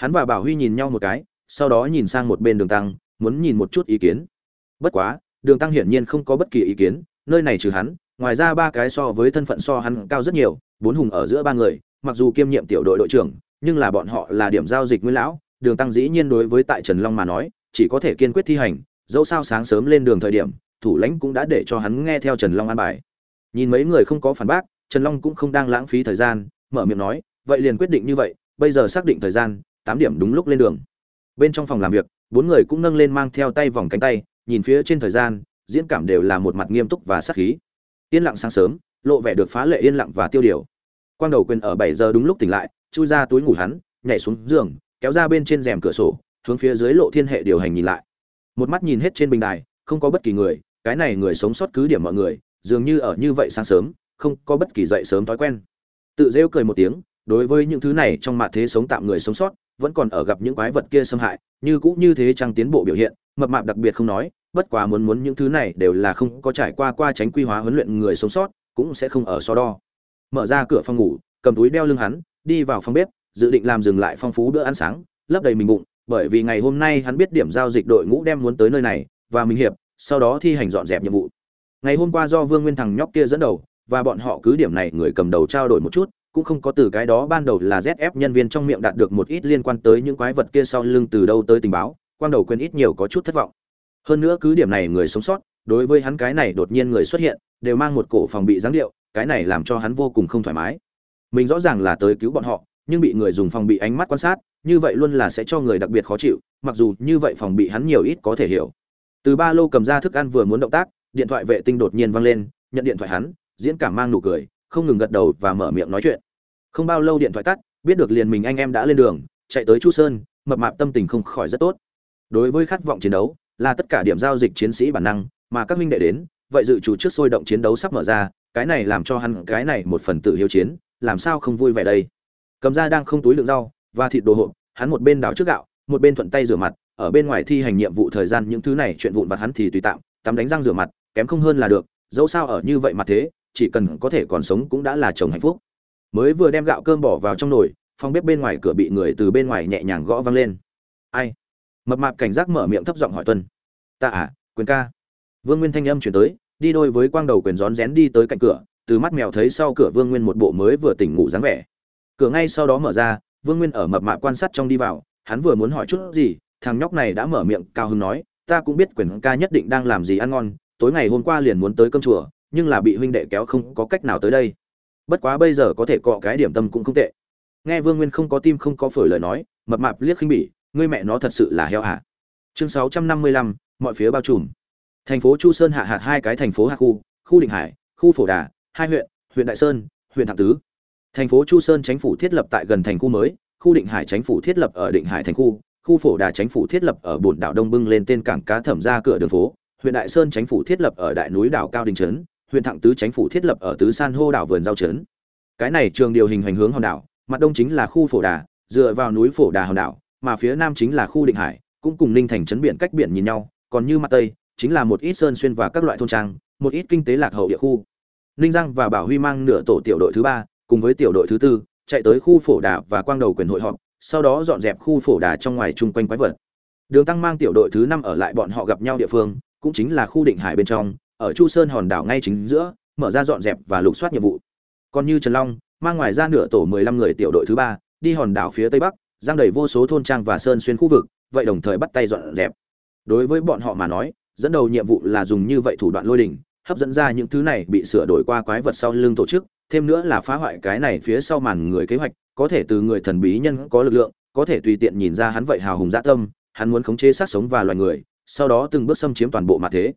hắn và bảo huy nhìn nhau một cái, sau đó nhìn sang một bên đường tăng, muốn nhìn một chút ý kiến. Bất quá, đường tăng hiển nhiên không có bất kỳ ý kiến, nơi này trừ hắn, ngoài ra ba cái so với thân phận so hắn cao rất nhiều, bốn hùng ở giữa ba người, mặc dù kiêm nhiệm tiểu đội đội trưởng, nhưng là bọn họ là điểm giao dịch nguyên lão, đường tăng dĩ nhiên đối với tại trần long mà nói, chỉ có thể kiên quyết thi hành, dẫu sao sáng sớm lên đường thời điểm, thủ lãnh cũng đã để cho hắn nghe theo trần long an bài. Nhìn mấy người không có phản bác, trần long cũng không đang lãng phí thời gian, mở miệng nói, vậy liền quyết định như vậy, bây giờ xác định thời gian tám điểm đúng lúc lên đường. Bên trong phòng làm việc, bốn người cũng nâng lên mang theo tay vòng cánh tay, nhìn phía trên thời gian, diễn cảm đều là một mặt nghiêm túc và sắc khí. Yên lặng sáng sớm, lộ vẻ được phá lệ yên lặng và tiêu điều. Quang đầu quyền ở bảy giờ đúng lúc tỉnh lại, chui ra túi ngủ hắn, nhảy xuống giường, kéo ra bên trên rèm cửa sổ, hướng phía dưới lộ thiên hệ điều hành nhìn lại. Một mắt nhìn hết trên bình đài, không có bất kỳ người, cái này người sống sót cứ điểm mọi người, dường như ở như vậy sáng sớm, không có bất kỳ dậy sớm thói quen. Tự rêu cười một tiếng, đối với những thứ này trong mạng thế sống tạm người sống sót vẫn còn ở gặp những quái vật kia xâm hại, như cũ như thế trang tiến bộ biểu hiện, mập mạp đặc biệt không nói, bất quá muốn muốn những thứ này đều là không có trải qua qua tránh quy hóa huấn luyện người sống sót, cũng sẽ không ở so đo. Mở ra cửa phòng ngủ, cầm túi đeo lưng hắn, đi vào phòng bếp, dự định làm dừng lại phong phú bữa ăn sáng, lấp đầy mình bụng, bởi vì ngày hôm nay hắn biết điểm giao dịch đội ngũ đem muốn tới nơi này, và mình hiệp, sau đó thi hành dọn dẹp nhiệm vụ. Ngày hôm qua do vương nguyên thằng nhóc kia dẫn đầu, và bọn họ cứ điểm này người cầm đầu trao đổi một chút cũng không có từ cái đó ban đầu là ZF nhân viên trong miệng đạt được một ít liên quan tới những quái vật kia sau lưng từ đâu tới tình báo, quang đầu quên ít nhiều có chút thất vọng. Hơn nữa cứ điểm này người sống sót, đối với hắn cái này đột nhiên người xuất hiện, đều mang một cổ phòng bị dáng điệu, cái này làm cho hắn vô cùng không thoải mái. Mình rõ ràng là tới cứu bọn họ, nhưng bị người dùng phòng bị ánh mắt quan sát, như vậy luôn là sẽ cho người đặc biệt khó chịu, mặc dù như vậy phòng bị hắn nhiều ít có thể hiểu. Từ ba lô cầm ra thức ăn vừa muốn động tác, điện thoại vệ tinh đột nhiên vang lên, nhận điện thoại hắn, diễn cảm mang nụ cười, không ngừng gật đầu và mở miệng nói chuyện không bao lâu điện thoại tắt, biết được liền mình anh em đã lên đường, chạy tới chu sơn, mập mạp tâm tình không khỏi rất tốt. Đối với khát vọng chiến đấu, là tất cả điểm giao dịch chiến sĩ bản năng, mà các minh đệ đến, vậy dự chủ trước sôi động chiến đấu sắp mở ra, cái này làm cho hắn cái này một phần tự hiếu chiến, làm sao không vui vẻ đây? Cầm ra đang không túi lượng rau, và thịt đồ hộp, hắn một bên đào trước gạo, một bên thuận tay rửa mặt, ở bên ngoài thi hành nhiệm vụ thời gian những thứ này chuyện vụn vặt hắn thì tùy tạm, tắm đánh răng rửa mặt, kém không hơn là được, dẫu sao ở như vậy mà thế, chỉ cần có thể còn sống cũng đã là chồng hạnh phúc mới vừa đem gạo cơm bỏ vào trong nồi, phòng bếp bên ngoài cửa bị người từ bên ngoài nhẹ nhàng gõ vang lên. Ai? Mập mạp cảnh giác mở miệng thấp giọng hỏi tuân. Ta à quyền ca. Vương nguyên thanh âm chuyển tới, đi đôi với quang đầu quyền rón rén đi tới cạnh cửa, từ mắt mèo thấy sau cửa vương nguyên một bộ mới vừa tỉnh ngủ dáng vẻ. Cửa ngay sau đó mở ra, vương nguyên ở mập mạp quan sát trong đi vào, hắn vừa muốn hỏi chút gì, thằng nhóc này đã mở miệng cao hưng nói, ta cũng biết quyền ca nhất định đang làm gì ăn ngon, tối ngày hôm qua liền muốn tới cơm chùa, nhưng là bị huynh đệ kéo không có cách nào tới đây bất quá bây giờ có thể cọ cái điểm tâm cũng không tệ. Nghe vương nguyên không có tim không có phổi lời nói, mập mạp liếc khinh bỉ, ngươi mẹ nó thật sự là heo hả? Chương sáu trăm năm mươi lăm, mọi phía bao trùm. Thành phố chu sơn hạ hạt hai cái thành phố hạ khu khu định hải, khu phổ đà, hai huyện huyện đại sơn, huyện thạc tứ. Thành phố chu sơn chính phủ thiết lập tại gần thành khu mới, khu định hải chính phủ thiết lập ở định hải thành khu khu phổ đà chính phủ thiết lập ở bồn đảo đông bưng lên tên cảng cá thẩm ra cửa đường phố, huyện đại sơn chính phủ thiết lập ở đại núi đảo cao đình trấn huyện thẳng tứ chính phủ thiết lập ở tứ san hô đảo vườn giao trấn cái này trường điều hình hành hướng hòn đảo, mặt đông chính là khu phổ đà, dựa vào núi phổ đà hòn đảo, mà phía nam chính là khu định hải, cũng cùng ninh thành trấn biển cách biển nhìn nhau, còn như mặt tây, chính là một ít sơn xuyên và các loại thôn trang, một ít kinh tế lạc hậu địa khu. Ninh giang và bảo huy mang nửa tổ tiểu đội thứ ba, cùng với tiểu đội thứ tư, chạy tới khu phổ đà và quang đầu quyền hội họp, sau đó dọn dẹp khu phổ đà trong ngoài chung quanh quái vật. Đường tăng mang tiểu đội thứ năm ở lại bọn họ gặp nhau địa phương, cũng chính là khu định hải bên trong ở Chu Sơn hòn đảo ngay chính giữa, mở ra dọn dẹp và lục soát nhiệm vụ. Còn như Trần Long, mang ngoài ra nửa tổ 15 người tiểu đội thứ ba, đi hòn đảo phía tây bắc, giang đầy vô số thôn trang và sơn xuyên khu vực, vậy đồng thời bắt tay dọn dẹp. Đối với bọn họ mà nói, dẫn đầu nhiệm vụ là dùng như vậy thủ đoạn lôi đỉnh, hấp dẫn ra những thứ này bị sửa đổi qua quái vật sau lưng tổ chức, thêm nữa là phá hoại cái này phía sau màn người kế hoạch, có thể từ người thần bí nhân có lực lượng, có thể tùy tiện nhìn ra hắn vậy hào hùng dã tâm, hắn muốn khống chế sát sống và loài người, sau đó từng bước xâm chiếm toàn bộ mặt thế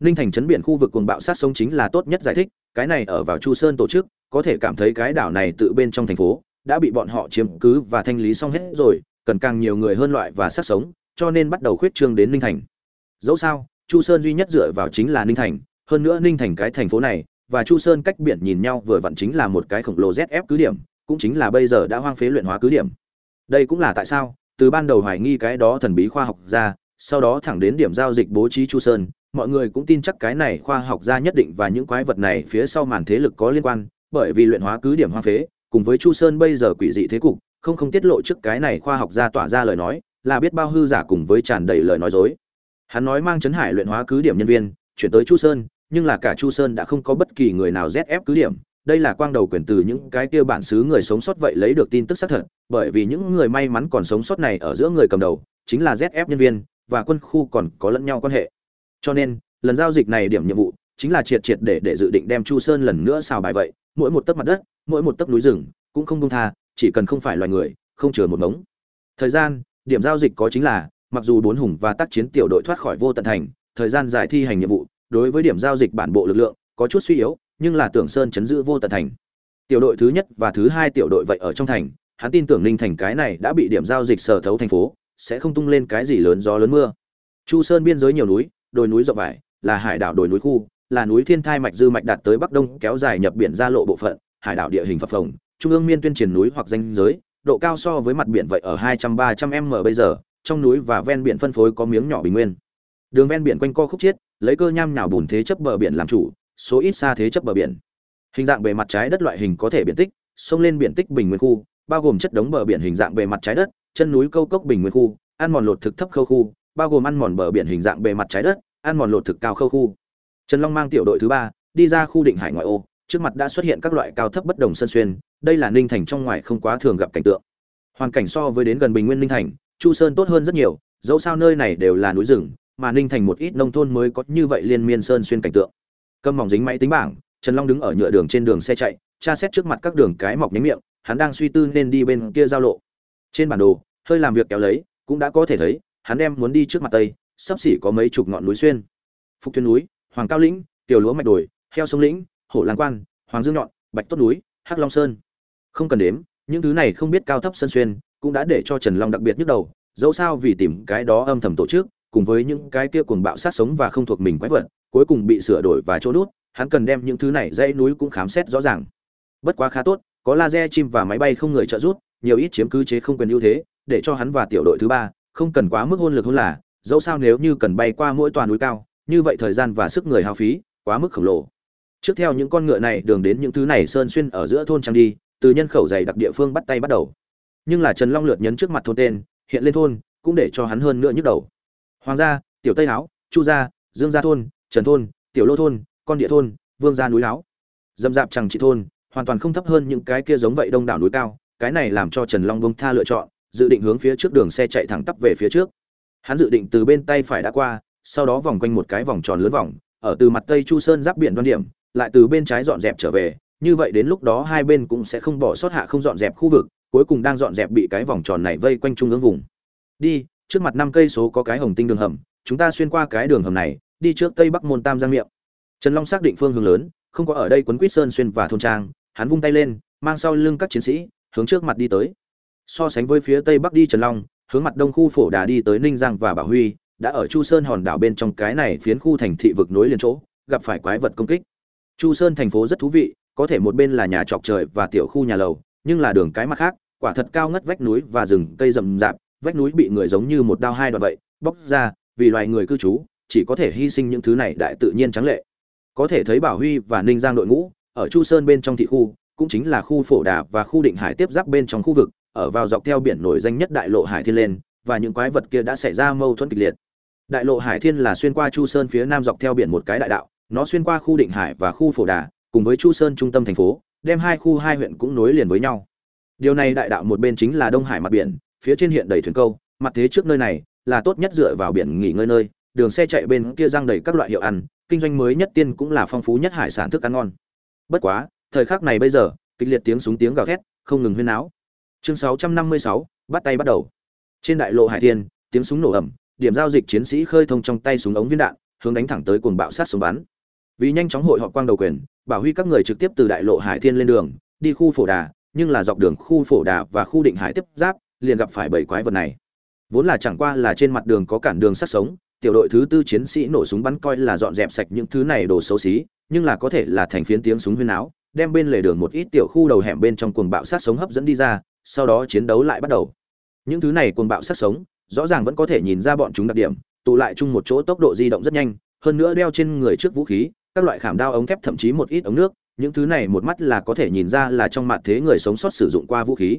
ninh thành chấn biển khu vực cuồng bạo sát sông chính là tốt nhất giải thích, cái này ở vào chu sơn tổ chức, có thể cảm thấy cái đảo này tự bên trong thành phố, đã bị bọn họ chiếm cứ và thanh lý xong hết rồi, cần càng nhiều người hơn loại và sát sống, cho nên bắt đầu khuyết trương đến ninh thành. Dẫu sao, chu sơn duy nhất dựa vào chính là ninh thành, hơn nữa ninh thành cái thành phố này, và chu sơn cách biển nhìn nhau vừa vặn chính là một cái khổng lồ zf cứ điểm, cũng chính là bây giờ đã hoang phế luyện hóa cứ điểm. Đây cũng là tại sao, từ ban đầu hoài nghi cái đó thần bí khoa học ra, sau đó thẳng đến điểm giao dịch bố trí chu sơn mọi người cũng tin chắc cái này khoa học gia nhất định và những quái vật này phía sau màn thế lực có liên quan, bởi vì luyện hóa cứ điểm hoang phế, cùng với Chu Sơn bây giờ quỷ dị thế cục, không không tiết lộ trước cái này khoa học gia tỏa ra lời nói là biết bao hư giả cùng với tràn đầy lời nói dối. Hắn nói mang chấn hải luyện hóa cứ điểm nhân viên chuyển tới chu sơn nhưng là cả chu sơn đã không có bất kỳ người nào ép cứ điểm. Đây là quang đầu quyền từ những cái kia bản xứ người sống sót vậy lấy được tin tức xác thật bởi vì những người may mắn còn sống sót này ở giữa người cầm đầu chính là zf nhân viên và quân khu còn có lẫn nhau quan hệ cho nên, lần giao dịch này điểm nhiệm vụ chính là triệt triệt để để dự định đem chu sơn lần nữa xào bài vậy, mỗi một tấc mặt đất, mỗi một tấc núi rừng cũng không công tha, chỉ cần không phải loài người, không chừa một mống thời gian, điểm giao dịch có chính là, mặc dù bốn hùng và tác chiến tiểu đội thoát khỏi vô tận thành, thời gian giải thi hành nhiệm vụ, đối với điểm giao dịch bản bộ lực lượng có chút suy yếu, nhưng là tưởng sơn chấn giữ vô tận thành. Tiểu đội thứ nhất và thứ hai tiểu đội vậy ở trong thành, hắn tin tưởng ninh thành cái này đã bị điểm giao dịch sở thấu thành phố, sẽ không tung lên cái gì lớn gió lớn mưa. Chu sơn biên giới nhiều núi đồi núi rộng vải, là hải đảo đồi núi khu, là núi thiên thai mạch dư mạch đạt tới bắc đông, kéo dài nhập biển ra lộ bộ phận, hải đảo địa hình phập phồng, trung ương miên tuyên triển núi hoặc danh giới, độ cao so với mặt biển vậy ở hai trăm ba trăm m bây giờ, trong núi và ven biển phân phối có miếng nhỏ bình nguyên. Đường ven biển quanh co khúc chiết, lấy cơ nham nhào bùn thế chấp bờ biển làm chủ, số ít xa thế chấp bờ biển. Hình dạng bề mặt trái đất loại hình có thể biển tích, sông lên biển tích bình nguyên khu, bao gồm chất đống bờ biển hình dạng bề mặt trái đất, chân núi câu cốc bình nguyên khu, ăn mòn lột thực thấp khâu khu bao gồm ăn mòn bờ biển hình dạng bề mặt trái đất, ăn mòn lột thực cao khâu khu. Trần long mang tiểu đội thứ ba, đi ra khu định hải ngoại ô, trước mặt đã xuất hiện các loại cao thấp bất đồng sân xuyên, đây là ninh thành trong ngoài không quá thường gặp cảnh tượng. Hoàn cảnh so với đến gần bình nguyên ninh thành, chu sơn tốt hơn rất nhiều, dẫu sao nơi này đều là núi rừng, mà ninh thành một ít nông thôn mới có như vậy liên miên sơn xuyên cảnh tượng. Cầm mỏng dính máy tính bảng, trần long đứng ở nhựa đường trên đường xe chạy, tra xét trước mặt các đường cái mọc nhánh miệng, hắn đang suy tư nên đi bên kia giao lộ. Trên bản đồ, hơi làm việc kéo lấy, cũng đã có thể thấy hắn đem muốn đi trước mặt tây, sắp xỉ có mấy chục ngọn núi xuyên. Phục thuyền núi, hoàng cao lĩnh, tiểu lúa mạch đồi, heo sông lĩnh, hổ lan quan, hoàng dương nhọn, bạch tốt núi, hắc long sơn. Không cần đếm, những thứ này không biết cao thấp sân xuyên, cũng đã để cho trần long đặc biệt nhức đầu, dẫu sao vì tìm cái đó âm thầm tổ chức, cùng với những cái kia cuồng bạo sát sống và không thuộc mình quái vật, cuối cùng bị sửa đổi và chỗ nút hắn cần đem những thứ này dãy núi cũng khám xét rõ ràng. Bất quá khá tốt, có laser chim và máy bay không người trợ giúp, nhiều ít chiếm cứ chế không quyền ưu thế, để cho hắn và tiểu đội thứ ba không cần quá mức hôn lực hôn là, dẫu sao nếu như cần bay qua mỗi toàn núi cao, như vậy thời gian và sức người hao phí, quá mức khổng lồ. Trước theo những con ngựa này đường đến những thứ này sơn xuyên ở giữa thôn trang đi, từ nhân khẩu dày đặc địa phương bắt tay bắt đầu. Nhưng là trần long lượt nhấn trước mặt thôn tên, hiện lên thôn, cũng để cho hắn hơn nữa nhức đầu. Hoàng gia, tiểu tây áo chu gia, dương gia thôn, trần thôn, tiểu lô thôn, con địa thôn, vương gia núi áo dâm dạp chẳng trị thôn, hoàn toàn không thấp hơn những cái kia giống vậy đông đảo núi cao, cái này làm cho trần long bông tha lựa chọn dự định hướng phía trước đường xe chạy thẳng tắp về phía trước. Hắn dự định từ bên tay phải đã qua, sau đó vòng quanh một cái vòng tròn lớn vòng, ở từ mặt tây chu sơn giáp biển đoan điểm, lại từ bên trái dọn dẹp trở về. Như vậy đến lúc đó hai bên cũng sẽ không bỏ sót hạ không dọn dẹp khu vực, cuối cùng đang dọn dẹp bị cái vòng tròn này vây quanh trung ương vùng. Đi, trước mặt năm cây số có cái hồng tinh đường hầm, chúng ta xuyên qua cái đường hầm này, đi trước tây bắc môn tam giang miệng. Trần long xác định phương hướng lớn, không có ở đây quấn quýt sơn xuyên và thôn trang, hắn vung tay lên, mang sau lưng các chiến sĩ, hướng trước mặt đi tới so sánh với phía tây bắc đi trần long, hướng mặt đông khu phổ đà đi tới ninh giang và bảo huy, đã ở chu sơn hòn đảo bên trong cái này phiến khu thành thị vực nối liền chỗ, gặp phải quái vật công kích. Chu sơn thành phố rất thú vị, có thể một bên là nhà trọc trời và tiểu khu nhà lầu, nhưng là đường cái mặt khác, quả thật cao ngất vách núi và rừng cây rậm rạp, vách núi bị người giống như một đao hai đoạn vậy, bóc ra, vì loài người cư trú, chỉ có thể hy sinh những thứ này đại tự nhiên trắng lệ. Có thể thấy bảo huy và ninh giang đội ngũ, ở chu sơn bên trong thị khu, cũng chính là khu phổ đà và khu định hải tiếp giáp bên trong khu vực ở vào dọc theo biển nổi danh nhất đại lộ hải thiên lên, và những quái vật kia đã xảy ra mâu thuẫn kịch liệt. Đại lộ hải thiên là xuyên qua chu sơn phía nam dọc theo biển một cái đại đạo, nó xuyên qua khu định hải và khu phổ đà, cùng với chu sơn trung tâm thành phố, đem hai khu hai huyện cũng nối liền với nhau. Điều này đại đạo một bên chính là đông hải mặt biển, phía trên hiện đầy thuyền câu, mặt thế trước nơi này là tốt nhất dựa vào biển nghỉ ngơi nơi, đường xe chạy bên kia răng đầy các loại hiệu ăn, kinh doanh mới nhất tiên cũng là phong phú nhất hải sản thức ăn ngon. Bất quá, thời khắc này bây giờ, kịch liệt tiếng súng tiếng gào thét, không ngừng huyên náo chương 656, bắt tay bắt đầu. Trên đại lộ hải thiên tiếng súng nổ ẩm điểm giao dịch chiến sĩ khơi thông trong tay súng ống viên đạn hướng đánh thẳng tới cuồng bạo sát súng bắn. Vì nhanh chóng hội họp quang đầu quyền bảo huy các người trực tiếp từ đại lộ hải thiên lên đường đi khu phổ đà nhưng là dọc đường khu phổ đà và khu định hải tiếp giáp liền gặp phải bảy quái vật này. Vốn là chẳng qua là trên mặt đường có cản đường sát sống tiểu đội thứ tư chiến sĩ nổ súng bắn coi là dọn dẹp sạch những thứ này đồ xấu xí nhưng là có thể là thành phiến tiếng súng huyên áo đem bên lề đường một ít tiểu khu đầu hẻm bên trong cuồng bạo sát sống hấp dẫn đi ra sau đó chiến đấu lại bắt đầu. Những thứ này cuồng bạo sát sống, rõ ràng vẫn có thể nhìn ra bọn chúng đặc điểm, tụ lại chung một chỗ tốc độ di động rất nhanh, hơn nữa đeo trên người trước vũ khí, các loại khảm đao ống thép thậm chí một ít ống nước, những thứ này một mắt là có thể nhìn ra là trong mặt thế người sống sót sử dụng qua vũ khí.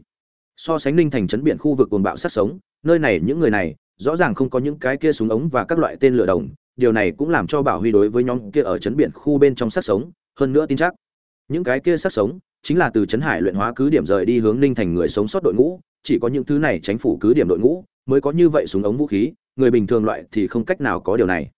So sánh ninh thành trấn biển khu vực cuồng bạo sát sống, nơi này những người này, rõ ràng không có những cái kia súng ống và các loại tên lửa đồng, điều này cũng làm cho bảo huy đối với nhóm kia ở trấn biển khu bên trong sát sống, hơn nữa tin chắc. Những cái kia sát sống chính là từ trấn hải luyện hóa cứ điểm rời đi hướng ninh thành người sống sót đội ngũ, chỉ có những thứ này tránh phủ cứ điểm đội ngũ mới có như vậy súng ống vũ khí, người bình thường loại thì không cách nào có điều này.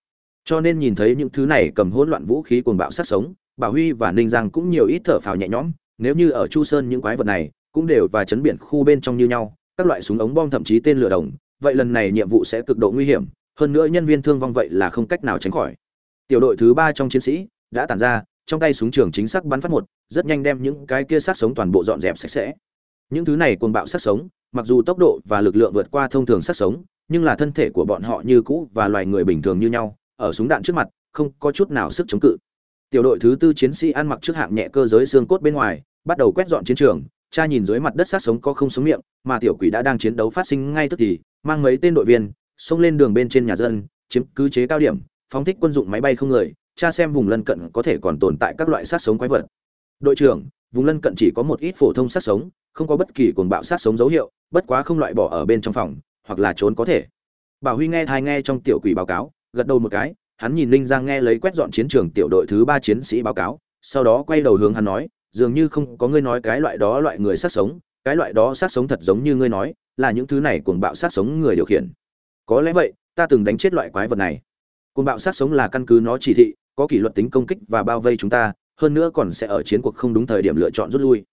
Cho nên nhìn thấy những thứ này cầm hỗn loạn vũ khí cuồng bạo sát sống bà huy và ninh giang cũng nhiều ít thở phào nhẹ nhõm, nếu như ở chu sơn những quái vật này cũng đều và chấn biển khu bên trong như nhau, các loại súng ống bom thậm chí tên lửa đồng, vậy lần này nhiệm vụ sẽ cực độ nguy hiểm, hơn nữa nhân viên thương vong vậy là không cách nào tránh khỏi. Tiểu đội thứ ba trong chiến sĩ đã tản ra trong tay súng trường chính xác bắn phát một, rất nhanh đem những cái kia sát sống toàn bộ dọn dẹp sạch sẽ. Những thứ này cuồng bạo sát sống, mặc dù tốc độ và lực lượng vượt qua thông thường sát sống, nhưng là thân thể của bọn họ như cũ và loài người bình thường như nhau, ở súng đạn trước mặt, không có chút nào sức chống cự. Tiểu đội thứ tư chiến sĩ ăn mặc trước hạng nhẹ cơ giới xương cốt bên ngoài, bắt đầu quét dọn chiến trường, cha nhìn dưới mặt đất sát sống có không sống miệng, mà tiểu quỷ đã đang chiến đấu phát sinh ngay tức thì, mang mấy tên đội viên, xông lên đường bên trên nhà dân, chiếm cứ chế cao điểm, phóng thích quân dụng máy bay không người cha xem vùng lân cận có thể còn tồn tại các loại sát sống quái vật. Đội trưởng, vùng lân cận chỉ có một ít phổ thông sát sống, không có bất kỳ cuồng bạo sát sống dấu hiệu, bất quá không loại bỏ ở bên trong phòng, hoặc là trốn có thể. Bảo huy nghe thai nghe trong tiểu quỷ báo cáo, gật đầu một cái, hắn nhìn linh giang nghe lấy quét dọn chiến trường tiểu đội thứ ba chiến sĩ báo cáo, sau đó quay đầu hướng hắn nói, dường như không có ngươi nói cái loại đó loại người sát sống, cái loại đó sát sống thật giống như ngươi nói, là những thứ này cuồng bạo sát sống người điều khiển. Có lẽ vậy, ta từng đánh chết loại quái vật này. Cuồng bạo sát sống là căn cứ nó chỉ thị có kỷ luật tính công kích và bao vây chúng ta, hơn nữa còn sẽ ở chiến cuộc không đúng thời điểm lựa chọn rút lui.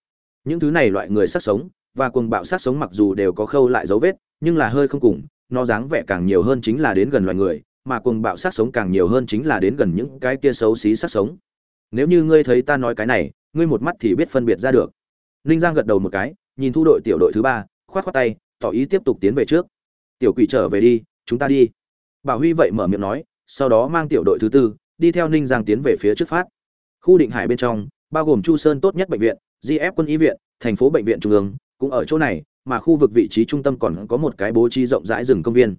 Những thứ này loại người sát sống và cuồng bạo sát sống mặc dù đều có khâu lại dấu vết, nhưng là hơi không cùng, nó dáng vẻ càng nhiều hơn chính là đến gần loài người, mà cuồng bạo sát sống càng nhiều hơn chính là đến gần những cái kia xấu xí sát sống. Nếu như ngươi thấy ta nói cái này, ngươi một mắt thì biết phân biệt ra được. Ninh giang gật đầu một cái, nhìn thu đội tiểu đội thứ ba, khoát khoát tay, tỏ ý tiếp tục tiến về trước. Tiểu quỷ trở về đi, chúng ta đi. Bảo huy vậy mở miệng nói, sau đó mang tiểu đội thứ tư đi theo ninh giang tiến về phía trước phát. Khu định hải bên trong, bao gồm chu sơn tốt nhất bệnh viện gf quân y viện, thành phố bệnh viện trung ương, cũng ở chỗ này, mà khu vực vị trí trung tâm còn có một cái bố trí rộng rãi rừng công viên.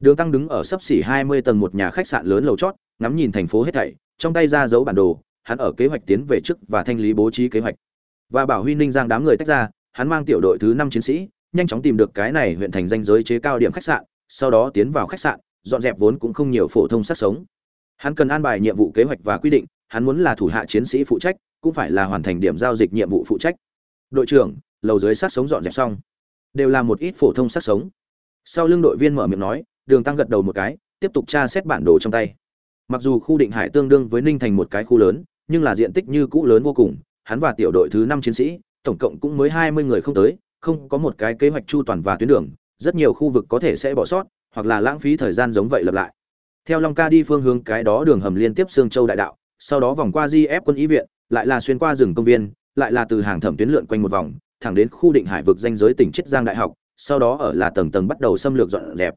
Đường tăng đứng ở sấp xỉ hai mươi tầng một nhà khách sạn lớn lầu chót, ngắm nhìn thành phố hết thảy, trong tay ra dấu bản đồ, hắn ở kế hoạch tiến về trước và thanh lý bố trí kế hoạch. Và bảo huy ninh giang đám người tách ra, hắn mang tiểu đội thứ năm chiến sĩ, nhanh chóng tìm được cái này huyện thành danh giới chế cao điểm khách sạn, sau đó tiến vào khách sạn, dọn dẹp vốn cũng không nhiều phổ thông sát sống hắn cần an bài nhiệm vụ kế hoạch và quy định, hắn muốn là thủ hạ chiến sĩ phụ trách, cũng phải là hoàn thành điểm giao dịch nhiệm vụ phụ trách. Đội trưởng, lầu dưới sát sống dọn dẹp xong. Đều là một ít phổ thông sát sống. Sau lưng đội viên mở miệng nói, đường tăng gật đầu một cái, tiếp tục tra xét bản đồ trong tay. Mặc dù khu định hải tương đương với ninh thành một cái khu lớn, nhưng là diện tích như cũ lớn vô cùng, hắn và tiểu đội thứ năm chiến sĩ, tổng cộng cũng mới hai mươi người không tới, không có một cái kế hoạch chu toàn và tuyến đường, rất nhiều khu vực có thể sẽ bỏ sót, hoặc là lãng phí thời gian giống vậy lặp lại theo long ca đi phương hướng cái đó đường hầm liên tiếp sương châu đại đạo, sau đó vòng qua di ép quân ý viện, lại là xuyên qua rừng công viên, lại là từ hàng thẩm tuyến lượn quanh một vòng, thẳng đến khu định hải vực danh giới tỉnh chiết giang đại học, sau đó ở là tầng tầng bắt đầu xâm lược dọn dẹp.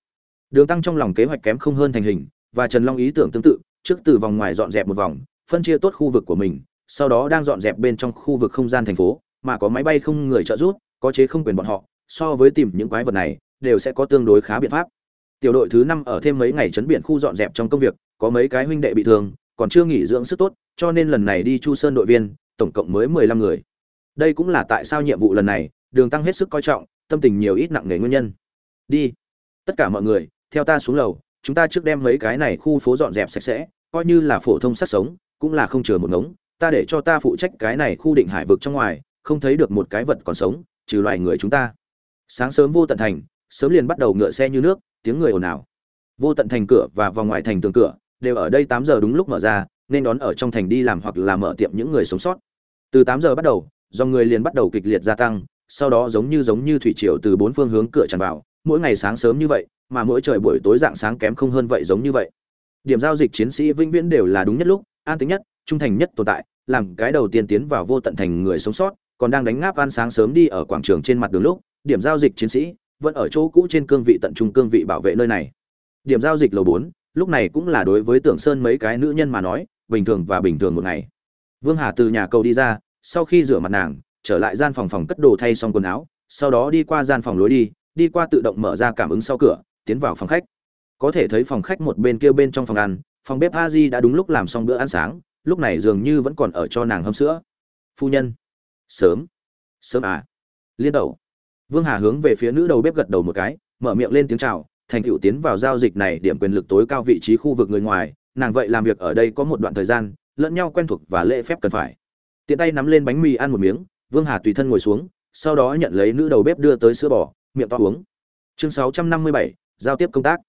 Đường tăng trong lòng kế hoạch kém không hơn thành hình, và trần long ý tưởng tương tự, trước từ vòng ngoài dọn dẹp một vòng, phân chia tốt khu vực của mình, sau đó đang dọn dẹp bên trong khu vực không gian thành phố, mà có máy bay không người trợ giúp, có chế không quyền bọn họ, so với tìm những quái vật này, đều sẽ có tương đối khá biện pháp tiểu đội thứ năm ở thêm mấy ngày chấn biển khu dọn dẹp trong công việc, có mấy cái huynh đệ bị thương, còn chưa nghỉ dưỡng sức tốt, cho nên lần này đi chu sơn đội viên, tổng cộng mới mười lăm người. Đây cũng là tại sao nhiệm vụ lần này, đường tăng hết sức coi trọng, tâm tình nhiều ít nặng nề nguyên nhân. Đi. Tất cả mọi người, theo ta xuống lầu, chúng ta trước đem mấy cái này khu phố dọn dẹp sạch sẽ, coi như là phổ thông sát sống, cũng là không chừa một ngống. Ta để cho ta phụ trách cái này khu định hải vực trong ngoài, không thấy được một cái vật còn sống, trừ loài người chúng ta. Sáng sớm vô tận thành, sớm liền bắt đầu ngựa xe như nước tiếng người ồn ào. Vô tận thành cửa và vòng ngoài thành tường cửa đều ở đây tám giờ đúng lúc mở ra, nên đón ở trong thành đi làm hoặc là mở tiệm những người sống sót. Từ tám giờ bắt đầu, do người liền bắt đầu kịch liệt gia tăng, sau đó giống như giống như thủy triều từ bốn phương hướng cửa tràn vào, mỗi ngày sáng sớm như vậy, mà mỗi trời buổi tối dạng sáng kém không hơn vậy giống như vậy. Điểm giao dịch chiến sĩ vĩnh viễn đều là đúng nhất lúc, an tính nhất, trung thành nhất tồn tại, làm cái đầu tiên tiến vào vô tận thành người sống sót, còn đang đánh ngáp ăn sáng sớm đi ở quảng trường trên mặt đường lúc, điểm giao dịch chiến sĩ vẫn ở chỗ cũ trên cương vị tận trung cương vị bảo vệ nơi này. Điểm giao dịch lầu bốn, lúc này cũng là đối với tưởng sơn mấy cái nữ nhân mà nói, bình thường và bình thường một ngày. Vương hà từ nhà cầu đi ra, sau khi rửa mặt nàng, trở lại gian phòng phòng cất đồ thay xong quần áo, sau đó đi qua gian phòng lối đi đi qua tự động mở ra cảm ứng sau cửa, tiến vào phòng khách. Có thể thấy phòng khách một bên kia bên trong phòng ăn, phòng bếp a di đã đúng lúc làm xong bữa ăn sáng, lúc này dường như vẫn còn ở cho nàng hâm sữa. Phu nhân. Sớm. Sớm à? Liên đầu vương hà hướng về phía nữ đầu bếp gật đầu một cái mở miệng lên tiếng chào thành tựu tiến vào giao dịch này điểm quyền lực tối cao vị trí khu vực người ngoài nàng vậy làm việc ở đây có một đoạn thời gian lẫn nhau quen thuộc và lễ phép cần phải. Tiện tay nắm lên bánh mì ăn một miếng vương hà tùy thân ngồi xuống sau đó nhận lấy nữ đầu bếp đưa tới sữa bò miệng to uống. Chương 657, giao tiếp công tác.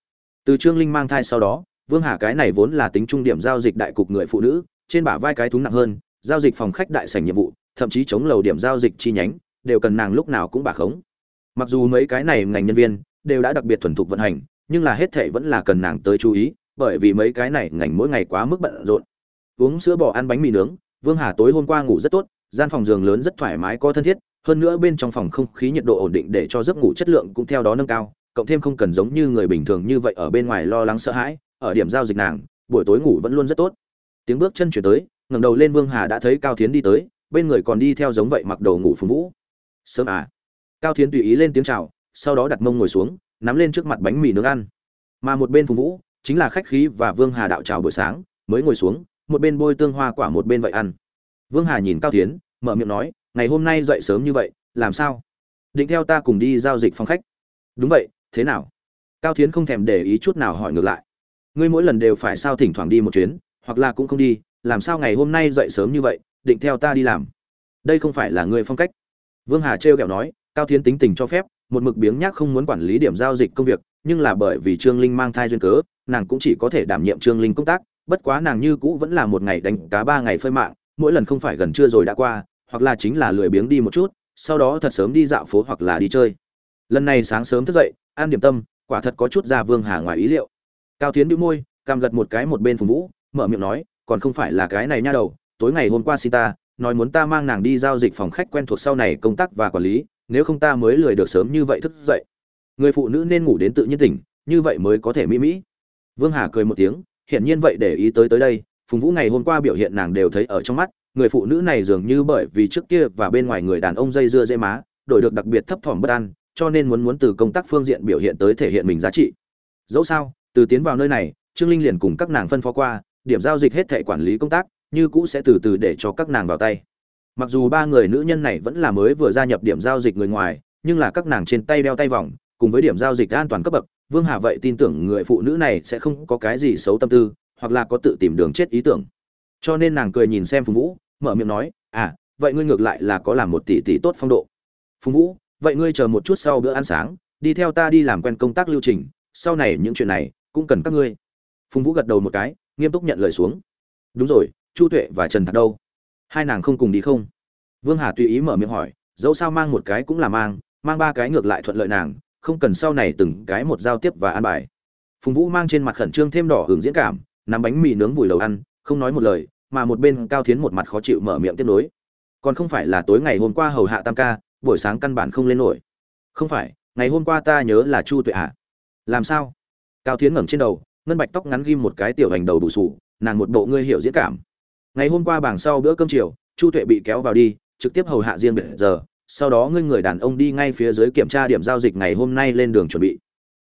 Từ trương linh mang thai sau đó vương hà cái này vốn là tính trung điểm giao dịch đại cục người phụ nữ trên bả vai cái thúng nặng hơn giao dịch phòng khách đại sảnh nhiệm vụ thậm chí chống lầu điểm giao dịch chi nhánh đều cần nàng lúc nào cũng bà khống mặc dù mấy cái này ngành nhân viên đều đã đặc biệt thuần thục vận hành, nhưng là hết thệ vẫn là cần nàng tới chú ý, bởi vì mấy cái này ngành mỗi ngày quá mức bận rộn. Uống sữa bò ăn bánh mì nướng, vương hà tối hôm qua ngủ rất tốt, gian phòng giường lớn rất thoải mái có thân thiết, hơn nữa bên trong phòng không khí nhiệt độ ổn định để cho giấc ngủ chất lượng cũng theo đó nâng cao, cộng thêm không cần giống như người bình thường như vậy ở bên ngoài lo lắng sợ hãi, ở điểm giao dịch nàng, buổi tối ngủ vẫn luôn rất tốt. Tiếng bước chân chuyển tới, ngẩng đầu lên vương hà đã thấy cao thiến đi tới, bên người còn đi theo giống vậy mặc đồ ngủ phùng vũ. Sớm à? Cao thiến tùy ý lên tiếng chào, sau đó đặt mông ngồi xuống, nắm lên trước mặt bánh mì nướng ăn. Mà một bên phùng vũ, chính là khách khí và vương hà đạo chào buổi sáng, mới ngồi xuống, một bên bôi tương hoa quả một bên vậy ăn. Vương hà nhìn cao thiến, mở miệng nói, ngày hôm nay dậy sớm như vậy, làm sao? Định theo ta cùng đi giao dịch phòng khách. Đúng vậy, thế nào? Cao thiến không thèm để ý chút nào hỏi ngược lại. Ngươi mỗi lần đều phải sao thỉnh thoảng đi một chuyến, hoặc là cũng không đi, làm sao ngày hôm nay dậy sớm như vậy, định theo ta đi làm? Đây không phải là ngươi phong cách. Vương hà trêu ghẹo nói cao thiến tính tình cho phép, một mực biếng nhác không muốn quản lý điểm giao dịch công việc, nhưng là bởi vì trương linh mang thai duyên cớ, nàng cũng chỉ có thể đảm nhiệm trương linh công tác, bất quá nàng như cũ vẫn là một ngày đánh cá ba ngày phơi mạng, mỗi lần không phải gần trưa rồi đã qua, hoặc là chính là lười biếng đi một chút, sau đó thật sớm đi dạo phố hoặc là đi chơi. Lần này sáng sớm thức dậy ăn điểm tâm, quả thật có chút ra vương hà ngoài ý liệu. Cao tiến bĩu môi, cằm gật một cái một bên phùng vũ, mở miệng nói, còn không phải là cái này nha đầu, tối ngày hôm qua xin ta, nói muốn ta mang nàng đi giao dịch phòng khách quen thuộc sau này công tác và quản lý nếu không ta mới lười được sớm như vậy thức dậy. Người phụ nữ nên ngủ đến tự nhiên tỉnh, như vậy mới có thể mỹ mỹ. Vương hà cười một tiếng, hiển nhiên vậy để ý tới tới đây, phùng vũ ngày hôm qua biểu hiện nàng đều thấy ở trong mắt, người phụ nữ này dường như bởi vì trước kia và bên ngoài người đàn ông dây dưa dễ má, đổi được đặc biệt thấp thỏm bất an, cho nên muốn muốn từ công tác phương diện biểu hiện tới thể hiện mình giá trị. Dẫu sao, từ tiến vào nơi này, trương linh liền cùng các nàng phân phó qua, điểm giao dịch hết thệ quản lý công tác, như cũ sẽ từ từ để cho các nàng vào tay mặc dù ba người nữ nhân này vẫn là mới vừa gia nhập điểm giao dịch người ngoài, nhưng là các nàng trên tay đeo tay vòng, cùng với điểm giao dịch an toàn cấp bậc, vương hà vậy tin tưởng người phụ nữ này sẽ không có cái gì xấu tâm tư, hoặc là có tự tìm đường chết ý tưởng. Cho nên nàng cười nhìn xem phùng vũ, mở miệng nói à vậy ngươi ngược lại là có làm một tỷ tỷ tốt phong độ. Phùng vũ, vậy ngươi chờ một chút sau bữa ăn sáng, đi theo ta đi làm quen công tác lưu trình, sau này những chuyện này cũng cần các ngươi. Phùng vũ gật đầu một cái, nghiêm túc nhận lời xuống. Đúng rồi, chu tuệ và trần thạc đâu? Hai nàng không cùng đi không? Vương hà tùy ý mở miệng hỏi, dẫu sao mang một cái cũng là mang mang ba cái ngược lại thuận lợi nàng, không cần sau này từng cái một giao tiếp và ăn bài. Phùng vũ mang trên mặt khẩn trương thêm đỏ hưởng diễn cảm, nắm bánh mì nướng vùi lầu ăn, không nói một lời, mà một bên cao thiến một mặt khó chịu mở miệng tiếp nối. Còn không phải là tối ngày hôm qua hầu hạ tam ca, buổi sáng căn bản không lên nổi. Không phải, ngày hôm qua ta nhớ là chu tuệ hạ. à? làm sao? Cao thiến ngẩng trên đầu, ngân bạch tóc ngắn ghim một cái tiểu hành đầu đủ sủ nàng một bộ ngươi hiểu diễn cảm ngày hôm qua bảng sau bữa cơm chiều, chu tuệ bị kéo vào đi, trực tiếp hầu hạ riêng biệt giờ. Sau đó ngươi người đàn ông đi ngay phía dưới kiểm tra điểm giao dịch ngày hôm nay lên đường chuẩn bị.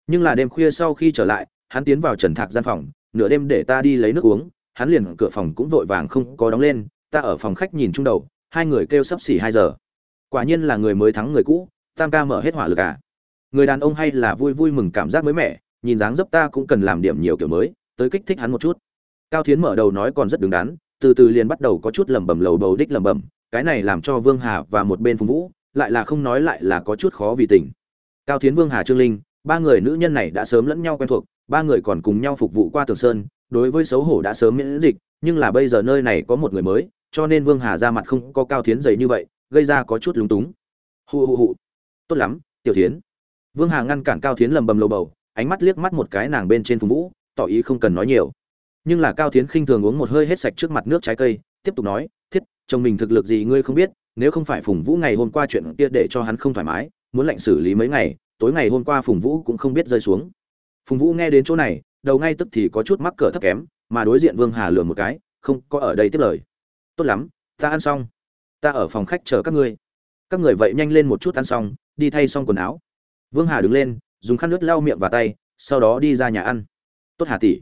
Nhưng là đêm khuya sau khi trở lại, hắn tiến vào trần thạc gian phòng, nửa đêm để ta đi lấy nước uống, hắn liền cửa phòng cũng vội vàng không có đóng lên, ta ở phòng khách nhìn chung đầu, hai người kêu sắp xỉ hai giờ. Quả nhiên là người mới thắng người cũ, tam ca mở hết hỏa lực à. Người đàn ông hay là vui vui mừng cảm giác mới mẻ, nhìn dáng dấp ta cũng cần làm điểm nhiều kiểu mới, tới kích thích hắn một chút. Cao thiến mở đầu nói còn rất đứng đắn từ từ liền bắt đầu có chút lẩm bẩm lầu bầu đích lẩm bẩm, cái này làm cho vương hà và một bên phùng vũ, lại là không nói lại là có chút khó vì tình. Cao thiến vương hà trương linh, ba người nữ nhân này đã sớm lẫn nhau quen thuộc, ba người còn cùng nhau phục vụ qua tường sơn, đối với xấu hổ đã sớm miễn dịch, nhưng là bây giờ nơi này có một người mới, cho nên vương hà ra mặt không có cao thiến dày như vậy, gây ra có chút lúng túng. Hu hu hu tốt lắm, tiểu thiến. Vương hà ngăn cản cao thiến lầm bầm lầu bầu, ánh mắt liếc mắt một cái nàng bên trên phùng vũ, tỏ ý không cần nói nhiều nhưng là cao thiến khinh thường uống một hơi hết sạch trước mặt nước trái cây, tiếp tục nói, thiết, chồng mình thực lực gì ngươi không biết, nếu không phải phùng vũ ngày hôm qua chuyện kia để cho hắn không thoải mái, muốn lệnh xử lý mấy ngày, tối ngày hôm qua phùng vũ cũng không biết rơi xuống. Phùng vũ nghe đến chỗ này, đầu ngay tức thì có chút mắc cỡ thấp kém, mà đối diện vương hà lừa một cái, không, có ở đây tiếp lời. Tốt lắm, ta ăn xong. Ta ở phòng khách chờ các ngươi. Các người vậy nhanh lên một chút ăn xong, đi thay xong quần áo. Vương hà đứng lên, dùng khăn nước lau miệng và tay, sau đó đi ra nhà ăn. Tốt hà tỷ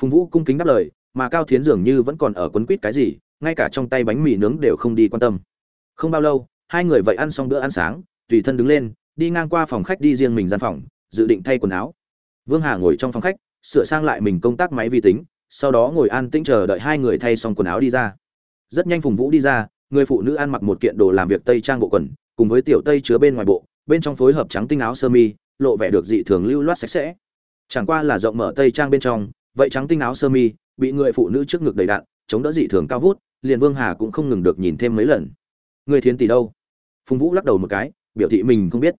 phùng vũ cung kính đáp lời, mà cao thiến dường như vẫn còn ở quấn quýt cái gì, ngay cả trong tay bánh mì nướng đều không đi quan tâm. Không bao lâu, hai người vậy ăn xong bữa ăn sáng, tùy thân đứng lên, đi ngang qua phòng khách đi riêng mình gian phòng, dự định thay quần áo. Vương hà ngồi trong phòng khách, sửa sang lại mình công tác máy vi tính, sau đó ngồi an tĩnh chờ đợi hai người thay xong quần áo đi ra. Rất nhanh phùng vũ đi ra, người phụ nữ ăn mặc một kiện đồ làm việc tây trang bộ quần, cùng với tiểu tây chứa bên ngoài bộ, bên trong phối hợp trắng tinh áo sơ mi, lộ vẻ được dị thường lưu loát sạch sẽ. Chẳng qua là rộng mở tây trang bên trong vậy trắng tinh áo sơ mi, bị người phụ nữ trước ngực đầy đạn, chống đỡ dị thường cao vút, liền vương hà cũng không ngừng được nhìn thêm mấy lần. Người thiến tỷ đâu? Phùng vũ lắc đầu một cái, biểu thị mình không biết.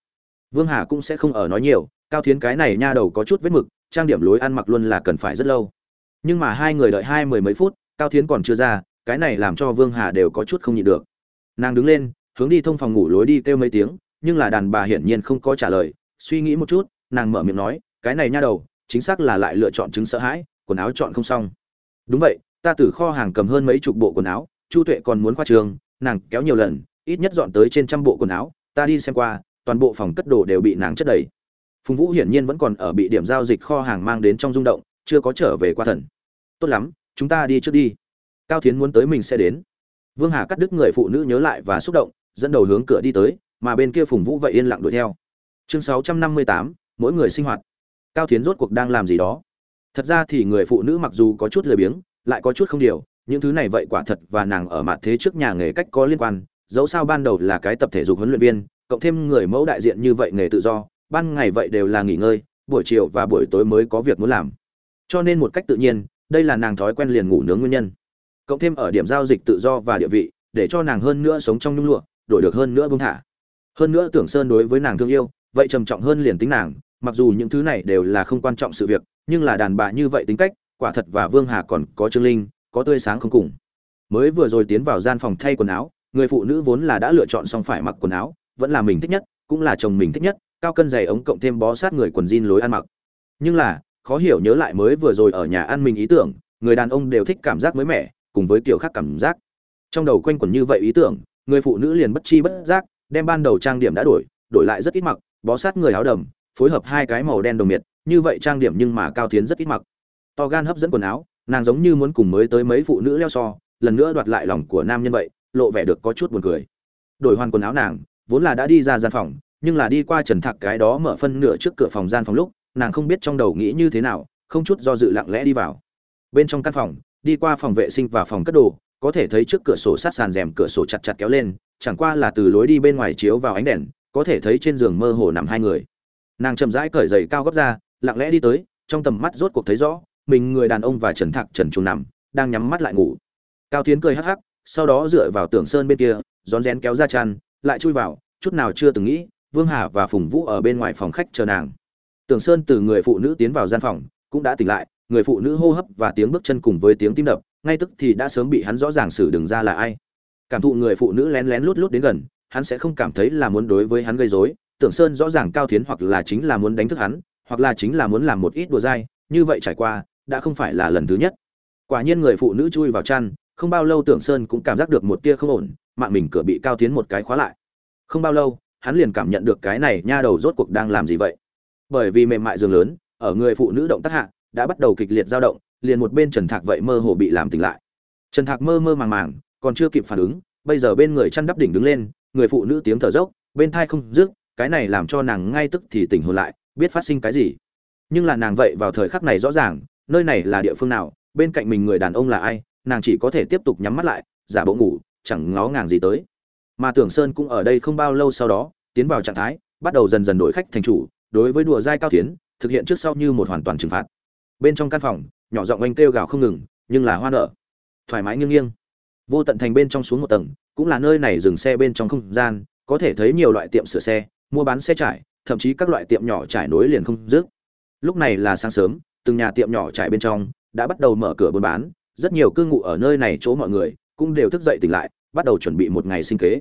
Vương hà cũng sẽ không ở nói nhiều, cao thiến cái này nha đầu có chút vết mực, trang điểm lối ăn mặc luôn là cần phải rất lâu. Nhưng mà hai người đợi hai mười mấy phút, cao thiến còn chưa ra, cái này làm cho vương hà đều có chút không nhịn được. Nàng đứng lên, hướng đi thông phòng ngủ lối đi kêu mấy tiếng, nhưng là đàn bà hiển nhiên không có trả lời, suy nghĩ một chút, nàng mở miệng nói, cái này nha đầu chính xác là lại lựa chọn chứng sợ hãi, quần áo chọn không xong. Đúng vậy, ta từ kho hàng cầm hơn mấy chục bộ quần áo, chu tuệ còn muốn khoa trường, nàng kéo nhiều lần, ít nhất dọn tới trên trăm bộ quần áo, ta đi xem qua, toàn bộ phòng cất đồ đều bị nàng chất đầy. Phùng vũ hiển nhiên vẫn còn ở bị điểm giao dịch kho hàng mang đến trong rung động, chưa có trở về qua thần. Tốt lắm, chúng ta đi trước đi. Cao thiến muốn tới mình sẽ đến. Vương hà cắt đứt người phụ nữ nhớ lại và xúc động, dẫn đầu hướng cửa đi tới, mà bên kia phùng vũ vậy yên lặng đuổi theo. Chương sáu trăm năm mươi tám, mỗi người sinh hoạt cao thiến rốt cuộc đang làm gì đó. Thật ra thì người phụ nữ mặc dù có chút lười biếng, lại có chút không điều, những thứ này vậy quả thật và nàng ở mặt thế trước nhà nghề cách có liên quan, dẫu sao ban đầu là cái tập thể dục huấn luyện viên, cộng thêm người mẫu đại diện như vậy nghề tự do, ban ngày vậy đều là nghỉ ngơi, buổi chiều và buổi tối mới có việc muốn làm. Cho nên một cách tự nhiên, đây là nàng thói quen liền ngủ nướng nguyên nhân. Cộng thêm ở điểm giao dịch tự do và địa vị, để cho nàng hơn nữa sống trong nhung lụa, đổi được hơn nữa bông thả. Hơn nữa tưởng sơn đối với nàng thương yêu, vậy trầm trọng hơn liền tính nàng mặc dù những thứ này đều là không quan trọng sự việc, nhưng là đàn bà như vậy tính cách, quả thật và vương hà còn có trương linh, có tươi sáng không cùng. Mới vừa rồi tiến vào gian phòng thay quần áo, người phụ nữ vốn là đã lựa chọn xong phải mặc quần áo, vẫn là mình thích nhất, cũng là chồng mình thích nhất, cao cân dày ống cộng thêm bó sát người quần jean lối ăn mặc. Nhưng là, khó hiểu nhớ lại mới vừa rồi ở nhà ăn mình ý tưởng, người đàn ông đều thích cảm giác mới mẻ, cùng với kiểu khác cảm giác. Trong đầu quanh quẩn như vậy ý tưởng, người phụ nữ liền bất chi bất giác, đem ban đầu trang điểm đã đổi đổi lại rất ít mặc, bó sát người áo đầm phối hợp hai cái màu đen đồng miệt, như vậy trang điểm nhưng mà cao tiến rất ít mặc. To gan hấp dẫn quần áo, nàng giống như muốn cùng mới tới mấy phụ nữ leo so, lần nữa đoạt lại lòng của nam nhân vậy, lộ vẻ được có chút buồn cười. Đổi hoàn quần áo nàng, vốn là đã đi ra gian phòng, nhưng là đi qua trần thạc cái đó mở phân nửa trước cửa phòng gian phòng lúc, nàng không biết trong đầu nghĩ như thế nào, không chút do dự lặng lẽ đi vào. Bên trong căn phòng, đi qua phòng vệ sinh và phòng cất đồ, có thể thấy trước cửa sổ sát sàn rèm cửa sổ chặt chặt kéo lên, chẳng qua là từ lối đi bên ngoài chiếu vào ánh đèn, có thể thấy trên giường mơ hồ nằm hai người nàng chậm rãi cởi giày cao gấp ra, lặng lẽ đi tới, trong tầm mắt rốt cuộc thấy rõ, mình người đàn ông và trần thạc trần trùng nằm, đang nhắm mắt lại ngủ. Cao tiến cười hắc hắc, sau đó dựa vào tường sơn bên kia, rón rén kéo ra chăn, lại chui vào, chút nào chưa từng nghĩ, vương hà và phùng vũ ở bên ngoài phòng khách chờ nàng. Tường sơn từ người phụ nữ tiến vào gian phòng, cũng đã tỉnh lại, người phụ nữ hô hấp và tiếng bước chân cùng với tiếng tim đập, ngay tức thì đã sớm bị hắn rõ ràng xử đừng ra là ai. Cảm thụ người phụ nữ lén lén lút lút đến gần, hắn sẽ không cảm thấy là muốn đối với hắn gây rối tưởng sơn rõ ràng cao thiến hoặc là chính là muốn đánh thức hắn, hoặc là chính là muốn làm một ít đùa dai, như vậy trải qua, đã không phải là lần thứ nhất. Quả nhiên người phụ nữ chui vào chăn, không bao lâu tưởng sơn cũng cảm giác được một tia không ổn, mạng mình cửa bị cao tiến một cái khóa lại. Không bao lâu, hắn liền cảm nhận được cái này nha đầu rốt cuộc đang làm gì vậy. Bởi vì mềm mại giường lớn, ở người phụ nữ động tác hạ, đã bắt đầu kịch liệt dao động, liền một bên trần thạc vậy mơ hồ bị làm tỉnh lại. Trần thạc mơ mơ màng màng, còn chưa kịp phản ứng, bây giờ bên người chăn đắp đỉnh đứng lên, người phụ nữ tiếng thở dốc, bên thai không dứt cái này làm cho nàng ngay tức thì tỉnh hồn lại, biết phát sinh cái gì. Nhưng là nàng vậy vào thời khắc này rõ ràng, nơi này là địa phương nào, bên cạnh mình người đàn ông là ai, nàng chỉ có thể tiếp tục nhắm mắt lại, giả bộ ngủ, chẳng ngó ngàng gì tới. Mà tưởng sơn cũng ở đây không bao lâu sau đó, tiến vào trạng thái, bắt đầu dần dần đổi khách thành chủ, đối với đùa dai cao tiến, thực hiện trước sau như một hoàn toàn trừng phạt. Bên trong căn phòng, nhỏ giọng anh kêu gào không ngừng, nhưng là hoa nở, thoải mái nghiêng nghiêng. Vô tận thành bên trong xuống một tầng, cũng là nơi này dừng xe bên trong không gian, có thể thấy nhiều loại tiệm sửa xe mua bán xe trải, thậm chí các loại tiệm nhỏ trải nối liền không dứt. Lúc này là sáng sớm, từng nhà tiệm nhỏ trải bên trong đã bắt đầu mở cửa buôn bán. Rất nhiều cư ngụ ở nơi này chỗ mọi người cũng đều thức dậy tỉnh lại, bắt đầu chuẩn bị một ngày sinh kế.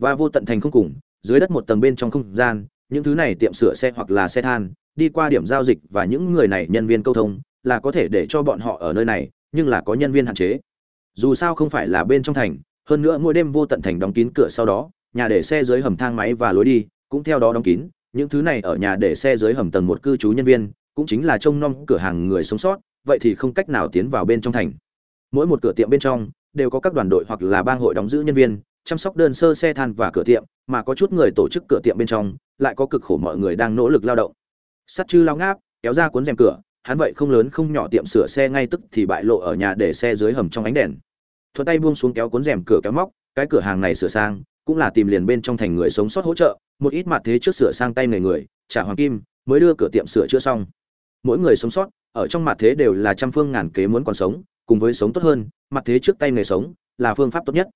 Và vô tận thành không cùng, dưới đất một tầng bên trong không gian, những thứ này tiệm sửa xe hoặc là xe than, đi qua điểm giao dịch và những người này nhân viên câu thông là có thể để cho bọn họ ở nơi này, nhưng là có nhân viên hạn chế. Dù sao không phải là bên trong thành, hơn nữa mỗi đêm vô tận thành đóng kín cửa sau đó, nhà để xe dưới hầm thang máy và lối đi cũng theo đó đóng kín, những thứ này ở nhà để xe dưới hầm tầng một cư trú nhân viên, cũng chính là trông nom cửa hàng người sống sót, vậy thì không cách nào tiến vào bên trong thành. Mỗi một cửa tiệm bên trong, đều có các đoàn đội hoặc là bang hội đóng giữ nhân viên, chăm sóc đơn sơ xe than và cửa tiệm, mà có chút người tổ chức cửa tiệm bên trong, lại có cực khổ mọi người đang nỗ lực lao động. Sắt chư lao ngáp, kéo ra cuốn rèm cửa, hắn vậy không lớn không nhỏ tiệm sửa xe ngay tức thì bại lộ ở nhà để xe dưới hầm trong ánh đèn. Thuận tay buông xuống kéo cuốn rèm cửa kéo móc, cái cửa hàng này sửa sang cũng là tìm liền bên trong thành người sống sót hỗ trợ, một ít mặt thế trước sửa sang tay người người, trả hoàng kim, mới đưa cửa tiệm sửa chữa xong. Mỗi người sống sót, ở trong mặt thế đều là trăm phương ngàn kế muốn còn sống, cùng với sống tốt hơn, mặt thế trước tay người sống, là phương pháp tốt nhất.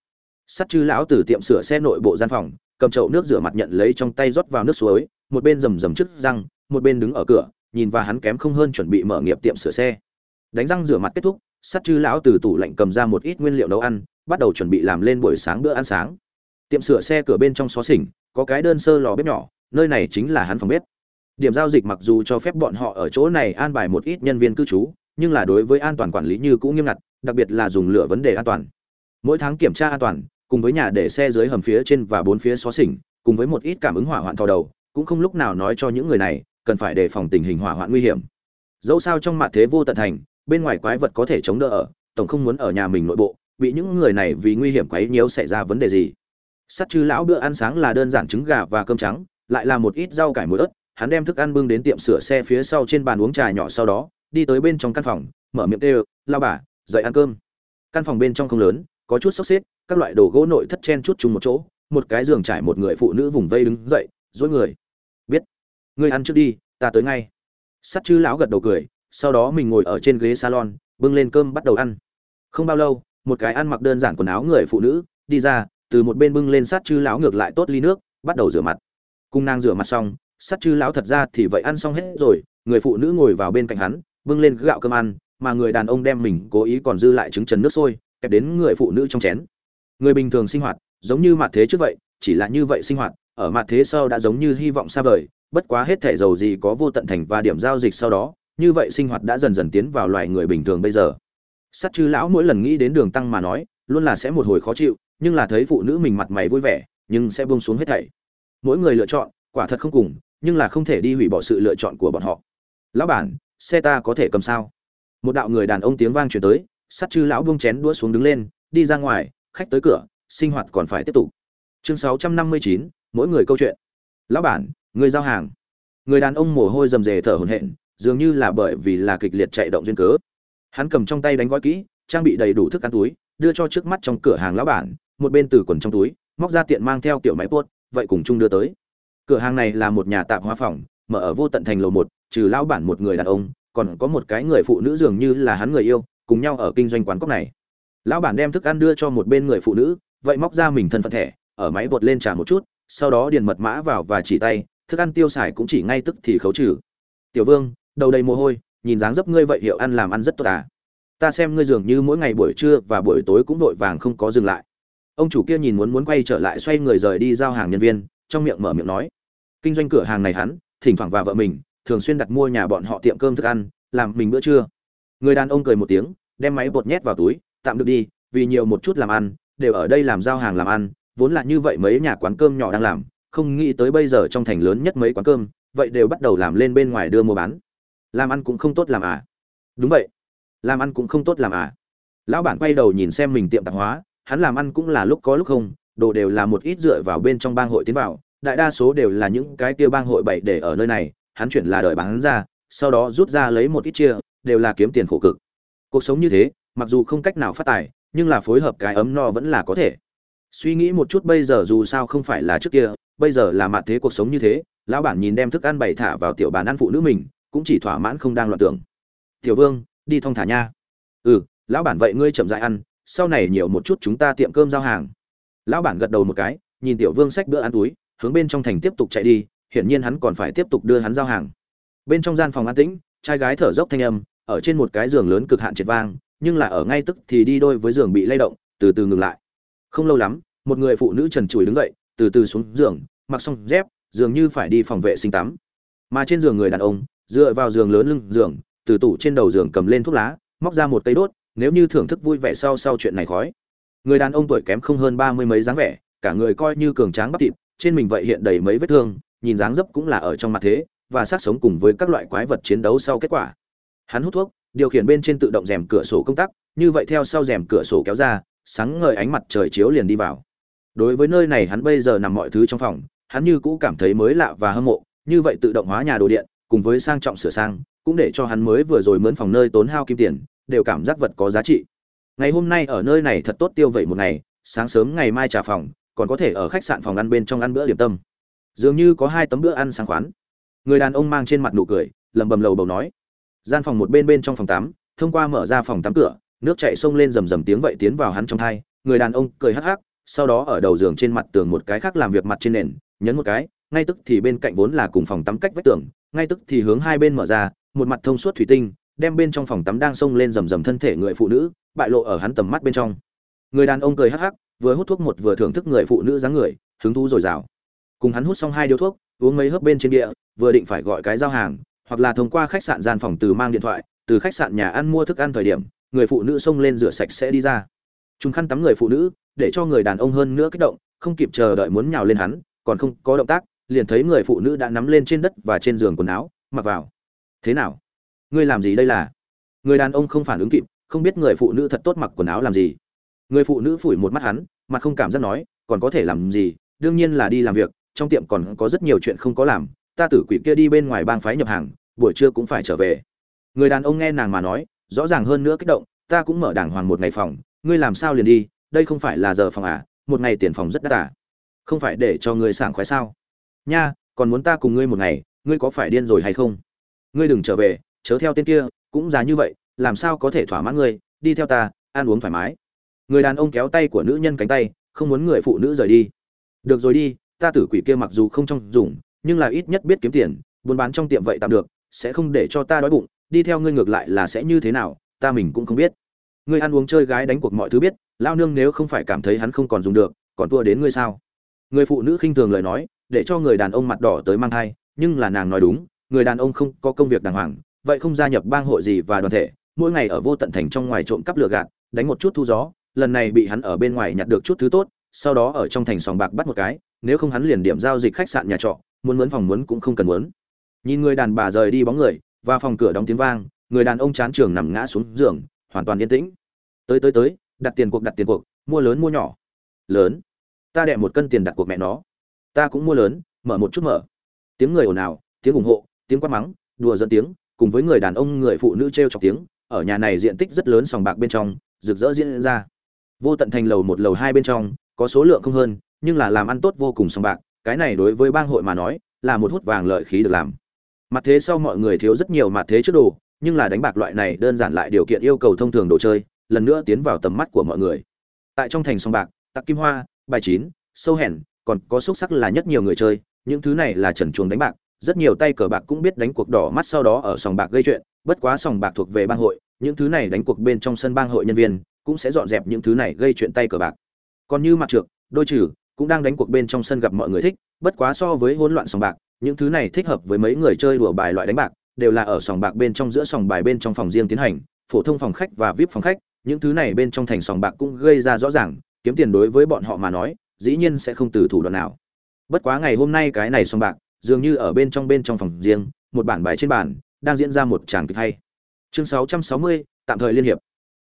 Sắt chư lão từ tiệm sửa xe nội bộ gian phòng, cầm chậu nước rửa mặt nhận lấy trong tay rót vào nước suối, một bên rầm rầm trước răng, một bên đứng ở cửa, nhìn và hắn kém không hơn chuẩn bị mở nghiệp tiệm sửa xe. Đánh răng rửa mặt kết thúc, sắt chư lão từ tủ lạnh cầm ra một ít nguyên liệu nấu ăn, bắt đầu chuẩn bị làm lên buổi sáng bữa ăn sáng tiệm sửa xe cửa bên trong xó xỉnh, có cái đơn sơ lò bếp nhỏ, nơi này chính là hắn phòng bếp. Điểm giao dịch mặc dù cho phép bọn họ ở chỗ này an bài một ít nhân viên cư trú, nhưng là đối với an toàn quản lý như cũng nghiêm ngặt, đặc biệt là dùng lửa vấn đề an toàn. Mỗi tháng kiểm tra an toàn, cùng với nhà để xe dưới hầm phía trên và bốn phía xó xỉnh, cùng với một ít cảm ứng hỏa hoạn thò đầu, cũng không lúc nào nói cho những người này, cần phải đề phòng tình hình hỏa hoạn nguy hiểm. Dẫu sao trong mặt thế vô tận thành, bên ngoài quái vật có thể chống đỡ ở, tổng không muốn ở nhà mình nội bộ, bị những người này vì nguy hiểm quấy nhiễu xảy ra vấn đề gì sắt chư lão bữa ăn sáng là đơn giản trứng gà và cơm trắng, lại là một ít rau cải muối ớt. Hắn đem thức ăn bưng đến tiệm sửa xe phía sau trên bàn uống trà nhỏ sau đó, đi tới bên trong căn phòng, mở miệng kêu lao bà, dậy ăn cơm. Căn phòng bên trong không lớn, có chút sốc xếp, các loại đồ gỗ nội thất chen chút chung một chỗ, một cái giường trải một người phụ nữ vùng vây đứng dậy, dối người. Biết, ngươi ăn trước đi, ta tới ngay. Sắt chư lão gật đầu cười, sau đó mình ngồi ở trên ghế salon, bưng lên cơm bắt đầu ăn. Không bao lâu, một cái ăn mặc đơn giản quần áo người phụ nữ, đi ra từ một bên bưng lên sát chư lão ngược lại tốt ly nước, bắt đầu rửa mặt. Cung nàng rửa mặt xong, sát chư lão thật ra thì vậy ăn xong hết rồi, người phụ nữ ngồi vào bên cạnh hắn, bưng lên gạo cơm ăn, mà người đàn ông đem mình cố ý còn dư lại trứng trần nước sôi, kẹp đến người phụ nữ trong chén. Người bình thường sinh hoạt, giống như mặt thế trước vậy, chỉ là như vậy sinh hoạt, ở mặt thế sau đã giống như hy vọng xa vời, bất quá hết thể giàu gì có vô tận thành và điểm giao dịch sau đó, như vậy sinh hoạt đã dần dần tiến vào loài người bình thường bây giờ. Sắt chư lão mỗi lần nghĩ đến đường tăng mà nói, luôn là sẽ một hồi khó chịu nhưng là thấy phụ nữ mình mặt mày vui vẻ, nhưng sẽ buông xuống hết thảy. Mỗi người lựa chọn, quả thật không cùng, nhưng là không thể đi hủy bỏ sự lựa chọn của bọn họ. Lão bản, xe ta có thể cầm sao? Một đạo người đàn ông tiếng vang truyền tới, sắt chư lão buông chén đũa xuống đứng lên, đi ra ngoài, khách tới cửa, sinh hoạt còn phải tiếp tục. Chương sáu trăm năm mươi chín, mỗi người câu chuyện. Lão bản, người giao hàng. Người đàn ông mồ hôi rầm rề thở hổn hển, dường như là bởi vì là kịch liệt chạy động duyên cớ. Hắn cầm trong tay đánh gói kỹ, trang bị đầy đủ thức ăn túi, đưa cho trước mắt trong cửa hàng lão bản một bên từ quần trong túi, móc ra tiện mang theo kiểu máy buốt vậy cùng chung đưa tới. Cửa hàng này là một nhà tạp hóa phòng, mở ở vô tận thành lầu một, trừ lão bản một người đàn ông, còn có một cái người phụ nữ dường như là hắn người yêu, cùng nhau ở kinh doanh quán cốc này. Lão bản đem thức ăn đưa cho một bên người phụ nữ, vậy móc ra mình thân phận thẻ, ở máy bột lên trả một chút, sau đó điền mật mã vào và chỉ tay, thức ăn tiêu xài cũng chỉ ngay tức thì khấu trừ. Tiểu vương, đầu đầy mồ hôi, nhìn dáng dấp ngươi vậy hiệu ăn làm ăn rất tốt à? Ta xem ngươi dường như mỗi ngày buổi trưa và buổi tối cũng vội vàng không có dừng lại ông chủ kia nhìn muốn muốn quay trở lại xoay người rời đi giao hàng nhân viên, trong miệng mở miệng nói. Kinh doanh cửa hàng này hắn, thỉnh thoảng và vợ mình, thường xuyên đặt mua nhà bọn họ tiệm cơm thức ăn, làm mình bữa trưa. Người đàn ông cười một tiếng, đem máy bột nhét vào túi, tạm được đi, vì nhiều một chút làm ăn, đều ở đây làm giao hàng làm ăn, vốn là như vậy mấy nhà quán cơm nhỏ đang làm, không nghĩ tới bây giờ trong thành lớn nhất mấy quán cơm, vậy đều bắt đầu làm lên bên ngoài đưa mua bán. Làm ăn cũng không tốt làm à? Đúng vậy. Làm ăn cũng không tốt làm à? Lão bản quay đầu nhìn xem mình tiệm tạp hóa hắn làm ăn cũng là lúc có lúc không, đồ đều là một ít dựa vào bên trong bang hội tiến vào, đại đa số đều là những cái kia bang hội bậy để ở nơi này, hắn chuyển là đợi bán ra, sau đó rút ra lấy một ít chia, đều là kiếm tiền khổ cực. Cuộc sống như thế, mặc dù không cách nào phát tài, nhưng là phối hợp cái ấm no vẫn là có thể. Suy nghĩ một chút bây giờ dù sao không phải là trước kia, bây giờ là mặt thế cuộc sống như thế, lão bản nhìn đem thức ăn bày thả vào tiểu bàn ăn phụ nữ mình, cũng chỉ thỏa mãn không đang loạn tưởng. Tiểu vương, đi thong thả nha. Ừ lão bản vậy ngươi chậm rãi ăn sau này nhiều một chút chúng ta tiệm cơm giao hàng. Lão bản gật đầu một cái, nhìn tiểu vương xách bữa ăn túi, hướng bên trong thành tiếp tục chạy đi, hiển nhiên hắn còn phải tiếp tục đưa hắn giao hàng. Bên trong gian phòng an tĩnh, trai gái thở dốc thanh âm, ở trên một cái giường lớn cực hạn triệt vang, nhưng là ở ngay tức thì đi đôi với giường bị lay động, từ từ ngừng lại. Không lâu lắm, một người phụ nữ trần trụi đứng dậy, từ từ xuống giường, mặc xong dép, dường như phải đi phòng vệ sinh tắm. Mà trên giường người đàn ông, dựa vào giường lớn lưng giường, từ tủ trên đầu giường cầm lên thuốc lá, móc ra một cây đốt nếu như thưởng thức vui vẻ sau sau chuyện này khói. Người đàn ông tuổi kém không hơn ba mươi mấy dáng vẻ, cả người coi như cường tráng bắp thịt, trên mình vậy hiện đầy mấy vết thương, nhìn dáng dấp cũng là ở trong mặt thế, và sát sống cùng với các loại quái vật chiến đấu sau kết quả. Hắn hút thuốc, điều khiển bên trên tự động rèm cửa sổ công tắc, như vậy theo sau rèm cửa sổ kéo ra, sáng ngời ánh mặt trời chiếu liền đi vào. Đối với nơi này hắn bây giờ nằm mọi thứ trong phòng, hắn như cũ cảm thấy mới lạ và hâm mộ, như vậy tự động hóa nhà đồ điện, cùng với sang trọng sửa sang, cũng để cho hắn mới vừa rồi mướn phòng nơi tốn hao kim tiền đều cảm giác vật có giá trị. Ngày hôm nay ở nơi này thật tốt tiêu vậy một ngày, sáng sớm ngày mai trả phòng, còn có thể ở khách sạn phòng ăn bên trong ăn bữa điểm tâm. Dường như có hai tấm bữa ăn sáng khoán. Người đàn ông mang trên mặt nụ cười, lẩm bẩm lầu bầu nói. Gian phòng một bên bên trong phòng tắm, thông qua mở ra phòng tắm cửa, nước chảy xông lên rầm rầm tiếng vậy tiến vào hắn trong thai. Người đàn ông cười hắc hắc, sau đó ở đầu giường trên mặt tường một cái khác làm việc mặt trên nền, nhấn một cái, ngay tức thì bên cạnh vốn là cùng phòng tắm cách vách tường, ngay tức thì hướng hai bên mở ra, một mặt thông suốt thủy tinh đem bên trong phòng tắm đang xông lên rầm rầm thân thể người phụ nữ, bại lộ ở hắn tầm mắt bên trong. Người đàn ông cười hắc hắc, vừa hút thuốc một vừa thưởng thức người phụ nữ dáng người, hứng thú dồi dào. Cùng hắn hút xong hai điếu thuốc, uống mấy hớp bên trên địa vừa định phải gọi cái giao hàng, hoặc là thông qua khách sạn gian phòng từ mang điện thoại, từ khách sạn nhà ăn mua thức ăn thời điểm, người phụ nữ xông lên rửa sạch sẽ đi ra. Chúng khăn tắm người phụ nữ, để cho người đàn ông hơn nữa kích động, không kịp chờ đợi muốn nhào lên hắn, còn không có động tác, liền thấy người phụ nữ đã nắm lên trên đất và trên giường quần áo, mặc vào. Thế nào? Ngươi làm gì đây là? Người đàn ông không phản ứng kịp, không biết người phụ nữ thật tốt mặc quần áo làm gì. Người phụ nữ phủi một mắt hắn, mặt không cảm giác nói, còn có thể làm gì? Đương nhiên là đi làm việc, trong tiệm còn có rất nhiều chuyện không có làm, ta tử quỷ kia đi bên ngoài bang phái nhập hàng, buổi trưa cũng phải trở về. Người đàn ông nghe nàng mà nói, rõ ràng hơn nữa kích động, ta cũng mở đàng hoàng một ngày phòng, ngươi làm sao liền đi? Đây không phải là giờ phòng à? Một ngày tiền phòng rất đắt à? Không phải để cho ngươi sảng khoái sao? Nha, còn muốn ta cùng ngươi một ngày, ngươi có phải điên rồi hay không? Ngươi đừng trở về chớ theo tên kia, cũng già như vậy, làm sao có thể thỏa mãn ngươi, đi theo ta, ăn uống thoải mái. Người đàn ông kéo tay của nữ nhân cánh tay, không muốn người phụ nữ rời đi. Được rồi đi, ta tử quỷ kia mặc dù không trong dùng, nhưng là ít nhất biết kiếm tiền, buôn bán trong tiệm vậy tạm được, sẽ không để cho ta đói bụng, đi theo ngươi ngược lại là sẽ như thế nào, ta mình cũng không biết. Ngươi ăn uống chơi gái đánh cuộc mọi thứ biết lao nương nếu không phải cảm thấy hắn không còn dùng được, còn thua đến ngươi sao? Người phụ nữ khinh thường lời nói, để cho người đàn ông mặt đỏ tới mang thai, nhưng là nàng nói đúng, người đàn ông không có công việc đàng hoàng vậy không gia nhập bang hội gì và đoàn thể, mỗi ngày ở vô tận thành trong ngoài trộm cắp lừa gạt, đánh một chút thu gió, lần này bị hắn ở bên ngoài nhặt được chút thứ tốt, sau đó ở trong thành sòng bạc bắt một cái, nếu không hắn liền điểm giao dịch khách sạn nhà trọ, muốn muốn phòng muốn cũng không cần muốn. Nhìn người đàn bà rời đi bóng người, và phòng cửa đóng tiếng vang, người đàn ông chán trường nằm ngã xuống giường, hoàn toàn yên tĩnh. Tới tới tới, đặt tiền cuộc, đặt tiền cuộc, mua lớn mua nhỏ. Lớn. Ta đẻ một cân tiền đặt cuộc mẹ nó. Ta cũng mua lớn, mở một chút mở. Tiếng người ồn ào, tiếng ủng hộ, tiếng quát mắng, đùa dẫn tiếng cùng với người đàn ông người phụ nữ t r e o chọc tiếng, ở nhà này diện tích rất lớn sòng bạc bên trong, rực rỡ diễn ra. Vô tận thành lầu một lầu hai bên trong, có số lượng không hơn, nhưng là làm ăn tốt vô cùng sòng bạc, cái này đối với bang hội mà nói, là một hút vàng lợi khí được làm. Mặt thế sau mọi người thiếu rất nhiều mặt thế trước đồ, nhưng là đánh bạc loại này đơn giản lại điều kiện yêu cầu thông thường đồ chơi, lần nữa tiến vào tầm mắt của mọi người. Tại trong thành sòng bạc, tặc kim hoa, bài chín, sâu hẻn còn có xúc sắc là nhất nhiều người chơi, những thứ này là trần chuồng đánh bạc rất nhiều tay cờ bạc cũng biết đánh cuộc đỏ mắt sau đó ở sòng bạc gây chuyện, bất quá sòng bạc thuộc về bang hội, những thứ này đánh cuộc bên trong sân bang hội nhân viên, cũng sẽ dọn dẹp những thứ này gây chuyện tay cờ bạc. Còn như mặt trượt đôi trừ, cũng đang đánh cuộc bên trong sân gặp mọi người thích, bất quá so với hỗn loạn sòng bạc, những thứ này thích hợp với mấy người chơi đùa bài loại đánh bạc, đều là ở sòng bạc bên trong giữa sòng bài bên trong phòng riêng tiến hành, phổ thông phòng khách và vip phòng khách, những thứ này bên trong thành sòng bạc cũng gây ra rõ ràng, kiếm tiền đối với bọn họ mà nói, dĩ nhiên sẽ không từ thủ đoạn nào. Bất quá ngày hôm nay cái này sòng bạc dường như ở bên trong bên trong phòng riêng một bản bài trên bàn đang diễn ra một tràng kịch hay. Chương 660, tạm thời liên hiệp.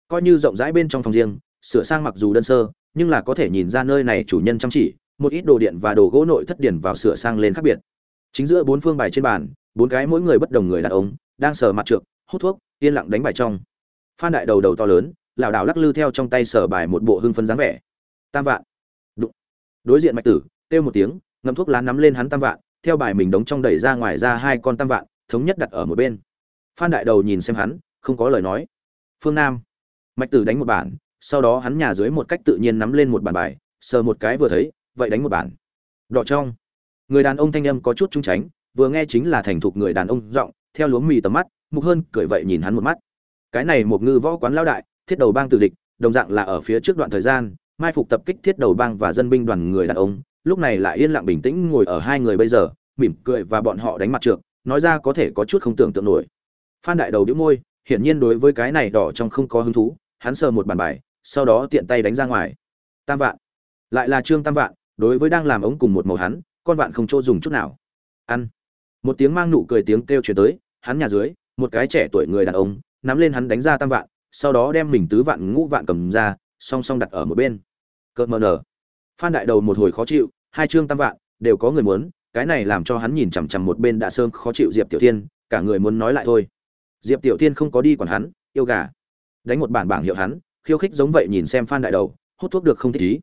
Coi như rộng rãi bên trong phòng riêng sửa sang mặc dù đơn sơ nhưng là có thể nhìn ra nơi này chủ nhân chăm chỉ một ít đồ điện và đồ gỗ nội thất điển vào sửa sang lên khác biệt. Chính giữa bốn phương bài trên bàn bốn cái mỗi người bất đồng người đàn ông đang sờ mặt trượng hút thuốc yên lặng đánh bài trong. Phan đại đầu đầu to lớn lão đảo lắc lư theo trong tay sờ bài một bộ hưng phấn dáng vẻ. Tam vạn. Đụng. Đối diện mạch tử kêu một tiếng ngậm thuốc lá nắm lên hắn tam vạn theo bài mình đống trong đẩy ra ngoài ra hai con tam vạn, thống nhất đặt ở một bên. Phan đại đầu nhìn xem hắn, không có lời nói. Phương nam. Mạch tử đánh một bản, sau đó hắn nhà dưới một cách tự nhiên nắm lên một bản bài, sờ một cái vừa thấy, vậy đánh một bản. Đỏ trong. Người đàn ông thanh âm có chút trung tránh, vừa nghe chính là thành thục người đàn ông giọng, theo lúa mì tầm mắt, mục hơn cười vậy nhìn hắn một mắt. Cái này một ngư võ quán lao đại, thiết đầu bang tử địch, đồng dạng là ở phía trước đoạn thời gian mai phục tập kích thiết đầu bang và dân binh đoàn người đàn ông, lúc này lại yên lặng bình tĩnh ngồi ở hai người bây giờ, mỉm cười và bọn họ đánh mặt trượt nói ra có thể có chút không tưởng tượng nổi. Phan đại đầu đĩu môi, hiển nhiên đối với cái này đỏ trong không có hứng thú, hắn sờ một bàn bài, sau đó tiện tay đánh ra ngoài. Tam vạn. Lại là trương tam vạn, đối với đang làm ống cùng một màu hắn, con vạn không chỗ dùng chút nào. Ăn. Một tiếng mang nụ cười tiếng kêu chuyển tới, hắn nhà dưới, một cái trẻ tuổi người đàn ông, nắm lên hắn đánh ra tam vạn, sau đó đem mình tứ vạn ngũ vạn cầm ra, song song đặt ở một bên cợt mờ nở phan đại đầu một hồi khó chịu, hai chương tam vạn, đều có người muốn, cái này làm cho hắn nhìn chằm chằm một bên đã sơn khó chịu diệp tiểu thiên, cả người muốn nói lại thôi. Diệp tiểu thiên không có đi còn hắn, yêu gà. Đánh một bản bảng hiệu hắn, khiêu khích giống vậy nhìn xem phan đại đầu, hút thuốc được không thích ý.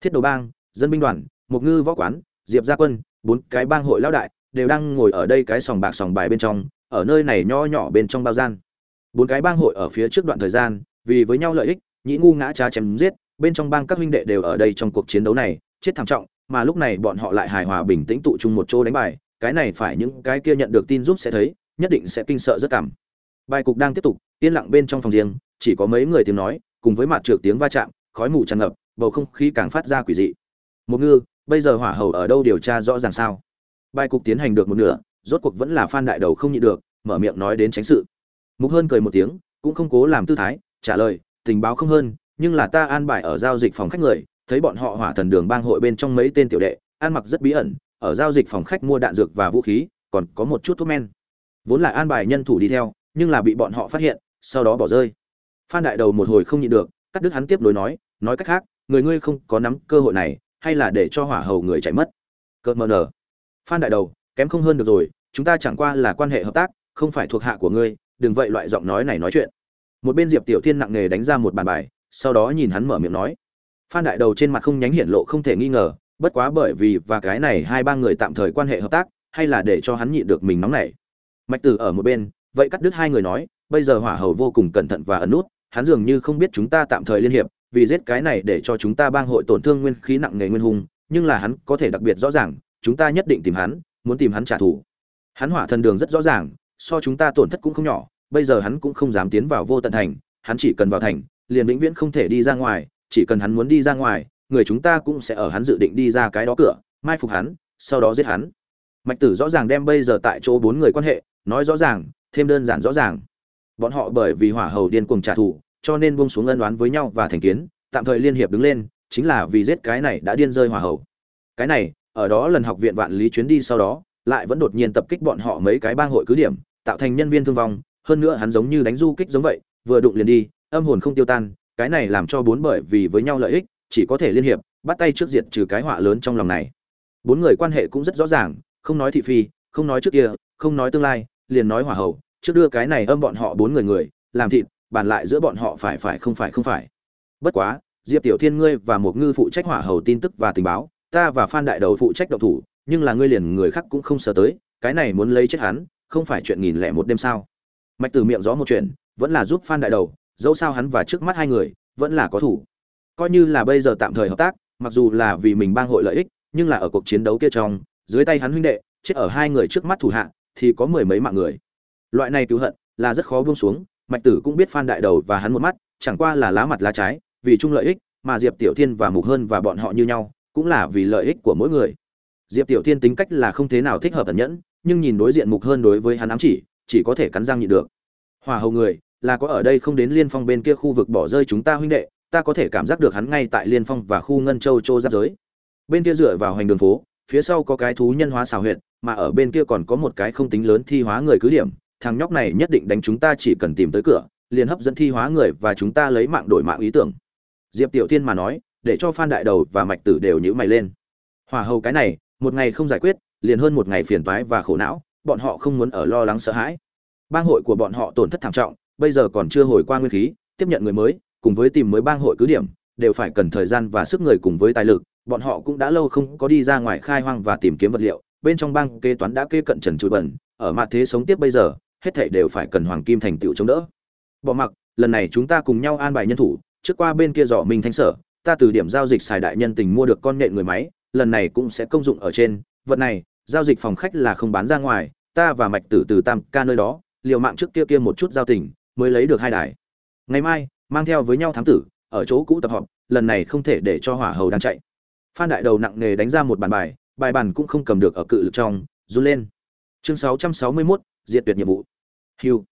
Thiết đầu bang, dân binh đoàn mục ngư võ quán, diệp gia quân, bốn cái bang hội lão đại, đều đang ngồi ở đây cái sòng bạc sòng bài bên trong, ở nơi này nho nhỏ bên trong bao gian. Bốn cái bang hội ở phía trước đoạn thời gian, vì với nhau lợi ích, nhĩ ngu ngã trá chém giết bên trong bang các huynh đệ đều ở đây trong cuộc chiến đấu này, chết thảm trọng, mà lúc này bọn họ lại hài hòa bình tĩnh tụ chung một chỗ đánh bài, cái này phải những cái kia nhận được tin giúp sẽ thấy, nhất định sẽ kinh sợ rất cảm. Bài cục đang tiếp tục, yên lặng bên trong phòng riêng, chỉ có mấy người tiếng nói, cùng với mặt trượt tiếng va chạm, khói mù tràn ngập, bầu không khí càng phát ra quỷ dị. Một ngư, bây giờ hỏa hầu ở đâu điều tra rõ ràng sao? Bài cục tiến hành được một nửa, rốt cuộc vẫn là phan đại đầu không nhịn được, mở miệng nói đến tránh sự. Mục hơn cười một tiếng, cũng không cố làm tư thái, trả lời, tình báo không hơn nhưng là ta an bài ở giao dịch phòng khách người, thấy bọn họ hỏa thần đường bang hội bên trong mấy tên tiểu đệ, ăn mặc rất bí ẩn, ở giao dịch phòng khách mua đạn dược và vũ khí, còn có một chút thuốc men. Vốn là an bài nhân thủ đi theo, nhưng là bị bọn họ phát hiện, sau đó bỏ rơi. Phan đại đầu một hồi không nhịn được, cắt đứt hắn tiếp nối nói nói cách khác, người ngươi không có nắm cơ hội này, hay là để cho hỏa hầu người chạy mất. Cợt mờ nở. Phan đại đầu, kém không hơn được rồi, chúng ta chẳng qua là quan hệ hợp tác, không phải thuộc hạ của ngươi, đừng vậy loại giọng nói này nói chuyện. Một bên diệp tiểu thiên nặng nề đánh ra một bàn bài sau đó nhìn hắn mở miệng nói. Phan đại đầu trên mặt không nhánh hiển lộ không thể nghi ngờ, bất quá bởi vì và cái này hai ba người tạm thời quan hệ hợp tác, hay là để cho hắn nhịn được mình nóng nảy. Mạch tử ở một bên, vậy cắt đứt hai người nói, bây giờ hỏa hầu vô cùng cẩn thận và ẩn nút, hắn dường như không biết chúng ta tạm thời liên hiệp, vì giết cái này để cho chúng ta bang hội tổn thương nguyên khí nặng nề nguyên hùng nhưng là hắn có thể đặc biệt rõ ràng, chúng ta nhất định tìm hắn, muốn tìm hắn trả thù. Hắn hỏa thần đường rất rõ ràng, so chúng ta tổn thất cũng không nhỏ, bây giờ hắn cũng không dám tiến vào vô tận thành, hắn chỉ cần vào thành liền vĩnh viễn không thể đi ra ngoài, chỉ cần hắn muốn đi ra ngoài, người chúng ta cũng sẽ ở hắn dự định đi ra cái đó cửa, mai phục hắn, sau đó giết hắn. Mạch tử rõ ràng đem bây giờ tại chỗ bốn người quan hệ, nói rõ ràng, thêm đơn giản rõ ràng. Bọn họ bởi vì hỏa hầu điên cuồng trả thù, cho nên buông xuống ân đoán với nhau và thành kiến, tạm thời liên hiệp đứng lên, chính là vì giết cái này đã điên rơi hỏa hầu. Cái này, ở đó lần học viện vạn lý chuyến đi sau đó, lại vẫn đột nhiên tập kích bọn họ mấy cái bang hội cứ điểm, tạo thành nhân viên thương vong, hơn nữa hắn giống như đánh du kích giống vậy, vừa đụng liền đi âm hồn không tiêu tan, cái này làm cho bốn bởi vì với nhau lợi ích, chỉ có thể liên hiệp, bắt tay trước diệt trừ cái họa lớn trong lòng này. Bốn người quan hệ cũng rất rõ ràng, không nói thị phi, không nói trước kia, không nói tương lai, liền nói hỏa hầu trước đưa cái này âm bọn họ bốn người người, làm thịt, bàn lại giữa bọn họ phải phải không phải không phải. Bất quá, diệp tiểu thiên ngươi và một ngư phụ trách hỏa hầu tin tức và tình báo, ta và phan đại đầu phụ trách độc thủ, nhưng là ngươi liền người khác cũng không sợ tới, cái này muốn lấy chết hắn, không phải chuyện nghìn lẻ một đêm sao? Mạch từ miệng gió một chuyện, vẫn là giúp phan đại đầu dẫu sao hắn và trước mắt hai người vẫn là có thủ. Coi như là bây giờ tạm thời hợp tác, mặc dù là vì mình bang hội lợi ích, nhưng là ở cuộc chiến đấu kia trong, dưới tay hắn huynh đệ, chết ở hai người trước mắt thủ hạ, thì có mười mấy mạng người. Loại này cứu hận là rất khó buông xuống, mạch tử cũng biết phan đại đầu và hắn một mắt, chẳng qua là lá mặt lá trái, vì chung lợi ích mà diệp tiểu thiên và mục hơn và bọn họ như nhau, cũng là vì lợi ích của mỗi người. Diệp tiểu thiên tính cách là không thế nào thích hợp ẩn nhẫn, nhưng nhìn đối diện mục hơn đối với hắn ám chỉ chỉ có thể cắn răng nhịn được. Hòa hầu người là có ở đây không đến liên phong bên kia khu vực bỏ rơi chúng ta huynh đệ, ta có thể cảm giác được hắn ngay tại liên phong và khu ngân châu châu giáp giới. Bên kia dựa vào hành đường phố, phía sau có cái thú nhân hóa xào huyệt, mà ở bên kia còn có một cái không tính lớn thi hóa người cứ điểm, thằng nhóc này nhất định đánh chúng ta chỉ cần tìm tới cửa, liền hấp dẫn thi hóa người và chúng ta lấy mạng đổi mạng ý tưởng. Diệp tiểu thiên mà nói, để cho phan đại đầu và mạch tử đều nhữ mày lên. Hòa hầu cái này, một ngày không giải quyết, liền hơn một ngày phiền toái và khổ não, bọn họ không muốn ở lo lắng sợ hãi. Bang hội của bọn họ tổn thất thảm trọng bây giờ còn chưa hồi qua nguyên khí, tiếp nhận người mới, cùng với tìm mới bang hội cứ điểm, đều phải cần thời gian và sức người cùng với tài lực, bọn họ cũng đã lâu không có đi ra ngoài khai hoang và tìm kiếm vật liệu, bên trong bang kế toán đã kê cận trần trụi bẩn, ở mặt thế sống tiếp bây giờ, hết thảy đều phải cần hoàng kim thành tựu chống đỡ. Bỏ mặc, lần này chúng ta cùng nhau an bài nhân thủ, trước qua bên kia dò mình thanh sở, ta từ điểm giao dịch xài đại nhân tình mua được con nện người máy, lần này cũng sẽ công dụng ở trên, vật này, giao dịch phòng khách là không bán ra ngoài, ta và mạch tử từ tam ca nơi đó, liều mạng trước kia kia một chút giao tình mới lấy được hai đài. Ngày mai mang theo với nhau thám tử ở chỗ cũ tập họp lần này không thể để cho hỏa hầu đang chạy. Phan đại đầu nặng nề đánh ra một bàn bài bài bàn cũng không cầm được ở cự lực trong run lên. Chương 661, diệt tuyệt nhiệm vụ. Hiu.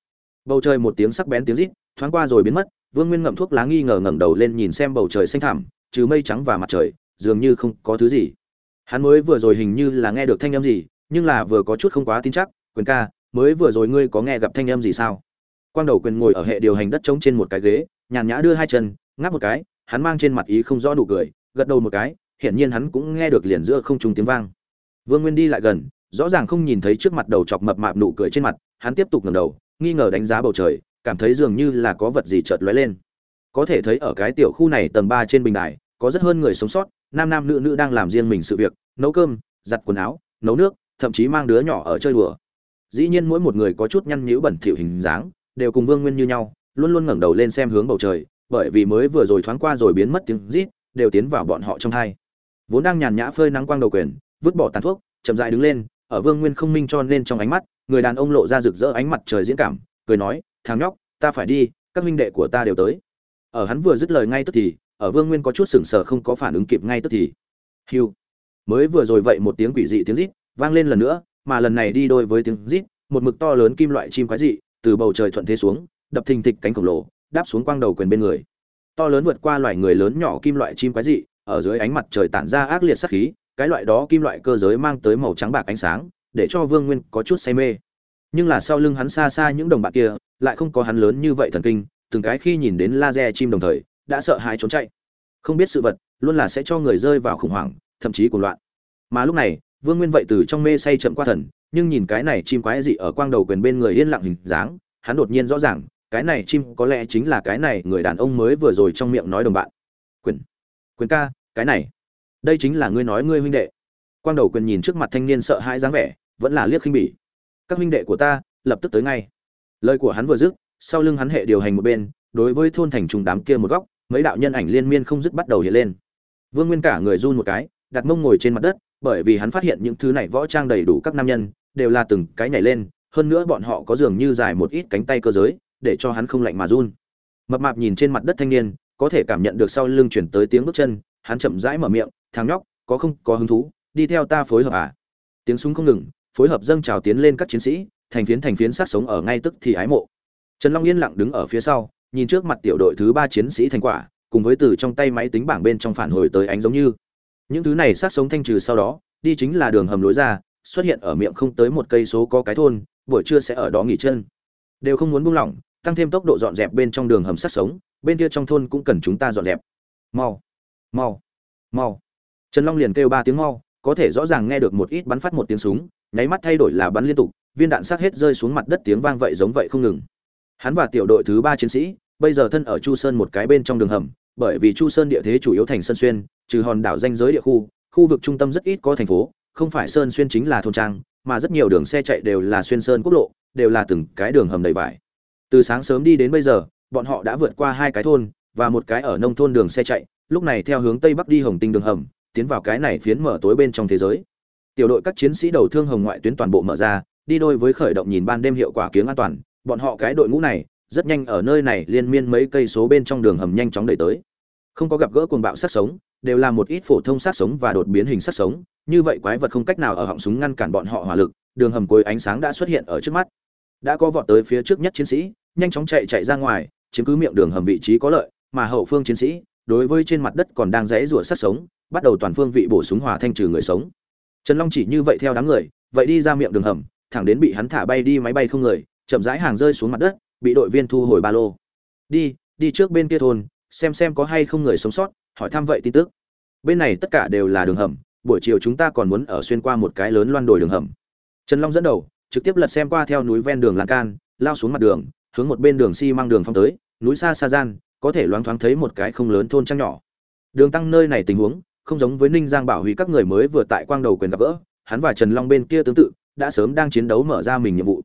Bầu trời một tiếng sắc bén tiếng rít thoáng qua rồi biến mất vương nguyên ngậm thuốc lá nghi ngờ ngẩng đầu lên nhìn xem bầu trời xanh thẳm trừ mây trắng và mặt trời dường như không có thứ gì. Hắn mới vừa rồi hình như là nghe được thanh âm gì nhưng là vừa có chút không quá tin chắc quyền ca mới vừa rồi ngươi có nghe gặp thanh âm gì sao? Quang đầu quyền ngồi ở hệ điều hành đất trống trên một cái ghế, nhàn nhã đưa hai chân, ngáp một cái, hắn mang trên mặt ý không rõ nụ cười, gật đầu một cái, hiển nhiên hắn cũng nghe được liền giữa không trung tiếng vang. Vương nguyên đi lại gần, rõ ràng không nhìn thấy trước mặt đầu chọc mập mạp nụ cười trên mặt, hắn tiếp tục ngẩng đầu, nghi ngờ đánh giá bầu trời, cảm thấy dường như là có vật gì chợt lóe lên. Có thể thấy ở cái tiểu khu này tầng ba trên bình đài, có rất hơn người sống sót, nam nam nữ nữ đang làm riêng mình sự việc, nấu cơm, giặt quần áo, nấu nước, thậm chí mang đứa nhỏ ở chơi đùa. Dĩ nhiên mỗi một người có chút nhăn nhữ bẩn thỉu hình dáng đều cùng vương nguyên như nhau, luôn luôn ngẩng đầu lên xem hướng bầu trời, bởi vì mới vừa rồi thoáng qua rồi biến mất tiếng rít, đều tiến vào bọn họ trong hai vốn đang nhàn nhã phơi nắng quang đầu quyền, vứt bỏ tàn thuốc, chậm rãi đứng lên, ở vương nguyên không minh cho nên trong ánh mắt, người đàn ông lộ ra rực rỡ ánh mặt trời diễn cảm, cười nói, thằng nhóc, ta phải đi, các huynh đệ của ta đều tới ở hắn vừa dứt lời ngay tức thì, ở vương nguyên có chút sững sờ không có phản ứng kịp ngay tức thì, Hưu. mới vừa rồi vậy một tiếng quỷ dị tiếng rít vang lên lần nữa, mà lần này đi đôi với tiếng rít, một mực to lớn kim loại chim quái dị từ bầu trời thuận thế xuống, đập thình thịch cánh khổng lồ, đáp xuống quang đầu quyền bên người. To lớn vượt qua loài người lớn nhỏ kim loại chim quái dị, ở dưới ánh mặt trời tản ra ác liệt sắc khí, cái loại đó kim loại cơ giới mang tới màu trắng bạc ánh sáng, để cho vương nguyên có chút say mê. Nhưng là sau lưng hắn xa xa những đồng bạn kia, lại không có hắn lớn như vậy thần kinh, từng cái khi nhìn đến laser chim đồng thời, đã sợ hãi trốn chạy. Không biết sự vật, luôn là sẽ cho người rơi vào khủng hoảng, thậm chí cuồng loạn. Mà lúc này, vương nguyên vậy từ trong mê say chậm qua thần nhưng nhìn cái này chim quái dị ở quang đầu quyền bên người yên lặng hình dáng, hắn đột nhiên rõ ràng, cái này chim có lẽ chính là cái này người đàn ông mới vừa rồi trong miệng nói đồng bạn. Quyền quyền ca, cái này, đây chính là ngươi nói ngươi huynh đệ. Quang đầu quyền nhìn trước mặt thanh niên sợ hãi dáng vẻ, vẫn là liếc khinh bỉ. Các huynh đệ của ta, lập tức tới ngay. Lời của hắn vừa dứt, sau lưng hắn hệ điều hành một bên, đối với thôn thành trùng đám kia một góc, mấy đạo nhân ảnh liên miên không dứt bắt đầu hiện lên. Vương nguyên cả người run một cái, đặt mông ngồi trên mặt đất, bởi vì hắn phát hiện những thứ này võ trang đầy đủ các nam nhân đều là từng cái nhảy lên, hơn nữa bọn họ có dường như dài một ít cánh tay cơ giới, để cho hắn không lạnh mà run. Mập mạp nhìn trên mặt đất thanh niên, có thể cảm nhận được sau lưng chuyển tới tiếng bước chân, hắn chậm rãi mở miệng, thằng nhóc, có không, có hứng thú, đi theo ta phối hợp à? Tiếng súng không ngừng, phối hợp dâng trào tiến lên các chiến sĩ, thành phiến thành phiến sát sống ở ngay tức thì ái mộ. Trần long yên lặng đứng ở phía sau, nhìn trước mặt tiểu đội thứ ba chiến sĩ thành quả, cùng với từ trong tay máy tính bảng bên trong phản hồi tới ánh giống như. Những thứ này sát sống thanh trừ sau đó, đi chính là đường hầm lối ra xuất hiện ở miệng không tới một cây số có cái thôn, buổi trưa sẽ ở đó nghỉ chân. Đều không muốn buông lỏng, tăng thêm tốc độ dọn dẹp bên trong đường hầm sát sống, bên kia trong thôn cũng cần chúng ta dọn dẹp. Mau mau mau. Trần long liền kêu ba tiếng mau, có thể rõ ràng nghe được một ít bắn phát một tiếng súng, nháy mắt thay đổi là bắn liên tục, viên đạn sắc hết rơi xuống mặt đất tiếng vang vậy giống vậy không ngừng. Hắn và tiểu đội thứ ba chiến sĩ, bây giờ thân ở chu sơn một cái bên trong đường hầm, bởi vì chu sơn địa thế chủ yếu thành sơn xuyên, trừ hòn đảo danh giới địa khu khu vực trung tâm rất ít có thành phố không phải sơn xuyên chính là thôn trang, mà rất nhiều đường xe chạy đều là xuyên sơn quốc lộ, đều là từng cái đường hầm đầy vải. Từ sáng sớm đi đến bây giờ, bọn họ đã vượt qua hai cái thôn và một cái ở nông thôn đường xe chạy, lúc này theo hướng tây bắc đi hồng tinh đường hầm, tiến vào cái này phiến mở tối bên trong thế giới. Tiểu đội các chiến sĩ đầu thương hồng ngoại tuyến toàn bộ mở ra, đi đôi với khởi động nhìn ban đêm hiệu quả kiếng an toàn, bọn họ cái đội ngũ này, rất nhanh ở nơi này liên miên mấy cây số bên trong đường hầm nhanh chóng đẩy tới. Không có gặp gỡ cuồng bạo sát sống, đều là một ít phổ thông sát sống và đột biến hình sát sống như vậy quái vật không cách nào ở họng súng ngăn cản bọn họ hỏa lực, đường hầm cuối ánh sáng đã xuất hiện ở trước mắt. Đã có vọt tới phía trước nhất chiến sĩ, nhanh chóng chạy chạy ra ngoài, chiếm cứ miệng đường hầm vị trí có lợi, mà hậu phương chiến sĩ, đối với trên mặt đất còn đang rẽ rủa sát sống, bắt đầu toàn phương vị bổ súng hòa thanh trừ người sống. Trần long chỉ như vậy theo đám người, vậy đi ra miệng đường hầm, thẳng đến bị hắn thả bay đi máy bay không người, chậm rãi hàng rơi xuống mặt đất, bị đội viên thu hồi ba lô. Đi đi trước bên kia thôn, xem xem có hay không người sống sót, hỏi thăm vậy tin tức. Bên này tất cả đều là đường hầm buổi chiều chúng ta còn muốn ở xuyên qua một cái lớn loan đồi đường hầm. Trần long dẫn đầu, trực tiếp lật xem qua theo núi ven đường lan can, lao xuống mặt đường, hướng một bên đường xi si đường phong tới, núi xa xa gian, có thể loáng thoáng thấy một cái không lớn thôn trăng nhỏ. Đường tăng nơi này tình huống, không giống với ninh giang bảo hủy các người mới vừa tại quang đầu quyền gặp gỡ, hắn và trần long bên kia tương tự, đã sớm đang chiến đấu mở ra mình nhiệm vụ.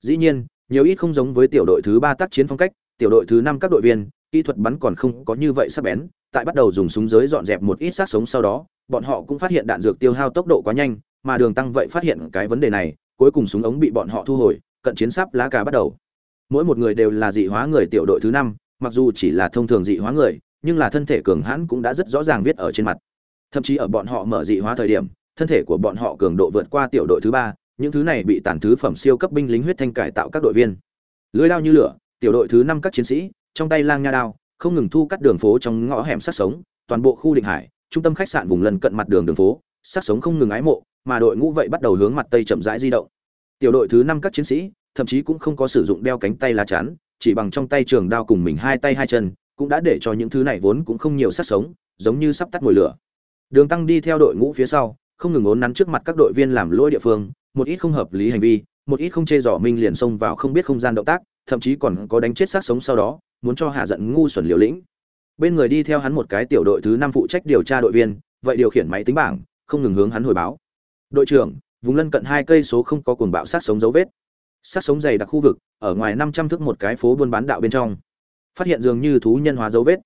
Dĩ nhiên, nhiều ít không giống với tiểu đội thứ ba tác chiến phong cách, tiểu đội thứ năm các đội viên, kỹ thuật bắn còn không có như vậy sắc bén, tại bắt đầu dùng súng giới dọn dẹp một ít xác sống sau đó bọn họ cũng phát hiện đạn dược tiêu hao tốc độ quá nhanh, mà đường tăng vậy phát hiện cái vấn đề này, cuối cùng súng ống bị bọn họ thu hồi, cận chiến sắp lá cà bắt đầu. Mỗi một người đều là dị hóa người tiểu đội thứ năm, mặc dù chỉ là thông thường dị hóa người, nhưng là thân thể cường hãn cũng đã rất rõ ràng viết ở trên mặt. Thậm chí ở bọn họ mở dị hóa thời điểm, thân thể của bọn họ cường độ vượt qua tiểu đội thứ ba, những thứ này bị tàn thứ phẩm siêu cấp binh lính huyết thanh cải tạo các đội viên. Lưỡi lao như lửa, tiểu đội thứ năm các chiến sĩ, trong tay lang nha đao, không ngừng thu cắt đường phố trong ngõ hẻm sát sống, toàn bộ khu định hải trung tâm khách sạn vùng lân cận mặt đường đường phố sát sống không ngừng ái mộ, mà đội ngũ vậy bắt đầu hướng mặt tây chậm rãi di động. Tiểu đội thứ năm các chiến sĩ, thậm chí cũng không có sử dụng đeo cánh tay lá chắn, chỉ bằng trong tay trường đao cùng mình hai tay hai chân, cũng đã để cho những thứ này vốn cũng không nhiều sát sống, giống như sắp tắt mồi lửa. Đường tăng đi theo đội ngũ phía sau, không ngừng ốn nắn trước mặt các đội viên làm lỗi địa phương, một ít không hợp lý hành vi, một ít không chê dò minh liền xông vào không biết không gian động tác, thậm chí còn có đánh chết xác sống sau đó, muốn cho hạ giận ngu xuẩn liều lĩnh bên người đi theo hắn một cái tiểu đội thứ năm phụ trách điều tra đội viên, vậy điều khiển máy tính bảng, không ngừng hướng hắn hồi báo. Đội trưởng, vùng lân cận hai cây số không có cuồng bạo sát sống dấu vết. Sát sống dày đặc khu vực, ở ngoài năm trăm thước một cái phố buôn bán đạo bên trong. Phát hiện dường như thú nhân hóa dấu vết.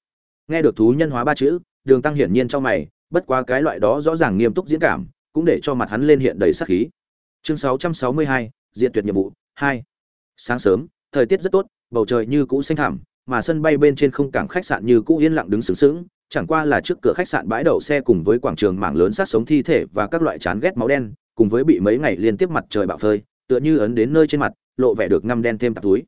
Nghe được thú nhân hóa ba chữ, đường tăng hiển nhiên trong mày, bất quá cái loại đó rõ ràng nghiêm túc diễn cảm, cũng để cho mặt hắn lên hiện đầy sát khí. Chương sáu trăm sáu mươi hai, diện tuyệt nhiệm vụ, hai. Sáng sớm, thời tiết rất tốt, bầu trời như cũ xanh thẳm mà sân bay bên trên không cảng khách sạn như cũ yên lặng đứng sướng sướng chẳng qua là trước cửa khách sạn bãi đậu xe cùng với quảng trường mảng lớn sát sống thi thể và các loại chán ghét máu đen, cùng với bị mấy ngày liên tiếp mặt trời bạo phơi, tựa như ấn đến nơi trên mặt, lộ vẻ được ngăm đen thêm tạp túi.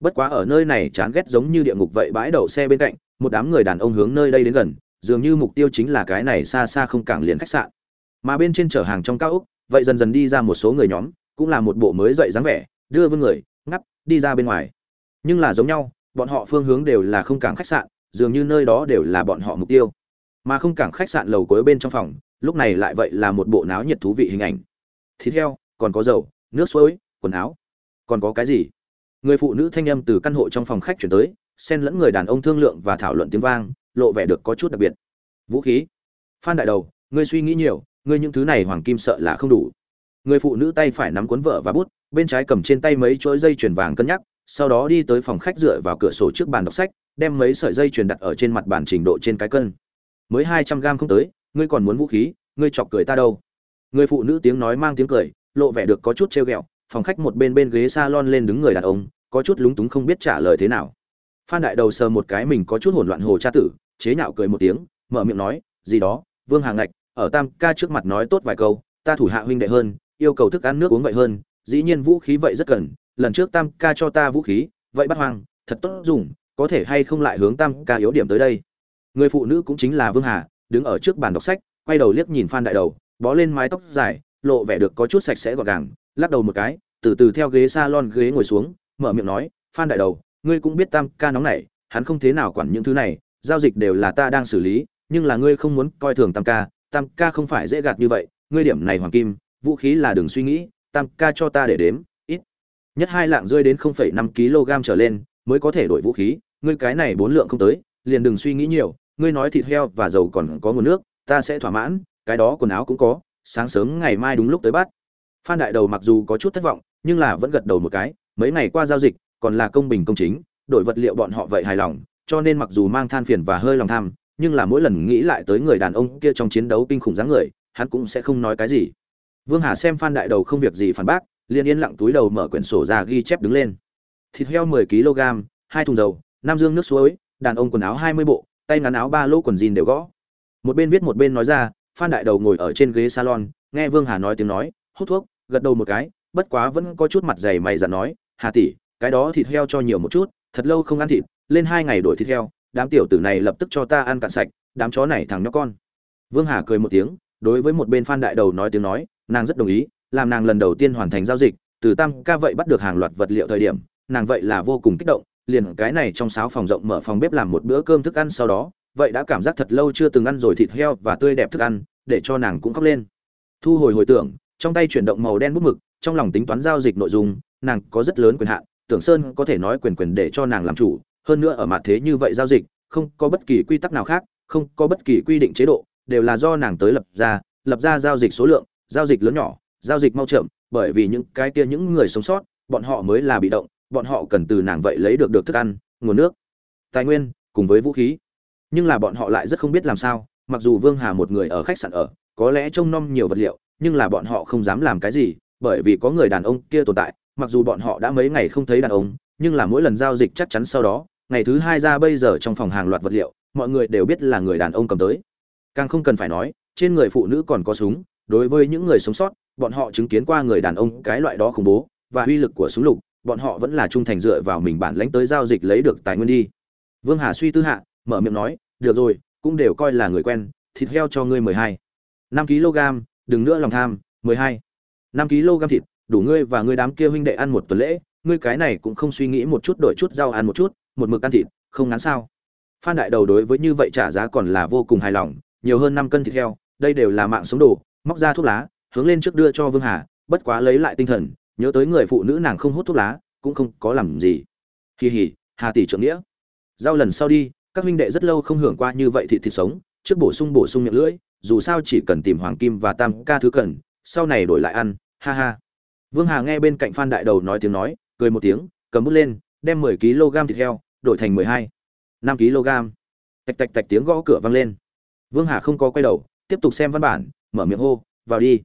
Bất quá ở nơi này chán ghét giống như địa ngục vậy bãi đậu xe bên cạnh, một đám người đàn ông hướng nơi đây đến gần, dường như mục tiêu chính là cái này xa xa không cảng liền khách sạn. Mà bên trên chở hàng trong cao ốc, vậy dần dần đi ra một số người nhóm, cũng là một bộ mới dậy dáng vẻ, đưa vương người, ngắp, đi ra bên ngoài. Nhưng là giống nhau bọn họ phương hướng đều là không cảng khách sạn, dường như nơi đó đều là bọn họ mục tiêu. Mà không cảng khách sạn lầu cuối bên trong phòng, lúc này lại vậy là một bộ náo nhiệt thú vị hình ảnh. Thịt heo, còn có dầu, nước suối, quần áo. Còn có cái gì? Người phụ nữ thanh âm từ căn hộ trong phòng khách chuyển tới, xen lẫn người đàn ông thương lượng và thảo luận tiếng vang, lộ vẻ được có chút đặc biệt. Vũ khí. Phan đại đầu, ngươi suy nghĩ nhiều, ngươi những thứ này hoàng kim sợ là không đủ. Người phụ nữ tay phải nắm cuốn vợ và bút, bên trái cầm trên tay mấy chuỗi dây chuyền vàng cân nhắc sau đó đi tới phòng khách dựa vào cửa sổ trước bàn đọc sách, đem mấy sợi dây truyền đặt ở trên mặt bàn trình độ trên cái cân. Mới hai trăm gram không tới, ngươi còn muốn vũ khí, ngươi chọc cười ta đâu? Người phụ nữ tiếng nói mang tiếng cười, lộ vẻ được có chút treo ghẹo, phòng khách một bên bên ghế salon lên đứng người đàn ông, có chút lúng túng không biết trả lời thế nào. Phan đại đầu sờ một cái mình có chút hỗn loạn hồ cha tử, chế nhạo cười một tiếng, mở miệng nói, gì đó, vương hàng ngạch, ở tam ca trước mặt nói tốt vài câu, ta thủ hạ huynh đệ hơn, yêu cầu thức ăn nước uống vậy hơn, dĩ nhiên vũ khí vậy rất cần lần trước tam ca cho ta vũ khí, vậy bắt hoang, thật tốt dùng, có thể hay không lại hướng tam ca yếu điểm tới đây. Người phụ nữ cũng chính là vương hà, đứng ở trước bàn đọc sách, quay đầu liếc nhìn phan đại đầu, bó lên mái tóc dài, lộ vẻ được có chút sạch sẽ gọn gàng, lắc đầu một cái, từ từ theo ghế salon ghế ngồi xuống, mở miệng nói, phan đại đầu, ngươi cũng biết tam ca nóng này hắn không thế nào quản những thứ này, giao dịch đều là ta đang xử lý, nhưng là ngươi không muốn coi thường tam ca tam ca không phải dễ gạt như vậy, ngươi điểm này hoàng kim, vũ khí là đừng suy nghĩ, tam ca cho ta để đếm nhất hai lạng rơi đến 0,5 kg trở lên mới có thể đổi vũ khí. Ngươi cái này bốn lượng không tới liền đừng suy nghĩ nhiều. Ngươi nói thịt heo và dầu còn có nguồn nước ta sẽ thỏa mãn. Cái đó quần áo cũng có. Sáng sớm ngày mai đúng lúc tới bắt. Phan đại đầu mặc dù có chút thất vọng nhưng là vẫn gật đầu một cái. Mấy ngày qua giao dịch còn là công bình công chính. Đổi vật liệu bọn họ vậy hài lòng cho nên mặc dù mang than phiền và hơi lòng tham nhưng là mỗi lần nghĩ lại tới người đàn ông kia trong chiến đấu kinh khủng dáng người hắn cũng sẽ không nói cái gì. Vương hà xem phan đại đầu không việc gì phản bác liền yên lặng túi đầu mở quyển sổ ra ghi chép đứng lên. Thịt heo 10 kg, hai thùng dầu năm dương nước suối, đàn ông quần áo 20 bộ, tay ngắn áo ba lỗ quần jean đều gõ. Một bên viết một bên nói ra, phan đại đầu ngồi ở trên ghế salon, nghe vương hà nói tiếng nói, hút thuốc, gật đầu một cái, bất quá vẫn có chút mặt dày mày dặn nói, hà tỷ, cái đó thịt heo cho nhiều một chút, thật lâu không ăn thịt, lên hai ngày đổi thịt heo, đám tiểu tử này lập tức cho ta ăn cạn sạch, đám chó này thằng nhóc con. Vương hà cười một tiếng, đối với một bên phan đại đầu nói tiếng nói, nàng rất đồng ý làm nàng lần đầu tiên hoàn thành giao dịch, từ tam ca vậy bắt được hàng loạt vật liệu thời điểm, nàng vậy là vô cùng kích động, liền cái này trong sáo phòng rộng mở phòng bếp làm một bữa cơm thức ăn sau đó, vậy đã cảm giác thật lâu chưa từng ăn rồi thịt heo và tươi đẹp thức ăn, để cho nàng cũng khóc lên. Thu hồi hồi tưởng, trong tay chuyển động màu đen bút mực, trong lòng tính toán giao dịch nội dung, nàng có rất lớn quyền hạn, tưởng sơn có thể nói quyền quyền để cho nàng làm chủ, hơn nữa ở mặt thế như vậy giao dịch, không có bất kỳ quy tắc nào khác, không có bất kỳ quy định chế độ, đều là do nàng tới lập ra lập ra giao dịch số lượng, giao dịch lớn nhỏ giao dịch mau chậm, bởi vì những cái kia những người sống sót, bọn họ mới là bị động, bọn họ cần từ nàng vậy lấy được được thức ăn, nguồn nước, tài nguyên, cùng với vũ khí. Nhưng là bọn họ lại rất không biết làm sao, mặc dù vương hà một người ở khách sạn ở, có lẽ trông nom nhiều vật liệu, nhưng là bọn họ không dám làm cái gì, bởi vì có người đàn ông kia tồn tại, mặc dù bọn họ đã mấy ngày không thấy đàn ông, nhưng là mỗi lần giao dịch chắc chắn sau đó, ngày thứ hai ra bây giờ trong phòng hàng loạt vật liệu, mọi người đều biết là người đàn ông cầm tới. Càng không cần phải nói, trên người phụ nữ còn có súng, đối với những người sống sót bọn họ chứng kiến qua người đàn ông cái loại đó khủng bố và uy lực của súng lục, bọn họ vẫn là trung thành dựa vào mình bản lãnh tới giao dịch lấy được tài nguyên đi. Vương hà suy tư hạ, mở miệng nói, được rồi, cũng đều coi là người quen, thịt heo cho ngươi mười hai. Năm kg, đừng nữa lòng tham, mười hai. Năm kg thịt, đủ ngươi và ngươi đám kia huynh đệ ăn một tuần lễ, ngươi cái này cũng không suy nghĩ một chút đổi chút rau ăn một chút, một mực ăn thịt, không ngắn sao? Phan đại đầu đối với như vậy trả giá còn là vô cùng hài lòng, nhiều hơn năm cân thịt heo, đây đều là mạng sống đồ, móc ra thuốc lá hướng lên trước đưa cho vương hà, bất quá lấy lại tinh thần, nhớ tới người phụ nữ nàng không hút thuốc lá, cũng không có làm gì. Kỳ hỉ hà tỷ trưởng nghĩa. Giao lần sau đi, các huynh đệ rất lâu không hưởng qua như vậy thịt thịt sống, trước bổ sung bổ sung miệng lưỡi, dù sao chỉ cần tìm hoàng kim và tam ca thứ cần, sau này đổi lại ăn, ha ha. Vương hà nghe bên cạnh phan đại đầu nói tiếng nói, cười một tiếng, cầm bút lên, đem mười kg thịt heo, đổi thành mười hai. Năm kg tạch tạch tạch tiếng gõ cửa vang lên. Vương hà không có quay đầu, tiếp tục xem văn bản, mở miệng hô, vào đi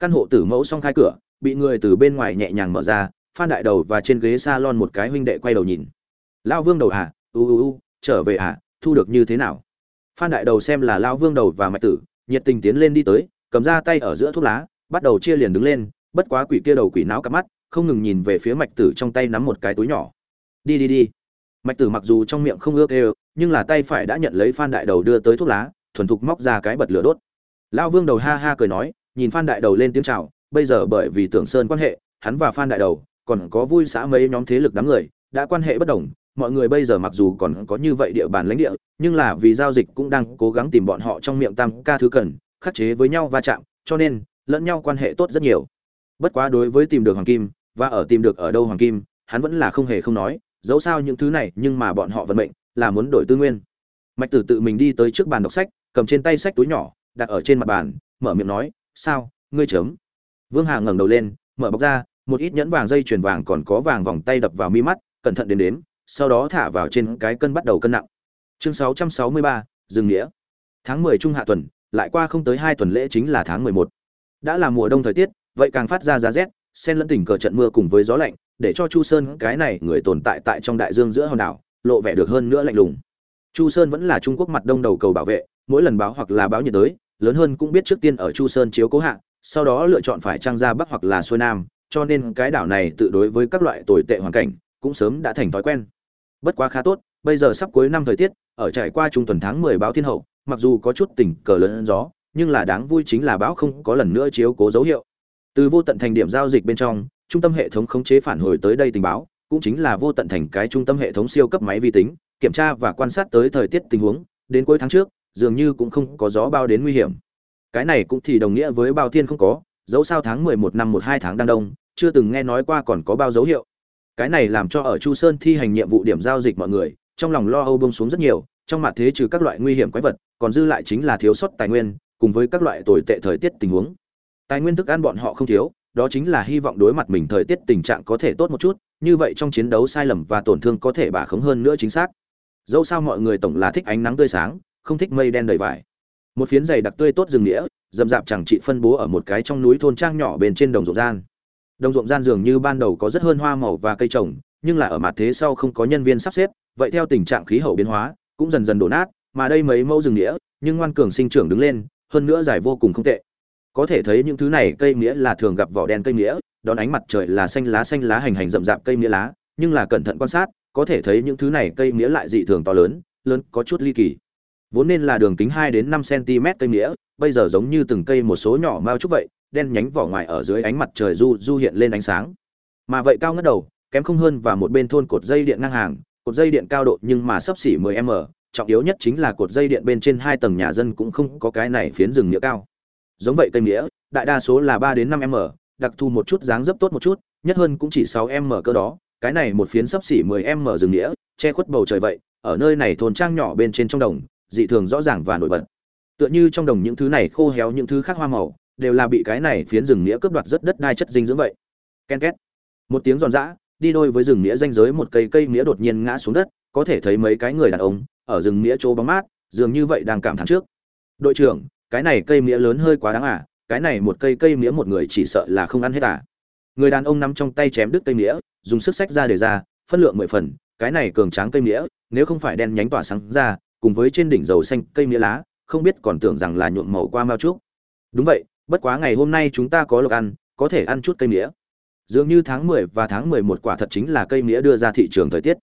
căn hộ tử mẫu xong khai cửa, bị người từ bên ngoài nhẹ nhàng mở ra, phan đại đầu và trên ghế salon một cái huynh đệ quay đầu nhìn. Lao vương đầu à u u u, trở về à thu được như thế nào? Phan đại đầu xem là lao vương đầu và mạch tử, nhiệt tình tiến lên đi tới, cầm ra tay ở giữa thuốc lá, bắt đầu chia liền đứng lên, bất quá quỷ kia đầu quỷ não cắp mắt, không ngừng nhìn về phía mạch tử trong tay nắm một cái túi nhỏ. Đi đi đi. Mạch tử mặc dù trong miệng không ước ê nhưng là tay phải đã nhận lấy phan đại đầu đưa tới thuốc lá, thuần thục móc ra cái bật lửa đốt. Lao vương đầu ha ha cười nói nhìn phan đại đầu lên tiếng chào, bây giờ bởi vì tưởng sơn quan hệ, hắn và phan đại đầu còn có vui xã mấy nhóm thế lực đám người, đã quan hệ bất đồng. Mọi người bây giờ mặc dù còn có như vậy địa bàn lãnh địa, nhưng là vì giao dịch cũng đang cố gắng tìm bọn họ trong miệng tam ca thứ cần, khắc chế với nhau va chạm, cho nên lẫn nhau quan hệ tốt rất nhiều. Bất quá đối với tìm được hoàng kim và ở tìm được ở đâu hoàng kim, hắn vẫn là không hề không nói, dẫu sao những thứ này nhưng mà bọn họ vận mệnh là muốn đổi tư nguyên. Mạch tử tự mình đi tới trước bàn đọc sách, cầm trên tay sách túi nhỏ, đặt ở trên mặt bàn, mở miệng nói sao ngươi chớm. Vương hà ngẩng đầu lên mở bọc ra một ít nhẫn vàng dây chuyền vàng còn có vàng vòng tay đập vào mi mắt cẩn thận đến đếm sau đó thả vào trên cái cân bắt đầu cân nặng. Chương 663, dừng nghĩa. Tháng 10 trung hạ tuần lại qua không tới hai tuần lễ chính là tháng 11. đã là mùa đông thời tiết vậy càng phát ra giá rét xen lẫn tình cờ trận mưa cùng với gió lạnh để cho chu sơn cái này người tồn tại tại trong đại dương giữa hòn đảo lộ vẻ được hơn nữa lạnh lùng. Chu sơn vẫn là trung quốc mặt đông đầu cầu bảo vệ mỗi lần báo hoặc là báo nhiệt đới lớn hơn cũng biết trước tiên ở chu sơn chiếu cố hạ, sau đó lựa chọn phải trang ra bắc hoặc là xuôi nam, cho nên cái đảo này tự đối với các loại tồi tệ hoàn cảnh cũng sớm đã thành thói quen. Bất quá khá tốt, bây giờ sắp cuối năm thời tiết, ở trải qua trung tuần tháng 10 báo thiên hậu, mặc dù có chút tỉnh cờ lớn gió, nhưng là đáng vui chính là bão không có lần nữa chiếu cố dấu hiệu. Từ vô tận thành điểm giao dịch bên trong, trung tâm hệ thống khống chế phản hồi tới đây tình báo, cũng chính là vô tận thành cái trung tâm hệ thống siêu cấp máy vi tính, kiểm tra và quan sát tới thời tiết tình huống, đến cuối tháng trước dường như cũng không có gió bao đến nguy hiểm. Cái này cũng thì đồng nghĩa với bao thiên không có, dẫu sao tháng 11 năm 12 tháng đang đông, chưa từng nghe nói qua còn có bao dấu hiệu. Cái này làm cho ở chu sơn thi hành nhiệm vụ điểm giao dịch mọi người, trong lòng lo âu bông xuống rất nhiều, trong mặt thế trừ các loại nguy hiểm quái vật, còn dư lại chính là thiếu sót tài nguyên, cùng với các loại tồi tệ thời tiết tình huống. Tài nguyên thức ăn bọn họ không thiếu, đó chính là hy vọng đối mặt mình thời tiết tình trạng có thể tốt một chút, như vậy trong chiến đấu sai lầm và tổn thương có thể bà khống hơn nữa chính xác. Dẫu sao mọi người tổng là thích ánh nắng tươi sáng không thích mây đen đầy vải. Một phiến dày đặc tươi tốt rừng nghĩa dầm dạp chẳng trị phân bố ở một cái trong núi thôn trang nhỏ bên trên đồng ruộng gian. Đồng ruộng gian dường như ban đầu có rất hơn hoa màu và cây trồng, nhưng là ở mặt thế sau không có nhân viên sắp xếp, vậy theo tình trạng khí hậu biến hóa, cũng dần dần đổ nát, mà đây mấy mẫu rừng nghĩa, nhưng ngoan cường sinh trưởng đứng lên, hơn nữa dài vô cùng không tệ. Có thể thấy những thứ này cây nghĩa là thường gặp vỏ đen cây nghĩa, đón ánh mặt trời là xanh lá xanh lá hành hành rậm rạp cây nghĩa lá, nhưng là cẩn thận quan sát, có thể thấy những thứ này cây nghĩa lại dị thường to lớn lớn, có chút ly kỳ vốn nên là đường kính hai đến năm cm cây nghĩa bây giờ giống như từng cây một số nhỏ mao trúc vậy, đen nhánh vỏ ngoài ở dưới ánh mặt trời du du hiện lên ánh sáng. Mà vậy cao ngất đầu, kém không hơn và một bên thôn cột dây điện ngang hàng, cột dây điện cao độ nhưng mà sấp xỉ 10 m, trọng yếu nhất chính là cột dây điện bên trên hai tầng nhà dân cũng không có cái này phiến rừng nghĩa cao. Giống vậy cây nghĩa đại đa số là 3 đến 5 m, đặc thù một chút dáng dấp tốt một chút, nhất hơn cũng chỉ 6 m cơ đó, cái này một phiến sấp xỉ 10 m rừng nghĩa che khuất bầu trời vậy, ở nơi này thôn trang nhỏ bên trên trong đồng dị thường rõ ràng và nổi bật. Tựa như trong đồng những thứ này khô héo những thứ khác hoa màu, đều là bị cái này phiến rừng nghĩa cướp đoạt rất đất đai chất dinh dưỡng vậy. Ken két. Một tiếng giòn giã, đi đôi với rừng nghĩa danh giới một cây cây nghĩa đột nhiên ngã xuống đất, có thể thấy mấy cái người đàn ông, ở rừng nghĩa chỗ bóng mát, dường như vậy đang cảm thán trước. Đội trưởng, cái này cây nghĩa lớn hơi quá đáng à cái này một cây cây nghĩa một người chỉ sợ là không ăn hết à. Người đàn ông nắm trong tay chém đứt cây nghĩa, dùng sức sách ra để ra, phân lượng mười phần, cái này cường tráng cây nghĩa, nếu không phải đen nhánh tỏa sáng ra cùng với trên đỉnh dầu xanh cây nghĩa lá, không biết còn tưởng rằng là nhuộm màu qua mao trúc. Đúng vậy, bất quá ngày hôm nay chúng ta có lộc ăn, có thể ăn chút cây nghĩa dường như tháng mười và tháng mười một quả thật chính là cây nghĩa đưa ra thị trường thời tiết.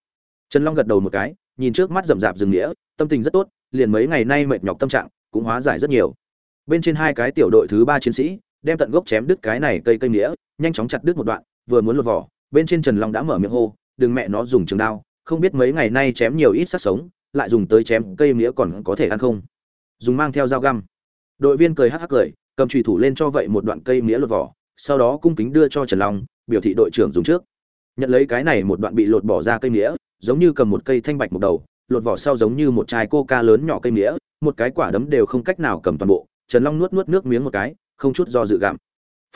Trần long gật đầu một cái, nhìn trước mắt rậm rạp rừng nghĩa tâm tình rất tốt, liền mấy ngày nay mệt nhọc tâm trạng, cũng hóa giải rất nhiều. Bên trên hai cái tiểu đội thứ ba chiến sĩ, đem tận gốc chém đứt cái này cây cây nghĩa nhanh chóng chặt đứt một đoạn, vừa muốn lột vỏ, bên trên trần long đã mở miệng hô, đừng mẹ nó dùng trường đao, không biết mấy ngày nay chém nhiều ít sắc sống lại dùng tới chém cây mía còn có thể ăn không? Dùng mang theo dao găm. Đội viên cười hắc hắc cười, cầm trùy thủ lên cho vậy một đoạn cây mía lột vỏ, sau đó cung kính đưa cho trần long, biểu thị đội trưởng dùng trước. Nhận lấy cái này một đoạn bị lột bỏ ra cây mía, giống như cầm một cây thanh bạch một đầu, lột vỏ sau giống như một chai coca lớn nhỏ cây mía, một cái quả đấm đều không cách nào cầm toàn bộ, trần long nuốt nuốt nước miếng một cái, không chút do dự gặm.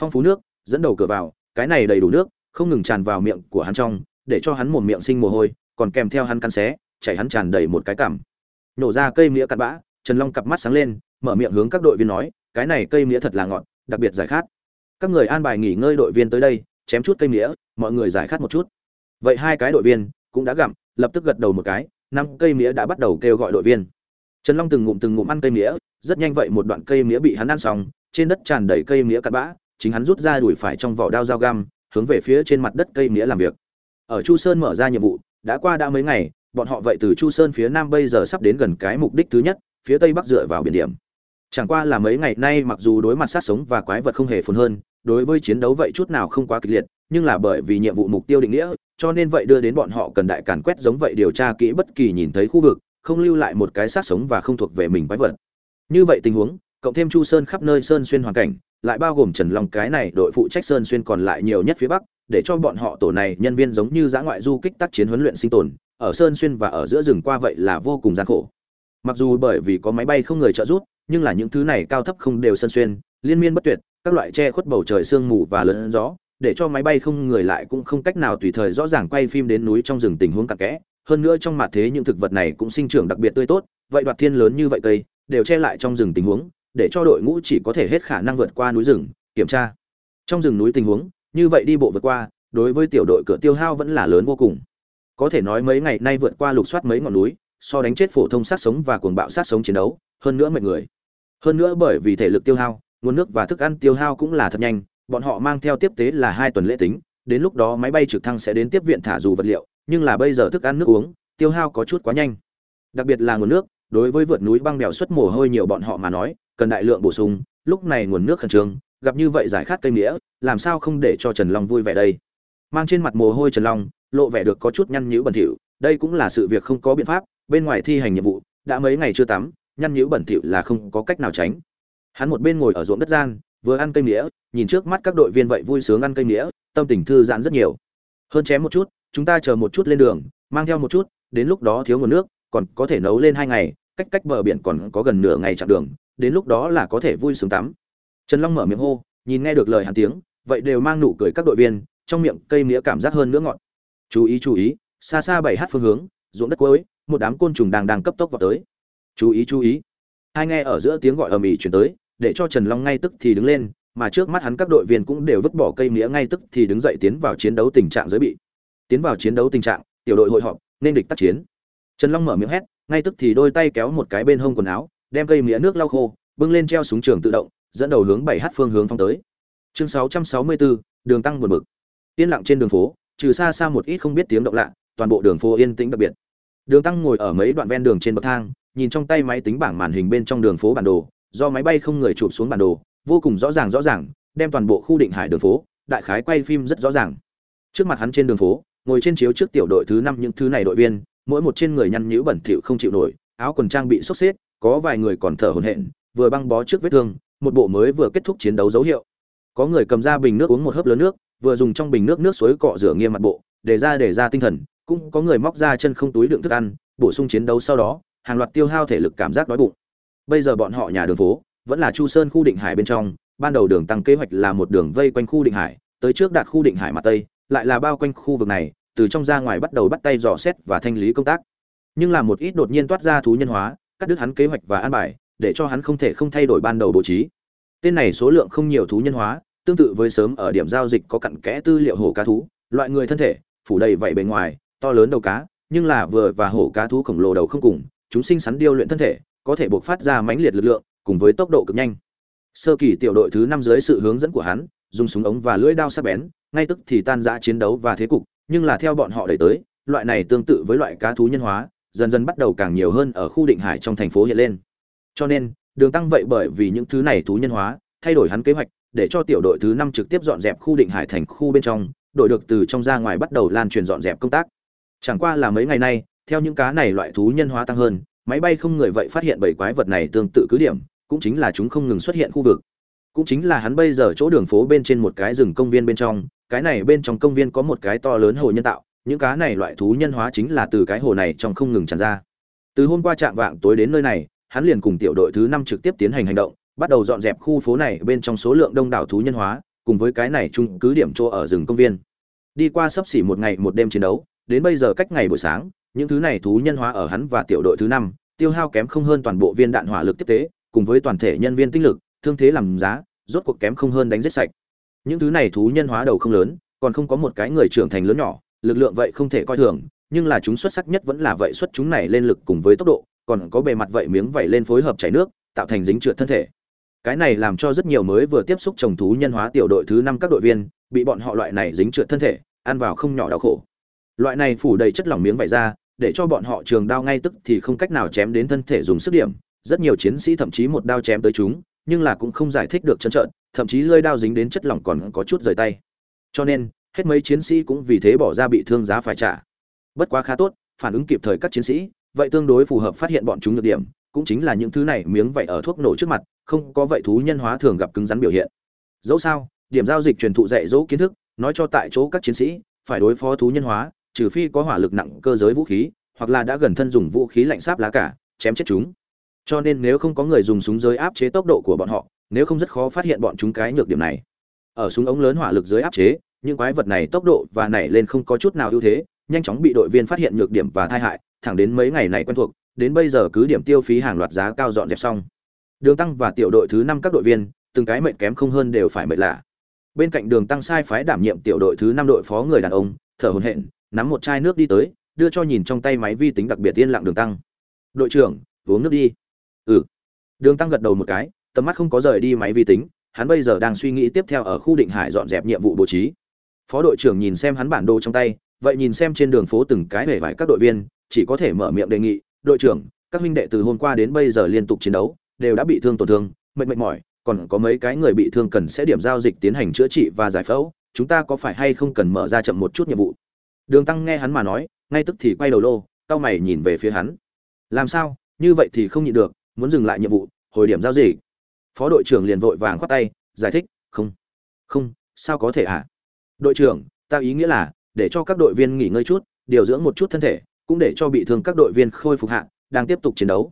Phong phú nước, dẫn đầu cửa vào, cái này đầy đủ nước, không ngừng tràn vào miệng của hắn trong, để cho hắn một miệng sinh mồ hôi, còn kèm theo hắn cắn xé chảy hắn tràn đầy một cái cảm. Nổ ra cây mía cặn bã, trần long cặp mắt sáng lên, mở miệng hướng các đội viên nói, cái này cây mía thật là ngọt, đặc biệt giải khát. Các người an bài nghỉ ngơi đội viên tới đây, chém chút cây mía, mọi người giải khát một chút. Vậy hai cái đội viên cũng đã gặm, lập tức gật đầu một cái, năm cây mía đã bắt đầu kêu gọi đội viên. Trần long từng ngụm từng ngụm ăn cây mía, rất nhanh vậy một đoạn cây mía bị hắn ăn xong, trên đất tràn đầy cây mía cặn bã, chính hắn rút ra đuổi phải trong vỏ đao dao găm, hướng về phía trên mặt đất cây mía làm việc. Ở chu sơn mở ra nhiệm vụ, đã qua đã mấy ngày bọn họ vậy từ chu sơn phía nam bây giờ sắp đến gần cái mục đích thứ nhất, phía tây bắc dựa vào biển điểm. Chẳng qua là mấy ngày nay mặc dù đối mặt sát sống và quái vật không hề phồn hơn, đối với chiến đấu vậy chút nào không quá kịch liệt, nhưng là bởi vì nhiệm vụ mục tiêu định nghĩa, cho nên vậy đưa đến bọn họ cần đại càn quét giống vậy điều tra kỹ bất kỳ nhìn thấy khu vực, không lưu lại một cái sát sống và không thuộc về mình quái vật. Như vậy tình huống, cộng thêm chu sơn khắp nơi sơn xuyên hoàn cảnh, lại bao gồm trần long cái này đội phụ trách sơn xuyên còn lại nhiều nhất phía bắc, để cho bọn họ tổ này nhân viên giống như giã ngoại du kích tác chiến huấn luyện sinh tồn ở sơn xuyên và ở giữa rừng qua vậy là vô cùng gian khổ. Mặc dù bởi vì có máy bay không người trợ giúp, nhưng là những thứ này cao thấp không đều sơn xuyên, liên miên bất tuyệt, các loại che khuất bầu trời sương mù và lớn gió, để cho máy bay không người lại cũng không cách nào tùy thời rõ ràng quay phim đến núi trong rừng tình huống cặn kẽ. Hơn nữa trong mặt thế những thực vật này cũng sinh trưởng đặc biệt tươi tốt, vậy đoạt thiên lớn như vậy cây, đều che lại trong rừng tình huống, để cho đội ngũ chỉ có thể hết khả năng vượt qua núi rừng, kiểm tra. Trong rừng núi tình huống, như vậy đi bộ vượt qua, đối với tiểu đội cửa tiêu hao vẫn là lớn vô cùng có thể nói mấy ngày nay vượt qua lục soát mấy ngọn núi, so đánh chết phổ thông sát sống và cuồng bạo sát sống chiến đấu, hơn nữa mệt người. Hơn nữa bởi vì thể lực tiêu hao, nguồn nước và thức ăn tiêu hao cũng là thật nhanh, bọn họ mang theo tiếp tế là hai tuần lễ tính, đến lúc đó máy bay trực thăng sẽ đến tiếp viện thả dù vật liệu, nhưng là bây giờ thức ăn nước uống, tiêu hao có chút quá nhanh. Đặc biệt là nguồn nước, đối với vượt núi băng bèo xuất mồ hôi nhiều bọn họ mà nói, cần đại lượng bổ sung, lúc này nguồn nước khẩn trương, gặp như vậy giải khát cây nghĩa làm sao không để cho trần long vui vẻ đây? Mang trên mặt mồ hôi trần long lộ vẻ được có chút nhăn nhữ bẩn thỉu, đây cũng là sự việc không có biện pháp, bên ngoài thi hành nhiệm vụ, đã mấy ngày chưa tắm, nhăn nhữ bẩn thỉu là không có cách nào tránh. Hắn một bên ngồi ở ruộng đất gian, vừa ăn cây nghĩa nhìn trước mắt các đội viên vậy vui sướng ăn cây nghĩa tâm tình thư giãn rất nhiều. Hơn chém một chút, chúng ta chờ một chút lên đường, mang theo một chút, đến lúc đó thiếu nguồn nước, còn có thể nấu lên hai ngày, cách cách bờ biển còn có gần nửa ngày chặng đường, đến lúc đó là có thể vui sướng tắm. Trần long mở miệng hô, nhìn nghe được lời hàn tiếng, vậy đều mang nụ cười các đội viên, trong miệng cây nghĩa cảm giác hơn nữa ngọt chú ý chú ý, xa xa bảy h phương hướng, ruộng đất cuối, một đám côn trùng đang đang cấp tốc vào tới. Chú ý chú ý. Hai nghe ở giữa tiếng gọi ầm ĩ chuyển tới, để cho trần long ngay tức thì đứng lên, mà trước mắt hắn các đội viên cũng đều vứt bỏ cây mía ngay tức thì đứng dậy tiến vào chiến đấu tình trạng giới bị. Tiến vào chiến đấu tình trạng, tiểu đội hội họp, nên địch tác chiến. Trần long mở miệng hét, ngay tức thì đôi tay kéo một cái bên hông quần áo, đem cây mía nước lau khô, bưng lên treo súng trường tự động, dẫn đầu hướng bảy h phương hướng phong tới. Chương sáu trăm sáu mươi bốn, đường tăng buồn bực. Yên lặng trên đường phố trừ xa xa một ít không biết tiếng động lạ, toàn bộ đường phố yên tĩnh đặc biệt. Đường tăng ngồi ở mấy đoạn ven đường trên bậc thang, nhìn trong tay máy tính bảng màn hình bên trong đường phố bản đồ, do máy bay không người chụp xuống bản đồ, vô cùng rõ ràng rõ ràng, đem toàn bộ khu định hải đường phố, đại khái quay phim rất rõ ràng. Trước mặt hắn trên đường phố, ngồi trên chiếu trước tiểu đội thứ năm những thứ này đội viên, mỗi một trên người nhăn nhữ bẩn thỉu không chịu nổi, áo quần trang bị xốc xếp, có vài người còn thở hổn hển, vừa băng bó trước vết thương, một bộ mới vừa kết thúc chiến đấu dấu hiệu. Có người cầm ra bình nước uống một hớp lớn nước vừa dùng trong bình nước nước suối cọ rửa nghiêm mặt bộ, để ra để ra tinh thần, cũng có người móc ra chân không túi đựng thức ăn, bổ sung chiến đấu sau đó, hàng loạt tiêu hao thể lực cảm giác đói bụng. Bây giờ bọn họ nhà đường phố, vẫn là chu sơn khu định hải bên trong, ban đầu đường tăng kế hoạch là một đường vây quanh khu định hải, tới trước đạt khu định hải mặt tây, lại là bao quanh khu vực này, từ trong ra ngoài bắt đầu bắt tay dò xét và thanh lý công tác. Nhưng là một ít đột nhiên toát ra thú nhân hóa, cắt đứt hắn kế hoạch và an bài, để cho hắn không thể không thay đổi ban đầu bố trí. Tên này số lượng không nhiều thú nhân hóa tương tự với sớm ở điểm giao dịch có cặn kẽ tư liệu hổ cá thú, loại người thân thể, phủ đầy vảy bề ngoài, to lớn đầu cá, nhưng là vừa và hổ cá thú khổng lồ đầu không cùng, chúng sinh sắn điêu luyện thân thể, có thể bộc phát ra mãnh liệt lực lượng, cùng với tốc độ cực nhanh. Sơ kỳ tiểu đội thứ năm dưới sự hướng dẫn của hắn, dùng súng ống và lưỡi đao sắc bén, ngay tức thì tan rã chiến đấu và thế cục, nhưng là theo bọn họ đẩy tới, loại này tương tự với loại cá thú nhân hóa, dần dần bắt đầu càng nhiều hơn ở khu định hải trong thành phố hiện lên. Cho nên, đường tăng vậy bởi vì những thứ này thú nhân hóa, thay đổi hắn kế hoạch để cho tiểu đội thứ năm trực tiếp dọn dẹp khu định hải thành khu bên trong, đội được từ trong ra ngoài bắt đầu lan truyền dọn dẹp công tác. Chẳng qua là mấy ngày nay, theo những cá này loại thú nhân hóa tăng hơn, máy bay không người vậy phát hiện bảy quái vật này tương tự cứ điểm, cũng chính là chúng không ngừng xuất hiện khu vực. Cũng chính là hắn bây giờ chỗ đường phố bên trên một cái rừng công viên bên trong, cái này bên trong công viên có một cái to lớn hồ nhân tạo, những cá này loại thú nhân hóa chính là từ cái hồ này trong không ngừng tràn ra. Từ hôm qua trạm vạng tối đến nơi này, hắn liền cùng tiểu đội thứ năm trực tiếp tiến hành hành động bắt đầu dọn dẹp khu phố này bên trong số lượng đông đảo thú nhân hóa, cùng với cái này chung cứ điểm chỗ ở rừng công viên. Đi qua sấp xỉ một ngày một đêm chiến đấu, đến bây giờ cách ngày buổi sáng, những thứ này thú nhân hóa ở hắn và tiểu đội thứ năm, tiêu hao kém không hơn toàn bộ viên đạn hỏa lực tiếp tế, cùng với toàn thể nhân viên tinh lực, thương thế làm giá, rốt cuộc kém không hơn đánh giết sạch. Những thứ này thú nhân hóa đầu không lớn, còn không có một cái người trưởng thành lớn nhỏ, lực lượng vậy không thể coi thường, nhưng là chúng xuất sắc nhất vẫn là vậy xuất chúng này lên lực cùng với tốc độ, còn có bề mặt vậy miếng vậy lên phối hợp chảy nước, tạo thành dính trượt thân thể cái này làm cho rất nhiều mới vừa tiếp xúc trồng thú nhân hóa tiểu đội thứ năm các đội viên, bị bọn họ loại này dính trượt thân thể, ăn vào không nhỏ đau khổ. Loại này phủ đầy chất lỏng miếng vải ra để cho bọn họ trường đao ngay tức thì không cách nào chém đến thân thể dùng sức điểm. Rất nhiều chiến sĩ thậm chí một đao chém tới chúng, nhưng là cũng không giải thích được chân trợn, thậm chí lơi đao dính đến chất lỏng còn có chút rời tay. Cho nên, hết mấy chiến sĩ cũng vì thế bỏ ra bị thương giá phải trả. Bất quá khá tốt, phản ứng kịp thời các chiến sĩ, vậy tương đối phù hợp phát hiện bọn chúng nhược điểm cũng chính là những thứ này miếng vậy ở thuốc nổ trước mặt, không có vậy thú nhân hóa thường gặp cứng rắn biểu hiện. Dẫu sao, điểm giao dịch truyền thụ dạy dỗ kiến thức, nói cho tại chỗ các chiến sĩ, phải đối phó thú nhân hóa, trừ phi có hỏa lực nặng cơ giới vũ khí, hoặc là đã gần thân dùng vũ khí lạnh sáp lá cả, chém chết chúng. Cho nên nếu không có người dùng súng giới áp chế tốc độ của bọn họ, nếu không rất khó phát hiện bọn chúng cái nhược điểm này. Ở súng ống lớn hỏa lực dưới áp chế, những quái vật này tốc độ và nảy lên không có chút nào ưu thế, nhanh chóng bị đội viên phát hiện nhược điểm và tai hại, thẳng đến mấy ngày này quen thuộc đến bây giờ cứ điểm tiêu phí hàng loạt giá cao dọn dẹp xong. Đường tăng và tiểu đội thứ năm các đội viên, từng cái mệnh kém không hơn đều phải mệt lạ. Bên cạnh đường tăng sai phái đảm nhiệm tiểu đội thứ năm đội phó người đàn ông, thở hổn hển, nắm một chai nước đi tới, đưa cho nhìn trong tay máy vi tính đặc biệt yên lặng đường tăng. Đội trưởng, uống nước đi. Ừ. Đường tăng gật đầu một cái, tầm mắt không có rời đi máy vi tính, hắn bây giờ đang suy nghĩ tiếp theo ở khu định hải dọn dẹp nhiệm vụ bố trí. Phó đội trưởng nhìn xem hắn bản đồ trong tay, vậy nhìn xem trên đường phố từng cái vẻ vải các đội viên, chỉ có thể mở miệng đề nghị đội trưởng, các huynh đệ từ hôm qua đến bây giờ liên tục chiến đấu, đều đã bị thương tổn thương, mệt mệt mỏi, còn có mấy cái người bị thương cần sẽ điểm giao dịch tiến hành chữa trị và giải phẫu, chúng ta có phải hay không cần mở ra chậm một chút nhiệm vụ? Đường tăng nghe hắn mà nói, ngay tức thì quay đầu lô, cau mày nhìn về phía hắn. Làm sao? Như vậy thì không nhịn được, muốn dừng lại nhiệm vụ, hồi điểm giao dịch. Phó đội trưởng liền vội vàng khoát tay, giải thích, không không, sao có thể ạ à? đội trưởng, ta ý nghĩa là, để cho các đội viên nghỉ ngơi chút, điều dưỡng một chút thân thể cũng để cho bị thương các đội viên khôi phục hạ, đang tiếp tục chiến đấu.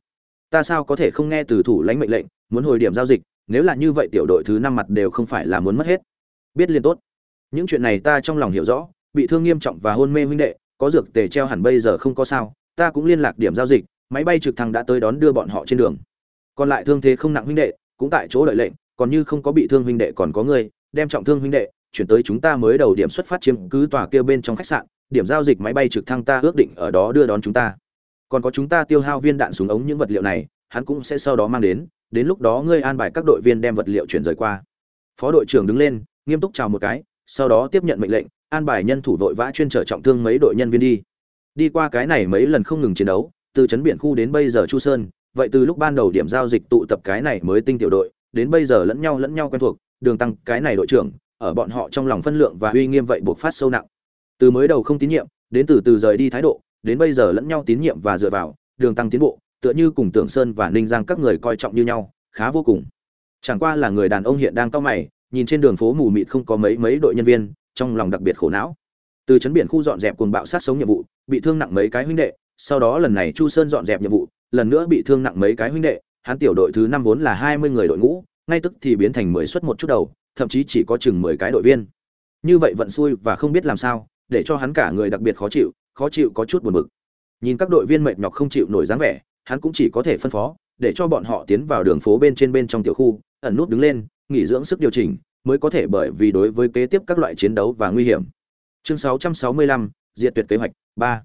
Ta sao có thể không nghe từ thủ lãnh mệnh lệnh, muốn hồi điểm giao dịch, nếu là như vậy tiểu đội thứ năm mặt đều không phải là muốn mất hết. Biết liên tốt. Những chuyện này ta trong lòng hiểu rõ, bị thương nghiêm trọng và hôn mê huynh đệ, có dược tề treo hẳn bây giờ không có sao, ta cũng liên lạc điểm giao dịch, máy bay trực thăng đã tới đón đưa bọn họ trên đường. Còn lại thương thế không nặng huynh đệ, cũng tại chỗ đợi lệnh, còn như không có bị thương huynh đệ còn có người, đem trọng thương huynh đệ, chuyển tới chúng ta mới đầu điểm xuất phát chiếm cứ tòa kia bên trong khách sạn điểm giao dịch máy bay trực thăng ta ước định ở đó đưa đón chúng ta. Còn có chúng ta tiêu hao viên đạn súng ống những vật liệu này, hắn cũng sẽ sau đó mang đến đến lúc đó ngươi an bài các đội viên đem vật liệu chuyển rời qua. Phó đội trưởng đứng lên, nghiêm túc chào một cái, sau đó tiếp nhận mệnh lệnh, an bài nhân thủ vội vã chuyên trở trọng thương mấy đội nhân viên đi. Đi qua cái này mấy lần không ngừng chiến đấu, từ trấn biển khu đến bây giờ chu sơn, vậy từ lúc ban đầu điểm giao dịch tụ tập cái này mới tinh tiểu đội, đến bây giờ lẫn nhau lẫn nhau quen thuộc, đường tăng cái này đội trưởng, ở bọn họ trong lòng phân lượng và uy nghiêm vậy buộc phát sâu nặng từ mới đầu không tín nhiệm, đến từ từ rời đi thái độ, đến bây giờ lẫn nhau tín nhiệm và dựa vào, đường tăng tiến bộ, tựa như cùng tưởng sơn và ninh giang các người coi trọng như nhau, khá vô cùng. Chẳng qua là người đàn ông hiện đang cao mày, nhìn trên đường phố mù mịt không có mấy mấy đội nhân viên, trong lòng đặc biệt khổ não. Từ chấn biển khu dọn dẹp cuồng bạo sát sống nhiệm vụ, bị thương nặng mấy cái huynh đệ, sau đó lần này chu sơn dọn dẹp nhiệm vụ, lần nữa bị thương nặng mấy cái huynh đệ, hắn tiểu đội thứ năm vốn là hai mươi người đội ngũ, ngay tức thì biến thành mười suất một chút đầu, thậm chí chỉ có chừng mười cái đội viên. Như vậy vận xui và không biết làm sao để cho hắn cả người đặc biệt khó chịu khó chịu có chút buồn bực. Nhìn các đội viên mệt nhọc không chịu nổi dáng vẻ hắn cũng chỉ có thể phân phó để cho bọn họ tiến vào đường phố bên trên bên trong tiểu khu ẩn nút đứng lên nghỉ dưỡng sức điều chỉnh mới có thể bởi vì đối với kế tiếp các loại chiến đấu và nguy hiểm. Chương 665, diệt tuyệt kế hoạch 3.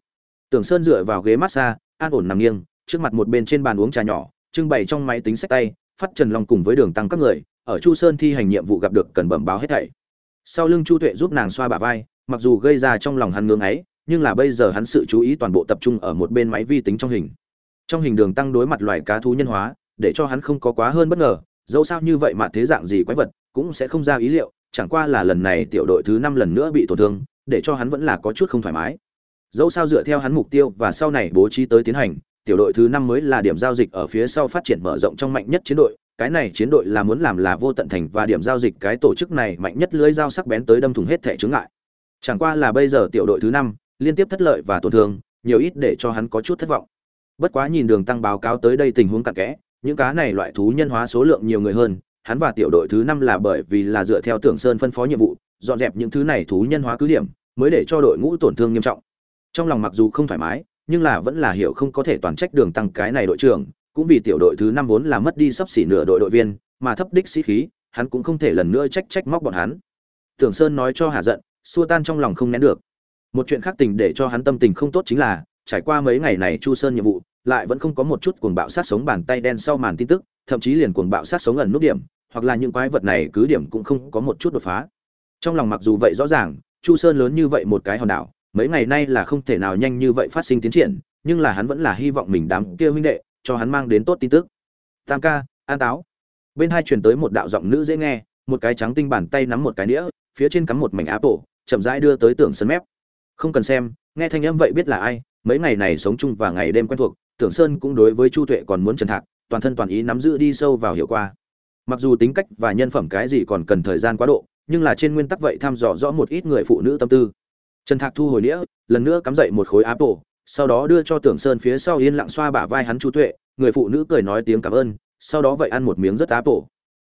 tưởng sơn dựa vào ghế massage an ổn nằm nghiêng trước mặt một bên trên bàn uống trà nhỏ trưng bày trong máy tính sách tay phát trần long cùng với đường tăng các người ở chu sơn thi hành nhiệm vụ gặp được cần bẩm báo hết thảy. Sau lưng chu tuệ giúp nàng xoa bả vai mặc dù gây ra trong lòng hắn ngưỡng ấy, nhưng là bây giờ hắn sự chú ý toàn bộ tập trung ở một bên máy vi tính trong hình. Trong hình đường tăng đối mặt loài cá thú nhân hóa, để cho hắn không có quá hơn bất ngờ, dẫu sao như vậy mà thế dạng gì quái vật cũng sẽ không ra ý liệu, chẳng qua là lần này tiểu đội thứ năm lần nữa bị tổn thương, để cho hắn vẫn là có chút không thoải mái. Dẫu sao dựa theo hắn mục tiêu và sau này bố trí tới tiến hành, tiểu đội thứ năm mới là điểm giao dịch ở phía sau phát triển mở rộng trong mạnh nhất chiến đội, cái này chiến đội là muốn làm là vô tận thành và điểm giao dịch cái tổ chức này mạnh nhất lưới dao sắc bén tới đâm thủng hết thẻ chướng ngại chẳng qua là bây giờ tiểu đội thứ năm, liên tiếp thất lợi và tổn thương, nhiều ít để cho hắn có chút thất vọng. Bất quá nhìn đường tăng báo cáo tới đây tình huống cặn kẽ, những cá này loại thú nhân hóa số lượng nhiều người hơn, hắn và tiểu đội thứ năm là bởi vì là dựa theo tưởng sơn phân phó nhiệm vụ, dọn dẹp những thứ này thú nhân hóa cứ điểm, mới để cho đội ngũ tổn thương nghiêm trọng. Trong lòng mặc dù không thoải mái, nhưng là vẫn là hiểu không có thể toàn trách đường tăng cái này đội trưởng, cũng vì tiểu đội thứ năm vốn là mất đi sắp xỉ nửa đội đội viên, mà thấp đích sĩ khí, hắn cũng không thể lần nữa trách trách móc bọn hắn. Tưởng sơn nói cho hà giận xua tan trong lòng không nén được. Một chuyện khác tình để cho hắn tâm tình không tốt chính là, trải qua mấy ngày này chu sơn nhiệm vụ, lại vẫn không có một chút cuồng bạo sát sống bàn tay đen sau màn tin tức, thậm chí liền cuồng bạo sát sống ẩn nút điểm, hoặc là những quái vật này cứ điểm cũng không có một chút đột phá. Trong lòng mặc dù vậy rõ ràng, chu sơn lớn như vậy một cái hòn đảo, mấy ngày nay là không thể nào nhanh như vậy phát sinh tiến triển, nhưng là hắn vẫn là hy vọng mình đám kia huynh đệ, cho hắn mang đến tốt tin tức. Tam ca, an táo. Bên hai truyền tới một đạo giọng nữ dễ nghe, một cái trắng tinh bàn tay nắm một cái đĩa, phía trên cắm một mảnh áp chậm rãi đưa tới tưởng sơn mép. Không cần xem, nghe thanh âm vậy biết là ai, mấy ngày này sống chung và ngày đêm quen thuộc tưởng sơn cũng đối với chu tuệ còn muốn trần thạc, toàn thân toàn ý nắm giữ đi sâu vào hiệu quả. Mặc dù tính cách và nhân phẩm cái gì còn cần thời gian quá độ, nhưng là trên nguyên tắc vậy thăm dò rõ một ít người phụ nữ tâm tư. Trần thạc thu hồi nghĩa lần nữa cắm dậy một khối áp tổ sau đó đưa cho tưởng sơn phía sau yên lặng xoa bả vai hắn chu tuệ, người phụ nữ cười nói tiếng cảm ơn, sau đó vậy ăn một miếng rất áp tổ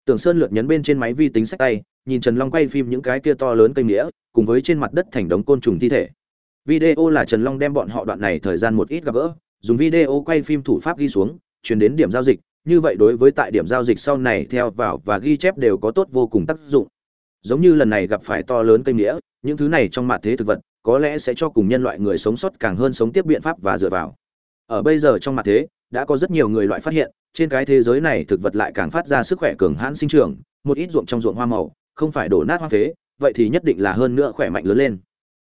tưởng sơn lượt nhấn bên trên máy vi tính sách tay nhìn trần long quay phim những cái kia to lớn cây nghĩa, cùng với trên mặt đất thành đống côn trùng thi thể. Video là trần long đem bọn họ đoạn này thời gian một ít gặp gỡ, dùng video quay phim thủ pháp ghi xuống truyền đến điểm giao dịch. Như vậy đối với tại điểm giao dịch sau này theo vào và ghi chép đều có tốt vô cùng tác dụng. Giống như lần này gặp phải to lớn cây nghĩa, những thứ này trong mặt thế thực vật, có lẽ sẽ cho cùng nhân loại người sống sót càng hơn sống tiếp biện pháp và dựa vào. Ở bây giờ trong mặt thế, đã có rất nhiều người loại phát hiện, trên cái thế giới này thực vật lại càng phát ra sức khỏe cường hãn sinh trưởng, một ít ruộng trong ruộng hoa màu không phải đổ nát hoa phế, vậy thì nhất định là hơn nữa khỏe mạnh lớn lên.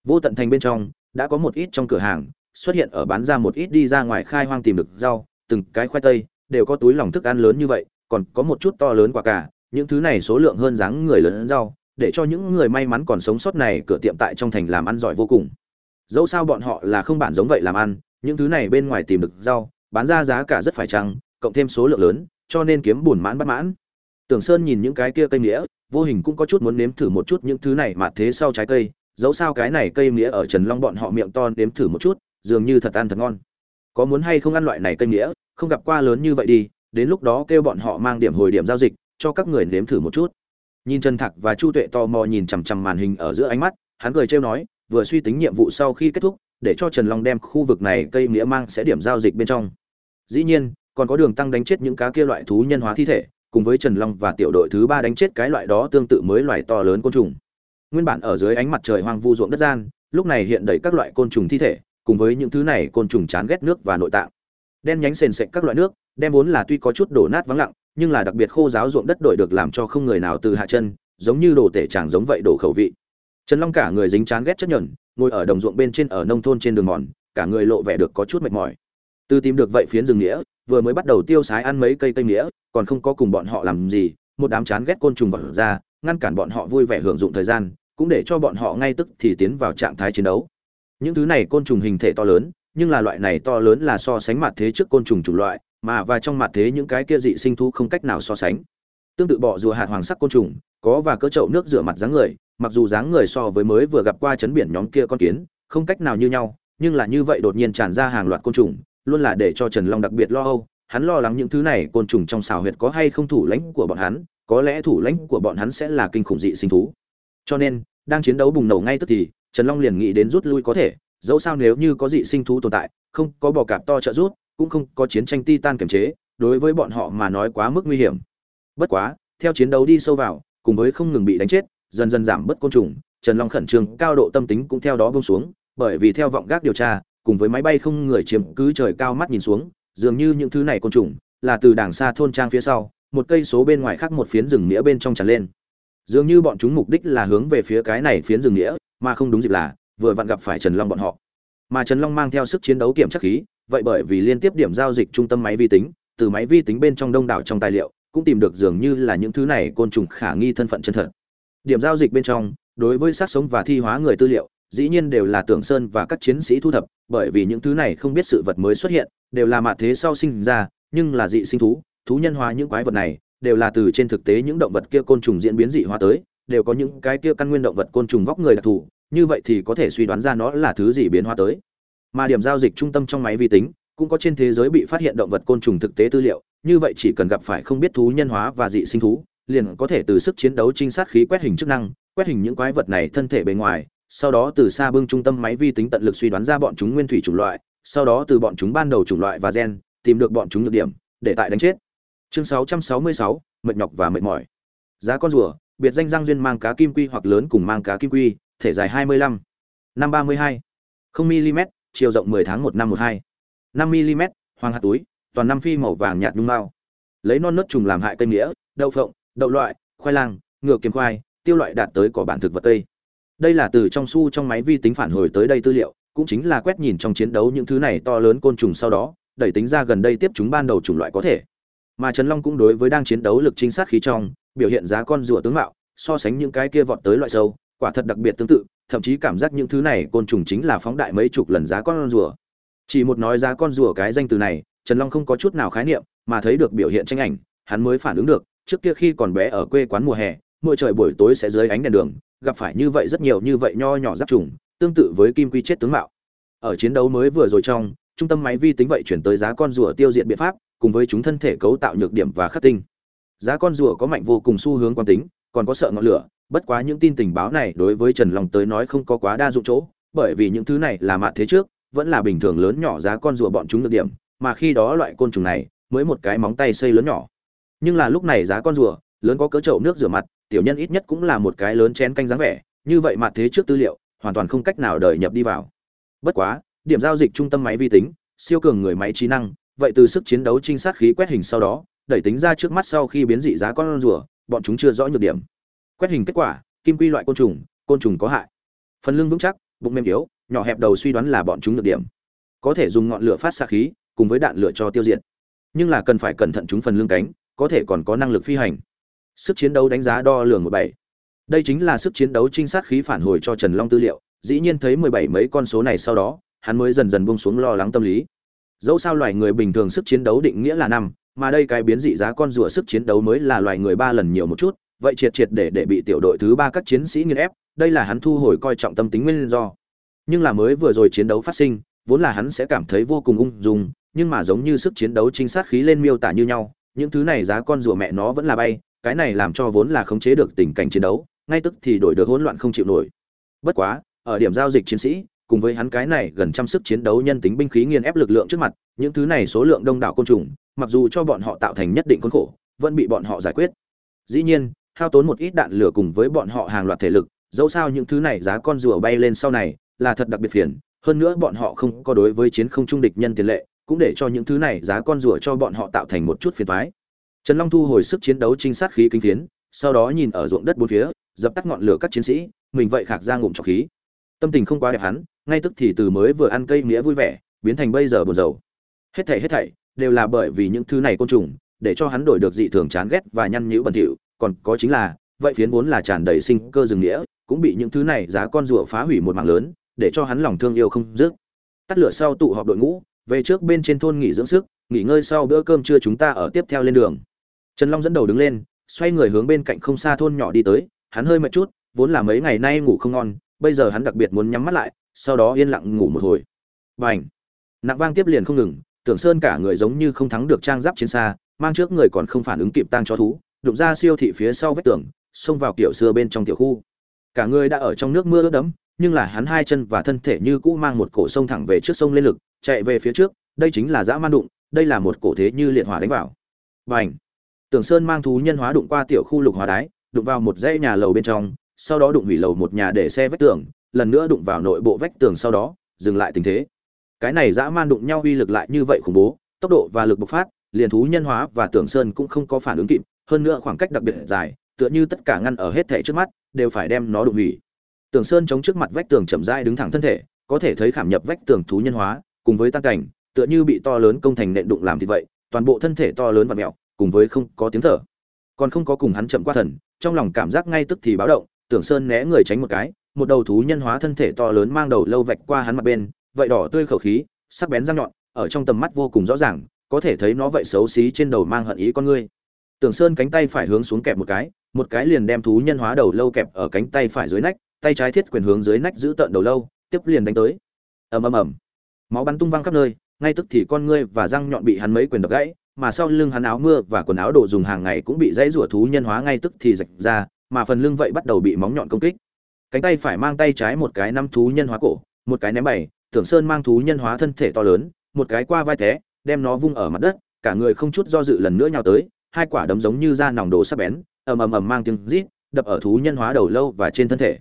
Vô tận thành bên trong, đã có một ít trong cửa hàng, xuất hiện ở bán ra một ít đi ra ngoài khai hoang tìm được rau, từng cái khoai tây, đều có túi lòng thức ăn lớn như vậy, còn có một chút to lớn quả cả những thứ này số lượng hơn dáng người lớn rau, để cho những người may mắn còn sống sót này cửa tiệm tại trong thành làm ăn giỏi vô cùng. Dẫu sao bọn họ là không bản giống vậy làm ăn, những thứ này bên ngoài tìm được rau, bán ra giá cả rất phải chăng, cộng thêm số lượng lớn, cho nên kiếm buồn mãn bất mãn. Tưởng sơn nhìn những cái kia cây nghĩa vô hình cũng có chút muốn nếm thử một chút những thứ này mà thế sau trái cây. Dẫu sao cái này cây nghĩa ở trần long bọn họ miệng to nếm thử một chút, dường như thật ăn thật ngon. Có muốn hay không ăn loại này cây nghĩa không gặp qua lớn như vậy đi, đến lúc đó kêu bọn họ mang điểm hồi điểm giao dịch, cho các người nếm thử một chút. Nhìn trần thạc và chu tuệ to mò nhìn chằm chằm màn hình ở giữa ánh mắt, hắn cười trêu nói, vừa suy tính nhiệm vụ sau khi kết thúc, để cho trần long đem khu vực này cây nghĩa mang sẽ điểm giao dịch bên trong. Dĩ nhiên, còn có đường tăng đánh chết những cá kia loại thú nhân hóa thi thể cùng với trần long và tiểu đội thứ ba đánh chết cái loại đó tương tự mới loài to lớn côn trùng. Nguyên bản ở dưới ánh mặt trời hoang vu ruộng đất gian, lúc này hiện đầy các loại côn trùng thi thể, cùng với những thứ này côn trùng chán ghét nước và nội tạng. Đen nhánh sền sệt các loại nước, đem vốn là tuy có chút đổ nát vắng lặng, nhưng là đặc biệt khô giáo ruộng đất đổi được làm cho không người nào từ hạ chân, giống như đồ tể chẳng giống vậy đổ khẩu vị. Trần long cả người dính chán ghét chất nhẫn ngồi ở đồng ruộng bên trên ở nông thôn trên đường mòn, cả người lộ vẻ được có chút mệt mỏi. Từ tìm được vậy phiến rừng nghĩa vừa mới bắt đầu tiêu sái ăn mấy cây cây nghĩa còn không có cùng bọn họ làm gì, một đám chán ghét côn trùng vật ra, ngăn cản bọn họ vui vẻ hưởng dụng thời gian, cũng để cho bọn họ ngay tức thì tiến vào trạng thái chiến đấu. Những thứ này côn trùng hình thể to lớn, nhưng là loại này to lớn là so sánh mặt thế trước côn trùng chủng loại, mà và trong mặt thế những cái kia dị sinh thú không cách nào so sánh. Tương tự bọ rùa hạt hoàng sắc côn trùng, có và cỡ chậu nước rửa mặt dáng người, mặc dù dáng người so với mới vừa gặp qua chấn biển nhóm kia con kiến, không cách nào như nhau, nhưng là như vậy đột nhiên tràn ra hàng loạt côn trùng luôn là để cho trần long đặc biệt lo âu, hắn lo lắng những thứ này côn trùng trong xào huyệt có hay không thủ lãnh của bọn hắn, có lẽ thủ lãnh của bọn hắn sẽ là kinh khủng dị sinh thú. Cho nên, đang chiến đấu bùng nổ ngay tức thì, trần long liền nghĩ đến rút lui có thể, dẫu sao nếu như có dị sinh thú tồn tại, không có bò cạp to trợ rút cũng không có chiến tranh titan kiểm chế, đối với bọn họ mà nói quá mức nguy hiểm. Bất quá, theo chiến đấu đi sâu vào, cùng với không ngừng bị đánh chết, dần dần giảm bớt côn trùng, trần long khẩn trương, cao độ tâm tính cũng theo đó buông xuống, bởi vì theo vọng gác điều tra cùng với máy bay không người chiếm cứ trời cao mắt nhìn xuống, dường như những thứ này côn trùng, là từ đàng xa thôn trang phía sau, một cây số bên ngoài khác một phiến rừng nghĩa bên trong tràn lên. Dường như bọn chúng mục đích là hướng về phía cái này phiến rừng nghĩa, mà không đúng dịp là, vừa vặn gặp phải trần long bọn họ. Mà trần long mang theo sức chiến đấu kiểm chắc khí, vậy bởi vì liên tiếp điểm giao dịch trung tâm máy vi tính, từ máy vi tính bên trong đông đảo trong tài liệu, cũng tìm được dường như là những thứ này côn trùng khả nghi thân phận chân thật. Điểm giao dịch bên trong, đối với sát sống và thi hóa người tư liệu dĩ nhiên đều là tưởng sơn và các chiến sĩ thu thập, bởi vì những thứ này không biết sự vật mới xuất hiện, đều là mạ thế sau sinh ra, nhưng là dị sinh thú thú nhân hóa những quái vật này, đều là từ trên thực tế những động vật kia côn trùng diễn biến dị hóa tới, đều có những cái kia căn nguyên động vật côn trùng vóc người đặc thù, như vậy thì có thể suy đoán ra nó là thứ gì biến hóa tới. Mà điểm giao dịch trung tâm trong máy vi tính, cũng có trên thế giới bị phát hiện động vật côn trùng thực tế tư liệu, như vậy chỉ cần gặp phải không biết thú nhân hóa và dị sinh thú, liền có thể từ sức chiến đấu trinh sát khí quét hình chức năng, quét hình những quái vật này thân thể bề ngoài sau đó từ xa bưng trung tâm máy vi tính tận lực suy đoán ra bọn chúng nguyên thủy chủng loại sau đó từ bọn chúng ban đầu chủng loại và gen tìm được bọn chúng nhược điểm để tại đánh chết chương 666, mệt nhọc và mệt mỏi giá con rùa biệt danh răng duyên mang cá kim quy hoặc lớn cùng mang cá kim quy thể dài 25, 532, 0 mm, chiều rộng 10 tháng 1 năm 12, 5 mm, hoàng hạt túi, toàn năm phi màu vàng nhạt nhung mao. Lấy non nớt trùng làm hại cây nghĩa, đậu phộng, đậu loại, khoai lang, ngựa kiếm khoai, tiêu loại đạt tới cỏ bản thực vật tây. Đây là từ trong su trong máy vi tính phản hồi tới đây tư liệu, cũng chính là quét nhìn trong chiến đấu những thứ này to lớn côn trùng sau đó, đẩy tính ra gần đây tiếp chúng ban đầu chủng loại có thể. Mà Trần Long cũng đối với đang chiến đấu lực trinh sát khí trong, biểu hiện giá con rùa tướng mạo, so sánh những cái kia vọt tới loại sâu, quả thật đặc biệt tương tự, thậm chí cảm giác những thứ này côn trùng chính là phóng đại mấy chục lần giá con rùa. Chỉ một nói giá con rùa cái danh từ này, Trần Long không có chút nào khái niệm, mà thấy được biểu hiện tranh ảnh, hắn mới phản ứng được, trước kia khi còn bé ở quê quán mùa hè, mỗi trời buổi tối sẽ dưới ánh đèn đường, gặp phải như vậy rất nhiều như vậy nho nhỏ giáp trùng, tương tự với kim quy chết tướng mạo. Ở chiến đấu mới vừa rồi trong, trung tâm máy vi tính vậy chuyển tới giá con rùa tiêu diệt biện pháp, cùng với chúng thân thể cấu tạo nhược điểm và khắc tinh. Giá con rùa có mạnh vô cùng xu hướng quan tính, còn có sợ ngọn lửa, bất quá những tin tình báo này đối với Trần Long tới nói không có quá đa dụng chỗ, bởi vì những thứ này là mạn thế trước, vẫn là bình thường lớn nhỏ giá con rùa bọn chúng được điểm, mà khi đó loại côn trùng này mới một cái móng tay xây lớn nhỏ. Nhưng là lúc này giá con rùa, lớn có cỡ chậu nước rửa mặt, tiểu nhân ít nhất cũng là một cái lớn chén canh dáng vẻ, như vậy mà thế trước tư liệu, hoàn toàn không cách nào đời nhập đi vào. Bất quá, điểm giao dịch trung tâm máy vi tính, siêu cường người máy trí năng, vậy từ sức chiến đấu trinh sát khí quét hình sau đó, đẩy tính ra trước mắt sau khi biến dị giá con rùa, bọn chúng chưa rõ nhược điểm. Quét hình kết quả kim quy loại côn trùng côn trùng có hại. Phần lưng vững chắc bụng mềm yếu nhỏ hẹp đầu suy đoán là bọn chúng nhược điểm. Có thể dùng ngọn lửa phát xạ khí cùng với đạn lửa cho tiêu diệt. Nhưng là cần phải cẩn thận chúng phần lưng cánh có thể còn có năng lực phi hành sức chiến đấu đánh giá đo lường một bảy. Đây chính là sức chiến đấu trinh sát khí phản hồi cho trần long tư liệu, dĩ nhiên thấy mười bảy mấy con số này sau đó, hắn mới dần dần buông xuống lo lắng tâm lý. Dẫu sao loài người bình thường sức chiến đấu định nghĩa là năm, mà đây cái biến dị giá con rùa sức chiến đấu mới là loài người ba lần nhiều một chút, vậy triệt triệt để để bị tiểu đội thứ ba các chiến sĩ nghiền ép, đây là hắn thu hồi coi trọng tâm tính nguyên do. Nhưng là mới vừa rồi chiến đấu phát sinh, vốn là hắn sẽ cảm thấy vô cùng ung dung, nhưng mà giống như sức chiến đấu trinh sát khí lên miêu tả như nhau, những thứ này giá con rùa mẹ nó vẫn là bay cái này làm cho vốn là khống chế được tình cảnh chiến đấu, ngay tức thì đổi được hỗn loạn không chịu nổi. Bất quá, ở điểm giao dịch chiến sĩ, cùng với hắn cái này gần trăm sức chiến đấu nhân tính binh khí nghiền ép lực lượng trước mặt, những thứ này số lượng đông đảo côn trùng, mặc dù cho bọn họ tạo thành nhất định khốn khổ, vẫn bị bọn họ giải quyết. Dĩ nhiên, hao tốn một ít đạn lửa cùng với bọn họ hàng loạt thể lực, dẫu sao những thứ này giá con rùa bay lên sau này, là thật đặc biệt phiền. Hơn nữa bọn họ không có đối với chiến không trung địch nhân tiền lệ, cũng để cho những thứ này giá con rùa cho bọn họ tạo thành một chút phiền toái trần long thu hồi sức chiến đấu trinh sát khí kinh phiến, sau đó nhìn ở ruộng đất bốn phía, dập tắt ngọn lửa các chiến sĩ, mình vậy khạc ra ngụm trọc khí. Tâm tình không quá đẹp hắn, ngay tức thì từ mới vừa ăn cây nghĩa vui vẻ, biến thành bây giờ buồn rầu. Hết thảy hết thảy đều là bởi vì những thứ này côn trùng, để cho hắn đổi được dị thường chán ghét và nhăn nhữ bẩn thỉu. Còn có chính là, vậy phiến vốn là tràn đầy sinh cơ rừng nghĩa, cũng bị những thứ này giá con rùa phá hủy một mạng lớn, để cho hắn lòng thương yêu không dứt. Tắt lửa sau tụ họp đội ngũ, về trước bên trên thôn nghỉ dưỡng sức, nghỉ ngơi sau bữa cơm trưa chúng ta ở tiếp theo lên đường trần long dẫn đầu đứng lên xoay người hướng bên cạnh không xa thôn nhỏ đi tới hắn hơi mệt chút vốn là mấy ngày nay ngủ không ngon bây giờ hắn đặc biệt muốn nhắm mắt lại sau đó yên lặng ngủ một hồi. Bành, nặng vang tiếp liền không ngừng tưởng sơn cả người giống như không thắng được trang giáp chiến xa mang trước người còn không phản ứng kịp tăng chó thú đụng ra siêu thị phía sau vách tường xông vào kiểu xưa bên trong tiểu khu. Cả người đã ở trong nước mưa ướt đẫm nhưng là hắn hai chân và thân thể như cũ mang một cổ sông thẳng về trước sông lên lực chạy về phía trước đây chính là dã man đụng đây là một cổ thế như liệt hỏa đánh vào. Bành, tưởng sơn mang thú nhân hóa đụng qua tiểu khu lục hóa đái đụng vào một dãy nhà lầu bên trong sau đó đụng hủy lầu một nhà để xe vách tường lần nữa đụng vào nội bộ vách tường sau đó dừng lại tình thế. Cái này dã man đụng nhau uy lực lại như vậy khủng bố tốc độ và lực bộc phát liền thú nhân hóa và tưởng sơn cũng không có phản ứng kịp hơn nữa khoảng cách đặc biệt dài tựa như tất cả ngăn ở hết thể trước mắt đều phải đem nó đụng hủy. Tưởng sơn chống trước mặt vách tường chậm rãi đứng thẳng thân thể có thể thấy khảm nhập vách tường thú nhân hóa cùng với tăng cảnh tựa như bị to lớn công thành nện đụng làm thì vậy toàn bộ thân thể to lớn và mèo, cùng với không có tiếng thở còn không có cùng hắn chậm qua thần trong lòng cảm giác ngay tức thì báo động tưởng sơn né người tránh một cái một đầu thú nhân hóa thân thể to lớn mang đầu lâu vạch qua hắn mặt bên vậy đỏ tươi khẩu khí sắc bén răng nhọn ở trong tầm mắt vô cùng rõ ràng có thể thấy nó vậy xấu xí trên đầu mang hận ý con ngươi Tưởng Sơn cánh tay phải hướng xuống kẹp một cái, một cái liền đem thú nhân hóa đầu lâu kẹp ở cánh tay phải dưới nách, tay trái thiết quyền hướng dưới nách giữ tận đầu lâu, tiếp liền đánh tới. Ầm ầm ầm. Máu bắn tung văng khắp nơi, ngay tức thì con ngươi và răng nhọn bị hắn mấy quyền đập gãy, mà sau lưng hắn áo mưa và quần áo đồ dùng hàng ngày cũng bị dãy rủa thú nhân hóa ngay tức thì rạch ra, mà phần lưng vậy bắt đầu bị móng nhọn công kích. Cánh tay phải mang tay trái một cái năm thú nhân hóa cổ, một cái ném bảy, Tưởng Sơn mang thú nhân hóa thân thể to lớn, một cái qua vai thế, đem nó vung ở mặt đất, cả người không chút do dự lần nữa nhào tới, hai quả đấm giống như da nòng đồ sắc bén, ầm ầm ầm mang tiếng rít, đập ở thú nhân hóa đầu lâu và trên thân thể.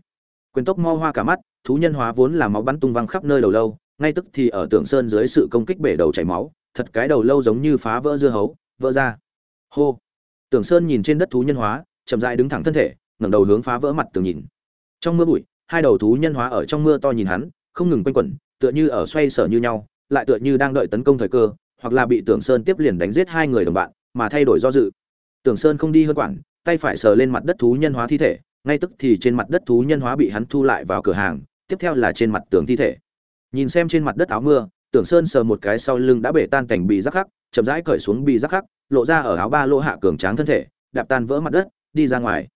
Quyền tốc mo hoa cả mắt, thú nhân hóa vốn là máu bắn tung văng khắp nơi đầu lâu, ngay tức thì ở Tưởng Sơn dưới sự công kích bể đầu chảy máu, thật cái đầu lâu giống như phá vỡ dưa hấu, vỡ ra. Hô. Tưởng Sơn nhìn trên đất thú nhân hóa, chậm rãi đứng thẳng thân thể, ngẩng đầu hướng phá vỡ mặt tường nhìn. Trong mưa bụi, hai đầu thú nhân hóa ở trong mưa to nhìn hắn, không ngừng quanh quẩn, tựa như ở xoay sở như nhau, lại tựa như đang đợi tấn công thời cơ, hoặc là bị Tưởng Sơn tiếp liền đánh giết hai người đồng bạn, mà thay đổi do dự. Tưởng Sơn không đi hơn quản, tay phải sờ lên mặt đất thú nhân hóa thi thể, ngay tức thì trên mặt đất thú nhân hóa bị hắn thu lại vào cửa hàng, tiếp theo là trên mặt tường thi thể. Nhìn xem trên mặt đất áo mưa, Tưởng Sơn sờ một cái sau lưng đã bể tan cảnh bị rắc khắc, chậm rãi cởi xuống bị rắc khắc, lộ ra ở áo ba lỗ hạ cường tráng thân thể, đạp tan vỡ mặt đất, đi ra ngoài.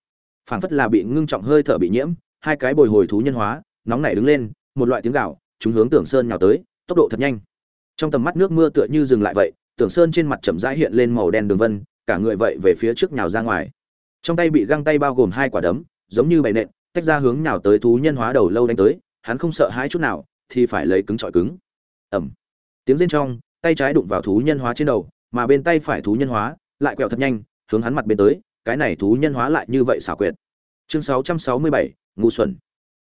Phảng phất là bị ngưng trọng hơi thở bị nhiễm, hai cái bồi hồi thú nhân hóa, nóng nảy đứng lên, một loại tiếng gào, chúng hướng Tưởng Sơn nhào tới, tốc độ thật nhanh. Trong tầm mắt nước mưa tựa như dừng lại vậy, Tưởng Sơn trên mặt chậm rãi hiện lên màu đen đường vân, cả người vậy về phía trước nhào ra ngoài. Trong tay bị găng tay bao gồm hai quả đấm, giống như bầy nện, tách ra hướng nhào tới thú nhân hóa đầu lâu đánh tới, hắn không sợ hãi chút nào, thì phải lấy cứng trọi cứng ẩm Tiếng rên trong, tay trái đụng vào thú nhân hóa trên đầu, mà bên tay phải thú nhân hóa lại quẹo thật nhanh, hướng hắn mặt bên tới, cái này thú nhân hóa lại như vậy xảo quyệt. Chương 667, ngu xuẩn.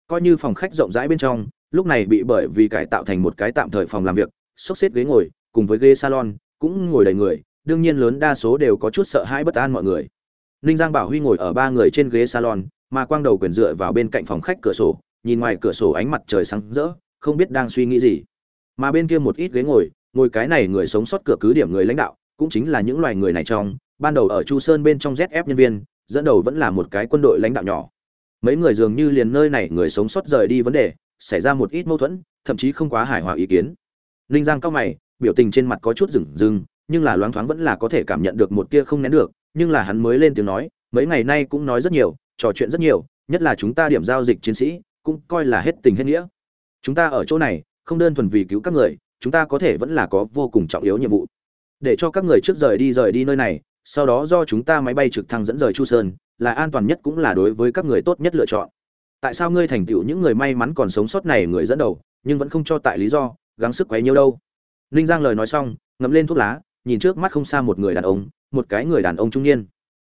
Coi như phòng khách rộng rãi bên trong, lúc này bị bởi vì cải tạo thành một cái tạm thời phòng làm việc, xốc xếp ghế ngồi, cùng với ghế salon, cũng ngồi đầy người, đương nhiên lớn đa số đều có chút sợ hãi bất an mọi người. Ninh Giang Bảo Huy ngồi ở ba người trên ghế salon, mà quang đầu quyền dựa vào bên cạnh phòng khách cửa sổ, nhìn ngoài cửa sổ ánh mặt trời sáng rỡ, không biết đang suy nghĩ gì. Mà bên kia một ít ghế ngồi, ngồi cái này người sống sót cửa cứ điểm người lãnh đạo, cũng chính là những loài người này trong, ban đầu ở Chu Sơn bên trong ZF nhân viên, dẫn đầu vẫn là một cái quân đội lãnh đạo nhỏ. Mấy người dường như liền nơi này người sống sót rời đi vấn đề, xảy ra một ít mâu thuẫn, thậm chí không quá hài hòa ý kiến. Ninh Giang cao mày, biểu tình trên mặt có chút rừng rừng, nhưng là loáng thoáng vẫn là có thể cảm nhận được một tia không nén được, nhưng là hắn mới lên tiếng nói, mấy ngày nay cũng nói rất nhiều, trò chuyện rất nhiều, nhất là chúng ta điểm giao dịch chiến sĩ, cũng coi là hết tình hết nghĩa. Chúng ta ở chỗ này, không đơn thuần vì cứu các người, chúng ta có thể vẫn là có vô cùng trọng yếu nhiệm vụ. Để cho các người trước rời đi rời đi nơi này, sau đó do chúng ta máy bay trực thăng dẫn rời Chu Sơn, là an toàn nhất cũng là đối với các người tốt nhất lựa chọn. Tại sao ngươi thành tựu những người may mắn còn sống sót này người dẫn đầu, nhưng vẫn không cho tại lý do, gắng sức quấy nhiêu đâu? Ninh Giang lời nói xong, ngậm lên thuốc lá, nhìn trước mắt không xa một người đàn ông, một cái người đàn ông trung niên.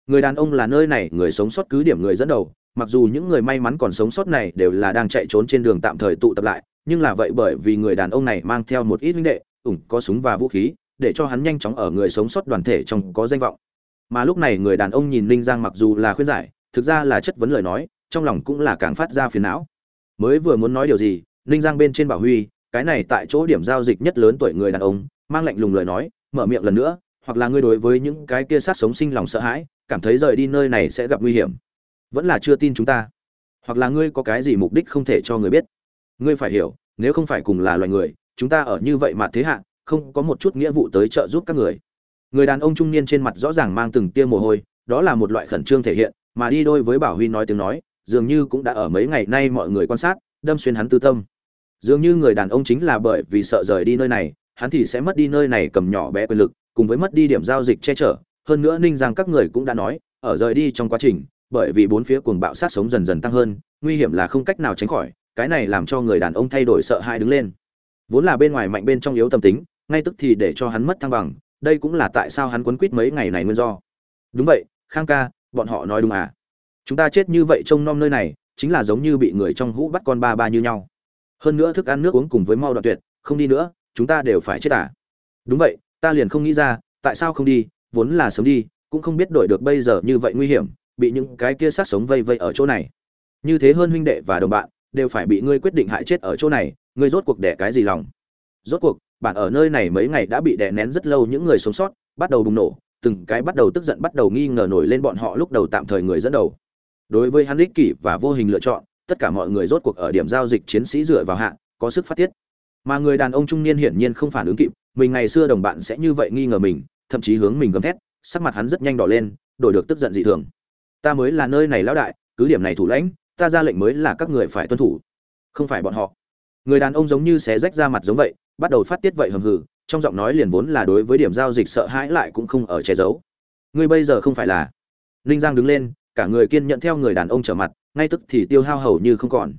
Người đàn ông là nơi này người sống sót cứ điểm người dẫn đầu, mặc dù những người may mắn còn sống sót này đều là đang chạy trốn trên đường tạm thời tụ tập lại, nhưng là vậy bởi vì người đàn ông này mang theo một ít huynh đệ, ủng có súng và vũ khí, để cho hắn nhanh chóng ở người sống sót đoàn thể trong có danh vọng. Mà lúc này người đàn ông nhìn Linh Giang mặc dù là khuyên giải, thực ra là chất vấn lời nói, trong lòng cũng là càng phát ra phiền não. Mới vừa muốn nói điều gì, Linh Giang bên trên Bảo Huy, cái này tại chỗ điểm giao dịch nhất lớn tuổi người đàn ông, mang lạnh lùng lời nói, mở miệng lần nữa, hoặc là ngươi đối với những cái kia sát sống sinh lòng sợ hãi, cảm thấy rời đi nơi này sẽ gặp nguy hiểm, vẫn là chưa tin chúng ta, hoặc là ngươi có cái gì mục đích không thể cho người biết. Ngươi phải hiểu, nếu không phải cùng là loài người, chúng ta ở như vậy mà thế hạ, không có một chút nghĩa vụ tới trợ giúp các người. Người đàn ông trung niên trên mặt rõ ràng mang từng tia mồ hôi, đó là một loại khẩn trương thể hiện, mà đi đôi với Bảo Huy nói tiếng nói, dường như cũng đã ở mấy ngày nay mọi người quan sát, đâm xuyên hắn tư tâm. Dường như người đàn ông chính là bởi vì sợ rời đi nơi này, hắn thì sẽ mất đi nơi này cầm nhỏ bé quyền lực, cùng với mất đi điểm giao dịch che chở, hơn nữa Ninh Giang các người cũng đã nói, ở rời đi trong quá trình, bởi vì bốn phía cuồng bạo sát sống dần dần tăng hơn, nguy hiểm là không cách nào tránh khỏi, cái này làm cho người đàn ông thay đổi sợ hãi đứng lên. Vốn là bên ngoài mạnh bên trong yếu tâm tính, ngay tức thì để cho hắn mất thăng bằng, đây cũng là tại sao hắn quấn quýt mấy ngày này nguyên do. Đúng vậy, Khang ca, bọn họ nói đúng à? Chúng ta chết như vậy trông nom nơi này, chính là giống như bị người trong hũ bắt con ba ba như nhau. Hơn nữa thức ăn nước uống cùng với mau đoạn tuyệt, không đi nữa, chúng ta đều phải chết à? Đúng vậy, ta liền không nghĩ ra, tại sao không đi, vốn là sớm đi, cũng không biết đổi được bây giờ như vậy nguy hiểm, bị những cái kia sát sống vây vây ở chỗ này. Như thế hơn huynh đệ và đồng bạn, đều phải bị ngươi quyết định hại chết ở chỗ này, ngươi rốt cuộc đẻ cái gì lòng? Rốt cuộc, bạn ở nơi này mấy ngày đã bị đè nén rất lâu những người sống sót, bắt đầu bùng nổ, từng cái bắt đầu tức giận bắt đầu nghi ngờ nổi lên bọn họ lúc đầu tạm thời người dẫn đầu. Đối với hắn ích kỷ và vô hình lựa chọn, tất cả mọi người rốt cuộc ở điểm giao dịch chiến sĩ dựa vào hạ, có sức phát tiết. Mà người đàn ông trung niên hiển nhiên không phản ứng kịp, mình ngày xưa đồng bạn sẽ như vậy nghi ngờ mình, thậm chí hướng mình gầm thét, sắc mặt hắn rất nhanh đỏ lên, đổi được tức giận dị thường ta mới là nơi này lão đại cứ điểm này thủ lãnh ta ra lệnh mới là các người phải tuân thủ, không phải bọn họ. Người đàn ông giống như xé rách ra mặt giống vậy, bắt đầu phát tiết vậy hầm hừ, trong giọng nói liền vốn là đối với điểm giao dịch sợ hãi lại cũng không ở che giấu. Ngươi bây giờ không phải là ninh giang đứng lên, cả người kiên nhận theo người đàn ông trở mặt, ngay tức thì tiêu hao hầu như không còn.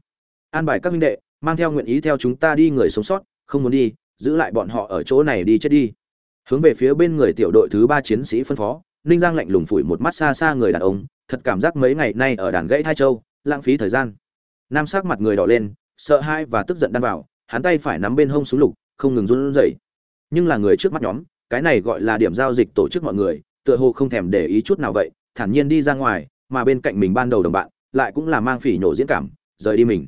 An bài các minh đệ, mang theo nguyện ý theo chúng ta đi người sống sót, không muốn đi, giữ lại bọn họ ở chỗ này đi chết đi. Hướng về phía bên người tiểu đội thứ ba chiến sĩ phân phó, ninh giang lạnh lùng phủi một mắt xa xa người đàn ông, thật cảm giác mấy ngày nay ở đàn gãy thai châu lãng phí thời gian. Nam sắc mặt người đỏ lên, sợ hãi và tức giận đan vào, hắn tay phải nắm bên hông súng lục, không ngừng run rẩy. Nhưng là người trước mắt nhóm, cái này gọi là điểm giao dịch tổ chức mọi người, tựa hồ không thèm để ý chút nào vậy, thản nhiên đi ra ngoài, mà bên cạnh mình ban đầu đồng bạn, lại cũng là mang phỉ nhổ diễn cảm, rời đi mình.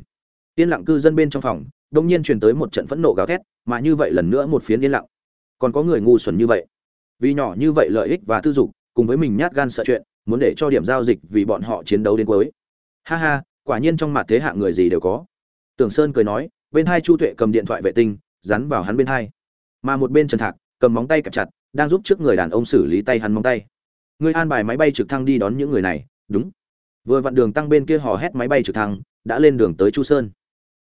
Yên lặng cư dân bên trong phòng, đông nhiên truyền tới một trận phẫn nộ gào thét, mà như vậy lần nữa một phiến yên lặng. Còn có người ngu xuẩn như vậy. Vì nhỏ như vậy lợi ích và tư dục, cùng với mình nhát gan sợ chuyện, muốn để cho điểm giao dịch vì bọn họ chiến đấu đến cuối ha ha, quả nhiên trong mặt thế hạ người gì đều có. Tưởng sơn cười nói, bên hai chu tuệ cầm điện thoại vệ tinh, dán vào hắn bên hai. Mà một bên trần thạc, cầm móng tay kẹp chặt, đang giúp trước người đàn ông xử lý tay hắn móng tay. Người an bài máy bay trực thăng đi đón những người này, đúng. Vừa vặn đường tăng bên kia hò hét máy bay trực thăng, đã lên đường tới chu sơn.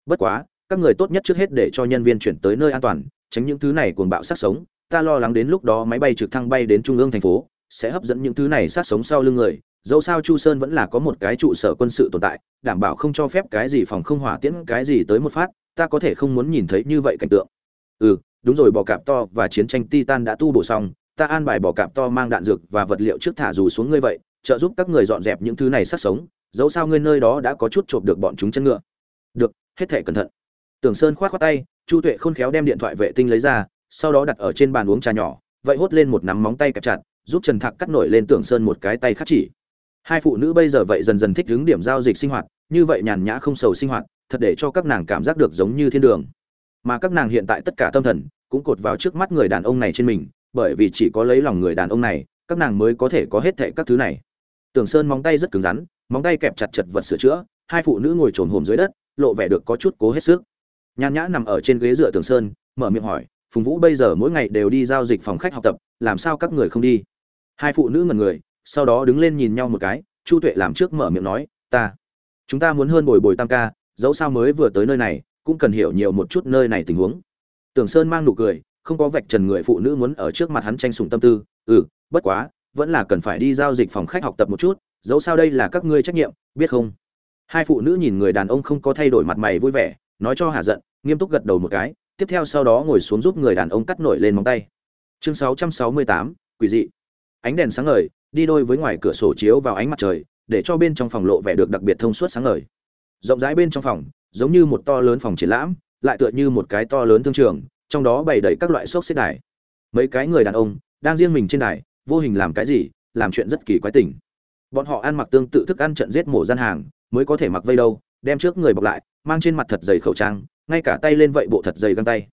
Bất quá, các người tốt nhất trước hết để cho nhân viên chuyển tới nơi an toàn, tránh những thứ này cuồng bạo sát sống. Ta lo lắng đến lúc đó máy bay trực thăng bay đến trung ương thành phố, sẽ hấp dẫn những thứ này sát sống sau lưng người dẫu sao chu sơn vẫn là có một cái trụ sở quân sự tồn tại, đảm bảo không cho phép cái gì phòng không hỏa tiễn, cái gì tới một phát, ta có thể không muốn nhìn thấy như vậy cảnh tượng. Ừ đúng rồi, bò cạp to và chiến tranh titan đã tu bổ xong, ta an bài bò cạp to mang đạn dược và vật liệu trước thả dù xuống ngươi vậy, trợ giúp các người dọn dẹp những thứ này sát sống, dẫu sao ngươi nơi đó đã có chút chộp được bọn chúng chân ngựa. Được, hết thể cẩn thận. Tưởng sơn khoát khoát tay, chu tuệ khôn khéo đem điện thoại vệ tinh lấy ra, sau đó đặt ở trên bàn uống trà nhỏ, vậy hốt lên một nắm móng tay kẹp chặt, giúp trần thạc cắt nổi lên tưởng sơn một cái tay khắc chỉ hai phụ nữ bây giờ vậy dần dần thích ứng điểm giao dịch sinh hoạt, như vậy nhàn nhã không sầu sinh hoạt, thật để cho các nàng cảm giác được giống như thiên đường. Mà các nàng hiện tại tất cả tâm thần, cũng cột vào trước mắt người đàn ông này trên mình, bởi vì chỉ có lấy lòng người đàn ông này, các nàng mới có thể có hết thệ các thứ này. Tường sơn móng tay rất cứng rắn, móng tay kẹp chặt chật vật sửa chữa, hai phụ nữ ngồi trồn hồm dưới đất, lộ vẻ được có chút cố hết sức. Nhàn nhã nằm ở trên ghế dựa Tường sơn, mở miệng hỏi, phùng vũ bây giờ mỗi ngày đều đi giao dịch phòng khách học tập, làm sao các người không đi? Hai phụ nữ ngần người sau đó đứng lên nhìn nhau một cái chu tuệ làm trước mở miệng nói ta chúng ta muốn hơn bồi bồi tam ca dẫu sao mới vừa tới nơi này cũng cần hiểu nhiều một chút nơi này tình huống. Tưởng sơn mang nụ cười không có vạch trần người phụ nữ muốn ở trước mặt hắn tranh sùng tâm tư ừ bất quá vẫn là cần phải đi giao dịch phòng khách học tập một chút dẫu sao đây là các ngươi trách nhiệm biết không? Hai phụ nữ nhìn người đàn ông không có thay đổi mặt mày vui vẻ nói cho hà giận nghiêm túc gật đầu một cái tiếp theo sau đó ngồi xuống giúp người đàn ông cắt nổi lên móng tay. Chương 668, quỷ dị. Ánh đèn sáng ngời đi đôi với ngoài cửa sổ chiếu vào ánh mặt trời, để cho bên trong phòng lộ vẻ được đặc biệt thông suốt sáng ngời. Rộng rãi bên trong phòng, giống như một to lớn phòng triển lãm, lại tựa như một cái to lớn thương trường, trong đó bày đầy các loại xốc xếp đài. Mấy cái người đàn ông, đang riêng mình trên đài, vô hình làm cái gì, làm chuyện rất kỳ quái tình. Bọn họ ăn mặc tương tự thức ăn trận giết mổ gian hàng, mới có thể mặc vây đâu, đem trước người bọc lại, mang trên mặt thật dày khẩu trang, ngay cả tay lên vậy bộ thật dày găng tay.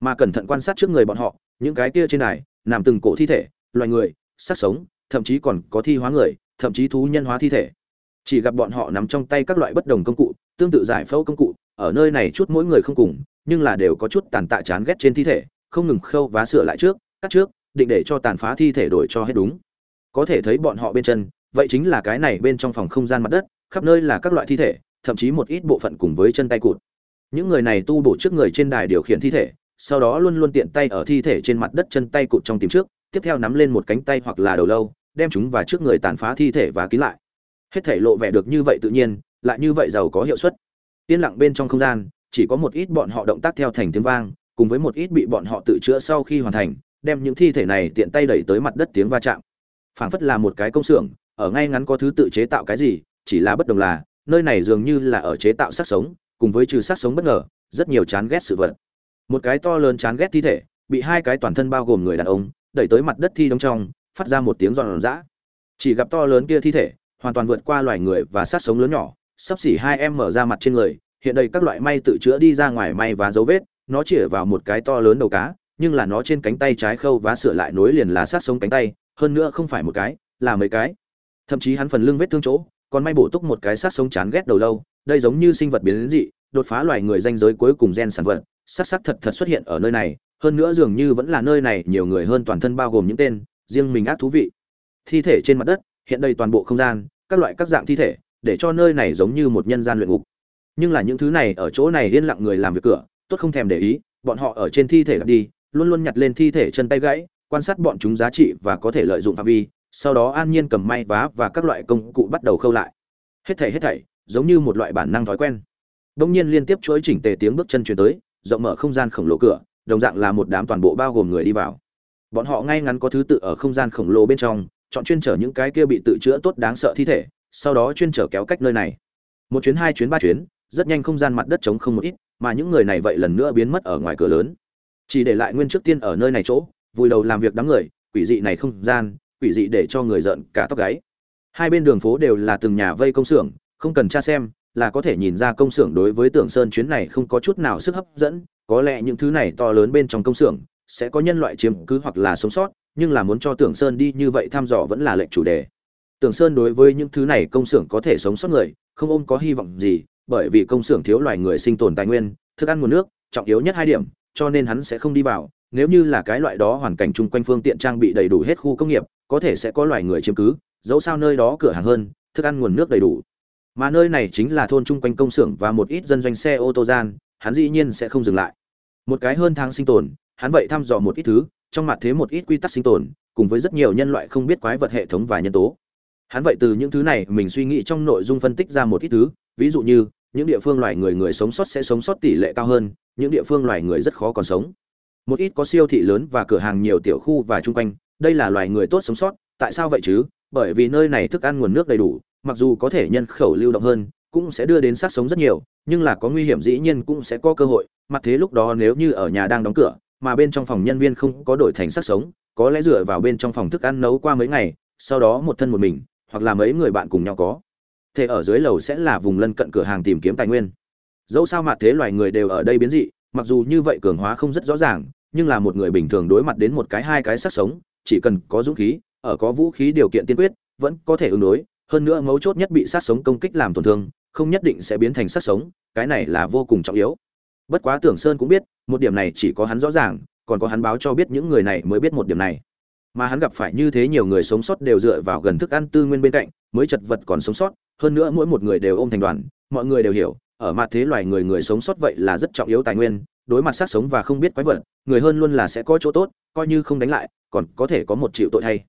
Mà cẩn thận quan sát trước người bọn họ, những cái kia trên đài, nằm từng cổ thi thể, loài người sát sống thậm chí còn có thi hóa người, thậm chí thú nhân hóa thi thể. Chỉ gặp bọn họ nằm trong tay các loại bất đồng công cụ, tương tự giải phẫu công cụ, ở nơi này chút mỗi người không cùng, nhưng là đều có chút tàn tạ chán ghét trên thi thể, không ngừng khâu vá sửa lại trước, cắt trước, định để cho tàn phá thi thể đổi cho hết đúng. Có thể thấy bọn họ bên chân, vậy chính là cái này bên trong phòng không gian mặt đất, khắp nơi là các loại thi thể, thậm chí một ít bộ phận cùng với chân tay cụt. Những người này tu bổ trước người trên đài điều khiển thi thể, sau đó luôn luôn tiện tay ở thi thể trên mặt đất chân tay cụt trong tìm trước, tiếp theo nắm lên một cánh tay hoặc là đầu lâu đem chúng và trước người tàn phá thi thể và kín lại. Hết thể lộ vẻ được như vậy tự nhiên, lại như vậy giàu có hiệu suất. Yên lặng bên trong không gian, chỉ có một ít bọn họ động tác theo thành tiếng vang, cùng với một ít bị bọn họ tự chữa sau khi hoàn thành, đem những thi thể này tiện tay đẩy tới mặt đất tiếng va chạm. Phảng phất là một cái công xưởng, ở ngay ngắn có thứ tự chế tạo cái gì, chỉ là bất đồng là, nơi này dường như là ở chế tạo xác sống, cùng với trừ xác sống bất ngờ, rất nhiều chán ghét sự vật. Một cái to lớn chán ghét thi thể, bị hai cái toàn thân bao gồm người đàn ông, đẩy tới mặt đất thi đông trong phát ra một tiếng giòn giã chỉ gặp to lớn kia thi thể, hoàn toàn vượt qua loài người và sát sống lớn nhỏ, sắp xỉ hai em mở ra mặt trên người, hiện đây các loại may tự chữa đi ra ngoài may và dấu vết, nó chĩa vào một cái to lớn đầu cá, nhưng là nó trên cánh tay trái khâu và sửa lại nối liền là sát sống cánh tay, hơn nữa không phải một cái, là mấy cái. Thậm chí hắn phần lưng vết thương chỗ, còn may bổ túc một cái sát sống chán ghét đầu lâu, đây giống như sinh vật biến dị, đột phá loài người danh giới cuối cùng gen sản vật, sắc sắc thật thật xuất hiện ở nơi này, hơn nữa dường như vẫn là nơi này nhiều người hơn toàn thân bao gồm những tên riêng mình ác thú vị. Thi thể trên mặt đất, hiện đầy toàn bộ không gian, các loại các dạng thi thể, để cho nơi này giống như một nhân gian luyện ngục. Nhưng là những thứ này ở chỗ này yên lặng người làm việc cửa, tốt không thèm để ý, bọn họ ở trên thi thể gặp đi, luôn luôn nhặt lên thi thể chân tay gãy, quan sát bọn chúng giá trị và có thể lợi dụng phạm vi, sau đó an nhiên cầm may vá và các loại công cụ bắt đầu khâu lại. Hết thảy hết thảy, giống như một loại bản năng thói quen. Đông nhiên liên tiếp chuỗi chỉnh tề tiếng bước chân chuyển tới, rộng mở không gian khổng lồ cửa, đồng dạng là một đám toàn bộ bao gồm người đi vào bọn họ ngay ngắn có thứ tự ở không gian khổng lồ bên trong, chọn chuyên chở những cái kia bị tự chữa tốt đáng sợ thi thể, sau đó chuyên chở kéo cách nơi này. Một chuyến, hai chuyến, ba chuyến, rất nhanh không gian mặt đất trống không một ít, mà những người này vậy lần nữa biến mất ở ngoài cửa lớn. Chỉ để lại nguyên trước tiên ở nơi này chỗ, vùi đầu làm việc đám người, quỷ dị này không gian, quỷ dị để cho người giận cả tóc gáy. Hai bên đường phố đều là từng nhà vây công xưởng, không cần tra xem, là có thể nhìn ra công xưởng đối với tưởng sơn chuyến này không có chút nào sức hấp dẫn, có lẽ những thứ này to lớn bên trong công xưởng sẽ có nhân loại chiếm cứ hoặc là sống sót, nhưng là muốn cho tưởng sơn đi như vậy thăm dò vẫn là lệnh chủ đề. Tưởng sơn đối với những thứ này công xưởng có thể sống sót người, không ôm có hy vọng gì, bởi vì công xưởng thiếu loài người sinh tồn tài nguyên, thức ăn nguồn nước, trọng yếu nhất hai điểm, cho nên hắn sẽ không đi vào. Nếu như là cái loại đó hoàn cảnh chung quanh phương tiện trang bị đầy đủ hết khu công nghiệp, có thể sẽ có loài người chiếm cứ, dẫu sao nơi đó cửa hàng hơn, thức ăn nguồn nước đầy đủ. Mà nơi này chính là thôn chung quanh công xưởng và một ít dân doanh xe ô tô gian, hắn dĩ nhiên sẽ không dừng lại. Một cái hơn tháng sinh tồn hắn vậy thăm dò một ít thứ, trong mặt thế một ít quy tắc sinh tồn, cùng với rất nhiều nhân loại không biết quái vật hệ thống và nhân tố. Hắn vậy từ những thứ này mình suy nghĩ trong nội dung phân tích ra một ít thứ, ví dụ như, những địa phương loài người người sống sót sẽ sống sót tỷ lệ cao hơn, những địa phương loài người rất khó còn sống. Một ít có siêu thị lớn và cửa hàng nhiều tiểu khu và chung quanh, đây là loài người tốt sống sót, tại sao vậy chứ? Bởi vì nơi này thức ăn nguồn nước đầy đủ, mặc dù có thể nhân khẩu lưu động hơn, cũng sẽ đưa đến sát sống rất nhiều, nhưng là có nguy hiểm dĩ nhiên cũng sẽ có cơ hội, mặt thế lúc đó nếu như ở nhà đang đóng cửa mà bên trong phòng nhân viên không có đổi thành sát sống, có lẽ dựa vào bên trong phòng thức ăn nấu qua mấy ngày, sau đó một thân một mình, hoặc là mấy người bạn cùng nhau có. Thể ở dưới lầu sẽ là vùng lân cận cửa hàng tìm kiếm tài nguyên. Dẫu sao mà thế loài người đều ở đây biến dị, mặc dù như vậy cường hóa không rất rõ ràng, nhưng là một người bình thường đối mặt đến một cái hai cái sát sống, chỉ cần có dũng khí, ở có vũ khí điều kiện tiên quyết, vẫn có thể ứng đối. Hơn nữa mấu chốt nhất bị sát sống công kích làm tổn thương, không nhất định sẽ biến thành sát sống, cái này là vô cùng trọng yếu bất quá tưởng sơn cũng biết, một điểm này chỉ có hắn rõ ràng, còn có hắn báo cho biết những người này mới biết một điểm này. Mà hắn gặp phải như thế nhiều người sống sót đều dựa vào gần thức ăn tư nguyên bên cạnh, mới chật vật còn sống sót, hơn nữa mỗi một người đều ôm thành đoàn, mọi người đều hiểu, ở mặt thế loài người người sống sót vậy là rất trọng yếu tài nguyên, đối mặt sát sống và không biết quái vật, người hơn luôn là sẽ có chỗ tốt, coi như không đánh lại, còn có thể có một triệu tội thay.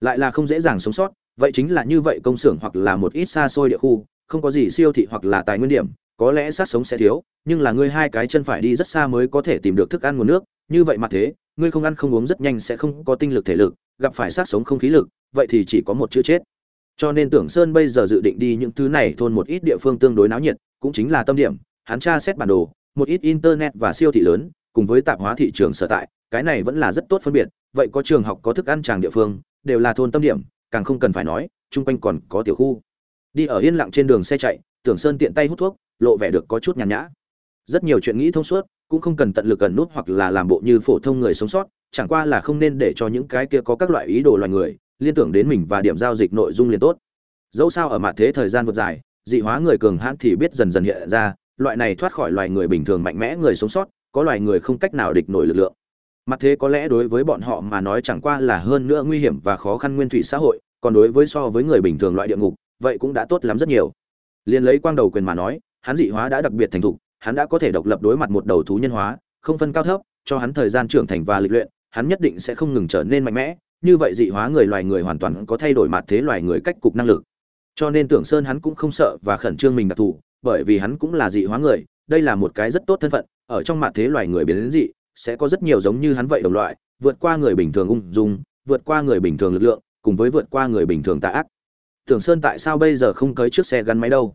Lại là không dễ dàng sống sót, vậy chính là như vậy công xưởng hoặc là một ít xa xôi địa khu, không có gì siêu thị hoặc là tài nguyên điểm có lẽ sát sống sẽ thiếu, nhưng là ngươi hai cái chân phải đi rất xa mới có thể tìm được thức ăn nguồn nước, như vậy mà thế, ngươi không ăn không uống rất nhanh sẽ không có tinh lực thể lực, gặp phải sát sống không khí lực, vậy thì chỉ có một chữ chết. Cho nên tưởng sơn bây giờ dự định đi những thứ này thôn một ít địa phương tương đối náo nhiệt, cũng chính là tâm điểm, hắn tra xét bản đồ, một ít internet và siêu thị lớn, cùng với tạp hóa thị trường sở tại, cái này vẫn là rất tốt phân biệt, vậy có trường học, có thức ăn tràng địa phương, đều là thôn tâm điểm, càng không cần phải nói, chung quanh còn có tiểu khu. Đi ở yên lặng trên đường xe chạy tưởng sơn tiện tay hút thuốc, lộ vẻ được có chút nhàn nhã. Rất nhiều chuyện nghĩ thông suốt, cũng không cần tận lực gần nút hoặc là làm bộ như phổ thông người sống sót, chẳng qua là không nên để cho những cái kia có các loại ý đồ loài người, liên tưởng đến mình và điểm giao dịch nội dung liền tốt. Dẫu sao ở mặt thế thời gian vượt dài, dị hóa người cường hãn thì biết dần dần hiện ra, loại này thoát khỏi loài người bình thường mạnh mẽ người sống sót, có loài người không cách nào địch nổi lực lượng. Mặt thế có lẽ đối với bọn họ mà nói chẳng qua là hơn nữa nguy hiểm và khó khăn nguyên thủy xã hội, còn đối với so với người bình thường loại địa ngục, vậy cũng đã tốt lắm rất nhiều liền lấy quang đầu quyền mà nói, hắn dị hóa đã đặc biệt thành thục, hắn đã có thể độc lập đối mặt một đầu thú nhân hóa, không phân cao thấp, cho hắn thời gian trưởng thành và lịch luyện, hắn nhất định sẽ không ngừng trở nên mạnh mẽ, như vậy dị hóa người loài người hoàn toàn có thay đổi mặt thế loài người cách cục năng lực. Cho nên tưởng sơn hắn cũng không sợ và khẩn trương mình đặc thù, bởi vì hắn cũng là dị hóa người, đây là một cái rất tốt thân phận, ở trong mặt thế loài người biến đến dị, sẽ có rất nhiều giống như hắn vậy đồng loại, vượt qua người bình thường ung dung, vượt qua người bình thường lực lượng, cùng với vượt qua người bình thường tà ác tưởng sơn tại sao bây giờ không tới chiếc xe gắn máy đâu?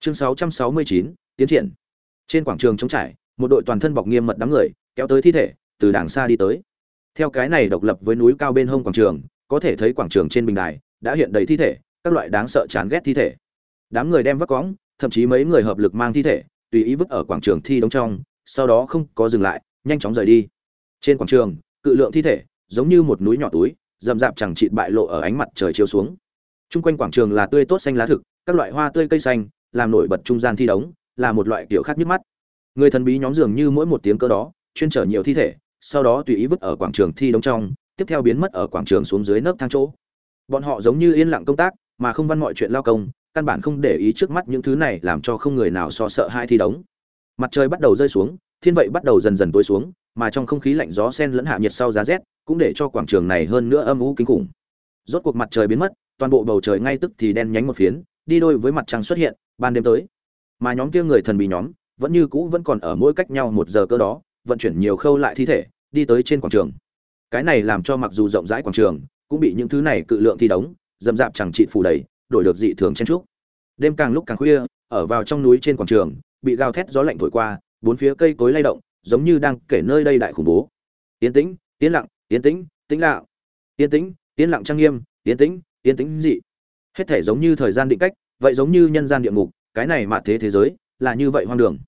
Chương 669, tiến triển. Trên quảng trường trống trải một đội toàn thân bọc nghiêm mật đám người kéo tới thi thể từ đàng xa đi tới. Theo cái này độc lập với núi cao bên hông quảng trường có thể thấy quảng trường trên bình đài đã hiện đầy thi thể các loại đáng sợ chán ghét thi thể. Đám người đem vác cõng thậm chí mấy người hợp lực mang thi thể tùy ý vứt ở quảng trường thi đống trong sau đó không có dừng lại nhanh chóng rời đi. Trên quảng trường cự lượng thi thể giống như một núi nhỏ túi rậm rạp chẳng chịt bại lộ ở ánh mặt trời chiếu xuống. Trung quanh quảng trường là tươi tốt xanh lá thực, các loại hoa tươi cây xanh, làm nổi bật trung gian thi đống, là một loại kiểu khác nhức mắt. Người thần bí nhóm dường như mỗi một tiếng cơ đó, chuyên chở nhiều thi thể, sau đó tùy ý vứt ở quảng trường thi đống trong, tiếp theo biến mất ở quảng trường xuống dưới nấc thang chỗ. Bọn họ giống như yên lặng công tác, mà không văn mọi chuyện lao công, căn bản không để ý trước mắt những thứ này làm cho không người nào so sợ hai thi đống. Mặt trời bắt đầu rơi xuống, thiên vậy bắt đầu dần dần tối xuống, mà trong không khí lạnh gió sen lẫn hạ nhiệt sau giá rét, cũng để cho quảng trường này hơn nữa âm u kinh khủng. Rốt cuộc mặt trời biến mất toàn bộ bầu trời ngay tức thì đen nhánh một phiến, đi đôi với mặt trăng xuất hiện, ban đêm tới. Mà nhóm kia người thần bí nhóm, vẫn như cũ vẫn còn ở mỗi cách nhau một giờ cơ đó, vận chuyển nhiều khâu lại thi thể, đi tới trên quảng trường. Cái này làm cho mặc dù rộng rãi quảng trường, cũng bị những thứ này cự lượng thi đống dầm dạp chẳng trị phủ đầy, đổi được dị thường chen trúc đêm càng lúc càng khuya, ở vào trong núi trên quảng trường, bị gào thét gió lạnh thổi qua, bốn phía cây cối lay động, giống như đang kể nơi đây đại khủng bố. Yên tĩnh, yên lặng, yên tĩnh tĩnh lặng. Yên tĩnh, yên lặng trang nghiêm, yên tĩnh yên tĩnh dị. Hết thể giống như thời gian định cách, vậy giống như nhân gian địa ngục, cái này mà thế thế giới, là như vậy hoang đường.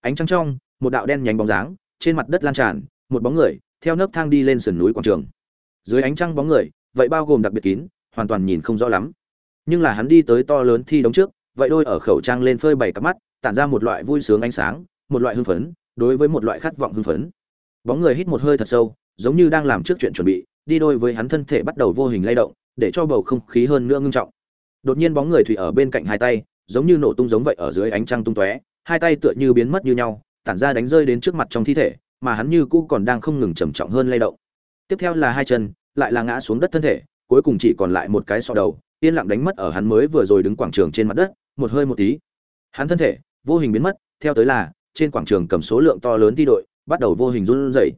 Ánh trăng trong, một đạo đen nhánh bóng dáng, trên mặt đất lan tràn, một bóng người, theo nấc thang đi lên sườn núi quảng trường. Dưới ánh trăng bóng người, vậy bao gồm đặc biệt kín, hoàn toàn nhìn không rõ lắm. Nhưng là hắn đi tới to lớn thi đống trước, vậy đôi ở khẩu trang lên phơi bảy cặp mắt, tản ra một loại vui sướng ánh sáng, một loại hưng phấn, đối với một loại khát vọng hưng phấn. Bóng người hít một hơi thật sâu, giống như đang làm trước chuyện chuẩn bị, đi đôi với hắn thân thể bắt đầu vô hình lay động để cho bầu không khí hơn nữa ngưng trọng. Đột nhiên bóng người thủy ở bên cạnh hai tay, giống như nổ tung giống vậy ở dưới ánh trăng tung tóe, hai tay tựa như biến mất như nhau, tản ra đánh rơi đến trước mặt trong thi thể, mà hắn như cũ còn đang không ngừng trầm trọng hơn lay động. Tiếp theo là hai chân, lại là ngã xuống đất thân thể, cuối cùng chỉ còn lại một cái sọ đầu, yên lặng đánh mất ở hắn mới vừa rồi đứng quảng trường trên mặt đất, một hơi một tí. Hắn thân thể, vô hình biến mất, theo tới là, trên quảng trường cầm số lượng to lớn thi đội, bắt đầu vô hình run rẩy.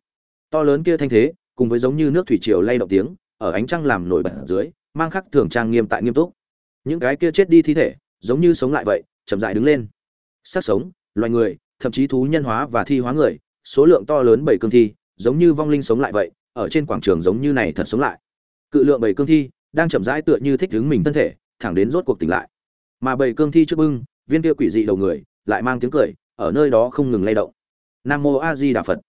To lớn kia thanh thế, cùng với giống như nước thủy triều lay động tiếng ở ánh trăng làm nổi bật dưới, mang khắc thường trang nghiêm tại nghiêm túc. Những cái kia chết đi thi thể, giống như sống lại vậy, chậm rãi đứng lên. Sát sống, loài người, thậm chí thú nhân hóa và thi hóa người, số lượng to lớn bảy cương thi, giống như vong linh sống lại vậy, ở trên quảng trường giống như này thật sống lại. Cự lượng bảy cương thi, đang chậm rãi tựa như thích đứng mình thân thể, thẳng đến rốt cuộc tỉnh lại. Mà bảy cương thi trước bưng, viên kia quỷ dị đầu người, lại mang tiếng cười, ở nơi đó không ngừng lay động. Nam mô a di đà phật.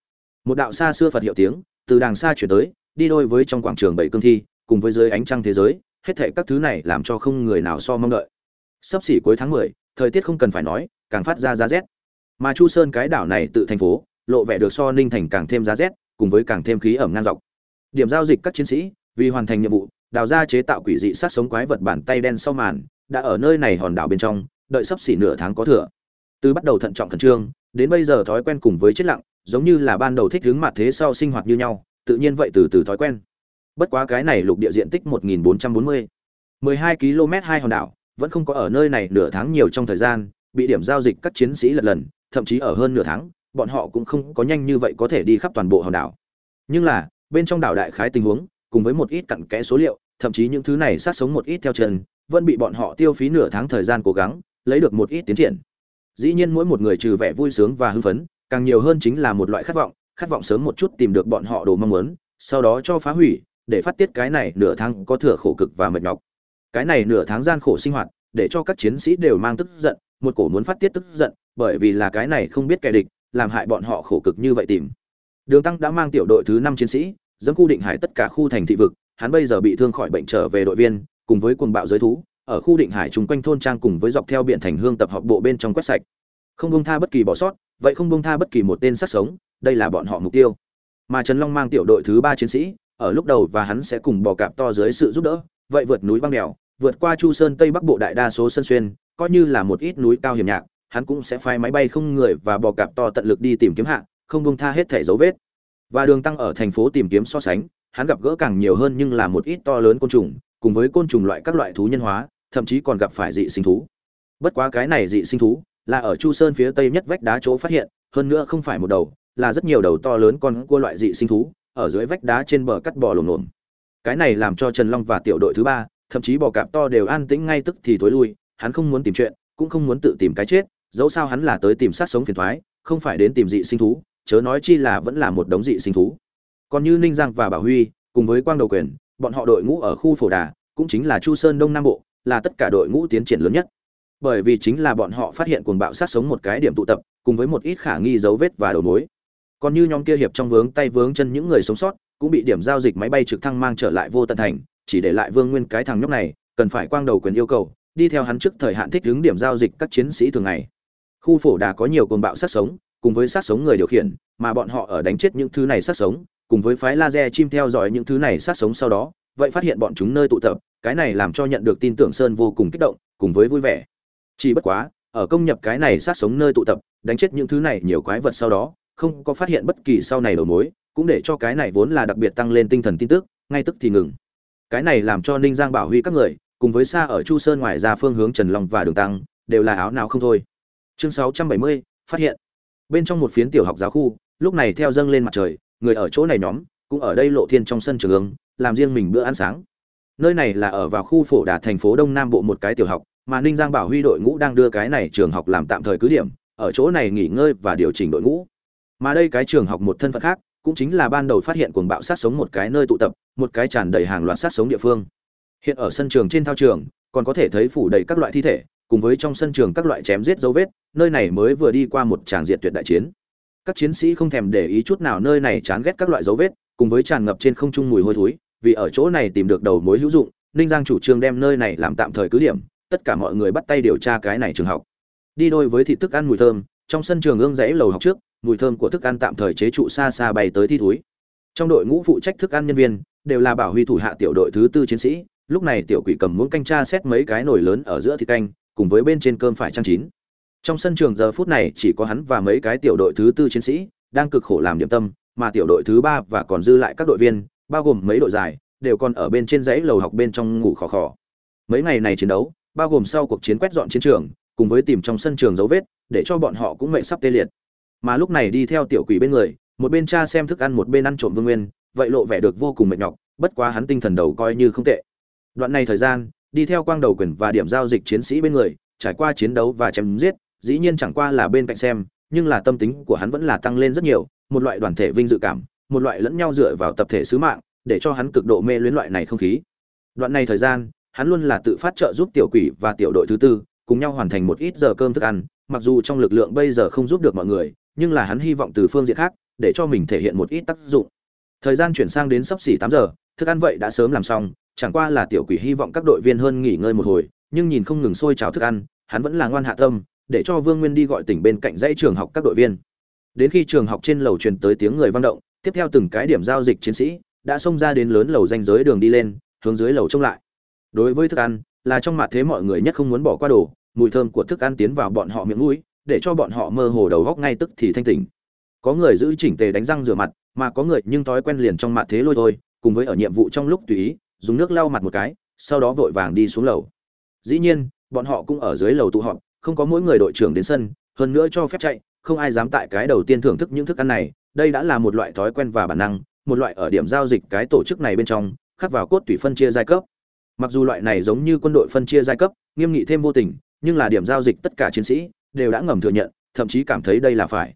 Một đạo xa xưa phật hiệu tiếng, từ đàng xa chuyển tới đi đôi với trong quảng trường bảy cương thi cùng với dưới ánh trăng thế giới hết thảy các thứ này làm cho không người nào so mong đợi. Sắp xỉ cuối tháng mười, thời tiết không cần phải nói càng phát ra giá rét. Mà chu sơn cái đảo này tự thành phố lộ vẻ được so ninh thành càng thêm giá rét cùng với càng thêm khí ẩm ngang dọc. Điểm giao dịch các chiến sĩ vì hoàn thành nhiệm vụ đào ra chế tạo quỷ dị sát sống quái vật bản tay đen sau màn đã ở nơi này hòn đảo bên trong đợi sắp xỉ nửa tháng có thừa. Từ bắt đầu thận trọng khẩn trương đến bây giờ thói quen cùng với chết lặng giống như là ban đầu thích hướng mặt thế sau sinh hoạt như nhau tự nhiên vậy từ từ thói quen. Bất quá cái này lục địa diện tích 1440 12 km hai hòn đảo, vẫn không có ở nơi này nửa tháng nhiều trong thời gian, bị điểm giao dịch các chiến sĩ lật lần, thậm chí ở hơn nửa tháng, bọn họ cũng không có nhanh như vậy có thể đi khắp toàn bộ hòn đảo. Nhưng là, bên trong đảo đại khái tình huống, cùng với một ít cặn kẽ số liệu, thậm chí những thứ này sát sống một ít theo chân, vẫn bị bọn họ tiêu phí nửa tháng thời gian cố gắng, lấy được một ít tiến triển. Dĩ nhiên mỗi một người trừ vẻ vui sướng và hưng phấn, càng nhiều hơn chính là một loại khát vọng khát vọng sớm một chút tìm được bọn họ đồ mong muốn, sau đó cho phá hủy, để phát tiết cái này nửa tháng có thừa khổ cực và mệt nhọc. Cái này nửa tháng gian khổ sinh hoạt, để cho các chiến sĩ đều mang tức giận, một cổ muốn phát tiết tức giận, bởi vì là cái này không biết kẻ địch, làm hại bọn họ khổ cực như vậy tìm. Đường tăng đã mang tiểu đội thứ năm chiến sĩ, dẫn khu định hải tất cả khu thành thị vực, hắn bây giờ bị thương khỏi bệnh trở về đội viên, cùng với cuồng bạo giới thú, ở khu định hải chung quanh thôn trang cùng với dọc theo biển thành hương tập hợp bộ bên trong quét sạch. Không bông tha bất kỳ bỏ sót, vậy không bông tha bất kỳ một tên sát sống đây là bọn họ mục tiêu. Mà trần long mang tiểu đội thứ ba chiến sĩ, ở lúc đầu và hắn sẽ cùng bò cạp to dưới sự giúp đỡ, vậy vượt núi băng đèo, vượt qua chu sơn tây bắc bộ đại đa số sân xuyên, coi như là một ít núi cao hiểm nhạc, hắn cũng sẽ phái máy bay không người và bò cạp to tận lực đi tìm kiếm hạ, không bông tha hết thẻ dấu vết. Và đường tăng ở thành phố tìm kiếm so sánh, hắn gặp gỡ càng nhiều hơn nhưng là một ít to lớn côn trùng, cùng với côn trùng loại các loại thú nhân hóa, thậm chí còn gặp phải dị sinh thú. Bất quá cái này dị sinh thú là ở chu sơn phía tây nhất vách đá chỗ phát hiện, hơn nữa không phải một đầu là rất nhiều đầu to lớn con cua loại dị sinh thú, ở dưới vách đá trên bờ cắt bò lồm lồm. Cái này làm cho trần long và tiểu đội thứ ba, thậm chí bò cạp to đều an tĩnh ngay tức thì thối lui, hắn không muốn tìm chuyện, cũng không muốn tự tìm cái chết, dẫu sao hắn là tới tìm sát sống phiền thoái, không phải đến tìm dị sinh thú, chớ nói chi là vẫn là một đống dị sinh thú. Còn như ninh giang và bảo huy, cùng với quang đầu quyền, bọn họ đội ngũ ở khu phổ đà, cũng chính là chu sơn đông nam bộ, là tất cả đội ngũ tiến triển lớn nhất. Bởi vì chính là bọn họ phát hiện cuồng bạo sát sống một cái điểm tụ tập, cùng với một ít khả nghi dấu vết và đầu mối còn như nhóm kia hiệp trong vướng tay vướng chân những người sống sót, cũng bị điểm giao dịch máy bay trực thăng mang trở lại vô tận thành, chỉ để lại vương nguyên cái thằng nhóc này, cần phải quang đầu quyền yêu cầu, đi theo hắn trước thời hạn thích đứng điểm giao dịch các chiến sĩ thường ngày. Khu phổ đà có nhiều cồn bạo sát sống, cùng với sát sống người điều khiển, mà bọn họ ở đánh chết những thứ này sát sống, cùng với phái laser chim theo dõi những thứ này sát sống sau đó, vậy phát hiện bọn chúng nơi tụ tập, cái này làm cho nhận được tin tưởng sơn vô cùng kích động, cùng với vui vẻ. Chỉ bất quá, ở công nhập cái này sát sống nơi tụ tập, đánh chết những thứ này nhiều quái vật sau đó không có phát hiện bất kỳ sau này đầu mối, cũng để cho cái này vốn là đặc biệt tăng lên tinh thần tin tức, ngay tức thì ngừng. Cái này làm cho ninh giang bảo huy các người, cùng với xa ở chu sơn ngoài ra phương hướng trần long và đường tăng, đều là áo nào không thôi. Chương sáu trăm bảy mươi, phát hiện. Bên trong một phiến tiểu học giáo khu, lúc này theo dâng lên mặt trời, người ở chỗ này nhóm, cũng ở đây lộ thiên trong sân trường ứng làm riêng mình bữa ăn sáng. Nơi này là ở vào khu phổ đà thành phố đông nam bộ một cái tiểu học, mà ninh giang bảo huy đội ngũ đang đưa cái này trường học làm tạm thời cứ điểm, ở chỗ này nghỉ ngơi và điều chỉnh đội ngũ mà đây cái trường học một thân phận khác, cũng chính là ban đầu phát hiện cuồng bạo sát sống một cái nơi tụ tập, một cái tràn đầy hàng loạt sát sống địa phương. Hiện ở sân trường trên thao trường, còn có thể thấy phủ đầy các loại thi thể, cùng với trong sân trường các loại chém giết dấu vết, nơi này mới vừa đi qua một tràng diệt tuyệt đại chiến. Các chiến sĩ không thèm để ý chút nào nơi này chán ghét các loại dấu vết, cùng với tràn ngập trên không trung mùi hôi thối, vì ở chỗ này tìm được đầu mối hữu dụng, ninh giang chủ trương đem nơi này làm tạm thời cứ điểm, tất cả mọi người bắt tay điều tra cái này trường học. Đi đôi với thị thức ăn mùi thơm, trong sân trường ương dãy lầu học trước mùi thơm của thức ăn tạm thời chế trụ xa xa bay tới thi thúi. Trong đội ngũ phụ trách thức ăn nhân viên, đều là bảo huy thủ hạ tiểu đội thứ tư chiến sĩ, lúc này tiểu quỷ cầm muốn canh tra xét mấy cái nồi lớn ở giữa thịt canh, cùng với bên trên cơm phải trang chín. Trong sân trường giờ phút này chỉ có hắn và mấy cái tiểu đội thứ tư chiến sĩ, đang cực khổ làm điểm tâm, mà tiểu đội thứ ba và còn dư lại các đội viên, bao gồm mấy đội dài đều còn ở bên trên dãy lầu học bên trong ngủ khò khò. Mấy ngày này chiến đấu, bao gồm sau cuộc chiến quét dọn chiến trường, cùng với tìm trong sân trường dấu vết, để cho bọn họ cũng mệnh sắp tê liệt mà lúc này đi theo tiểu quỷ bên người, một bên cha xem thức ăn một bên ăn trộm vương nguyên, vậy lộ vẻ được vô cùng mệt nhọc, bất quá hắn tinh thần đầu coi như không tệ. Đoạn này thời gian, đi theo quang đầu quyền và điểm giao dịch chiến sĩ bên người, trải qua chiến đấu và chém giết, dĩ nhiên chẳng qua là bên cạnh xem, nhưng là tâm tính của hắn vẫn là tăng lên rất nhiều, một loại đoàn thể vinh dự cảm, một loại lẫn nhau dựa vào tập thể sứ mạng, để cho hắn cực độ mê luyến loại này không khí. Đoạn này thời gian, hắn luôn là tự phát trợ giúp tiểu quỷ và tiểu đội thứ tư, cùng nhau hoàn thành một ít giờ cơm thức ăn, mặc dù trong lực lượng bây giờ không giúp được mọi người nhưng là hắn hy vọng từ phương diện khác, để cho mình thể hiện một ít tác dụng. Thời gian chuyển sang đến sắp xỉ tám giờ, thức ăn vậy đã sớm làm xong, chẳng qua là tiểu quỷ hy vọng các đội viên hơn nghỉ ngơi một hồi, nhưng nhìn không ngừng sôi trào thức ăn, hắn vẫn là ngoan hạ tâm, để cho vương nguyên đi gọi tỉnh bên cạnh dãy trường học các đội viên. Đến khi trường học trên lầu truyền tới tiếng người vang động, tiếp theo từng cái điểm giao dịch chiến sĩ đã xông ra đến lớn lầu danh giới đường đi lên, hướng dưới lầu trông lại. Đối với thức ăn, là trong mặt thế mọi người nhất không muốn bỏ qua đồ, mùi thơm của thức ăn tiến vào bọn họ miệng mũi để cho bọn họ mơ hồ đầu góc ngay tức thì thanh tỉnh. Có người giữ chỉnh tề đánh răng rửa mặt, mà có người nhưng thói quen liền trong mặt thế lôi thôi, cùng với ở nhiệm vụ trong lúc tùy ý, dùng nước lau mặt một cái, sau đó vội vàng đi xuống lầu. Dĩ nhiên, bọn họ cũng ở dưới lầu tụ họp, không có mỗi người đội trưởng đến sân, hơn nữa cho phép chạy, không ai dám tại cái đầu tiên thưởng thức những thức ăn này. Đây đã là một loại thói quen và bản năng, một loại ở điểm giao dịch cái tổ chức này bên trong, khắc vào cốt tùy phân chia giai cấp. Mặc dù loại này giống như quân đội phân chia giai cấp, nghiêm nghị thêm vô tình, nhưng là điểm giao dịch tất cả chiến sĩ đều đã ngầm thừa nhận, thậm chí cảm thấy đây là phải.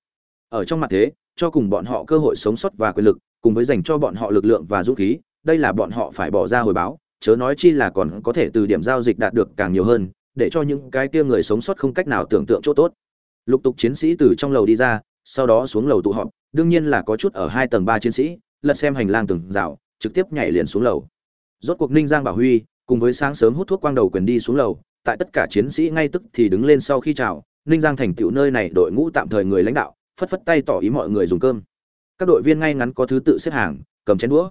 Ở trong mặt thế, cho cùng bọn họ cơ hội sống sót và quyền lực, cùng với dành cho bọn họ lực lượng và dũng khí, đây là bọn họ phải bỏ ra hồi báo, chớ nói chi là còn có thể từ điểm giao dịch đạt được càng nhiều hơn, để cho những cái kia người sống sót không cách nào tưởng tượng chỗ tốt. Lục tục chiến sĩ từ trong lầu đi ra, sau đó xuống lầu tụ họp, đương nhiên là có chút ở hai tầng ba chiến sĩ, lật xem hành lang từng rào, trực tiếp nhảy liền xuống lầu. Rốt cuộc ninh giang bảo huy, cùng với sáng sớm hút thuốc quang đầu quyền đi xuống lầu, tại tất cả chiến sĩ ngay tức thì đứng lên sau khi chào ninh giang thành tựu nơi này đội ngũ tạm thời người lãnh đạo, phất phất tay tỏ ý mọi người dùng cơm. Các đội viên ngay ngắn có thứ tự xếp hàng, cầm chén đũa.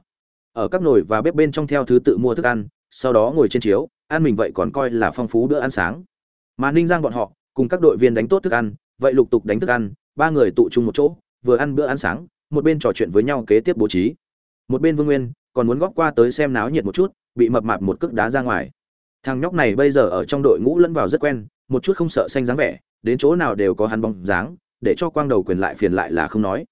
Ở các nồi và bếp bên trong theo thứ tự mua thức ăn, sau đó ngồi trên chiếu, ăn mình vậy còn coi là phong phú bữa ăn sáng. Mà ninh giang bọn họ, cùng các đội viên đánh tốt thức ăn, vậy lục tục đánh thức ăn, ba người tụ chung một chỗ, vừa ăn bữa ăn sáng, một bên trò chuyện với nhau kế tiếp bố trí. Một bên vương nguyên, còn muốn góp qua tới xem náo nhiệt một chút, bị mập mạp một cước đá ra ngoài thằng nhóc này bây giờ ở trong đội ngũ lẫn vào rất quen, một chút không sợ xanh dáng vẻ, đến chỗ nào đều có hắn bóng dáng, để cho quang đầu quyền lại phiền lại là không nói.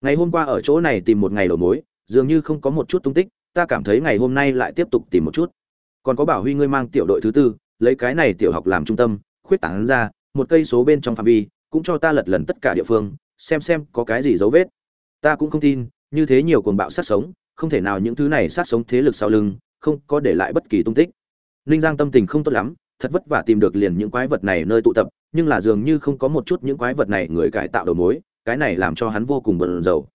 Ngày hôm qua ở chỗ này tìm một ngày đầu mối, dường như không có một chút tung tích, ta cảm thấy ngày hôm nay lại tiếp tục tìm một chút. Còn có bảo huy ngươi mang tiểu đội thứ tư, lấy cái này tiểu học làm trung tâm, khuyết tảng ra, một cây số bên trong phạm vi, cũng cho ta lật lần tất cả địa phương, xem xem có cái gì dấu vết. Ta cũng không tin, như thế nhiều cuồng bạo sát sống, không thể nào những thứ này sát sống thế lực sau lưng, không có để lại bất kỳ tung tích ninh giang tâm tình không tốt lắm, thật vất vả tìm được liền những quái vật này nơi tụ tập, nhưng là dường như không có một chút những quái vật này người cải tạo đầu mối, cái này làm cho hắn vô cùng bận rầu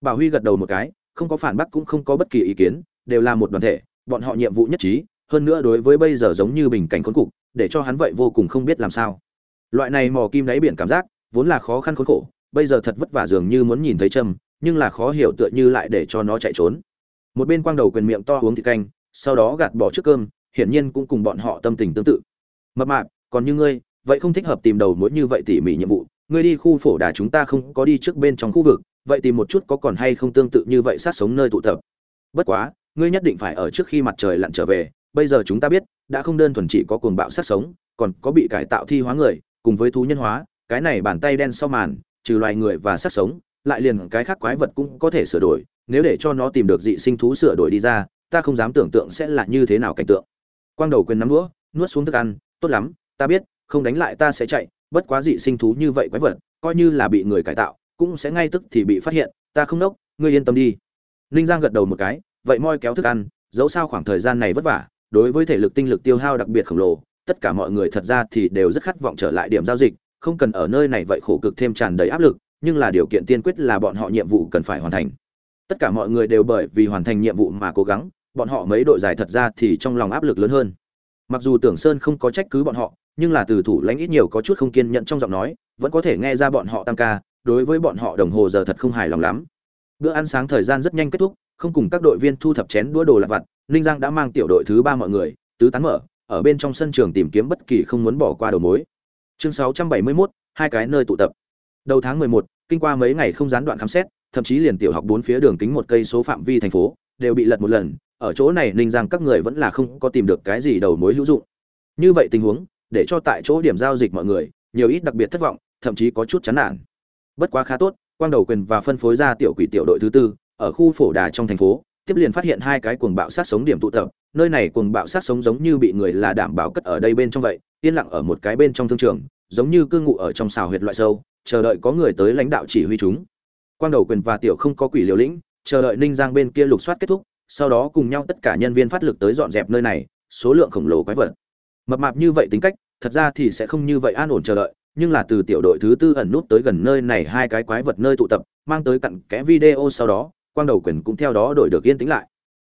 Bà huy gật đầu một cái, không có phản bác cũng không có bất kỳ ý kiến, đều là một đoàn thể, bọn họ nhiệm vụ nhất trí, hơn nữa đối với bây giờ giống như bình cảnh khốn cục, để cho hắn vậy vô cùng không biết làm sao. Loại này mò kim đáy biển cảm giác, vốn là khó khăn khốn khổ, bây giờ thật vất vả dường như muốn nhìn thấy châm, nhưng là khó hiểu tựa như lại để cho nó chạy trốn. Một bên quang đầu quyền miệng to uống thịt canh, sau đó gạt bỏ trước cơm hiển nhiên cũng cùng bọn họ tâm tình tương tự. Mập mạp, còn như ngươi, vậy không thích hợp tìm đầu mối như vậy tỉ mỉ nhiệm vụ. Ngươi đi khu phổ đà chúng ta không có đi trước bên trong khu vực, vậy tìm một chút có còn hay không tương tự như vậy sát sống nơi tụ tập. Bất quá, ngươi nhất định phải ở trước khi mặt trời lặn trở về. Bây giờ chúng ta biết, đã không đơn thuần chỉ có cuồng bạo sát sống, còn có bị cải tạo thi hóa người, cùng với thú nhân hóa, cái này bàn tay đen sau màn, trừ loài người và sát sống, lại liền cái khác quái vật cũng có thể sửa đổi. Nếu để cho nó tìm được dị sinh thú sửa đổi đi ra, ta không dám tưởng tượng sẽ là như thế nào cảnh tượng quang đầu quyền nắm đũa, nuốt xuống thức ăn, tốt lắm, ta biết, không đánh lại ta sẽ chạy, bất quá dị sinh thú như vậy quái vật, coi như là bị người cải tạo, cũng sẽ ngay tức thì bị phát hiện, ta không nốc, ngươi yên tâm đi. Ninh giang gật đầu một cái, vậy moi kéo thức ăn, dẫu sao khoảng thời gian này vất vả, đối với thể lực tinh lực tiêu hao đặc biệt khổng lồ, tất cả mọi người thật ra thì đều rất khát vọng trở lại điểm giao dịch, không cần ở nơi này vậy khổ cực thêm tràn đầy áp lực, nhưng là điều kiện tiên quyết là bọn họ nhiệm vụ cần phải hoàn thành. Tất cả mọi người đều bởi vì hoàn thành nhiệm vụ mà cố gắng bọn họ mấy đội giải thật ra thì trong lòng áp lực lớn hơn. Mặc dù tưởng sơn không có trách cứ bọn họ nhưng là từ thủ lãnh ít nhiều có chút không kiên nhẫn trong giọng nói vẫn có thể nghe ra bọn họ tăng ca đối với bọn họ đồng hồ giờ thật không hài lòng lắm. Bữa ăn sáng thời gian rất nhanh kết thúc không cùng các đội viên thu thập chén đũa đồ lặt vặt ninh giang đã mang tiểu đội thứ ba mọi người tứ tán mở ở bên trong sân trường tìm kiếm bất kỳ không muốn bỏ qua đầu mối. Chương 671, hai cái nơi tụ tập. Đầu tháng 11, kinh qua mấy ngày không gián đoạn khám xét thậm chí liền tiểu học bốn phía đường kính một cây số phạm vi thành phố đều bị lật một lần ở chỗ này ninh giang các người vẫn là không có tìm được cái gì đầu mối hữu dụng. Như vậy tình huống, để cho tại chỗ điểm giao dịch mọi người, nhiều ít đặc biệt thất vọng, thậm chí có chút chán nản. Bất quá khá tốt, quang đầu quyền và phân phối ra tiểu quỷ tiểu đội thứ tư, ở khu phổ đà trong thành phố, tiếp liền phát hiện hai cái cuồng bạo sát sống điểm tụ tập, nơi này cuồng bạo sát sống giống như bị người là đảm bảo cất ở đây bên trong vậy, yên lặng ở một cái bên trong thương trường, giống như cư ngụ ở trong xào huyệt loại sâu, chờ đợi có người tới lãnh đạo chỉ huy chúng. Quang đầu quyền và tiểu không có quỷ liều lĩnh, chờ đợi ninh giang bên kia lục soát kết thúc sau đó cùng nhau tất cả nhân viên phát lực tới dọn dẹp nơi này, số lượng khổng lồ quái vật. Mập mạp như vậy tính cách, thật ra thì sẽ không như vậy an ổn chờ đợi, nhưng là từ tiểu đội thứ tư ẩn nút tới gần nơi này hai cái quái vật nơi tụ tập, mang tới cặn kẽ video sau đó, quang đầu quyền cũng theo đó đổi được yên tĩnh lại.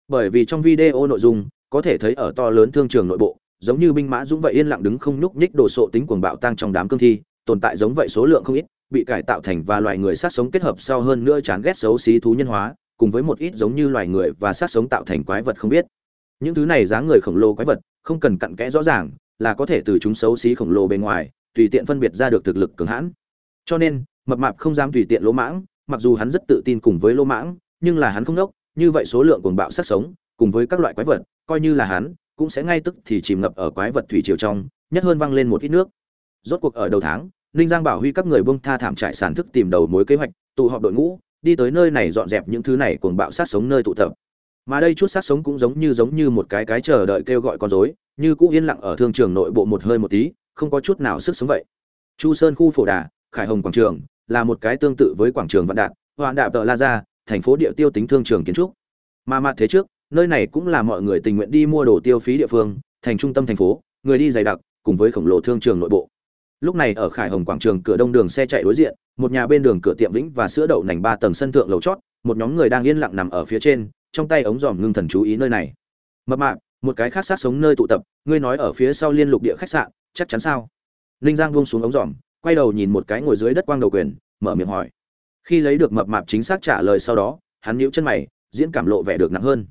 Bởi vì trong video nội dung, có thể thấy ở to lớn thương trường nội bộ, giống như binh mã dũng vậy yên lặng đứng không nhúc nhích đồ sộ tính cuồng bạo tăng trong đám cương thi, tồn tại giống vậy số lượng không ít, bị cải tạo thành và loài người sát sống kết hợp sau hơn nữa chán ghét xấu xí thú nhân hóa cùng với một ít giống như loài người và sát sống tạo thành quái vật không biết. Những thứ này dáng người khổng lồ quái vật, không cần cặn kẽ rõ ràng, là có thể từ chúng xấu xí khổng lồ bên ngoài, tùy tiện phân biệt ra được thực lực cường hãn. Cho nên, mập mạp không dám tùy tiện lỗ mãng, mặc dù hắn rất tự tin cùng với lỗ mãng, nhưng là hắn không đốc, như vậy số lượng cuồng bạo sát sống, cùng với các loại quái vật, coi như là hắn, cũng sẽ ngay tức thì chìm ngập ở quái vật thủy triều trong, nhất hơn văng lên một ít nước. Rốt cuộc ở đầu tháng, ninh giang bảo huy các người bông tha thảm trại sản thức tìm đầu mối kế hoạch, tụ họp đội ngũ đi tới nơi này dọn dẹp những thứ này cuồng bạo sát sống nơi tụ tập. Mà đây chút sát sống cũng giống như giống như một cái cái chờ đợi kêu gọi con rối, như cũ yên lặng ở thương trường nội bộ một hơi một tí, không có chút nào sức sống vậy. Chu sơn khu phổ đà, khải hồng quảng trường, là một cái tương tự với quảng trường vạn đạt hoạn đạp tờ la ra thành phố địa tiêu tính thương trường kiến trúc. Mà mặt thế trước, nơi này cũng là mọi người tình nguyện đi mua đồ tiêu phí địa phương, thành trung tâm thành phố, người đi dày đặc, cùng với khổng lồ thương trường nội bộ lúc này ở khải hồng quảng trường cửa đông đường xe chạy đối diện, một nhà bên đường cửa tiệm vĩnh và sữa đậu nành ba tầng sân thượng lầu chót, một nhóm người đang yên lặng nằm ở phía trên, trong tay ống dòm ngưng thần chú ý nơi này. Mập mạp, một cái khác sát sống nơi tụ tập, ngươi nói ở phía sau liên lục địa khách sạn, chắc chắn sao? Ninh giang buông xuống ống dòm quay đầu nhìn một cái ngồi dưới đất quang đầu quyền, mở miệng hỏi. Khi lấy được mập mạp chính xác trả lời sau đó, hắn nhíu chân mày, diễn cảm lộ vẻ được nặng hơn.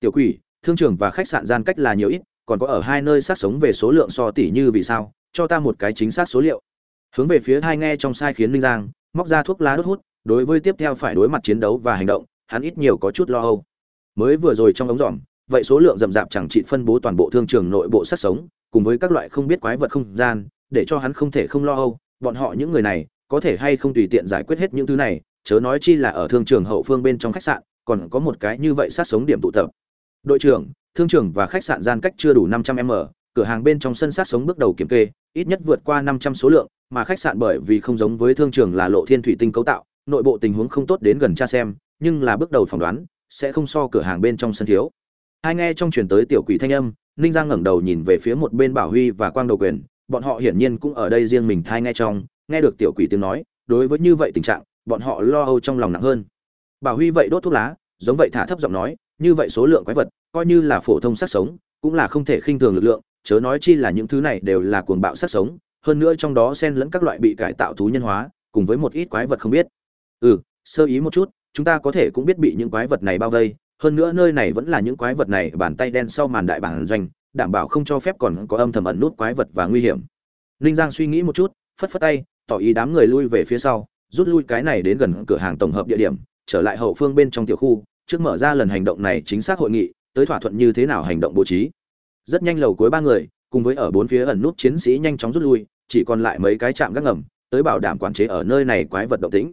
Tiểu quỷ, thương trường và khách sạn gian cách là nhiều ít, còn có ở hai nơi sát sống về số lượng so tỷ như vì sao? Cho ta một cái chính xác số liệu. Hướng về phía hai nghe trong sai khiến linh giang, móc ra thuốc lá đốt hút, đối với tiếp theo phải đối mặt chiến đấu và hành động, hắn ít nhiều có chút lo âu. Mới vừa rồi trong ống dòm vậy số lượng rậm rạp chẳng trị phân bố toàn bộ thương trường nội bộ sát sống, cùng với các loại không biết quái vật không gian, để cho hắn không thể không lo âu, bọn họ những người này, có thể hay không tùy tiện giải quyết hết những thứ này, chớ nói chi là ở thương trường hậu phương bên trong khách sạn, còn có một cái như vậy sát sống điểm tụ tập. Đội trưởng, thương trường và khách sạn gian cách chưa đủ 500 m, cửa hàng bên trong sân sát sống bước đầu kiểm kê ít nhất vượt qua 500 số lượng, mà khách sạn bởi vì không giống với thương trường là lộ thiên thủy tinh cấu tạo, nội bộ tình huống không tốt đến gần tra xem, nhưng là bước đầu phỏng đoán, sẽ không so cửa hàng bên trong sân thiếu. Hai nghe trong truyền tới tiểu quỷ thanh âm, ninh giang ngẩng đầu nhìn về phía một bên bảo huy và quang đầu quyền, bọn họ hiển nhiên cũng ở đây riêng mình thai nghe trong, nghe được tiểu quỷ tiếng nói, đối với như vậy tình trạng, bọn họ lo âu trong lòng nặng hơn. Bảo huy vậy đốt thuốc lá, giống vậy thả thấp giọng nói, như vậy số lượng quái vật, coi như là phổ thông sát sống, cũng là không thể khinh thường lực lượng chớ nói chi là những thứ này đều là cuồng bạo sát sống, hơn nữa trong đó xen lẫn các loại bị cải tạo thú nhân hóa, cùng với một ít quái vật không biết. Ừ sơ ý một chút, chúng ta có thể cũng biết bị những quái vật này bao vây, hơn nữa nơi này vẫn là những quái vật này bàn tay đen sau màn đại bản doanh, đảm bảo không cho phép còn có âm thầm ẩn nút quái vật và nguy hiểm. Ninh giang suy nghĩ một chút, phất phất tay, tỏ ý đám người lui về phía sau, rút lui cái này đến gần cửa hàng tổng hợp địa điểm, trở lại hậu phương bên trong tiểu khu, trước mở ra lần hành động này chính xác hội nghị, tới thỏa thuận như thế nào hành động bố trí rất nhanh lầu cuối ba người, cùng với ở bốn phía ẩn nút chiến sĩ nhanh chóng rút lui, chỉ còn lại mấy cái trạm gác ngầm, tới bảo đảm quản chế ở nơi này quái vật động tĩnh.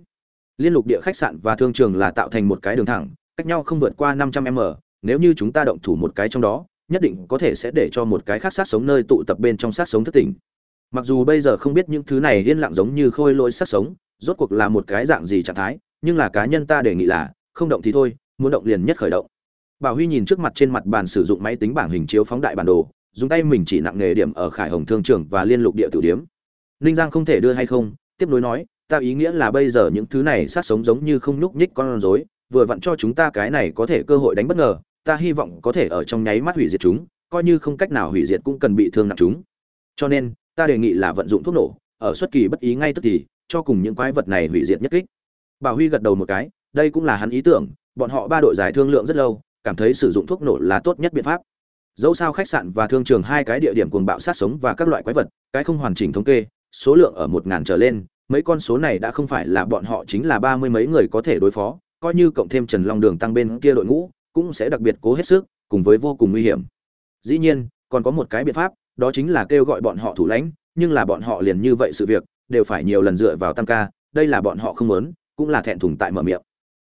Liên lục địa khách sạn và thương trường là tạo thành một cái đường thẳng, cách nhau không vượt qua 500 m, nếu như chúng ta động thủ một cái trong đó, nhất định có thể sẽ để cho một cái khác sát sống nơi tụ tập bên trong sát sống thất tỉnh mặc dù bây giờ không biết những thứ này yên lặng giống như khôi lỗi sát sống, rốt cuộc là một cái dạng gì trạng thái, nhưng là cá nhân ta đề nghị là, không động thì thôi, muốn động liền nhất khởi động bảo huy nhìn trước mặt trên mặt bàn sử dụng máy tính bảng hình chiếu phóng đại bản đồ, dùng tay mình chỉ nặng nghề điểm ở khải hồng thương trường và liên lục địa tử điếm. Ninh giang không thể đưa hay không, tiếp nối nói, ta ý nghĩa là bây giờ những thứ này sát sống giống như không nhúc nhích con rối, vừa vặn cho chúng ta cái này có thể cơ hội đánh bất ngờ, ta hy vọng có thể ở trong nháy mắt hủy diệt chúng, coi như không cách nào hủy diệt cũng cần bị thương nặng chúng. Cho nên, ta đề nghị là vận dụng thuốc nổ, ở xuất kỳ bất ý ngay tức thì, cho cùng những quái vật này hủy diệt nhất kích. Bảo huy gật đầu một cái, đây cũng là hắn ý tưởng, bọn họ ba đội giải thương lượng rất lâu cảm thấy sử dụng thuốc nổ là tốt nhất biện pháp. Dẫu sao khách sạn và thương trường hai cái địa điểm cuồng bạo sát sống và các loại quái vật, cái không hoàn chỉnh thống kê, số lượng ở một ngàn trở lên, mấy con số này đã không phải là bọn họ chính là ba mươi mấy người có thể đối phó, coi như cộng thêm trần long đường tăng bên kia đội ngũ, cũng sẽ đặc biệt cố hết sức, cùng với vô cùng nguy hiểm. Dĩ nhiên, còn có một cái biện pháp, đó chính là kêu gọi bọn họ thủ lãnh, nhưng là bọn họ liền như vậy sự việc, đều phải nhiều lần dựa vào tăng ca, đây là bọn họ không muốn, cũng là thẹn thùng tại mở miệng.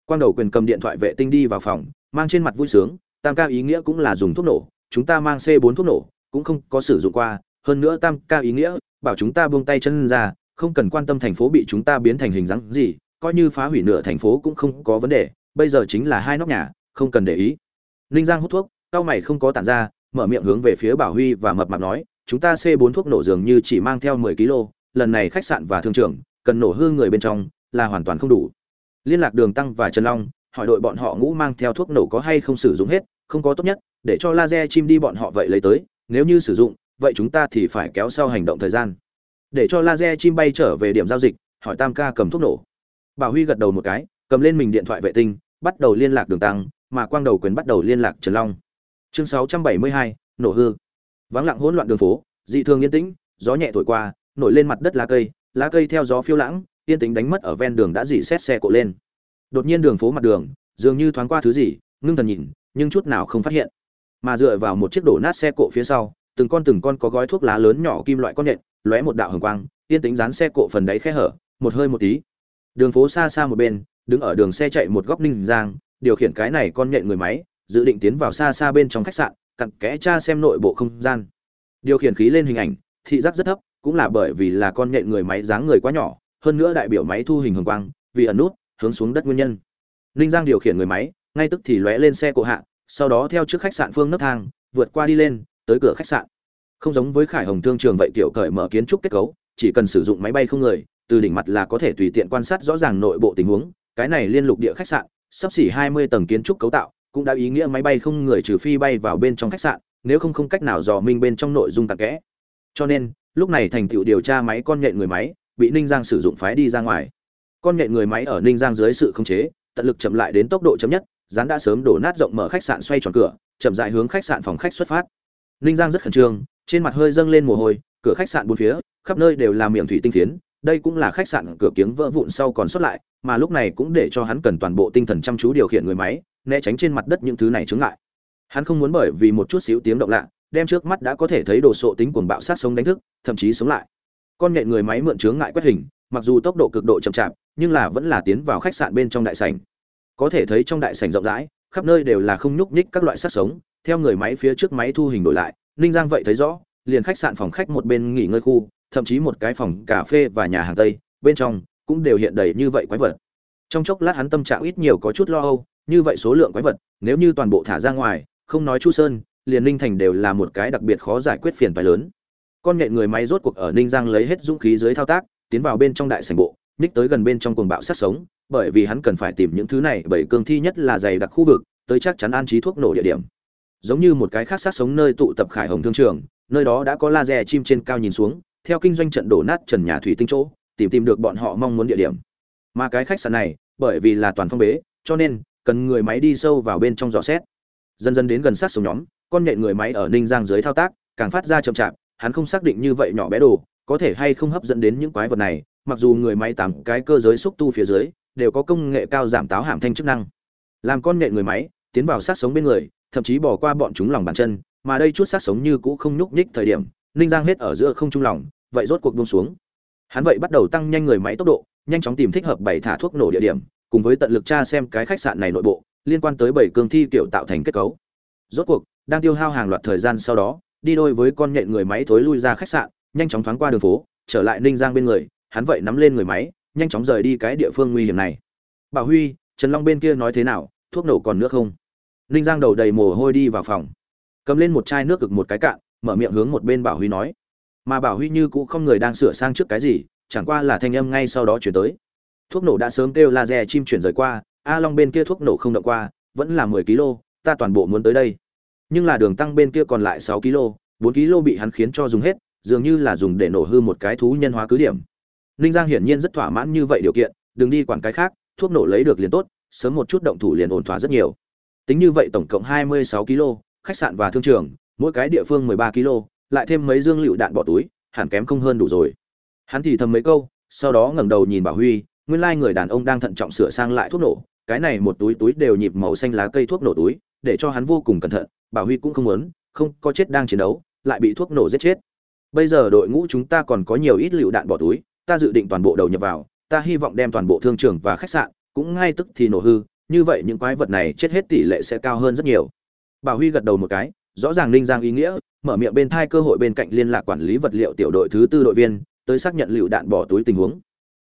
Quang đầu quyền cầm điện thoại vệ tinh đi vào phòng mang trên mặt vui sướng, tam ca ý nghĩa cũng là dùng thuốc nổ, chúng ta mang c 4 thuốc nổ, cũng không có sử dụng qua, hơn nữa tam ca ý nghĩa, bảo chúng ta buông tay chân ra, không cần quan tâm thành phố bị chúng ta biến thành hình dáng gì, coi như phá hủy nửa thành phố cũng không có vấn đề, bây giờ chính là hai nóc nhà, không cần để ý. Ninh giang hút thuốc cao mày không có tản ra, mở miệng hướng về phía bảo huy và mập mạp nói, chúng ta c 4 thuốc nổ dường như chỉ mang theo 10 kg lần này khách sạn và thương trường, cần nổ hư người bên trong, là hoàn toàn không đủ. Liên lạc đường tăng và trần long hỏi đội bọn họ ngũ mang theo thuốc nổ có hay không sử dụng hết không có tốt nhất để cho laser chim đi bọn họ vậy lấy tới nếu như sử dụng vậy chúng ta thì phải kéo sau hành động thời gian. Để cho laser chim bay trở về điểm giao dịch hỏi tam ca cầm thuốc nổ. Bảo huy gật đầu một cái cầm lên mình điện thoại vệ tinh bắt đầu liên lạc đường tăng mà quang đầu quyền bắt đầu liên lạc trần long. Chương 672, nổ hư. Vắng lặng hỗn loạn đường phố dị thường yên tĩnh gió nhẹ thổi qua nổi lên mặt đất lá cây lá cây theo gió phiêu lãng yên tĩnh đánh mất ở ven đường đã dỉ xét xe cộ lên đột nhiên đường phố mặt đường, dường như thoáng qua thứ gì, ngưng thần nhìn, nhưng chút nào không phát hiện. Mà dựa vào một chiếc đổ nát xe cộ phía sau, từng con từng con có gói thuốc lá lớn nhỏ kim loại con nện lóe một đạo hồng quang, yên tính dán xe cộ phần đáy khe hở, một hơi một tí. Đường phố xa xa một bên, đứng ở đường xe chạy một góc ninh giang, điều khiển cái này con nhện người máy, dự định tiến vào xa xa bên trong khách sạn, cặn kẽ tra xem nội bộ không gian. Điều khiển khí lên hình ảnh, thị giác rất thấp, cũng là bởi vì là con nhện người máy dáng người quá nhỏ, hơn nữa đại biểu máy thu hình hồng quang, vì ẩn nút hướng xuống đất nguyên nhân. Ninh giang điều khiển người máy, ngay tức thì lóe lên xe cộ hạ, sau đó theo trước khách sạn phương nấc thang, vượt qua đi lên, tới cửa khách sạn. Không giống với khải hồng thương trường vậy kiểu cởi mở kiến trúc kết cấu, chỉ cần sử dụng máy bay không người, từ đỉnh mặt là có thể tùy tiện quan sát rõ ràng nội bộ tình huống. Cái này liên lục địa khách sạn, sắp xỉ hai mươi tầng kiến trúc cấu tạo, cũng đã ý nghĩa máy bay không người trừ phi bay vào bên trong khách sạn, nếu không không cách nào dò minh bên trong nội dung tạc kẽ. Cho nên, lúc này thành tựu điều tra máy con nhện người máy, bị ninh giang sử dụng phái đi ra ngoài con nhện người máy ở ninh giang dưới sự khống chế, tận lực chậm lại đến tốc độ chậm nhất, rán đã sớm đổ nát rộng mở khách sạn xoay tròn cửa, chậm dại hướng khách sạn phòng khách xuất phát. Ninh giang rất khẩn trương, trên mặt hơi dâng lên mồ hôi, cửa khách sạn bốn phía, khắp nơi đều là miệng thủy tinh phiến, đây cũng là khách sạn cửa kiếng vỡ vụn sau còn xuất lại, mà lúc này cũng để cho hắn cần toàn bộ tinh thần chăm chú điều khiển người máy, né tránh trên mặt đất những thứ này chướng lại hắn không muốn bởi vì một chút xíu tiếng động lạ, đem trước mắt đã có thể thấy đồ sộ tính cuồng bạo sát sống đánh thức, thậm chí sống lại. Con nhện người máy mượn chướng ngại quét hình, mặc dù tốc độ cực độ chậm chạp nhưng là vẫn là tiến vào khách sạn bên trong đại sảnh. Có thể thấy trong đại sảnh rộng rãi, khắp nơi đều là không nhúc nhích các loại sát sống. Theo người máy phía trước máy thu hình đổi lại, ninh giang vậy thấy rõ, liền khách sạn phòng khách một bên nghỉ ngơi khu, thậm chí một cái phòng cà phê và nhà hàng tây, bên trong cũng đều hiện đầy như vậy quái vật. Trong chốc lát hắn tâm trạng ít nhiều có chút lo âu, như vậy số lượng quái vật, nếu như toàn bộ thả ra ngoài, không nói chu sơn, liền ninh thành đều là một cái đặc biệt khó giải quyết phiền phái lớn. Con nhện người máy rốt cuộc ở ninh giang lấy hết dũng khí dưới thao tác, tiến vào bên trong đại sảnh bộ ních tới gần bên trong cuồng bạo sát sống, bởi vì hắn cần phải tìm những thứ này, bởi cương thi nhất là dày đặc khu vực, tới chắc chắn an trí thuốc nổ địa điểm. Giống như một cái khác sát sống nơi tụ tập khải hồng thương trường, nơi đó đã có laser chim trên cao nhìn xuống, theo kinh doanh trận đổ nát trần nhà thủy tinh chỗ, tìm tìm được bọn họ mong muốn địa điểm. Mà cái khách sạn này, bởi vì là toàn phong bế, cho nên, cần người máy đi sâu vào bên trong dò xét. Dần dần đến gần sát sống nhóm, con nện người máy ở ninh giang dưới thao tác, càng phát ra chậm chạp, hắn không xác định như vậy nhỏ bé đồ, có thể hay không hấp dẫn đến những quái vật này mặc dù người máy tám cái cơ giới xúc tu phía dưới đều có công nghệ cao giảm táo hàm thanh chức năng. Làm con nghệ người máy, tiến vào sát sống bên người, thậm chí bỏ qua bọn chúng lòng bàn chân, mà đây chút sát sống như cũ không nhúc nhích thời điểm, ninh giang hết ở giữa không trung lòng, vậy rốt cuộc buông xuống. Hắn vậy bắt đầu tăng nhanh người máy tốc độ, nhanh chóng tìm thích hợp bảy thả thuốc nổ địa điểm, cùng với tận lực tra xem cái khách sạn này nội bộ, liên quan tới bảy cương thi kiểu tạo thành kết cấu. Rốt cuộc, đang tiêu hao hàng loạt thời gian sau đó, đi đôi với con nhện người máy thối lui ra khách sạn, nhanh chóng thoáng qua đường phố, trở lại ninh giang bên người hắn vậy nắm lên người máy, nhanh chóng rời đi cái địa phương nguy hiểm này. Bà huy, trần long bên kia nói thế nào, thuốc nổ còn nước không? Ninh giang đầu đầy mồ hôi đi vào phòng. Cầm lên một chai nước cực một cái cạn, mở miệng hướng một bên bảo huy nói. Mà bảo huy như cũ không người đang sửa sang trước cái gì, chẳng qua là thanh âm ngay sau đó chuyển tới. Thuốc nổ đã sớm kêu laser chim chuyển rời qua, a long bên kia thuốc nổ không động qua, vẫn là mười kg ta toàn bộ muốn tới đây. Nhưng là đường tăng bên kia còn lại sáu kg bốn kg bị hắn khiến cho dùng hết, dường như là dùng để nổ hư một cái thú nhân hóa cứ điểm ninh giang hiển nhiên rất thỏa mãn như vậy điều kiện, đừng đi quản cái khác, thuốc nổ lấy được liền tốt, sớm một chút động thủ liền ổn thỏa rất nhiều. Tính như vậy tổng cộng hai mươi sáu kg, khách sạn và thương trường, mỗi cái địa phương mười ba kg, lại thêm mấy dương lựu đạn bỏ túi, hẳn kém không hơn đủ rồi. Hắn thì thầm mấy câu, sau đó ngẩng đầu nhìn bảo huy, nguyên lai người đàn ông đang thận trọng sửa sang lại thuốc nổ, cái này một túi túi đều nhịp màu xanh lá cây thuốc nổ túi, để cho hắn vô cùng cẩn thận, bảo huy cũng không muốn, không có chết đang chiến đấu, lại bị thuốc nổ giết chết. Bây giờ đội ngũ chúng ta còn có nhiều ít lựu đạn bỏ túi ta dự định toàn bộ đầu nhập vào, ta hy vọng đem toàn bộ thương trường và khách sạn cũng ngay tức thì nổ hư, như vậy những quái vật này chết hết tỷ lệ sẽ cao hơn rất nhiều. Bảo huy gật đầu một cái, rõ ràng ninh giang ý nghĩa, mở miệng bên thai cơ hội bên cạnh liên lạc quản lý vật liệu tiểu đội thứ tư đội viên, tới xác nhận lựu đạn bỏ túi tình huống.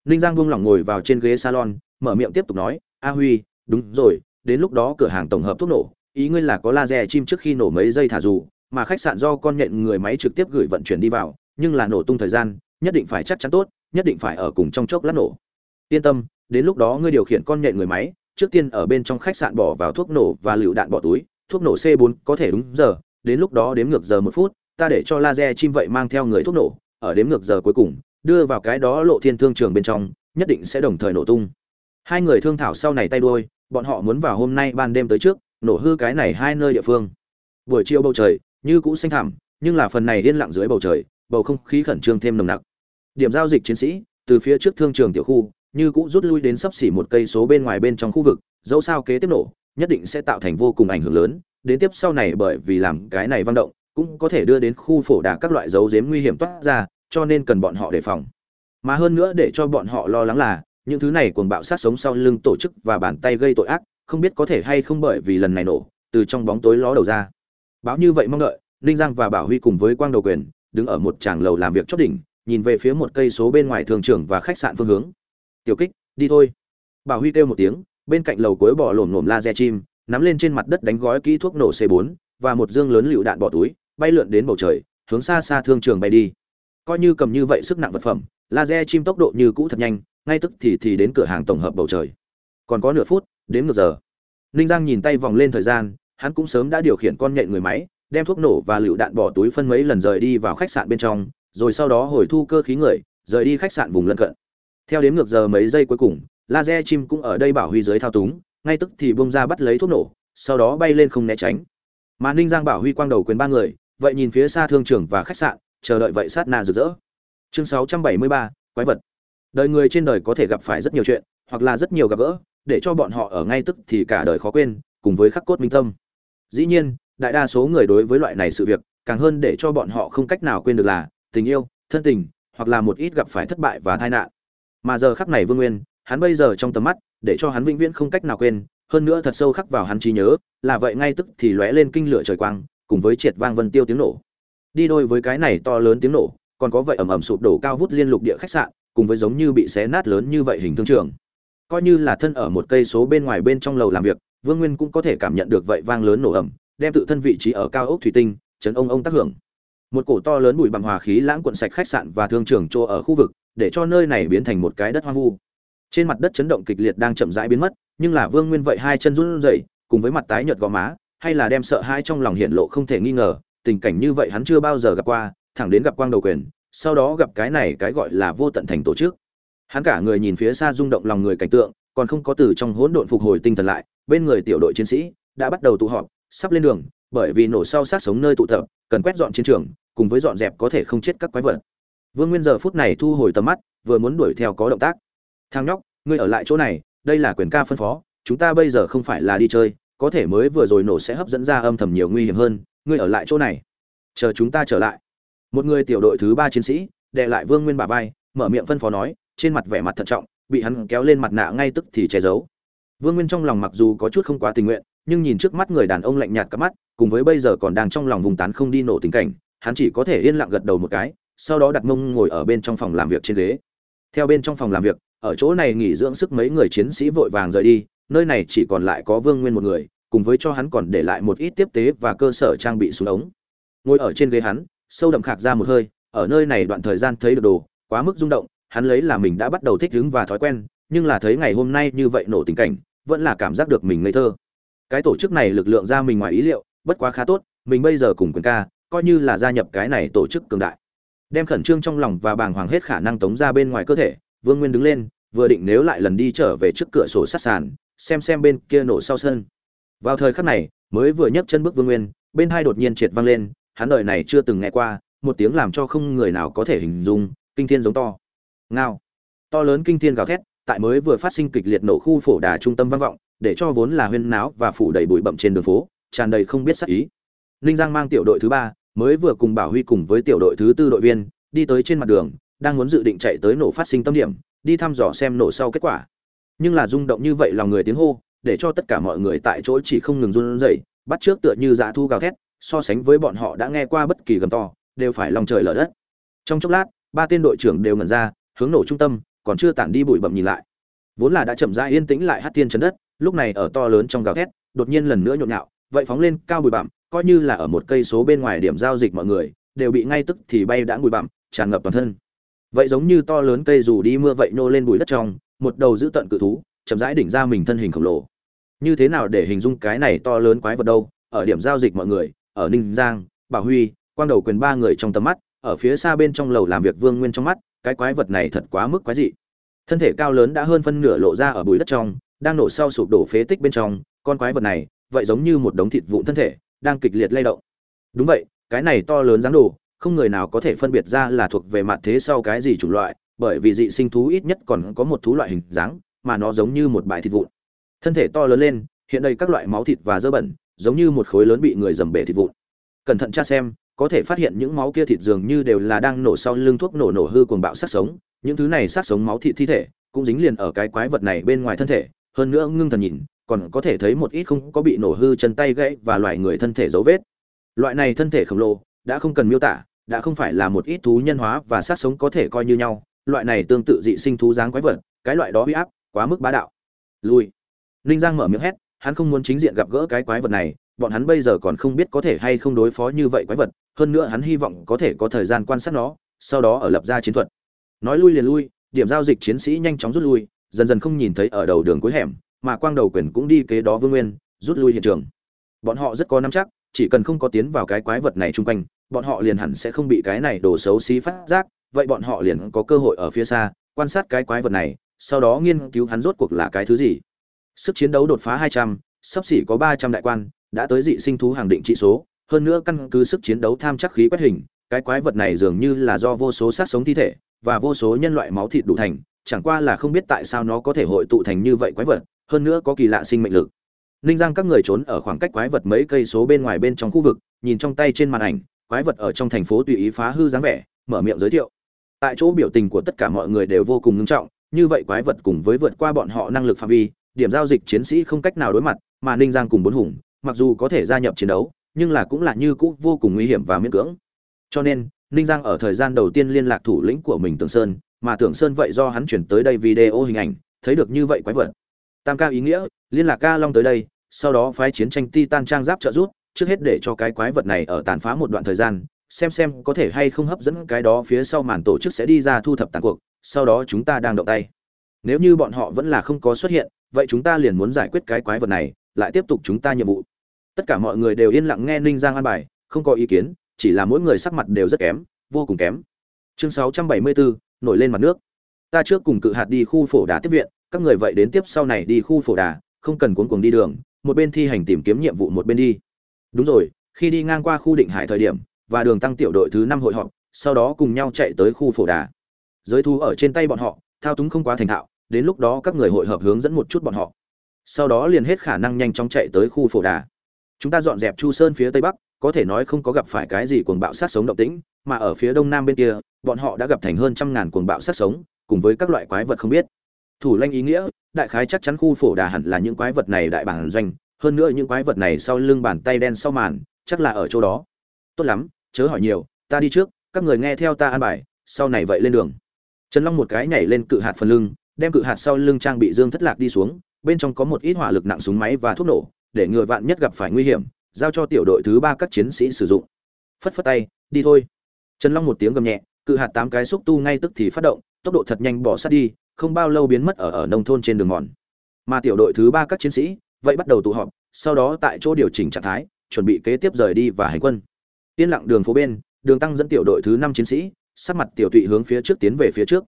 Ninh giang buông lỏng ngồi vào trên ghế salon, mở miệng tiếp tục nói, a huy, đúng rồi, đến lúc đó cửa hàng tổng hợp thuốc nổ, ý ngươi là có laser chim trước khi nổ mấy giây thả dù, mà khách sạn do con nhện người máy trực tiếp gửi vận chuyển đi vào, nhưng là nổ tung thời gian, nhất định phải chắc chắn tốt nhất định phải ở cùng trong chốc lát nổ. Yên tâm, đến lúc đó ngươi điều khiển con nhện người máy, trước tiên ở bên trong khách sạn bỏ vào thuốc nổ và lựu đạn bỏ túi, thuốc nổ c 4 có thể đúng giờ, đến lúc đó đếm ngược giờ một phút, ta để cho laser chim vậy mang theo người thuốc nổ, ở đếm ngược giờ cuối cùng, đưa vào cái đó lộ thiên thương trường bên trong, nhất định sẽ đồng thời nổ tung. Hai người thương thảo sau này tay đuôi, bọn họ muốn vào hôm nay ban đêm tới trước, nổ hư cái này hai nơi địa phương. Buổi chiều bầu trời, như cũ xanh thẳm, nhưng là phần này yên lặng dưới bầu trời, bầu không khí khẩn trương thêm nồng nặc điểm giao dịch chiến sĩ, từ phía trước thương trường tiểu khu, như cũ rút lui đến sắp xỉ một cây số bên ngoài bên trong khu vực, dẫu sao kế tiếp nổ, nhất định sẽ tạo thành vô cùng ảnh hưởng lớn. Đến tiếp sau này bởi vì làm cái này văng động, cũng có thể đưa đến khu phổ đà các loại dấu dếm nguy hiểm toát ra, cho nên cần bọn họ đề phòng. Mà hơn nữa để cho bọn họ lo lắng là, những thứ này cuồng bạo sát sống sau lưng tổ chức và bàn tay gây tội ác, không biết có thể hay không bởi vì lần này nổ, từ trong bóng tối ló đầu ra. Báo như vậy mong đợi, ninh giang và bảo huy cùng với quang đầu quyền, đứng ở một tràng lầu làm việc chót đỉnh nhìn về phía một cây số bên ngoài thường trường và khách sạn phương hướng. Tiểu kích, đi thôi. Bảo huy kêu một tiếng, bên cạnh lầu cuối bỏ lổm lổm laser chim, nắm lên trên mặt đất đánh gói kỹ thuốc nổ c 4 và một dương lớn lựu đạn bỏ túi, bay lượn đến bầu trời, hướng xa xa thương trường bay đi. Coi như cầm như vậy sức nặng vật phẩm, laser chim tốc độ như cũ thật nhanh, ngay tức thì thì đến cửa hàng tổng hợp bầu trời. Còn có nửa phút, đến một giờ. Ninh giang nhìn tay vòng lên thời gian, hắn cũng sớm đã điều khiển con nhện người máy, đem thuốc nổ và lựu đạn bỏ túi phân mấy lần rời đi vào khách sạn bên trong rồi sau đó hồi thu cơ khí người rời đi khách sạn vùng lân cận. Theo đến ngược giờ mấy giây cuối cùng laser chim cũng ở đây bảo huy dưới thao túng ngay tức thì bông ra bắt lấy thuốc nổ sau đó bay lên không né tránh. Mà ninh giang bảo huy quang đầu quyền ba người vậy nhìn phía xa thương trường và khách sạn chờ đợi vậy sát na rực rỡ. Chương 673, quái vật. Đời người trên đời có thể gặp phải rất nhiều chuyện hoặc là rất nhiều gặp gỡ để cho bọn họ ở ngay tức thì cả đời khó quên cùng với khắc cốt minh tâm. Dĩ nhiên đại đa số người đối với loại này sự việc càng hơn để cho bọn họ không cách nào quên được là tình yêu thân tình hoặc là một ít gặp phải thất bại và tai nạn. Mà giờ khắc này vương nguyên hắn bây giờ trong tầm mắt để cho hắn vĩnh viễn không cách nào quên hơn nữa thật sâu khắc vào hắn trí nhớ là vậy ngay tức thì lóe lên kinh lửa trời quang cùng với triệt vang vân tiêu tiếng nổ. Đi đôi với cái này to lớn tiếng nổ còn có vậy ầm ầm sụp đổ cao vút liên lục địa khách sạn cùng với giống như bị xé nát lớn như vậy hình thương trường. Coi như là thân ở một cây số bên ngoài bên trong lầu làm việc vương nguyên cũng có thể cảm nhận được vậy vang lớn nổ ầm, đem tự thân vị trí ở cao ốc thủy tinh chấn ông ông tác hưởng một cổ to lớn bụi bặm hòa khí lãng cuộn sạch khách sạn và thương trường chỗ ở khu vực, để cho nơi này biến thành một cái đất hoang vu. Trên mặt đất chấn động kịch liệt đang chậm rãi biến mất, nhưng là vương nguyên vậy hai chân run rẩy, cùng với mặt tái nhợt gò má, hay là đem sợ hãi trong lòng hiện lộ không thể nghi ngờ, tình cảnh như vậy hắn chưa bao giờ gặp qua, thẳng đến gặp quang đầu quyền, sau đó gặp cái này cái gọi là vô tận thành tổ chức. Hắn cả người nhìn phía xa rung động lòng người cảnh tượng, còn không có từ trong hỗn độn phục hồi tinh thần lại, bên người tiểu đội chiến sĩ đã bắt đầu tụ họp, sắp lên đường, bởi vì nổ sau sát sống nơi tụ tập, cần quét dọn chiến trường cùng với dọn dẹp có thể không chết các quái vật. Vương nguyên giờ phút này thu hồi tầm mắt, vừa muốn đuổi theo có động tác. Thang nhóc, ngươi ở lại chỗ này, đây là quyền ca phân phó, chúng ta bây giờ không phải là đi chơi, có thể mới vừa rồi nổ sẽ hấp dẫn ra âm thầm nhiều nguy hiểm hơn, ngươi ở lại chỗ này. Chờ chúng ta trở lại. Một người tiểu đội thứ ba chiến sĩ đệ lại vương nguyên bà vai, mở miệng phân phó nói, trên mặt vẻ mặt thận trọng, bị hắn kéo lên mặt nạ ngay tức thì che giấu. Vương nguyên trong lòng mặc dù có chút không quá tình nguyện, nhưng nhìn trước mắt người đàn ông lạnh nhạt cắp mắt, cùng với bây giờ còn đang trong lòng vùng tán không đi nổ tình cảnh hắn chỉ có thể yên lặng gật đầu một cái, sau đó đặt mông ngồi ở bên trong phòng làm việc trên ghế. Theo bên trong phòng làm việc, ở chỗ này nghỉ dưỡng sức mấy người chiến sĩ vội vàng rời đi, nơi này chỉ còn lại có vương nguyên một người, cùng với cho hắn còn để lại một ít tiếp tế và cơ sở trang bị xuống ống. Ngồi ở trên ghế hắn, sâu đậm khạc ra một hơi, ở nơi này đoạn thời gian thấy được đồ, quá mức rung động, hắn lấy là mình đã bắt đầu thích ứng và thói quen, nhưng là thấy ngày hôm nay như vậy nổ tình cảnh, vẫn là cảm giác được mình ngây thơ. Cái tổ chức này lực lượng ra mình ngoài ý liệu, bất quá khá tốt, mình bây giờ cùng quyền ca coi như là gia nhập cái này tổ chức cường đại. Đem khẩn trương trong lòng và bàng hoàng hết khả năng tống ra bên ngoài cơ thể, vương nguyên đứng lên, vừa định nếu lại lần đi trở về trước cửa sổ sát sàn, xem xem bên kia nổ sau sân. Vào thời khắc này, mới vừa nhấc chân bước vương nguyên, bên hai đột nhiên triệt vang lên, hắn đời này chưa từng nghe qua, một tiếng làm cho không người nào có thể hình dung, kinh thiên giống to. Ngao. To lớn kinh thiên gào thét, tại mới vừa phát sinh kịch liệt nổ khu phổ đà trung tâm vang vọng, để cho vốn là huyên náo và phủ đầy bụi bậm trên đường phố, tràn đầy không biết sắc ý. Ninh giang mang tiểu đội thứ ba mới vừa cùng bảo huy cùng với tiểu đội thứ tư đội viên, đi tới trên mặt đường, đang muốn dự định chạy tới nổ phát sinh tâm điểm, đi thăm dò xem nổ sau kết quả. Nhưng là rung động như vậy lòng người tiếng hô, để cho tất cả mọi người tại chỗ chỉ không ngừng run rẩy, bắt trước tựa như dã thu gào thét, so sánh với bọn họ đã nghe qua bất kỳ gầm to, đều phải lòng trời lở đất. Trong chốc lát, ba tên đội trưởng đều ngẩn ra, hướng nổ trung tâm, còn chưa tản đi bụi bậm nhìn lại. Vốn là đã chậm rãi yên tĩnh lại hát tiên chấn đất, lúc này ở to lớn trong gào thét, đột nhiên lần nữa nhộn nhạo vậy phóng lên cao bụi bặm, coi như là ở một cây số bên ngoài điểm giao dịch mọi người, đều bị ngay tức thì bay đã bụi bặm, tràn ngập toàn thân. Vậy giống như to lớn cây dù đi mưa vậy nô lên bụi đất trong, một đầu giữ tận cự thú, chậm rãi đỉnh ra mình thân hình khổng lồ. Như thế nào để hình dung cái này to lớn quái vật đâu? Ở điểm giao dịch mọi người, ở ninh giang, bảo huy, quang đầu quyền ba người trong tầm mắt, ở phía xa bên trong lầu làm việc vương nguyên trong mắt, cái quái vật này thật quá mức quái dị. Thân thể cao lớn đã hơn phân nửa lộ ra ở bụi đất trong, đang nổ sau sụp đổ phế tích bên trong, con quái vật này vậy giống như một đống thịt vụn thân thể, đang kịch liệt lay động. Đúng vậy, cái này to lớn dáng đồ, không người nào có thể phân biệt ra là thuộc về mặt thế sau cái gì chủng loại, bởi vì dị sinh thú ít nhất còn có một thú loại hình dáng, mà nó giống như một bãi thịt vụn. Thân thể to lớn lên, hiện đây các loại máu thịt và dơ bẩn, giống như một khối lớn bị người dầm bể thịt vụn. Cẩn thận tra xem, có thể phát hiện những máu kia thịt dường như đều là đang nổ sau lưng thuốc nổ nổ hư cuồng bạo sát sống, những thứ này sát sống máu thịt thi thể, cũng dính liền ở cái quái vật này bên ngoài thân thể, hơn nữa ngưng thần nhìn còn có thể thấy một ít không có bị nổ hư chân tay gãy và loại người thân thể dấu vết. Loại này thân thể khổng lồ, đã không cần miêu tả, đã không phải là một ít thú nhân hóa và sát sống có thể coi như nhau. Loại này tương tự dị sinh thú dáng quái vật, cái loại đó uy áp, quá mức bá đạo. Lui ninh giang mở miệng hét, hắn không muốn chính diện gặp gỡ cái quái vật này, bọn hắn bây giờ còn không biết có thể hay không đối phó như vậy quái vật, hơn nữa hắn hy vọng có thể có thời gian quan sát nó, sau đó ở lập ra chiến thuật. Nói lui liền lui, điểm giao dịch chiến sĩ nhanh chóng rút lui, dần dần không nhìn thấy ở đầu đường cuối hẻm mà quang đầu quyền cũng đi kế đó vương nguyên rút lui hiện trường. Bọn họ rất có nắm chắc chỉ cần không có tiến vào cái quái vật này chung quanh bọn họ liền hẳn sẽ không bị cái này đổ xấu xí phát giác vậy bọn họ liền có cơ hội ở phía xa quan sát cái quái vật này sau đó nghiên cứu hắn rốt cuộc là cái thứ gì. Sức chiến đấu đột phá 200, sắp xỉ có 300 đại quan đã tới dị sinh thú hàng định trị số hơn nữa căn cứ sức chiến đấu tham chắc khí quét hình cái quái vật này dường như là do vô số sát sống thi thể và vô số nhân loại máu thịt đủ thành chẳng qua là không biết tại sao nó có thể hội tụ thành như vậy quái vật hơn nữa có kỳ lạ sinh mệnh lực. Ninh giang các người trốn ở khoảng cách quái vật mấy cây số bên ngoài bên trong khu vực, nhìn trong tay trên màn ảnh, quái vật ở trong thành phố tùy ý phá hư dáng vẻ, mở miệng giới thiệu. Tại chỗ biểu tình của tất cả mọi người đều vô cùng nghiêm trọng, như vậy quái vật cùng với vượt qua bọn họ năng lực phạm vi, điểm giao dịch chiến sĩ không cách nào đối mặt, mà ninh giang cùng bốn hùng, mặc dù có thể gia nhập chiến đấu, nhưng là cũng là như cũ vô cùng nguy hiểm và miễn cưỡng. Cho nên, ninh giang ở thời gian đầu tiên liên lạc thủ lĩnh của mình tưởng sơn, mà tưởng sơn vậy do hắn chuyển tới đây video hình ảnh, thấy được như vậy quái vật tam ca ý nghĩa liên lạc ca long tới đây sau đó phái chiến tranh titan trang giáp trợ giúp trước hết để cho cái quái vật này ở tàn phá một đoạn thời gian xem xem có thể hay không hấp dẫn cái đó phía sau màn tổ chức sẽ đi ra thu thập tàn cuộc sau đó chúng ta đang động tay. Nếu như bọn họ vẫn là không có xuất hiện vậy chúng ta liền muốn giải quyết cái quái vật này lại tiếp tục chúng ta nhiệm vụ. Tất cả mọi người đều yên lặng nghe ninh giang an bài không có ý kiến chỉ là mỗi người sắc mặt đều rất kém vô cùng kém. Chương 674, nổi lên mặt nước. Ta trước cùng cự hạt đi khu phổ đá tiếp viện các người vậy đến tiếp sau này đi khu phổ đà, không cần cuống cuồng đi đường, một bên thi hành tìm kiếm nhiệm vụ một bên đi. Đúng rồi, khi đi ngang qua khu định hải thời điểm, và đường tăng tiểu đội thứ năm hội họp, sau đó cùng nhau chạy tới khu phổ đà. Giới thú ở trên tay bọn họ, thao túng không quá thành thạo, đến lúc đó các người hội hợp hướng dẫn một chút bọn họ. Sau đó liền hết khả năng nhanh chóng chạy tới khu phổ đà. Chúng ta dọn dẹp chu sơn phía tây bắc, có thể nói không có gặp phải cái gì cuồng bạo sát sống động tĩnh, mà ở phía đông nam bên kia, bọn họ đã gặp thành hơn trăm ngàn cuồng bạo sát sống, cùng với các loại quái vật không biết thủ lanh ý nghĩa, đại khái chắc chắn khu phổ đà hẳn là những quái vật này đại bản doanh, hơn nữa những quái vật này sau lưng bàn tay đen sau màn, chắc là ở chỗ đó. Tốt lắm, chớ hỏi nhiều, ta đi trước, các người nghe theo ta an bài, sau này vậy lên đường. Trần long một cái nhảy lên cự hạt phần lưng, đem cự hạt sau lưng trang bị dương thất lạc đi xuống, bên trong có một ít hỏa lực nặng súng máy và thuốc nổ, để ngừa vạn nhất gặp phải nguy hiểm, giao cho tiểu đội thứ ba các chiến sĩ sử dụng. Phất phất tay, đi thôi. Trần long một tiếng gầm nhẹ, cự hạt tám cái xúc tu ngay tức thì phát động, tốc độ thật nhanh bỏ sát đi không bao lâu biến mất ở ở nông thôn trên đường mòn. Mà tiểu đội thứ ba các chiến sĩ, vậy bắt đầu tụ họp, sau đó tại chỗ điều chỉnh trạng thái, chuẩn bị kế tiếp rời đi và hành quân. Yên lặng đường phố bên, đường tăng dẫn tiểu đội thứ năm chiến sĩ, sắc mặt tiểu tụy hướng phía trước tiến về phía trước.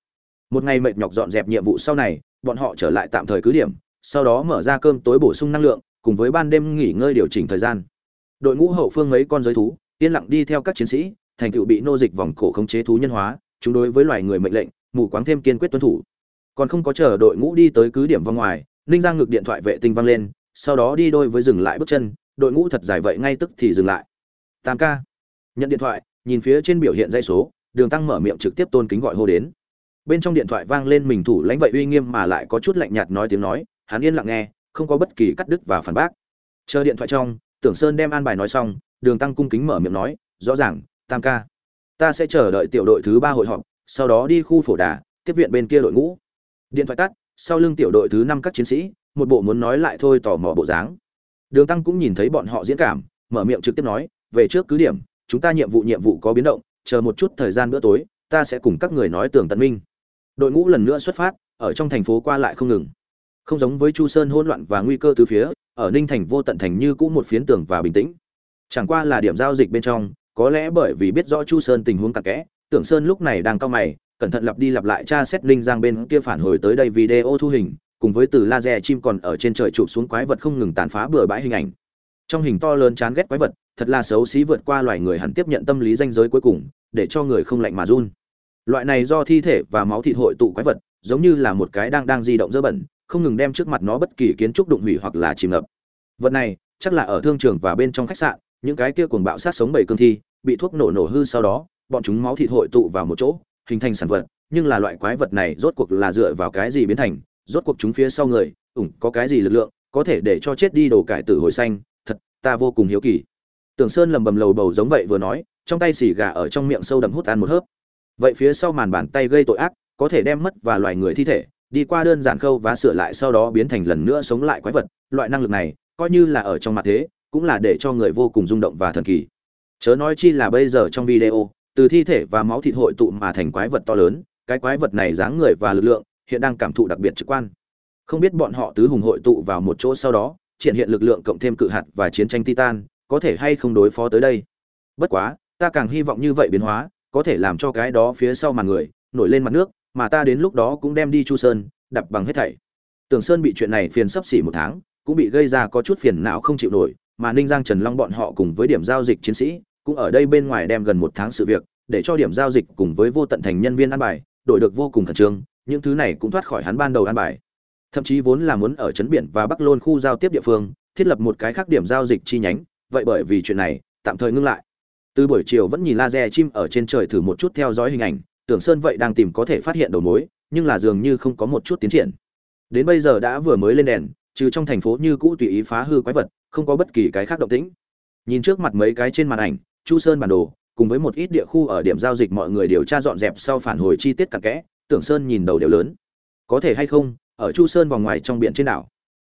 Một ngày mệt nhọc dọn dẹp nhiệm vụ sau này, bọn họ trở lại tạm thời cứ điểm, sau đó mở ra cơm tối bổ sung năng lượng, cùng với ban đêm nghỉ ngơi điều chỉnh thời gian. Đội ngũ hậu phương mấy con giới thú, yên lặng đi theo các chiến sĩ, thành tựu bị nô dịch vòng cổ khống chế thú nhân hóa, chúng đối với loài người mệnh lệnh, mù quáng thêm kiên quyết tuân thủ còn không có chờ đội ngũ đi tới cứ điểm vòng ngoài, ninh giang ngược điện thoại vệ tinh vang lên, sau đó đi đôi với dừng lại bước chân, đội ngũ thật dài vậy ngay tức thì dừng lại. Tam ca. Nhận điện thoại, nhìn phía trên biểu hiện dây số, đường tăng mở miệng trực tiếp tôn kính gọi hô đến. Bên trong điện thoại vang lên mình thủ lãnh vậy uy nghiêm mà lại có chút lạnh nhạt nói tiếng nói, hắn yên lặng nghe, không có bất kỳ cắt đứt và phản bác. Chờ điện thoại trong, tưởng sơn đem an bài nói xong, đường tăng cung kính mở miệng nói, rõ ràng, tam ca, ta sẽ chờ đợi tiểu đội thứ ba hội họp, sau đó đi khu phổ đà, tiếp viện bên kia đội ngũ điện thoại tắt, sau lưng tiểu đội thứ năm các chiến sĩ, một bộ muốn nói lại thôi tò mò bộ dáng. Đường tăng cũng nhìn thấy bọn họ diễn cảm, mở miệng trực tiếp nói, về trước cứ điểm, chúng ta nhiệm vụ nhiệm vụ có biến động, chờ một chút thời gian bữa tối, ta sẽ cùng các người nói tường tận minh. Đội ngũ lần nữa xuất phát, ở trong thành phố qua lại không ngừng. Không giống với chu sơn hỗn loạn và nguy cơ từ phía, ở ninh thành vô tận thành như cũ một phiến tường và bình tĩnh. Chẳng qua là điểm giao dịch bên trong, có lẽ bởi vì biết rõ chu sơn tình huống cặn kẽ, tưởng sơn lúc này đang cao mày cẩn thận lặp đi lặp lại tra xét linh giang bên kia phản hồi tới đây video thu hình, cùng với từ laser chim còn ở trên trời chụp xuống quái vật không ngừng tàn phá bừa bãi hình ảnh. Trong hình to lớn chán ghét quái vật, thật là xấu xí vượt qua loài người hẳn tiếp nhận tâm lý danh giới cuối cùng, để cho người không lạnh mà run. Loại này do thi thể và máu thịt hội tụ quái vật, giống như là một cái đang đang di động dơ bẩn, không ngừng đem trước mặt nó bất kỳ kiến trúc đụng hủy hoặc là chìm ngập. Vật này, chắc là ở thương trường và bên trong khách sạn, những cái kia cuồng bạo sát sống bảy cương thi, bị thuốc nổ nổ hư sau đó, bọn chúng máu thịt hội tụ vào một chỗ hình thành sản vật, nhưng là loại quái vật này rốt cuộc là dựa vào cái gì biến thành, rốt cuộc chúng phía sau người, ủng, có cái gì lực lượng, có thể để cho chết đi đồ cải tử hồi xanh, thật, ta vô cùng hiếu kỳ. Tưởng sơn lầm bầm lầu bầu giống vậy vừa nói, trong tay xì gà ở trong miệng sâu đậm hút ăn một hớp. Vậy phía sau màn bàn tay gây tội ác, có thể đem mất và loài người thi thể, đi qua đơn giản khâu và sửa lại sau đó biến thành lần nữa sống lại quái vật, loại năng lực này, coi như là ở trong mặt thế, cũng là để cho người vô cùng rung động và thần kỳ. Chớ nói chi là bây giờ trong video từ thi thể và máu thịt hội tụ mà thành quái vật to lớn, cái quái vật này dáng người và lực lượng, hiện đang cảm thụ đặc biệt trực quan. Không biết bọn họ tứ hùng hội tụ vào một chỗ sau đó, triển hiện lực lượng cộng thêm cự hạt và chiến tranh titan, có thể hay không đối phó tới đây? Bất quá, ta càng hy vọng như vậy biến hóa, có thể làm cho cái đó phía sau màn người, nổi lên mặt nước, mà ta đến lúc đó cũng đem đi chu sơn, đập bằng hết thảy. Tường sơn bị chuyện này phiền sắp xỉ một tháng, cũng bị gây ra có chút phiền não không chịu nổi, mà ninh giang trần long bọn họ cùng với điểm giao dịch chiến sĩ cũng ở đây bên ngoài đem gần một tháng sự việc, để cho điểm giao dịch cùng với vô tận thành nhân viên ăn bài, đổi được vô cùng khẩn trương, những thứ này cũng thoát khỏi hắn ban đầu ăn bài. Thậm chí vốn là muốn ở trấn biển và bắc lôn khu giao tiếp địa phương, thiết lập một cái khác điểm giao dịch chi nhánh, vậy bởi vì chuyện này, tạm thời ngưng lại. Từ buổi chiều vẫn nhìn laser chim ở trên trời thử một chút theo dõi hình ảnh, tưởng sơn vậy đang tìm có thể phát hiện đầu mối, nhưng là dường như không có một chút tiến triển. Đến bây giờ đã vừa mới lên đèn, trừ trong thành phố như cũ tùy ý phá hư quái vật, không có bất kỳ cái khác động tĩnh. Nhìn trước mặt mấy cái trên màn ảnh chu sơn bản đồ, cùng với một ít địa khu ở điểm giao dịch mọi người điều tra dọn dẹp sau phản hồi chi tiết cặn kẽ, tưởng sơn nhìn đầu đều lớn. Có thể hay không, ở chu sơn vòng ngoài trong biển trên đảo?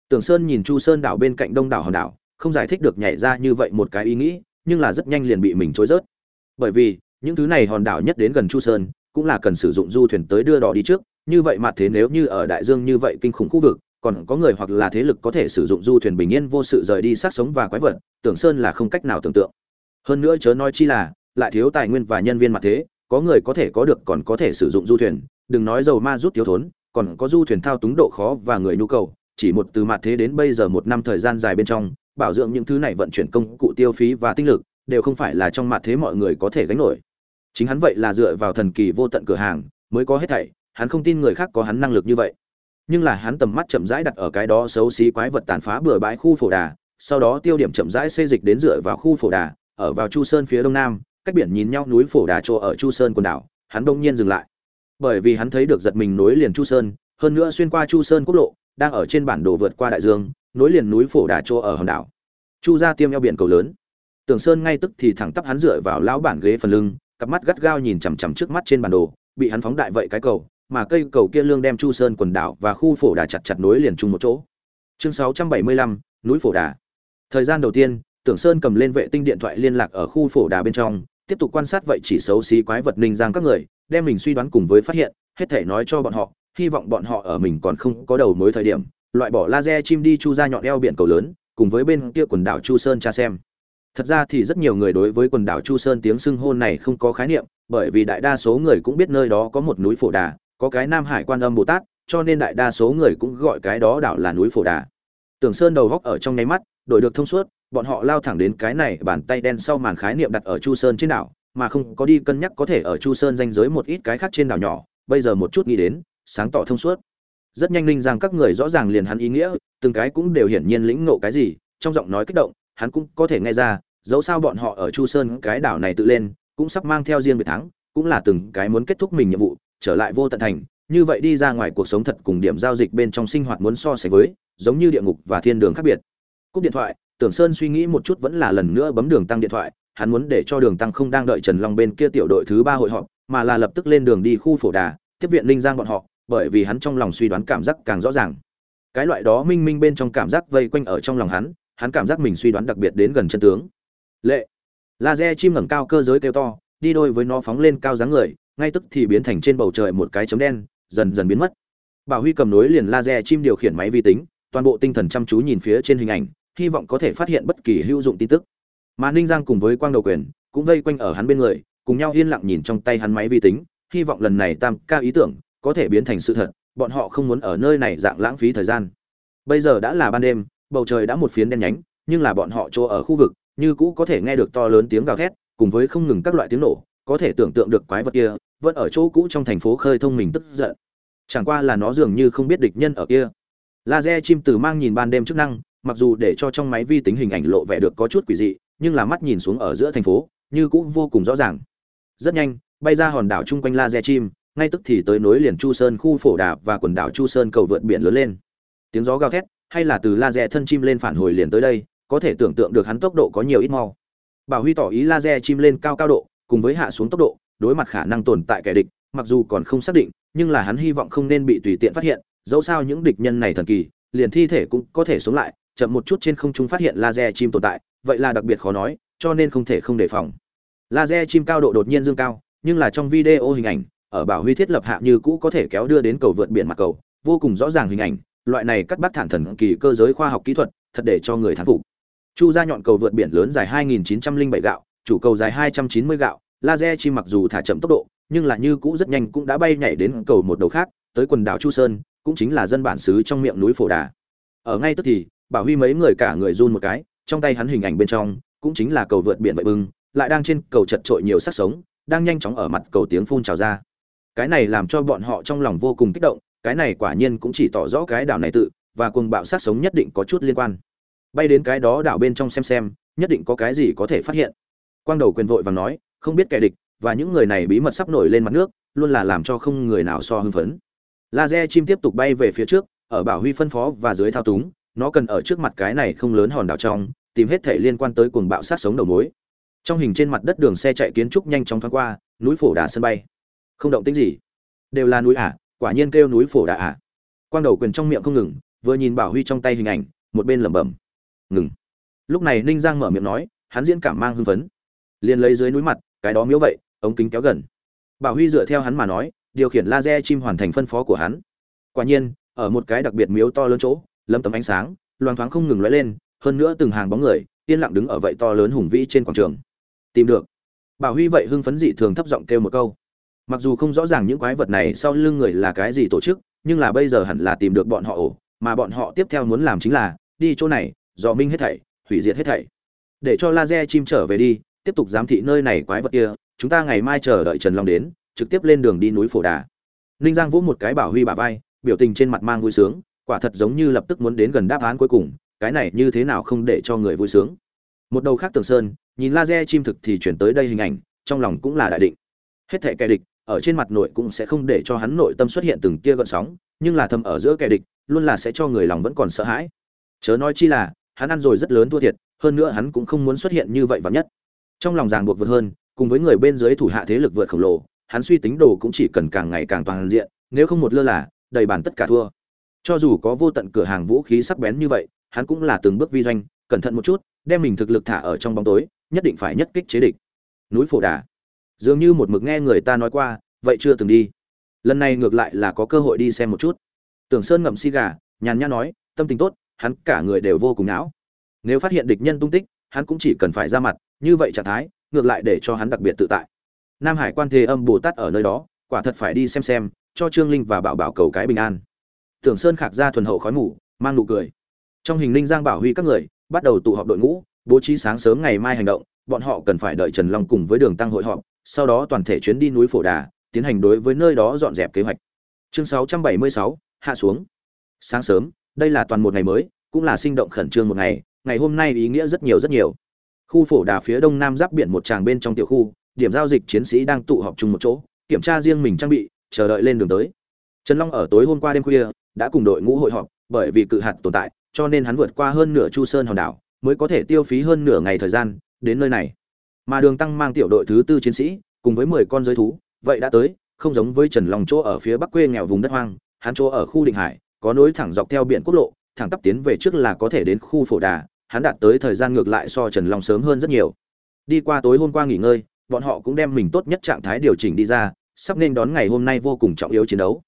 Tưởng sơn nhìn chu sơn đảo bên cạnh đông đảo hòn đảo, không giải thích được nhảy ra như vậy một cái ý nghĩ, nhưng là rất nhanh liền bị mình chối rớt. Bởi vì, những thứ này hòn đảo nhất đến gần chu sơn, cũng là cần sử dụng du thuyền tới đưa đò đi trước, như vậy mà thế nếu như ở đại dương như vậy kinh khủng khu vực, còn có người hoặc là thế lực có thể sử dụng du thuyền bình yên vô sự rời đi sát sống và quái vật, tưởng sơn là không cách nào tưởng tượng hơn nữa chớ nói chi là, lại thiếu tài nguyên và nhân viên mặt thế, có người có thể có được còn có thể sử dụng du thuyền. Đừng nói dầu ma rút thiếu thốn, còn có du thuyền thao túng độ khó và người nhu cầu. Chỉ một từ mặt thế đến bây giờ một năm thời gian dài bên trong, bảo dưỡng những thứ này vận chuyển công cụ tiêu phí và tinh lực, đều không phải là trong mặt thế mọi người có thể gánh nổi. Chính hắn vậy là dựa vào thần kỳ vô tận cửa hàng, mới có hết thảy, hắn không tin người khác có hắn năng lực như vậy. Nhưng là hắn tầm mắt chậm rãi đặt ở cái đó xấu xí quái vật tàn phá bừa bãi khu phổ đà, sau đó tiêu điểm chậm rãi xê dịch đến dựa vào khu phổ đà ở vào chu sơn phía đông nam cách biển nhìn nhau núi phổ đà Trô ở chu sơn quần đảo hắn đông nhiên dừng lại. Bởi vì hắn thấy được giật mình nối liền chu sơn hơn nữa xuyên qua chu sơn quốc lộ đang ở trên bản đồ vượt qua đại dương nối liền núi phổ đà Trô ở hòn đảo. Chu gia tiêm eo biển cầu lớn. Tưởng sơn ngay tức thì thẳng tắp hắn dựa vào lão bản ghế phần lưng cặp mắt gắt gao nhìn chằm chằm trước mắt trên bản đồ bị hắn phóng đại vậy cái cầu mà cây cầu kia lương đem chu sơn quần đảo và khu phổ đà chặt chặt nối liền chung một chỗ. Chương 675, núi phổ đà. Thời gian đầu tiên tưởng sơn cầm lên vệ tinh điện thoại liên lạc ở khu phổ đà bên trong, tiếp tục quan sát vậy chỉ xấu xí quái vật ninh giang các người, đem mình suy đoán cùng với phát hiện, hết thể nói cho bọn họ, hy vọng bọn họ ở mình còn không có đầu mối thời điểm, loại bỏ laser chim đi chu ra nhọn eo biển cầu lớn, cùng với bên kia quần đảo chu sơn cha xem. Thật ra thì rất nhiều người đối với quần đảo chu sơn tiếng xưng hôn này không có khái niệm, bởi vì đại đa số người cũng biết nơi đó có một núi phổ đà, có cái nam hải quan âm bồ tát, cho nên đại đa số người cũng gọi cái đó đảo là núi phổ đà. Tưởng sơn đầu góc ở trong nháy mắt, đổi được thông suốt bọn họ lao thẳng đến cái này bàn tay đen sau màn khái niệm đặt ở chu sơn trên đảo, mà không có đi cân nhắc có thể ở chu sơn danh giới một ít cái khác trên đảo nhỏ, bây giờ một chút nghĩ đến, sáng tỏ thông suốt. Rất nhanh linh rằng các người rõ ràng liền hắn ý nghĩa, từng cái cũng đều hiển nhiên lĩnh ngộ cái gì, trong giọng nói kích động, hắn cũng có thể nghe ra, dẫu sao bọn họ ở chu sơn cái đảo này tự lên, cũng sắp mang theo riêng biệt thắng, cũng là từng cái muốn kết thúc mình nhiệm vụ, trở lại vô tận thành, như vậy đi ra ngoài cuộc sống thật cùng điểm giao dịch bên trong sinh hoạt muốn so sánh với, giống như địa ngục và thiên đường khác biệt. Cúp điện thoại tưởng sơn suy nghĩ một chút vẫn là lần nữa bấm đường tăng điện thoại, hắn muốn để cho đường tăng không đang đợi trần long bên kia tiểu đội thứ ba hội họp, mà là lập tức lên đường đi khu phổ đà, tiếp viện linh giang bọn họ, bởi vì hắn trong lòng suy đoán cảm giác càng rõ ràng. Cái loại đó minh minh bên trong cảm giác vây quanh ở trong lòng hắn hắn cảm giác mình suy đoán đặc biệt đến gần chân tướng. Lệ. Laser chim ngẩng cao cơ giới kêu to, đi đôi với nó phóng lên cao dáng người, ngay tức thì biến thành trên bầu trời một cái chấm đen, dần dần biến mất. Bảo huy cầm nối liền laser chim điều khiển máy vi tính, toàn bộ tinh thần chăm chú nhìn phía trên hình ảnh hy vọng có thể phát hiện bất kỳ hữu dụng tin tức. Mà ninh giang cùng với quang đầu quyền cũng vây quanh ở hắn bên người, cùng nhau yên lặng nhìn trong tay hắn máy vi tính, hy vọng lần này tam ca ý tưởng có thể biến thành sự thật, bọn họ không muốn ở nơi này dạng lãng phí thời gian. Bây giờ đã là ban đêm, bầu trời đã một phiến đen nhánh, nhưng là bọn họ chỗ ở khu vực, như cũ có thể nghe được to lớn tiếng gào thét, cùng với không ngừng các loại tiếng nổ, có thể tưởng tượng được quái vật kia vẫn ở chỗ cũ trong thành phố khơi thông mình tức giận. Chẳng qua là nó dường như không biết địch nhân ở kia. Laser chim từ mang nhìn ban đêm chức năng mặc dù để cho trong máy vi tính hình ảnh lộ vẻ được có chút quỷ dị, nhưng là mắt nhìn xuống ở giữa thành phố, như cũng vô cùng rõ ràng. Rất nhanh, bay ra hòn đảo chung quanh laser chim, ngay tức thì tới nối liền chu sơn khu phổ đà và quần đảo chu sơn cầu vượt biển lớn lên. Tiếng gió gào thét, hay là từ laser thân chim lên phản hồi liền tới đây, có thể tưởng tượng được hắn tốc độ có nhiều ít mau. Bảo huy tỏ ý laser chim lên cao cao độ, cùng với hạ xuống tốc độ, đối mặt khả năng tồn tại kẻ địch, mặc dù còn không xác định, nhưng là hắn hy vọng không nên bị tùy tiện phát hiện, dẫu sao những địch nhân này thần kỳ, liền thi thể cũng có thể sống lại chậm một chút trên không trung phát hiện laser chim tồn tại, vậy là đặc biệt khó nói, cho nên không thể không đề phòng. Laser chim cao độ đột nhiên dương cao, nhưng là trong video hình ảnh, ở bảo huy thiết lập hạ như cũ có thể kéo đưa đến cầu vượt biển mặt cầu, vô cùng rõ ràng hình ảnh, loại này cắt bắt thản thần kỳ cơ giới khoa học kỹ thuật, thật để cho người thán phục. Chu ra nhọn cầu vượt biển lớn dài 2.907 gạo, chủ cầu dài 290 gạo, laser chim mặc dù thả chậm tốc độ, nhưng là như cũ rất nhanh cũng đã bay nhảy đến cầu một đầu khác, tới quần đảo chu sơn, cũng chính là dân bản xứ trong miệng núi phổ đà. Ở ngay tức thì bảo huy mấy người cả người run một cái, trong tay hắn hình ảnh bên trong, cũng chính là cầu vượt biển vậy bưng, lại đang trên cầu chật trội nhiều sắc sống, đang nhanh chóng ở mặt cầu tiếng phun trào ra. Cái này làm cho bọn họ trong lòng vô cùng kích động, cái này quả nhiên cũng chỉ tỏ rõ cái đảo này tự, và cuồng bạo sát sống nhất định có chút liên quan. Bay đến cái đó đảo bên trong xem xem, nhất định có cái gì có thể phát hiện. Quang đầu quyền vội và nói, không biết kẻ địch, và những người này bí mật sắp nổi lên mặt nước, luôn là làm cho không người nào so hưng phấn. Laser chim tiếp tục bay về phía trước, ở bảo huy phân phó và dưới thao túng nó cần ở trước mặt cái này không lớn hòn đảo trong tìm hết thể liên quan tới cuồng bạo sát sống đầu mối. Trong hình trên mặt đất đường xe chạy kiến trúc nhanh chóng thoáng qua núi phổ đà sân bay. Không động tĩnh gì. Đều là núi ả à, quả nhiên kêu núi phổ đà ả à. quang đầu quyền trong miệng không ngừng vừa nhìn bảo huy trong tay hình ảnh một bên lẩm bẩm. Ngừng. Lúc này ninh giang mở miệng nói hắn diễn cảm mang hưng phấn. Liền lấy dưới núi mặt cái đó miếu vậy ống kính kéo gần. Bảo huy dựa theo hắn mà nói điều khiển laser chim hoàn thành phân phó của hắn. Quả nhiên ở một cái đặc biệt miếu to lớn chỗ lấm tấm ánh sáng, loang thoáng không ngừng lóe lên, hơn nữa từng hàng bóng người, yên lặng đứng ở vậy to lớn hùng vĩ trên quảng trường. Tìm được. Bảo huy vậy hưng phấn dị thường thấp giọng kêu một câu. Mặc dù không rõ ràng những quái vật này sau lưng người là cái gì tổ chức, nhưng là bây giờ hẳn là tìm được bọn họ ổ, mà bọn họ tiếp theo muốn làm chính là, đi chỗ này, dò minh hết thảy, hủy diệt hết thảy. Để cho laser chim trở về đi, tiếp tục giám thị nơi này quái vật kia, chúng ta ngày mai chờ đợi trần long đến, trực tiếp lên đường đi núi phổ đà. Ninh giang vỗ một cái bảo huy bà vai, biểu tình trên mặt mang vui sướng quả thật giống như lập tức muốn đến gần đáp án cuối cùng, cái này như thế nào không để cho người vui sướng. Một đầu khác tường sơn, nhìn laser chim thực thì chuyển tới đây hình ảnh, trong lòng cũng là đại định. Hết thể kẻ địch, ở trên mặt nội cũng sẽ không để cho hắn nội tâm xuất hiện từng tia gợn sóng, nhưng là thầm ở giữa kẻ địch, luôn là sẽ cho người lòng vẫn còn sợ hãi. Chớ nói chi là, hắn ăn rồi rất lớn thua thiệt, hơn nữa hắn cũng không muốn xuất hiện như vậy và nhất. Trong lòng ràng buộc vượt hơn, cùng với người bên dưới thủ hạ thế lực vượt khổng lồ, hắn suy tính đồ cũng chỉ cần càng ngày càng toàn diện, nếu không một lơ là, đầy bàn tất cả thua cho dù có vô tận cửa hàng vũ khí sắc bén như vậy, hắn cũng là từng bước vi doanh, cẩn thận một chút, đem mình thực lực thả ở trong bóng tối, nhất định phải nhất kích chế địch. Núi phổ đà. Dường như một mực nghe người ta nói qua, vậy chưa từng đi. Lần này ngược lại là có cơ hội đi xem một chút. Tưởng sơn ngậm si gà, nhàn nhã nói, tâm tình tốt, hắn cả người đều vô cùng não. Nếu phát hiện địch nhân tung tích, hắn cũng chỉ cần phải ra mặt, như vậy trạng thái, ngược lại để cho hắn đặc biệt tự tại. Nam hải quan thế âm bồ tát ở nơi đó, quả thật phải đi xem xem, cho trương linh và bảo bảo cầu cái bình an tưởng sơn khạc ra thuần hậu khói mù mang nụ cười. Trong hình linh giang bảo huy các người bắt đầu tụ họp đội ngũ bố trí sáng sớm ngày mai hành động bọn họ cần phải đợi trần long cùng với đường tăng hội họp sau đó toàn thể chuyến đi núi phổ đà tiến hành đối với nơi đó dọn dẹp kế hoạch. Chương 676, hạ xuống. Sáng sớm đây là toàn một ngày mới cũng là sinh động khẩn trương một ngày ngày hôm nay ý nghĩa rất nhiều rất nhiều. Khu phổ đà phía đông nam giáp biển một tràng bên trong tiểu khu điểm giao dịch chiến sĩ đang tụ họp chung một chỗ kiểm tra riêng mình trang bị chờ đợi lên đường tới. Trần long ở tối hôm qua đêm khuya đã cùng đội ngũ hội họp, bởi vì cự hạt tồn tại, cho nên hắn vượt qua hơn nửa chu sơn hòn đảo, mới có thể tiêu phí hơn nửa ngày thời gian đến nơi này. Mà đường tăng mang tiểu đội thứ tư chiến sĩ, cùng với mười con giới thú, vậy đã tới, không giống với trần long chỗ ở phía bắc quê nghèo vùng đất hoang, hắn chỗ ở khu định hải, có nối thẳng dọc theo biển quốc lộ, thẳng tắp tiến về trước là có thể đến khu phổ đà, hắn đạt tới thời gian ngược lại so trần long sớm hơn rất nhiều. Đi qua tối hôm qua nghỉ ngơi, bọn họ cũng đem mình tốt nhất trạng thái điều chỉnh đi ra, sắp nên đón ngày hôm nay vô cùng trọng yếu chiến đấu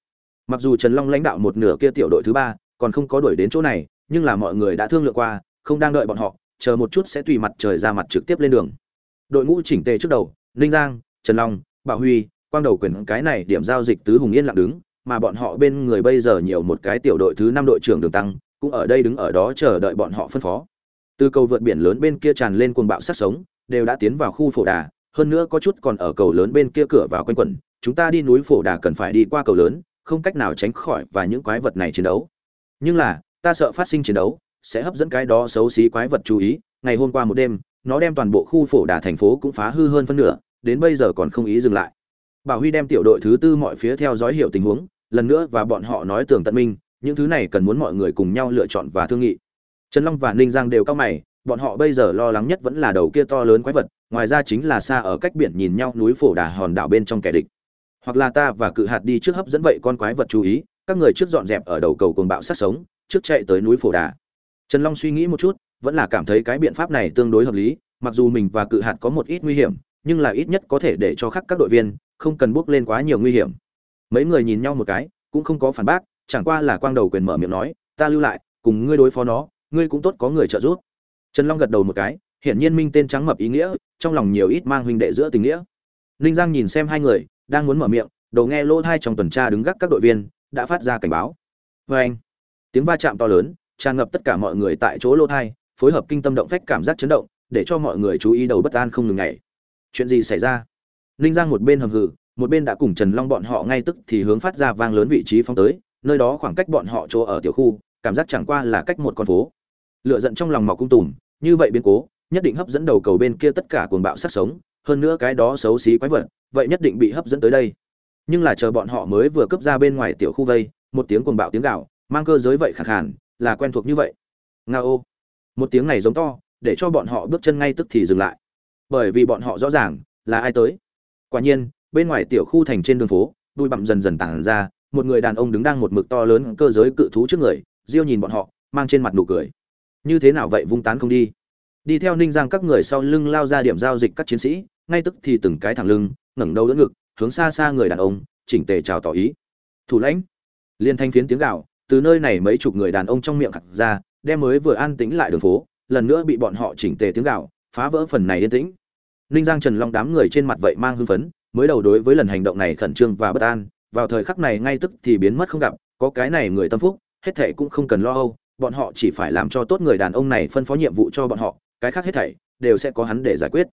mặc dù trần long lãnh đạo một nửa kia tiểu đội thứ ba còn không có đuổi đến chỗ này, nhưng là mọi người đã thương lượng qua, không đang đợi bọn họ, chờ một chút sẽ tùy mặt trời ra mặt trực tiếp lên đường. Đội ngũ chỉnh tề trước đầu, ninh giang, trần long, bảo huy, quang đầu quyền cái này điểm giao dịch tứ hùng yên lặng đứng, mà bọn họ bên người bây giờ nhiều một cái tiểu đội thứ năm đội trưởng đường tăng, cũng ở đây đứng ở đó chờ đợi bọn họ phân phó. Từ cầu vượt biển lớn bên kia tràn lên cuồng bạo sát sống, đều đã tiến vào khu phổ đà, hơn nữa có chút còn ở cầu lớn bên kia cửa vào quanh quẩn. Chúng ta đi núi phổ đà cần phải đi qua cầu lớn không cách nào tránh khỏi và những quái vật này chiến đấu. Nhưng là, ta sợ phát sinh chiến đấu, sẽ hấp dẫn cái đó xấu xí quái vật chú ý. Ngày hôm qua một đêm, nó đem toàn bộ khu phổ đà thành phố cũng phá hư hơn phân nửa, đến bây giờ còn không ý dừng lại. Bảo huy đem tiểu đội thứ tư mọi phía theo dõi hiểu tình huống, lần nữa và bọn họ nói tường tận minh, những thứ này cần muốn mọi người cùng nhau lựa chọn và thương nghị. Trần long và ninh giang đều cao mày, bọn họ bây giờ lo lắng nhất vẫn là đầu kia to lớn quái vật, ngoài ra chính là xa ở cách biển nhìn nhau núi phổ đà hòn đảo bên trong kẻ địch hoặc là ta và cự hạt đi trước hấp dẫn vậy con quái vật chú ý, các người trước dọn dẹp ở đầu cầu cồn bạo sát sống, trước chạy tới núi phổ đà. Trần long suy nghĩ một chút, vẫn là cảm thấy cái biện pháp này tương đối hợp lý, mặc dù mình và cự hạt có một ít nguy hiểm, nhưng là ít nhất có thể để cho khác các đội viên không cần bước lên quá nhiều nguy hiểm. Mấy người nhìn nhau một cái, cũng không có phản bác, chẳng qua là quang đầu quyền mở miệng nói, ta lưu lại, cùng ngươi đối phó nó, ngươi cũng tốt có người trợ giúp. Trần long gật đầu một cái, hiển nhiên minh tên trắng mập ý nghĩa, trong lòng nhiều ít mang huynh đệ giữa tình nghĩa. Ninh giang nhìn xem hai người đang muốn mở miệng, đầu nghe lỗ thai trong tuần tra đứng gác các đội viên, đã phát ra cảnh báo. Vê anh, tiếng va chạm to lớn, tràn ngập tất cả mọi người tại chỗ lỗ thai, phối hợp kinh tâm động phách cảm giác chấn động, để cho mọi người chú ý đầu bất an không ngừng ngày chuyện gì xảy ra? Ninh giang một bên hầm hừ, một bên đã cùng trần long bọn họ ngay tức thì hướng phát ra vang lớn vị trí phóng tới, nơi đó khoảng cách bọn họ chỗ ở tiểu khu, cảm giác chẳng qua là cách một con phố. Lựa giận trong lòng mọc cung tùm, như vậy biến cố, nhất định hấp dẫn đầu cầu bên kia tất cả cuồng bạo sát sống, hơn nữa cái đó xấu xí quái vật vậy nhất định bị hấp dẫn tới đây. Nhưng là chờ bọn họ mới vừa cấp ra bên ngoài tiểu khu vây, một tiếng cuồng bạo tiếng gạo mang cơ giới vậy khẳng hẳn là quen thuộc như vậy. Nga ô. Một tiếng này giống to, để cho bọn họ bước chân ngay tức thì dừng lại. Bởi vì bọn họ rõ ràng, là ai tới. Quả nhiên, bên ngoài tiểu khu thành trên đường phố, đuôi bặm dần dần tản ra, một người đàn ông đứng đang một mực to lớn cơ giới cự thú trước người, diêu nhìn bọn họ, mang trên mặt nụ cười. Như thế nào vậy, vung tán không đi. Đi theo ninh giang các người sau lưng lao ra điểm giao dịch các chiến sĩ, ngay tức thì từng cái thẳng lưng ngẩng đầu đỡ ngực, hướng xa xa người đàn ông, chỉnh tề chào tỏ ý. Thủ lãnh. Liên thanh phiến tiếng gạo từ nơi này mấy chục người đàn ông trong miệng khặt ra, đem mới vừa an tĩnh lại đường phố, lần nữa bị bọn họ chỉnh tề tiếng gạo phá vỡ phần này yên tĩnh. Ninh giang trần long đám người trên mặt vậy mang hưng phấn, mới đầu đối với lần hành động này khẩn trương và bất an, vào thời khắc này ngay tức thì biến mất không gặp, có cái này người tâm phúc, hết thảy cũng không cần lo âu, bọn họ chỉ phải làm cho tốt người đàn ông này phân phó nhiệm vụ cho bọn họ, cái khác hết thảy đều sẽ có hắn để giải quyết.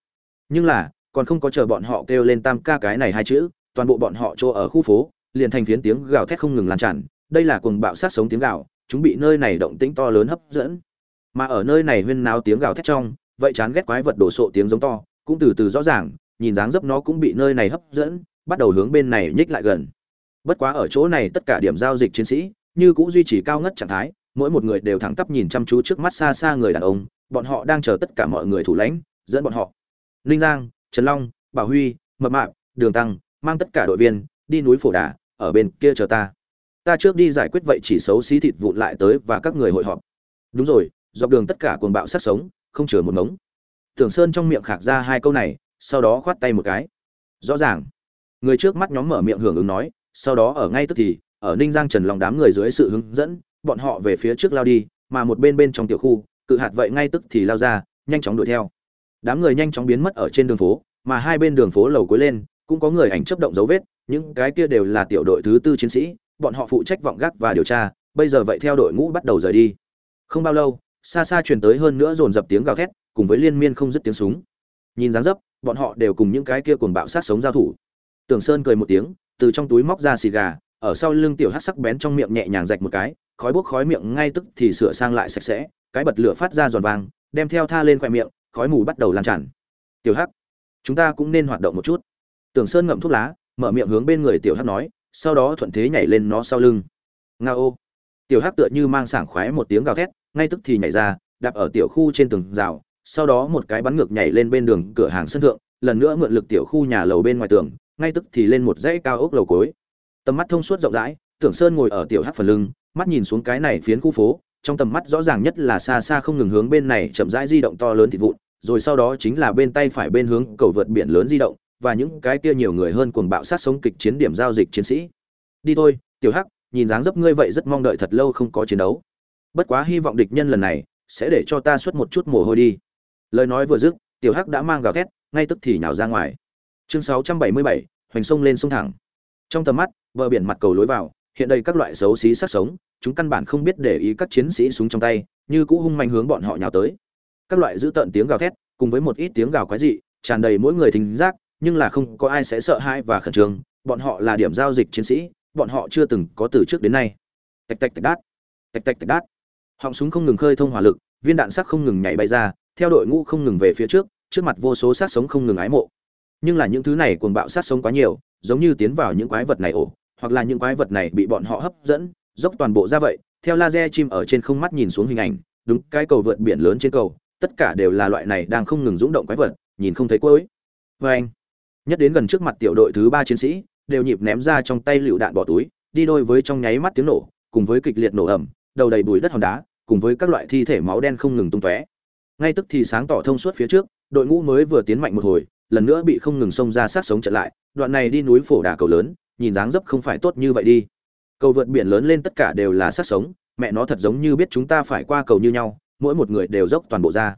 Nhưng là còn không có chờ bọn họ kêu lên tam ca cái này hai chữ, toàn bộ bọn họ chỗ ở khu phố, liền thành phiến tiếng gào thét không ngừng lan tràn, đây là cuồng bạo sát sống tiếng gào, chúng bị nơi này động tĩnh to lớn hấp dẫn. Mà ở nơi này huyên náo tiếng gào thét trong, vậy chán ghét quái vật đổ sộ tiếng giống to, cũng từ từ rõ ràng, nhìn dáng dấp nó cũng bị nơi này hấp dẫn, bắt đầu hướng bên này nhích lại gần. Bất quá ở chỗ này tất cả điểm giao dịch chiến sĩ, như cũng duy trì cao ngất trạng thái, mỗi một người đều thẳng tắp nhìn chăm chú trước mắt xa xa người đàn ông, bọn họ đang chờ tất cả mọi người thủ lãnh, dẫn bọn họ. Ninh giang trần long, bảo huy, mập mạp, đường tăng, mang tất cả đội viên, đi núi phổ đà, ở bên kia chờ ta. Ta trước đi giải quyết vậy chỉ xấu xí thịt vụn lại tới và các người hội họp. Đúng rồi, dọc đường tất cả cuồng bạo sát sống, không chừa một ngống. Tưởng sơn trong miệng khạc ra hai câu này, sau đó khoát tay một cái. Rõ ràng. Người trước mắt nhóm mở miệng hưởng ứng nói, sau đó ở ngay tức thì, ở ninh giang trần lòng đám người dưới sự hướng dẫn, bọn họ về phía trước lao đi, mà một bên bên trong tiểu khu, cự hạt vậy ngay tức thì lao ra, nhanh chóng đuổi theo đám người nhanh chóng biến mất ở trên đường phố, mà hai bên đường phố lầu cuối lên, cũng có người ảnh chấp động dấu vết, những cái kia đều là tiểu đội thứ tư chiến sĩ, bọn họ phụ trách vọng gác và điều tra, bây giờ vậy theo đội ngũ bắt đầu rời đi. Không bao lâu, xa xa truyền tới hơn nữa dồn dập tiếng gào thét, cùng với liên miên không dứt tiếng súng. Nhìn dáng dấp, bọn họ đều cùng những cái kia cuồng bạo sát sống giao thủ. Tường sơn cười một tiếng, từ trong túi móc ra xì gà, ở sau lưng tiểu hắc sắc bén trong miệng nhẹ nhàng rạch một cái, khói bốc khói miệng ngay tức thì sửa sang lại sạch sẽ, cái bật lửa phát ra giòn vàng, đem theo tha lên khoe miệng khói mù bắt đầu lan tràn. Tiểu hắc, chúng ta cũng nên hoạt động một chút. Tưởng sơn ngậm thuốc lá, mở miệng hướng bên người tiểu hắc nói, sau đó thuận thế nhảy lên nó sau lưng. Nga ô. Tiểu hắc tựa như mang sảng khoái một tiếng gào thét, ngay tức thì nhảy ra, đạp ở tiểu khu trên tường rào, sau đó một cái bắn ngược nhảy lên bên đường cửa hàng sân thượng, lần nữa mượn lực tiểu khu nhà lầu bên ngoài tường, ngay tức thì lên một dãy cao ốc lầu cối tầm mắt thông suốt rộng rãi, tưởng sơn ngồi ở tiểu hắc phần lưng, mắt nhìn xuống cái này phiến khu phố, trong tầm mắt rõ ràng nhất là xa xa không ngừng hướng bên này chậm rãi di động to lớn thịt vụn rồi sau đó chính là bên tay phải bên hướng cầu vượt biển lớn di động và những cái kia nhiều người hơn cuồng bạo sát sống kịch chiến điểm giao dịch chiến sĩ. Đi thôi tiểu hắc nhìn dáng dấp ngươi vậy rất mong đợi thật lâu không có chiến đấu. Bất quá hy vọng địch nhân lần này sẽ để cho ta xuất một chút mồ hôi đi. Lời nói vừa dứt tiểu hắc đã mang gào thét ngay tức thì nhào ra ngoài. Chương 677, hoành sông lên sông thẳng. Trong tầm mắt bờ biển mặt cầu lối vào hiện đây các loại xấu xí sát sống chúng căn bản không biết để ý các chiến sĩ súng trong tay như cũ hung manh hướng bọn họ nhào tới các loại giữ tận tiếng gào thét, cùng với một ít tiếng gào quái dị, tràn đầy mỗi người thính giác, nhưng là không có ai sẽ sợ hãi và khẩn trương. Bọn họ là điểm giao dịch chiến sĩ, bọn họ chưa từng có từ trước đến nay. Tạch tạch tạch đát, tạch tạch tạch đát. Họng súng không ngừng khơi thông hỏa lực, viên đạn sắc không ngừng nhảy bay ra, theo đội ngũ không ngừng về phía trước trước mặt vô số sát sống không ngừng ái mộ. Nhưng là những thứ này cuồng bạo sát sống quá nhiều, giống như tiến vào những quái vật này ổ, hoặc là những quái vật này bị bọn họ hấp dẫn, dốc toàn bộ ra vậy. Theo laser chim ở trên không mắt nhìn xuống hình ảnh, đúng, cái cầu vượt biển lớn trên cầu tất cả đều là loại này đang không ngừng rung động quái vật, nhìn không thấy cuối. Và anh, nhất đến gần trước mặt tiểu đội thứ ba chiến sĩ, đều nhịp ném ra trong tay lựu đạn bỏ túi, đi đôi với trong nháy mắt tiếng nổ, cùng với kịch liệt nổ ẩm đầu đầy bùi đất hòn đá, cùng với các loại thi thể máu đen không ngừng tung tóe. Ngay tức thì sáng tỏ thông suốt phía trước, đội ngũ mới vừa tiến mạnh một hồi, lần nữa bị không ngừng xông ra sát sống trở lại, đoạn này đi núi phổ đà cầu lớn, nhìn dáng dấp không phải tốt như vậy đi. Cầu vượt biển lớn lên tất cả đều là sát sống, mẹ nó thật giống như biết chúng ta phải qua cầu như nhau mỗi một người đều dốc toàn bộ ra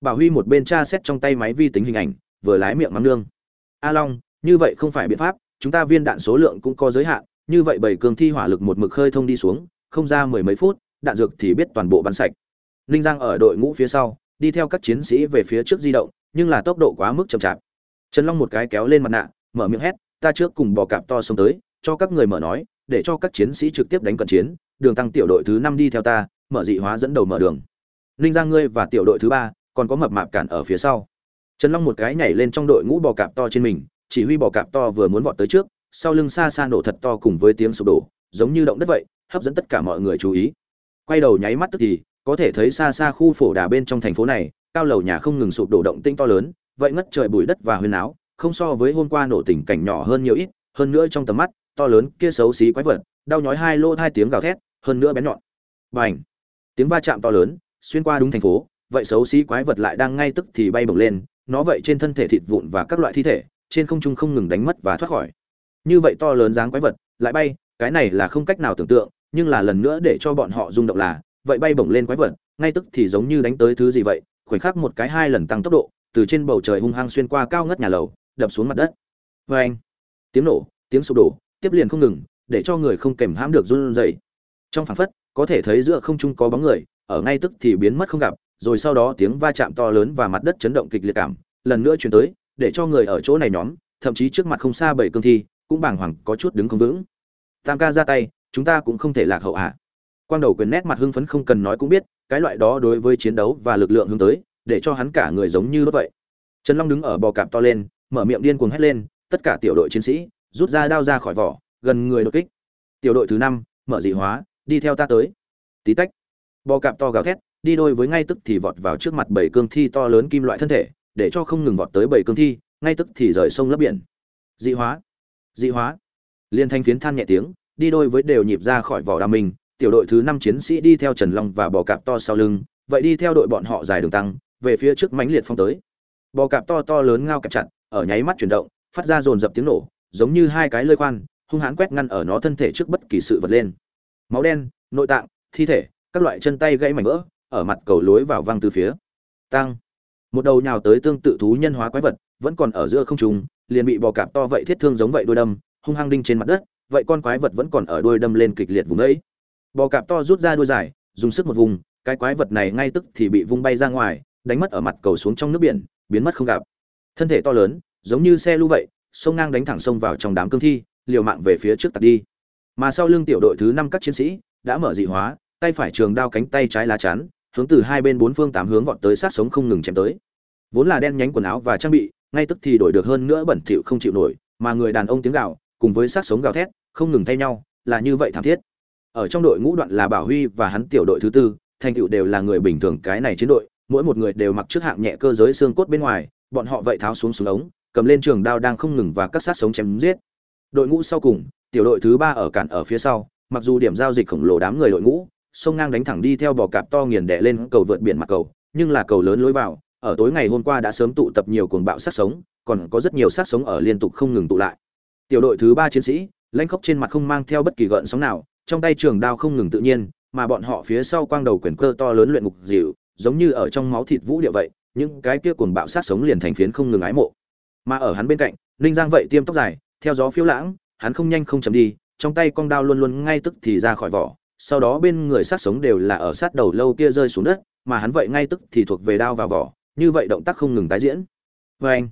bảo huy một bên tra xét trong tay máy vi tính hình ảnh, vừa lái miệng mắm nương. A long, như vậy không phải biện pháp, chúng ta viên đạn số lượng cũng có giới hạn, như vậy bảy cường thi hỏa lực một mực khơi thông đi xuống, không ra mười mấy phút, đạn dược thì biết toàn bộ bắn sạch. Ninh giang ở đội ngũ phía sau, đi theo các chiến sĩ về phía trước di động, nhưng là tốc độ quá mức chậm chạp. Trần long một cái kéo lên mặt nạ, mở miệng hét, ta trước cùng bò cạp to xông tới, cho các người mở nói, để cho các chiến sĩ trực tiếp đánh cận chiến, đường tăng tiểu đội thứ năm đi theo ta, mở dị hóa dẫn đầu mở đường ninh giang ngươi và tiểu đội thứ ba, còn có mập mạp cản ở phía sau. Trần long một cái nhảy lên trong đội ngũ bò cạp to trên mình, chỉ huy bò cạp to vừa muốn vọt tới trước, sau lưng xa xa nổ thật to cùng với tiếng sụp đổ, giống như động đất vậy, hấp dẫn tất cả mọi người chú ý. Quay đầu nháy mắt tức thì, có thể thấy xa xa khu phổ đà bên trong thành phố này, cao lầu nhà không ngừng sụp đổ động tinh to lớn, vậy ngất trời bụi đất và huyên áo không so với hôm qua nổ tình cảnh nhỏ hơn nhiều ít, hơn nữa trong tầm mắt, to lớn kia xấu xí quái vật, đau nhói hai lô hai tiếng gào thét, hơn nữa bén nhọn. Bành! Tiếng va chạm to lớn xuyên qua đúng thành phố, vậy xấu xí quái vật lại đang ngay tức thì bay bổng lên, nó vậy trên thân thể thịt vụn và các loại thi thể, trên không trung không ngừng đánh mất và thoát khỏi. Như vậy to lớn dáng quái vật lại bay, cái này là không cách nào tưởng tượng, nhưng là lần nữa để cho bọn họ rung động là, vậy bay bổng lên quái vật, ngay tức thì giống như đánh tới thứ gì vậy, khoảnh khắc một cái hai lần tăng tốc độ, từ trên bầu trời hung hăng xuyên qua cao ngất nhà lầu, đập xuống mặt đất. Vê anh, tiếng nổ, tiếng sụp đổ, tiếp liền không ngừng, để cho người không kèm hãm được run rẩy. Trong phảng phất, có thể thấy giữa không trung có bóng người ở ngay tức thì biến mất không gặp, rồi sau đó tiếng va chạm to lớn và mặt đất chấn động kịch liệt cảm, lần nữa truyền tới, để cho người ở chỗ này nhóm, thậm chí trước mặt không xa bảy cương thi, cũng bàng hoàng có chút đứng không vững. Tam ca ra tay, chúng ta cũng không thể lạc hậu à? Quang đầu quyền nét mặt hưng phấn không cần nói cũng biết, cái loại đó đối với chiến đấu và lực lượng hướng tới, để cho hắn cả người giống như đốt vậy. Trần long đứng ở bò cạp to lên, mở miệng điên cuồng hét lên, tất cả tiểu đội chiến sĩ, rút ra đao ra khỏi vỏ, gần người đột kích. Tiểu đội thứ năm, mở dị hóa, đi theo ta tới. Tí tách bò cạp to gào thét, đi đôi với ngay tức thì vọt vào trước mặt bảy cương thi to lớn kim loại thân thể, để cho không ngừng vọt tới bảy cương thi, ngay tức thì rời sông lấp biển. Dị hóa dị hóa. Liên thanh phiến than nhẹ tiếng, đi đôi với đều nhịp ra khỏi vỏ đam mình, tiểu đội thứ năm chiến sĩ đi theo trần long và bò cạp to sau lưng, vậy đi theo đội bọn họ dài đường tăng, về phía trước mãnh liệt phong tới. Bò cạp to to lớn ngao kẹp chặt, ở nháy mắt chuyển động, phát ra dồn dập tiếng nổ, giống như hai cái lơi khoan, hung hãn quét ngăn ở nó thân thể trước bất kỳ sự vật lên. Máu đen, nội tạng, thi thể các loại chân tay gãy mảnh vỡ, ở mặt cầu lối vào văng từ phía. Tăng một đầu nhào tới tương tự thú nhân hóa quái vật, vẫn còn ở giữa không trung, liền bị bò cạp to vậy thiết thương giống vậy đôi đâm, hung hăng đinh trên mặt đất, vậy con quái vật vẫn còn ở đôi đâm lên kịch liệt vùng ấy. Bò cạp to rút ra đuôi dài, dùng sức một vùng, cái quái vật này ngay tức thì bị vung bay ra ngoài, đánh mất ở mặt cầu xuống trong nước biển, biến mất không gặp. Thân thể to lớn, giống như xe lưu vậy, sông ngang đánh thẳng sông vào trong đám cương thi, liều mạng về phía trước tạt đi. Mà sau lưng tiểu đội thứ năm các chiến sĩ, đã mở dị hóa tay phải trường đao cánh tay trái lá chắn, hướng từ hai bên bốn phương tám hướng vọt tới sát sống không ngừng chém tới. Vốn là đen nhánh quần áo và trang bị, ngay tức thì đổi được hơn nữa bẩn thỉu không chịu nổi, mà người đàn ông tiếng gào, cùng với sát sống gào thét, không ngừng thay nhau, là như vậy thảm thiết. Ở trong đội ngũ đoạn là bảo huy và hắn tiểu đội thứ tư, thành tựu đều là người bình thường cái này chiến đội, mỗi một người đều mặc trước hạng nhẹ cơ giới xương cốt bên ngoài, bọn họ vậy tháo xuống xuống ống, cầm lên trường đao đang không ngừng và các sát sống chém giết. Đội ngũ sau cùng, tiểu đội thứ ba ở cản ở phía sau, mặc dù điểm giao dịch khổng lồ đám người đội ngũ sông ngang đánh thẳng đi theo bò cạp to nghiền đè lên cầu vượt biển mặt cầu, nhưng là cầu lớn lối vào, ở tối ngày hôm qua đã sớm tụ tập nhiều cuồng bạo sát sống, còn có rất nhiều sát sống ở liên tục không ngừng tụ lại. Tiểu đội thứ ba chiến sĩ, lãnh khốc trên mặt không mang theo bất kỳ gợn sóng nào, trong tay trường đao không ngừng tự nhiên, mà bọn họ phía sau quang đầu quyền cơ to lớn luyện ngục dịu, giống như ở trong máu thịt vũ địa vậy, những cái kia cuồng bạo sát sống liền thành phiến không ngừng ái mộ. Mà ở hắn bên cạnh, ninh giang vậy tiêm tóc dài, theo gió phiêu lãng, hắn không nhanh không chậm đi, trong tay con đao luôn luôn ngay tức thì ra khỏi vỏ sau đó bên người sát sống đều là ở sát đầu lâu kia rơi xuống đất, mà hắn vậy ngay tức thì thuộc về đao vào vỏ, như vậy động tác không ngừng tái diễn. Và anh,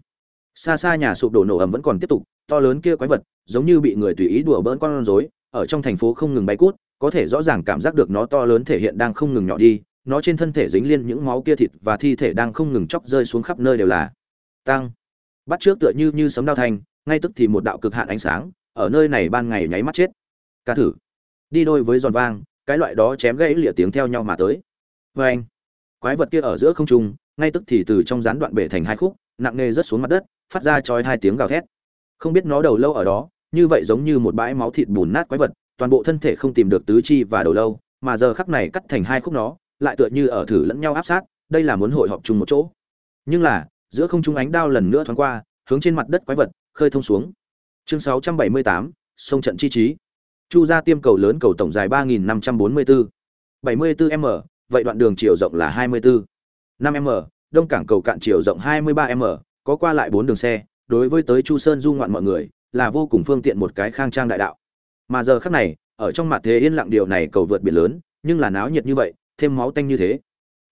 xa xa nhà sụp đổ nổ ầm vẫn còn tiếp tục, to lớn kia quái vật, giống như bị người tùy ý đùa bỡn con rối, ở trong thành phố không ngừng bay cút, có thể rõ ràng cảm giác được nó to lớn thể hiện đang không ngừng nhỏ đi, nó trên thân thể dính liên những máu kia thịt và thi thể đang không ngừng chóc rơi xuống khắp nơi đều là. Tăng bắt trước tựa như như sấm đao thanh ngay tức thì một đạo cực hạn ánh sáng, ở nơi này ban ngày nháy mắt chết. Ca thử đi đôi với giòn vang cái loại đó chém gãy lịa tiếng theo nhau mà tới. Vê anh quái vật kia ở giữa không trung ngay tức thì từ trong gián đoạn bể thành hai khúc nặng nề rớt xuống mặt đất phát ra chói hai tiếng gào thét. Không biết nó đầu lâu ở đó như vậy giống như một bãi máu thịt bùn nát quái vật toàn bộ thân thể không tìm được tứ chi và đầu lâu mà giờ khắc này cắt thành hai khúc nó lại tựa như ở thử lẫn nhau áp sát đây là muốn hội họp chung một chỗ. Nhưng là giữa không trung ánh đao lần nữa thoáng qua hướng trên mặt đất quái vật khơi thông xuống. Chương 678, sông trận chi trí chu ra tiêm cầu lớn cầu tổng dài 3.544 74 m, vậy đoạn đường chiều rộng là 24 5 m, đông cảng cầu cạn chiều rộng 23 m, có qua lại bốn đường xe. Đối với tới chu sơn du ngoạn mọi người, là vô cùng phương tiện một cái khang trang đại đạo. Mà giờ khắc này, ở trong mặt thế yên lặng điều này cầu vượt biển lớn, nhưng là náo nhiệt như vậy, thêm máu tanh như thế.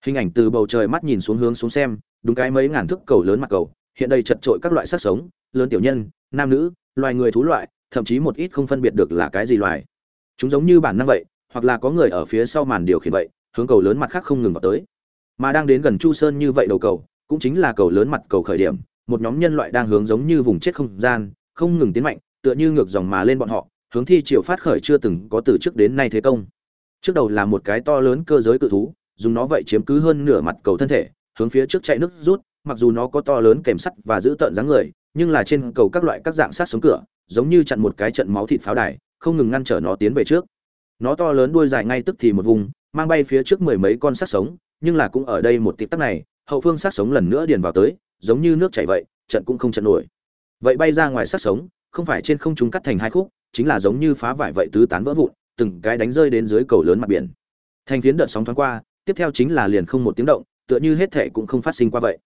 Hình ảnh từ bầu trời mắt nhìn xuống hướng xuống xem, đúng cái mấy ngàn thước cầu lớn mặt cầu, hiện đây chật trội các loại sắc sống, lớn tiểu nhân, nam nữ, loài người thú loại thậm chí một ít không phân biệt được là cái gì loài. Chúng giống như bản năng vậy, hoặc là có người ở phía sau màn điều khiển vậy, hướng cầu lớn mặt khác không ngừng vào tới. Mà đang đến gần chu sơn như vậy đầu cầu, cũng chính là cầu lớn mặt cầu khởi điểm, một nhóm nhân loại đang hướng giống như vùng chết không gian, không ngừng tiến mạnh, tựa như ngược dòng mà lên bọn họ, hướng thi triều phát khởi chưa từng có từ trước đến nay thế công. Trước đầu là một cái to lớn cơ giới cự thú, dùng nó vậy chiếm cứ hơn nửa mặt cầu thân thể, hướng phía trước chạy nước rút, mặc dù nó có to lớn kèm sắt và giữ tợn dáng người nhưng là trên cầu các loại các dạng sát sống cửa, giống như chặn một cái trận máu thịt pháo đài, không ngừng ngăn trở nó tiến về trước. Nó to lớn đuôi dài ngay tức thì một vùng, mang bay phía trước mười mấy con sát sống, nhưng là cũng ở đây một tịp tắc này, hậu phương sát sống lần nữa điền vào tới, giống như nước chảy vậy, trận cũng không trận nổi. Vậy bay ra ngoài sát sống, không phải trên không chúng cắt thành hai khúc, chính là giống như phá vải vậy tứ tán vỡ vụn, từng cái đánh rơi đến dưới cầu lớn mặt biển. Thành phiến đợt sóng thoáng qua, tiếp theo chính là liền không một tiếng động, tựa như hết thệ cũng không phát sinh qua vậy.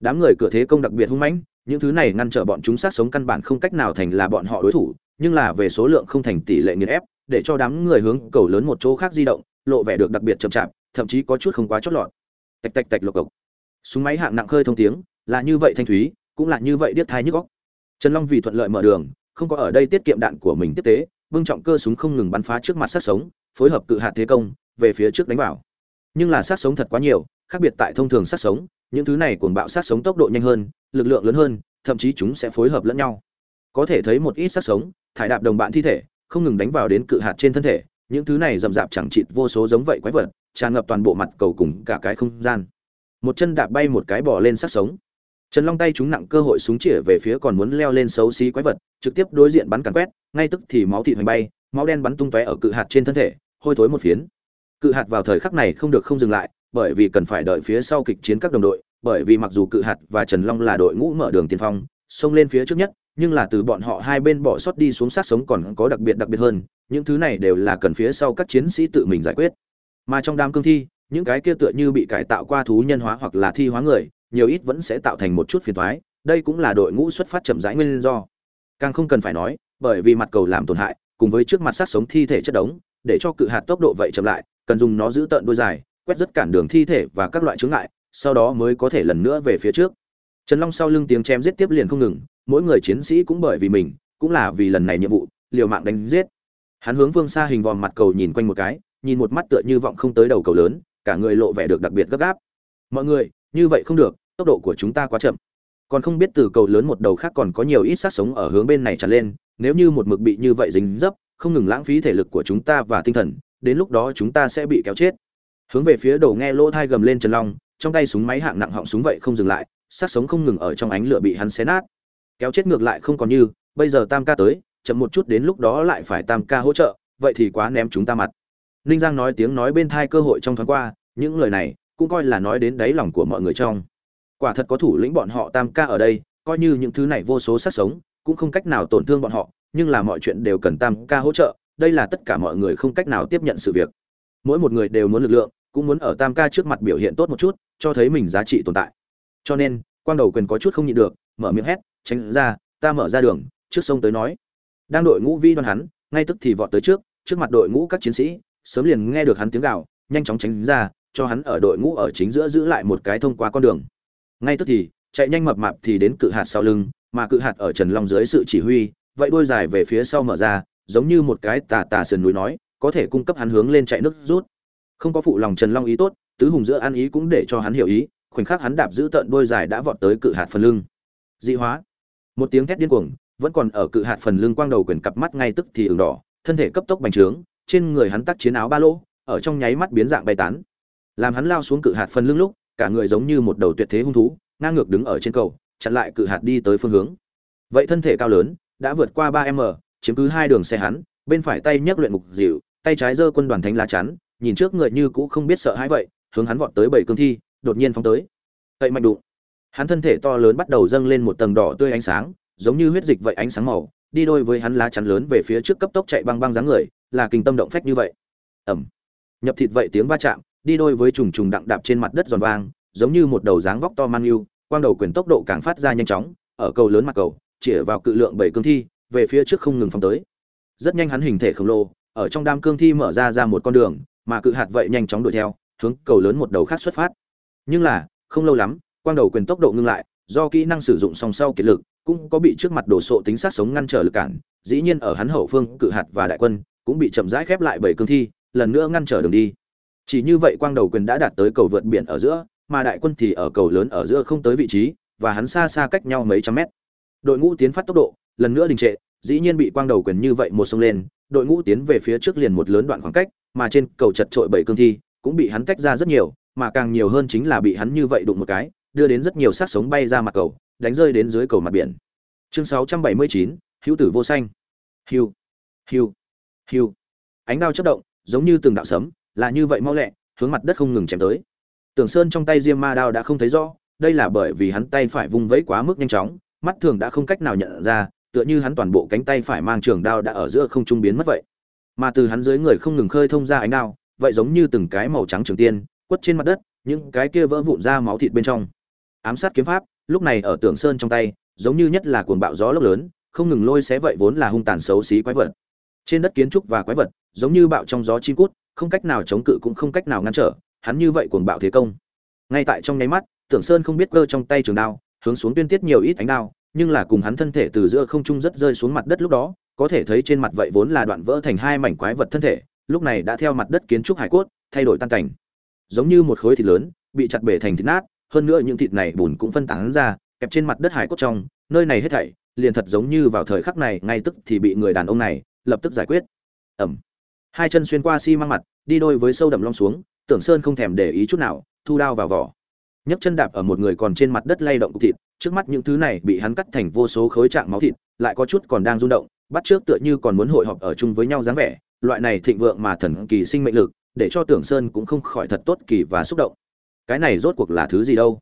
Đám người cửa thế công đặc biệt hung mãnh những thứ này ngăn trở bọn chúng sát sống căn bản không cách nào thành là bọn họ đối thủ, nhưng là về số lượng không thành tỷ lệ nghiền ép, để cho đám người hướng cầu lớn một chỗ khác di động, lộ vẻ được đặc biệt chậm chạp, thậm chí có chút không quá chót lọt. Tạch tạch tạch lộc cộc. Súng máy hạng nặng khơi thông tiếng, là như vậy thanh thúy, cũng là như vậy điếc thai nhức góc trần long vì thuận lợi mở đường, không có ở đây tiết kiệm đạn của mình tiếp tế, vương trọng cơ súng không ngừng bắn phá trước mặt sát sống, phối hợp cự hạt thế công, về phía trước đánh vào. Nhưng là sát sống thật quá nhiều, khác biệt tại thông thường sát sống, những thứ này cuồng bạo sát sống tốc độ nhanh hơn lực lượng lớn hơn, thậm chí chúng sẽ phối hợp lẫn nhau. Có thể thấy một ít sát sống, thải đạp đồng bạn thi thể, không ngừng đánh vào đến cự hạt trên thân thể, những thứ này rậm rạp chẳng chịt vô số giống vậy quái vật, tràn ngập toàn bộ mặt cầu cùng cả cái không gian. Một chân đạp bay một cái bò lên sát sống. Trần long tay chúng nặng cơ hội súng chĩa về phía còn muốn leo lên xấu xí quái vật, trực tiếp đối diện bắn càn quét, ngay tức thì máu thịt hoành bay, máu đen bắn tung tóe ở cự hạt trên thân thể, hôi thối một phiến. Cự hạt vào thời khắc này không được không dừng lại, bởi vì cần phải đợi phía sau kịch chiến các đồng đội bởi vì mặc dù cự hạt và trần long là đội ngũ mở đường tiên phong, xông lên phía trước nhất, nhưng là từ bọn họ hai bên bỏ sót đi xuống sát sống còn có đặc biệt đặc biệt hơn, những thứ này đều là cần phía sau các chiến sĩ tự mình giải quyết. Mà trong đám cương thi, những cái kia tựa như bị cải tạo qua thú nhân hóa hoặc là thi hóa người, nhiều ít vẫn sẽ tạo thành một chút phiền toái, đây cũng là đội ngũ xuất phát chậm rãi nguyên do. Càng không cần phải nói, bởi vì mặt cầu làm tổn hại, cùng với trước mặt sát sống thi thể chất đống, để cho cự hạt tốc độ vậy chậm lại, cần dùng nó giữ tận đôi dài, quét rất cản đường thi thể và các loại chướng ngại sau đó mới có thể lần nữa về phía trước. Trần long sau lưng tiếng chém giết tiếp liền không ngừng, mỗi người chiến sĩ cũng bởi vì mình, cũng là vì lần này nhiệm vụ, liều mạng đánh giết. Hắn hướng phương xa hình vòm mặt cầu nhìn quanh một cái, nhìn một mắt tựa như vọng không tới đầu cầu lớn, cả người lộ vẻ được đặc biệt gấp gáp. Mọi người, như vậy không được, tốc độ của chúng ta quá chậm. Còn không biết từ cầu lớn một đầu khác còn có nhiều ít sát sống ở hướng bên này tràn lên, nếu như một mực bị như vậy dính dấp, không ngừng lãng phí thể lực của chúng ta và tinh thần, đến lúc đó chúng ta sẽ bị kéo chết. Hướng về phía đầu nghe lỗ thai gầm lên trần long trong tay súng máy hạng nặng họng súng vậy không dừng lại, sát sống không ngừng ở trong ánh lửa bị hắn xé nát. Kéo chết ngược lại không còn như, bây giờ tam ca tới, chậm một chút đến lúc đó lại phải tam ca hỗ trợ, vậy thì quá ném chúng ta mặt. Ninh giang nói tiếng nói bên thai cơ hội trong thoáng qua, những lời này cũng coi là nói đến đáy lòng của mọi người trong. Quả thật có thủ lĩnh bọn họ tam ca ở đây, coi như những thứ này vô số sát sống, cũng không cách nào tổn thương bọn họ, nhưng là mọi chuyện đều cần tam ca hỗ trợ, đây là tất cả mọi người không cách nào tiếp nhận sự việc. Mỗi một người đều muốn lực lượng, cũng muốn ở tam ca trước mặt biểu hiện tốt một chút cho thấy mình giá trị tồn tại. Cho nên, quang đầu quyền có chút không nhịn được, mở miệng hét, tránh ra, ta mở ra đường, trước sông tới nói. Đang đội ngũ vi đoan hắn, ngay tức thì vọt tới trước trước mặt đội ngũ các chiến sĩ, sớm liền nghe được hắn tiếng gào, nhanh chóng tránh ra, cho hắn ở đội ngũ ở chính giữa giữ lại một cái thông qua con đường. Ngay tức thì, chạy nhanh mập mạp thì đến cự hạt sau lưng, mà cự hạt ở trần long dưới sự chỉ huy, vậy đôi dài về phía sau mở ra, giống như một cái tà tà sườn núi nói, có thể cung cấp hắn hướng lên chạy nước rút. Không có phụ lòng trần long ý tốt tứ hùng giữa ăn ý cũng để cho hắn hiểu ý, khoảnh khắc hắn đạp giữ tận đôi dài đã vọt tới cự hạt phần lưng. Dị hóa. Một tiếng thét điên cuồng, vẫn còn ở cự hạt phần lưng quang đầu quyền cặp mắt ngay tức thì ửng đỏ, thân thể cấp tốc bành trướng, trên người hắn tắc chiến áo ba lỗ ở trong nháy mắt biến dạng bay tán. Làm hắn lao xuống cự hạt phần lưng lúc, cả người giống như một đầu tuyệt thế hung thú, ngang ngược đứng ở trên cầu, chặn lại cự hạt đi tới phương hướng. Vậy thân thể cao lớn, đã vượt qua ba m, chiếm cứ hai đường xe hắn, bên phải tay nhấc luyện mục dịu, tay trái giơ quân đoàn thánh lá chắn, nhìn trước người như cũ không biết sợ hãi vậy hướng hắn vọt tới bảy cương thi, đột nhiên phóng tới. Cậy mạnh đụng. Hắn thân thể to lớn bắt đầu dâng lên một tầng đỏ tươi ánh sáng, giống như huyết dịch vậy ánh sáng màu, đi đôi với hắn lá chắn lớn về phía trước cấp tốc chạy băng băng dáng người, là kinh tâm động phách như vậy. Ẩm nhập thịt vậy tiếng va chạm, đi đôi với trùng trùng đặng đạp trên mặt đất giòn vang, giống như một đầu dáng vóc to man yêu, quang đầu quyền tốc độ càng phát ra nhanh chóng, ở cầu lớn mặt cầu, chĩa vào cự lượng bảy cương thi, về phía trước không ngừng phóng tới. Rất nhanh hắn hình thể khổng lồ, ở trong đám cương thi mở ra ra một con đường, mà cự hạt vậy nhanh chóng đuổi theo hướng cầu lớn một đầu khác xuất phát. Nhưng là, không lâu lắm, quang đầu quyền tốc độ ngưng lại, do kỹ năng sử dụng song sau kiệt lực, cũng có bị trước mặt đổ sộ tính sát sống ngăn trở lực cản, dĩ nhiên ở hắn hậu phương cự hạt và đại quân, cũng bị chậm rãi khép lại bởi cương thi, lần nữa ngăn trở đường đi. Chỉ như vậy quang đầu quyền đã đạt tới cầu vượt biển ở giữa, mà đại quân thì ở cầu lớn ở giữa không tới vị trí, và hắn xa xa cách nhau mấy trăm mét. Đội ngũ tiến phát tốc độ, lần nữa đình trệ, dĩ nhiên bị quang đầu quyền như vậy một sông lên, đội ngũ tiến về phía trước liền một lớn đoạn khoảng cách, mà trên cầu chật trội bảy cương thi cũng bị hắn tách ra rất nhiều mà càng nhiều hơn chính là bị hắn như vậy đụng một cái đưa đến rất nhiều xác sống bay ra mặt cầu đánh rơi đến dưới cầu mặt biển. Chương 679, hữu tử vô xanh hưu, hưu, hưu, ánh đao chớp động giống như từng đạo sấm là như vậy mau lẹ hướng mặt đất không ngừng chém tới. Tưởng sơn trong tay diêm ma đao đã không thấy rõ đây là bởi vì hắn tay phải vung vẫy quá mức nhanh chóng mắt thường đã không cách nào nhận ra tựa như hắn toàn bộ cánh tay phải mang trường đao đã ở giữa không trung biến mất vậy. Mà từ hắn dưới người không ngừng khơi thông ra ánh đao vậy giống như từng cái màu trắng trường tiên, quất trên mặt đất, những cái kia vỡ vụn ra máu thịt bên trong. Ám sát kiếm pháp, lúc này ở tưởng sơn trong tay, giống như nhất là cuồng bạo gió lốc lớn, không ngừng lôi xé vậy vốn là hung tàn xấu xí quái vật. Trên đất kiến trúc và quái vật, giống như bạo trong gió chim cút, không cách nào chống cự cũng không cách nào ngăn trở, hắn như vậy cuồng bạo thế công. Ngay tại trong nháy mắt, tưởng sơn không biết cơ trong tay trường đao, hướng xuống tuyên tiết nhiều ít ánh đao, nhưng là cùng hắn thân thể từ giữa không trung rất rơi xuống mặt đất lúc đó, có thể thấy trên mặt vậy vốn là đoạn vỡ thành hai mảnh quái vật thân thể lúc này đã theo mặt đất kiến trúc hải cốt, thay đổi tan cảnh. Giống như một khối thịt lớn, bị chặt bể thành thịt nát, hơn nữa những thịt này bùn cũng phân tán ra, kẹp trên mặt đất hải cốt trong, nơi này hết thảy liền thật giống như vào thời khắc này, ngay tức thì bị người đàn ông này lập tức giải quyết. Ẩm. Hai chân xuyên qua xi、si、măng mặt, đi đôi với sâu đậm long xuống, tưởng sơn không thèm để ý chút nào, thu đao vào vỏ. Nhấc chân đạp ở một người còn trên mặt đất lay động cục thịt, trước mắt những thứ này bị hắn cắt thành vô số khối trạng máu thịt, lại có chút còn đang rung động, bắt trước tựa như còn muốn hội họp ở chung với nhau dáng vẻ loại này thịnh vượng mà thần kỳ sinh mệnh lực, để cho tưởng sơn cũng không khỏi thật tốt kỳ và xúc động. Cái này rốt cuộc là thứ gì đâu?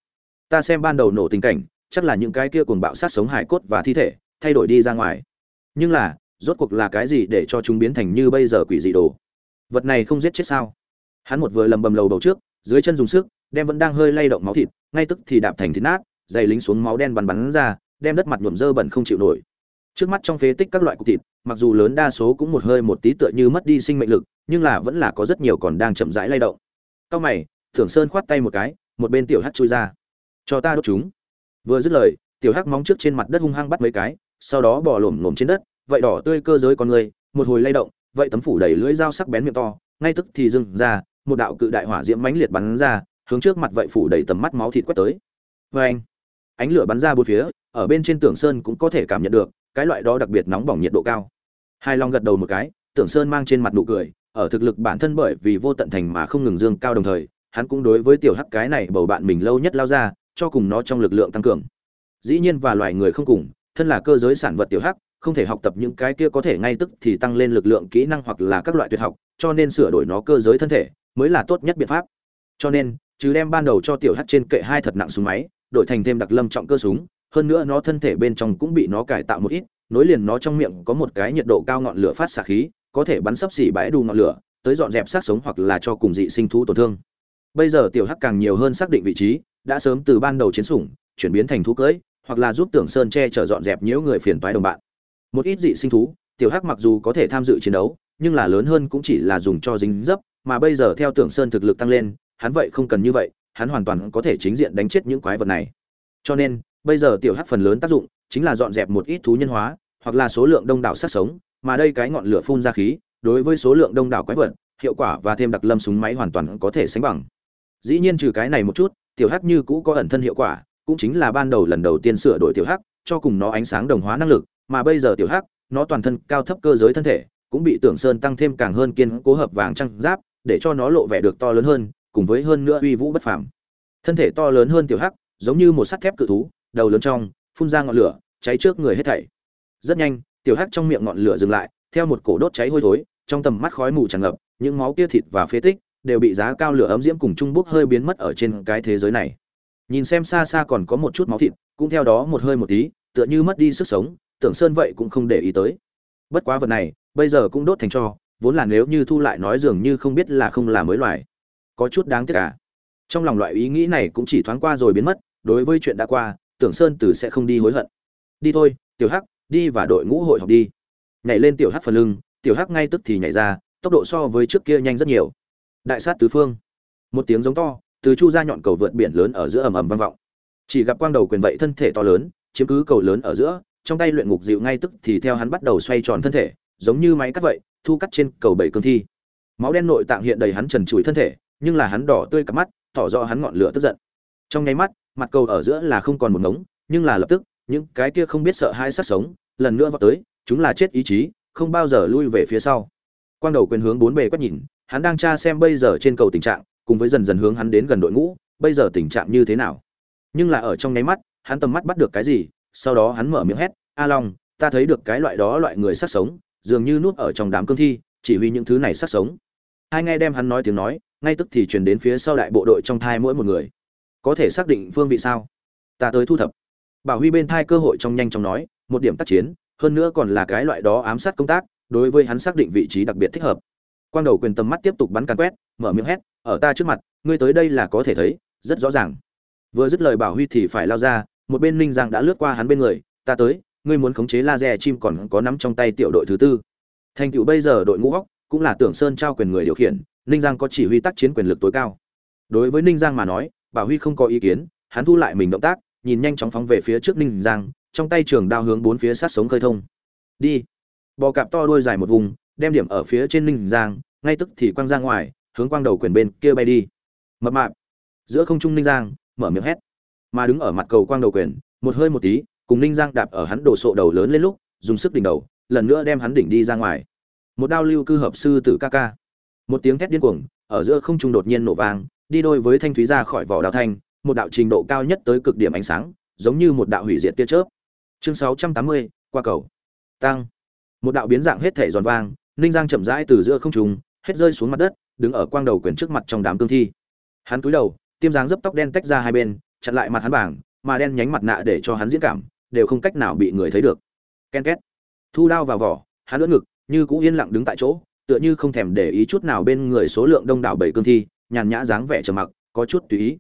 Ta xem ban đầu nổ tình cảnh, chắc là những cái kia cuồng bạo sát sống hải cốt và thi thể, thay đổi đi ra ngoài. Nhưng là, rốt cuộc là cái gì để cho chúng biến thành như bây giờ quỷ dị đồ? Vật này không giết chết sao? Hắn một vừa lầm bầm lầu đầu trước, dưới chân dùng sức, đem vẫn đang hơi lay động máu thịt, ngay tức thì đạp thành thịt nát, dày lính xuống máu đen bắn bắn ra, đem đất mặt nhuộm dơ bẩn không chịu nổi trước mắt trong phế tích các loại cục thịt, mặc dù lớn đa số cũng một hơi một tí tựa như mất đi sinh mệnh lực, nhưng là vẫn là có rất nhiều còn đang chậm rãi lay động. Cao mày, thưởng sơn khoát tay một cái, một bên tiểu hắc chui ra. Cho ta đốt chúng. Vừa dứt lời, tiểu hắc móng trước trên mặt đất hung hăng bắt mấy cái, sau đó bỏ lổm lổm trên đất, vậy đỏ tươi cơ giới con người, một hồi lay động, vậy tấm phủ đầy lưỡi dao sắc bén miệng to, ngay tức thì dừng ra, một đạo cự đại hỏa diễm mãnh liệt bắn ra, hướng trước mặt vậy phủ đầy tầm mắt máu thịt quét tới. Vê anh ánh lửa bắn ra bốn phía, ở bên trên Tưởng sơn cũng có thể cảm nhận được, cái loại đó đặc biệt nóng bỏng nhiệt độ cao. Hai long gật đầu một cái tưởng sơn mang trên mặt nụ cười, ở thực lực bản thân bởi vì vô tận thành mà không ngừng dương cao đồng thời, hắn cũng đối với tiểu hắc cái này bầu bạn mình lâu nhất lao ra, cho cùng nó trong lực lượng tăng cường. Dĩ nhiên và loài người không cùng, thân là cơ giới sản vật tiểu hắc, không thể học tập những cái kia có thể ngay tức thì tăng lên lực lượng kỹ năng hoặc là các loại tuyệt học, cho nên sửa đổi nó cơ giới thân thể mới là tốt nhất biện pháp. Cho nên, trừ đem ban đầu cho tiểu hắc trên kệ hai thật nặng xuống máy đổi thành thêm đặc lâm trọng cơ súng, hơn nữa nó thân thể bên trong cũng bị nó cải tạo một ít, nối liền nó trong miệng có một cái nhiệt độ cao ngọn lửa phát xạ khí, có thể bắn sấp xỉ bãi đu ngọn lửa, tới dọn dẹp sát sống hoặc là cho cùng dị sinh thú tổn thương. Bây giờ tiểu hắc càng nhiều hơn xác định vị trí, đã sớm từ ban đầu chiến sủng, chuyển biến thành thú cưỡi, hoặc là giúp tưởng sơn che chở dọn dẹp nhiễu người phiền toái đồng bạn. Một ít dị sinh thú, tiểu hắc mặc dù có thể tham dự chiến đấu, nhưng là lớn hơn cũng chỉ là dùng cho dính dấp, mà bây giờ theo tưởng sơn thực lực tăng lên, hắn vậy không cần như vậy hắn hoàn toàn có thể chính diện đánh chết những quái vật này. Cho nên, bây giờ tiểu hắc phần lớn tác dụng chính là dọn dẹp một ít thú nhân hóa, hoặc là số lượng đông đảo sát sống, mà đây cái ngọn lửa phun ra khí, đối với số lượng đông đảo quái vật, hiệu quả và thêm đặc lâm súng máy hoàn toàn có thể sánh bằng. Dĩ nhiên trừ cái này một chút, tiểu hắc như cũ có ẩn thân hiệu quả, cũng chính là ban đầu lần đầu tiên sửa đổi tiểu hắc, cho cùng nó ánh sáng đồng hóa năng lực, mà bây giờ tiểu hắc, nó toàn thân cao thấp cơ giới thân thể, cũng bị tưởng sơn tăng thêm càng hơn kiên cố hợp vàng trăng giáp, để cho nó lộ vẻ được to lớn hơn cùng với hơn nữa uy vũ bất phàm. Thân thể to lớn hơn tiểu hắc, giống như một sắt thép cự thú, đầu lớn trong, phun ra ngọn lửa, cháy trước người hết thảy. Rất nhanh, tiểu hắc trong miệng ngọn lửa dừng lại, theo một cổ đốt cháy hôi thối, trong tầm mắt khói mù tràn ngập, những máu kia thịt và phế tích đều bị giá cao lửa ấm diễm cùng trung bốc hơi biến mất ở trên cái thế giới này. Nhìn xem xa xa còn có một chút máu thịt, cũng theo đó một hơi một tí, tựa như mất đi sức sống, tưởng sơn vậy cũng không để ý tới. Bất quá vật này, bây giờ cũng đốt thành tro vốn là nếu như thu lại nói dường như không biết là không là mới loài có chút đáng tiếc cả. Trong lòng loại ý nghĩ này cũng chỉ thoáng qua rồi biến mất, đối với chuyện đã qua, tưởng sơn từ sẽ không đi hối hận. Đi thôi, tiểu hắc, đi và đội ngũ hội họp đi. Nhảy lên tiểu hắc phần lưng, tiểu hắc ngay tức thì nhảy ra, tốc độ so với trước kia nhanh rất nhiều. Đại sát tứ phương. Một tiếng giống to, từ chu ra nhọn cầu vượt biển lớn ở giữa ầm ầm vang vọng. Chỉ gặp quang đầu quyền vậy thân thể to lớn, chiếm cứ cầu lớn ở giữa, trong tay luyện ngục dịu ngay tức thì theo hắn bắt đầu xoay tròn thân thể, giống như máy cắt vậy, thu cắt trên cầu bảy cương thi. Máu đen nội tạng hiện đầy hắn trần trụi thân thể nhưng là hắn đỏ tươi cả mắt, tỏ rõ hắn ngọn lửa tức giận. Trong nháy mắt, mặt cầu ở giữa là không còn một ngống, nhưng là lập tức, những cái kia không biết sợ hai sát sống, lần nữa vào tới, chúng là chết ý chí, không bao giờ lui về phía sau. Quang đầu quyền hướng bốn bề quét nhìn, hắn đang tra xem bây giờ trên cầu tình trạng, cùng với dần dần hướng hắn đến gần đội ngũ, bây giờ tình trạng như thế nào. Nhưng là ở trong nháy mắt, hắn tầm mắt bắt được cái gì, sau đó hắn mở miệng hét, a long, ta thấy được cái loại đó loại người sát sống, dường như nuốt ở trong đám cương thi, chỉ huy những thứ này sát sống. Hai nghe đem hắn nói tiếng nói ngay tức thì truyền đến phía sau đại bộ đội trong thai mỗi một người. Có thể xác định phương vị sao? Ta tới thu thập. Bảo huy bên thai cơ hội trong nhanh chóng nói, một điểm tác chiến, hơn nữa còn là cái loại đó ám sát công tác, đối với hắn xác định vị trí đặc biệt thích hợp. Quang đầu quyền tầm mắt tiếp tục bắn càn quét, mở miệng hét, ở ta trước mặt, ngươi tới đây là có thể thấy, rất rõ ràng. Vừa dứt lời bảo huy thì phải lao ra, một bên ninh giang đã lướt qua hắn bên người, ta tới, ngươi muốn khống chế laser chim còn có nắm trong tay tiểu đội thứ tư. Thành tựu bây giờ đội ngũ góc, cũng là tưởng sơn trao quyền người điều khiển ninh giang có chỉ huy tác chiến quyền lực tối cao. Đối với ninh giang mà nói, bảo huy không có ý kiến, hắn thu lại mình động tác, nhìn nhanh chóng phóng về phía trước ninh giang, trong tay trường đao hướng bốn phía sát sống khơi thông. Đi. Bò cạp to đuôi dài một vùng, đem điểm ở phía trên ninh giang, ngay tức thì quăng ra ngoài, hướng quang đầu quyền bên kia bay đi. Mập mạp. Giữa không trung ninh giang, mở miệng hét. Mà đứng ở mặt cầu quang đầu quyền, một hơi một tí, cùng ninh giang đạp ở hắn đổ sộ đầu lớn lên lúc, dùng sức đỉnh đầu, lần nữa đem hắn đỉnh đi ra ngoài. Một đao lưu cư hợp sư tử ca ca một tiếng thét điên cuồng ở giữa không trung đột nhiên nổ vang đi đôi với thanh thúy ra khỏi vỏ đào thanh một đạo trình độ cao nhất tới cực điểm ánh sáng giống như một đạo hủy diệt tia chớp. Chương 680, qua cầu. Tăng. Một đạo biến dạng hết thể giòn vang ninh giang chậm rãi từ giữa không trung hết rơi xuống mặt đất đứng ở quang đầu quyền trước mặt trong đám cương thi. Hắn cúi đầu tiêm dáng dấp tóc đen tách ra hai bên chặn lại mặt hắn bảng mà đen nhánh mặt nạ để cho hắn diễn cảm đều không cách nào bị người thấy được. Ken két. Thu đao vào vỏ hắn lưỡn ngực như cũ yên lặng đứng tại chỗ tựa như không thèm để ý chút nào bên người số lượng đông đảo bảy cương thi, nhàn nhã dáng vẻ trầm mặc, có chút tùy ý.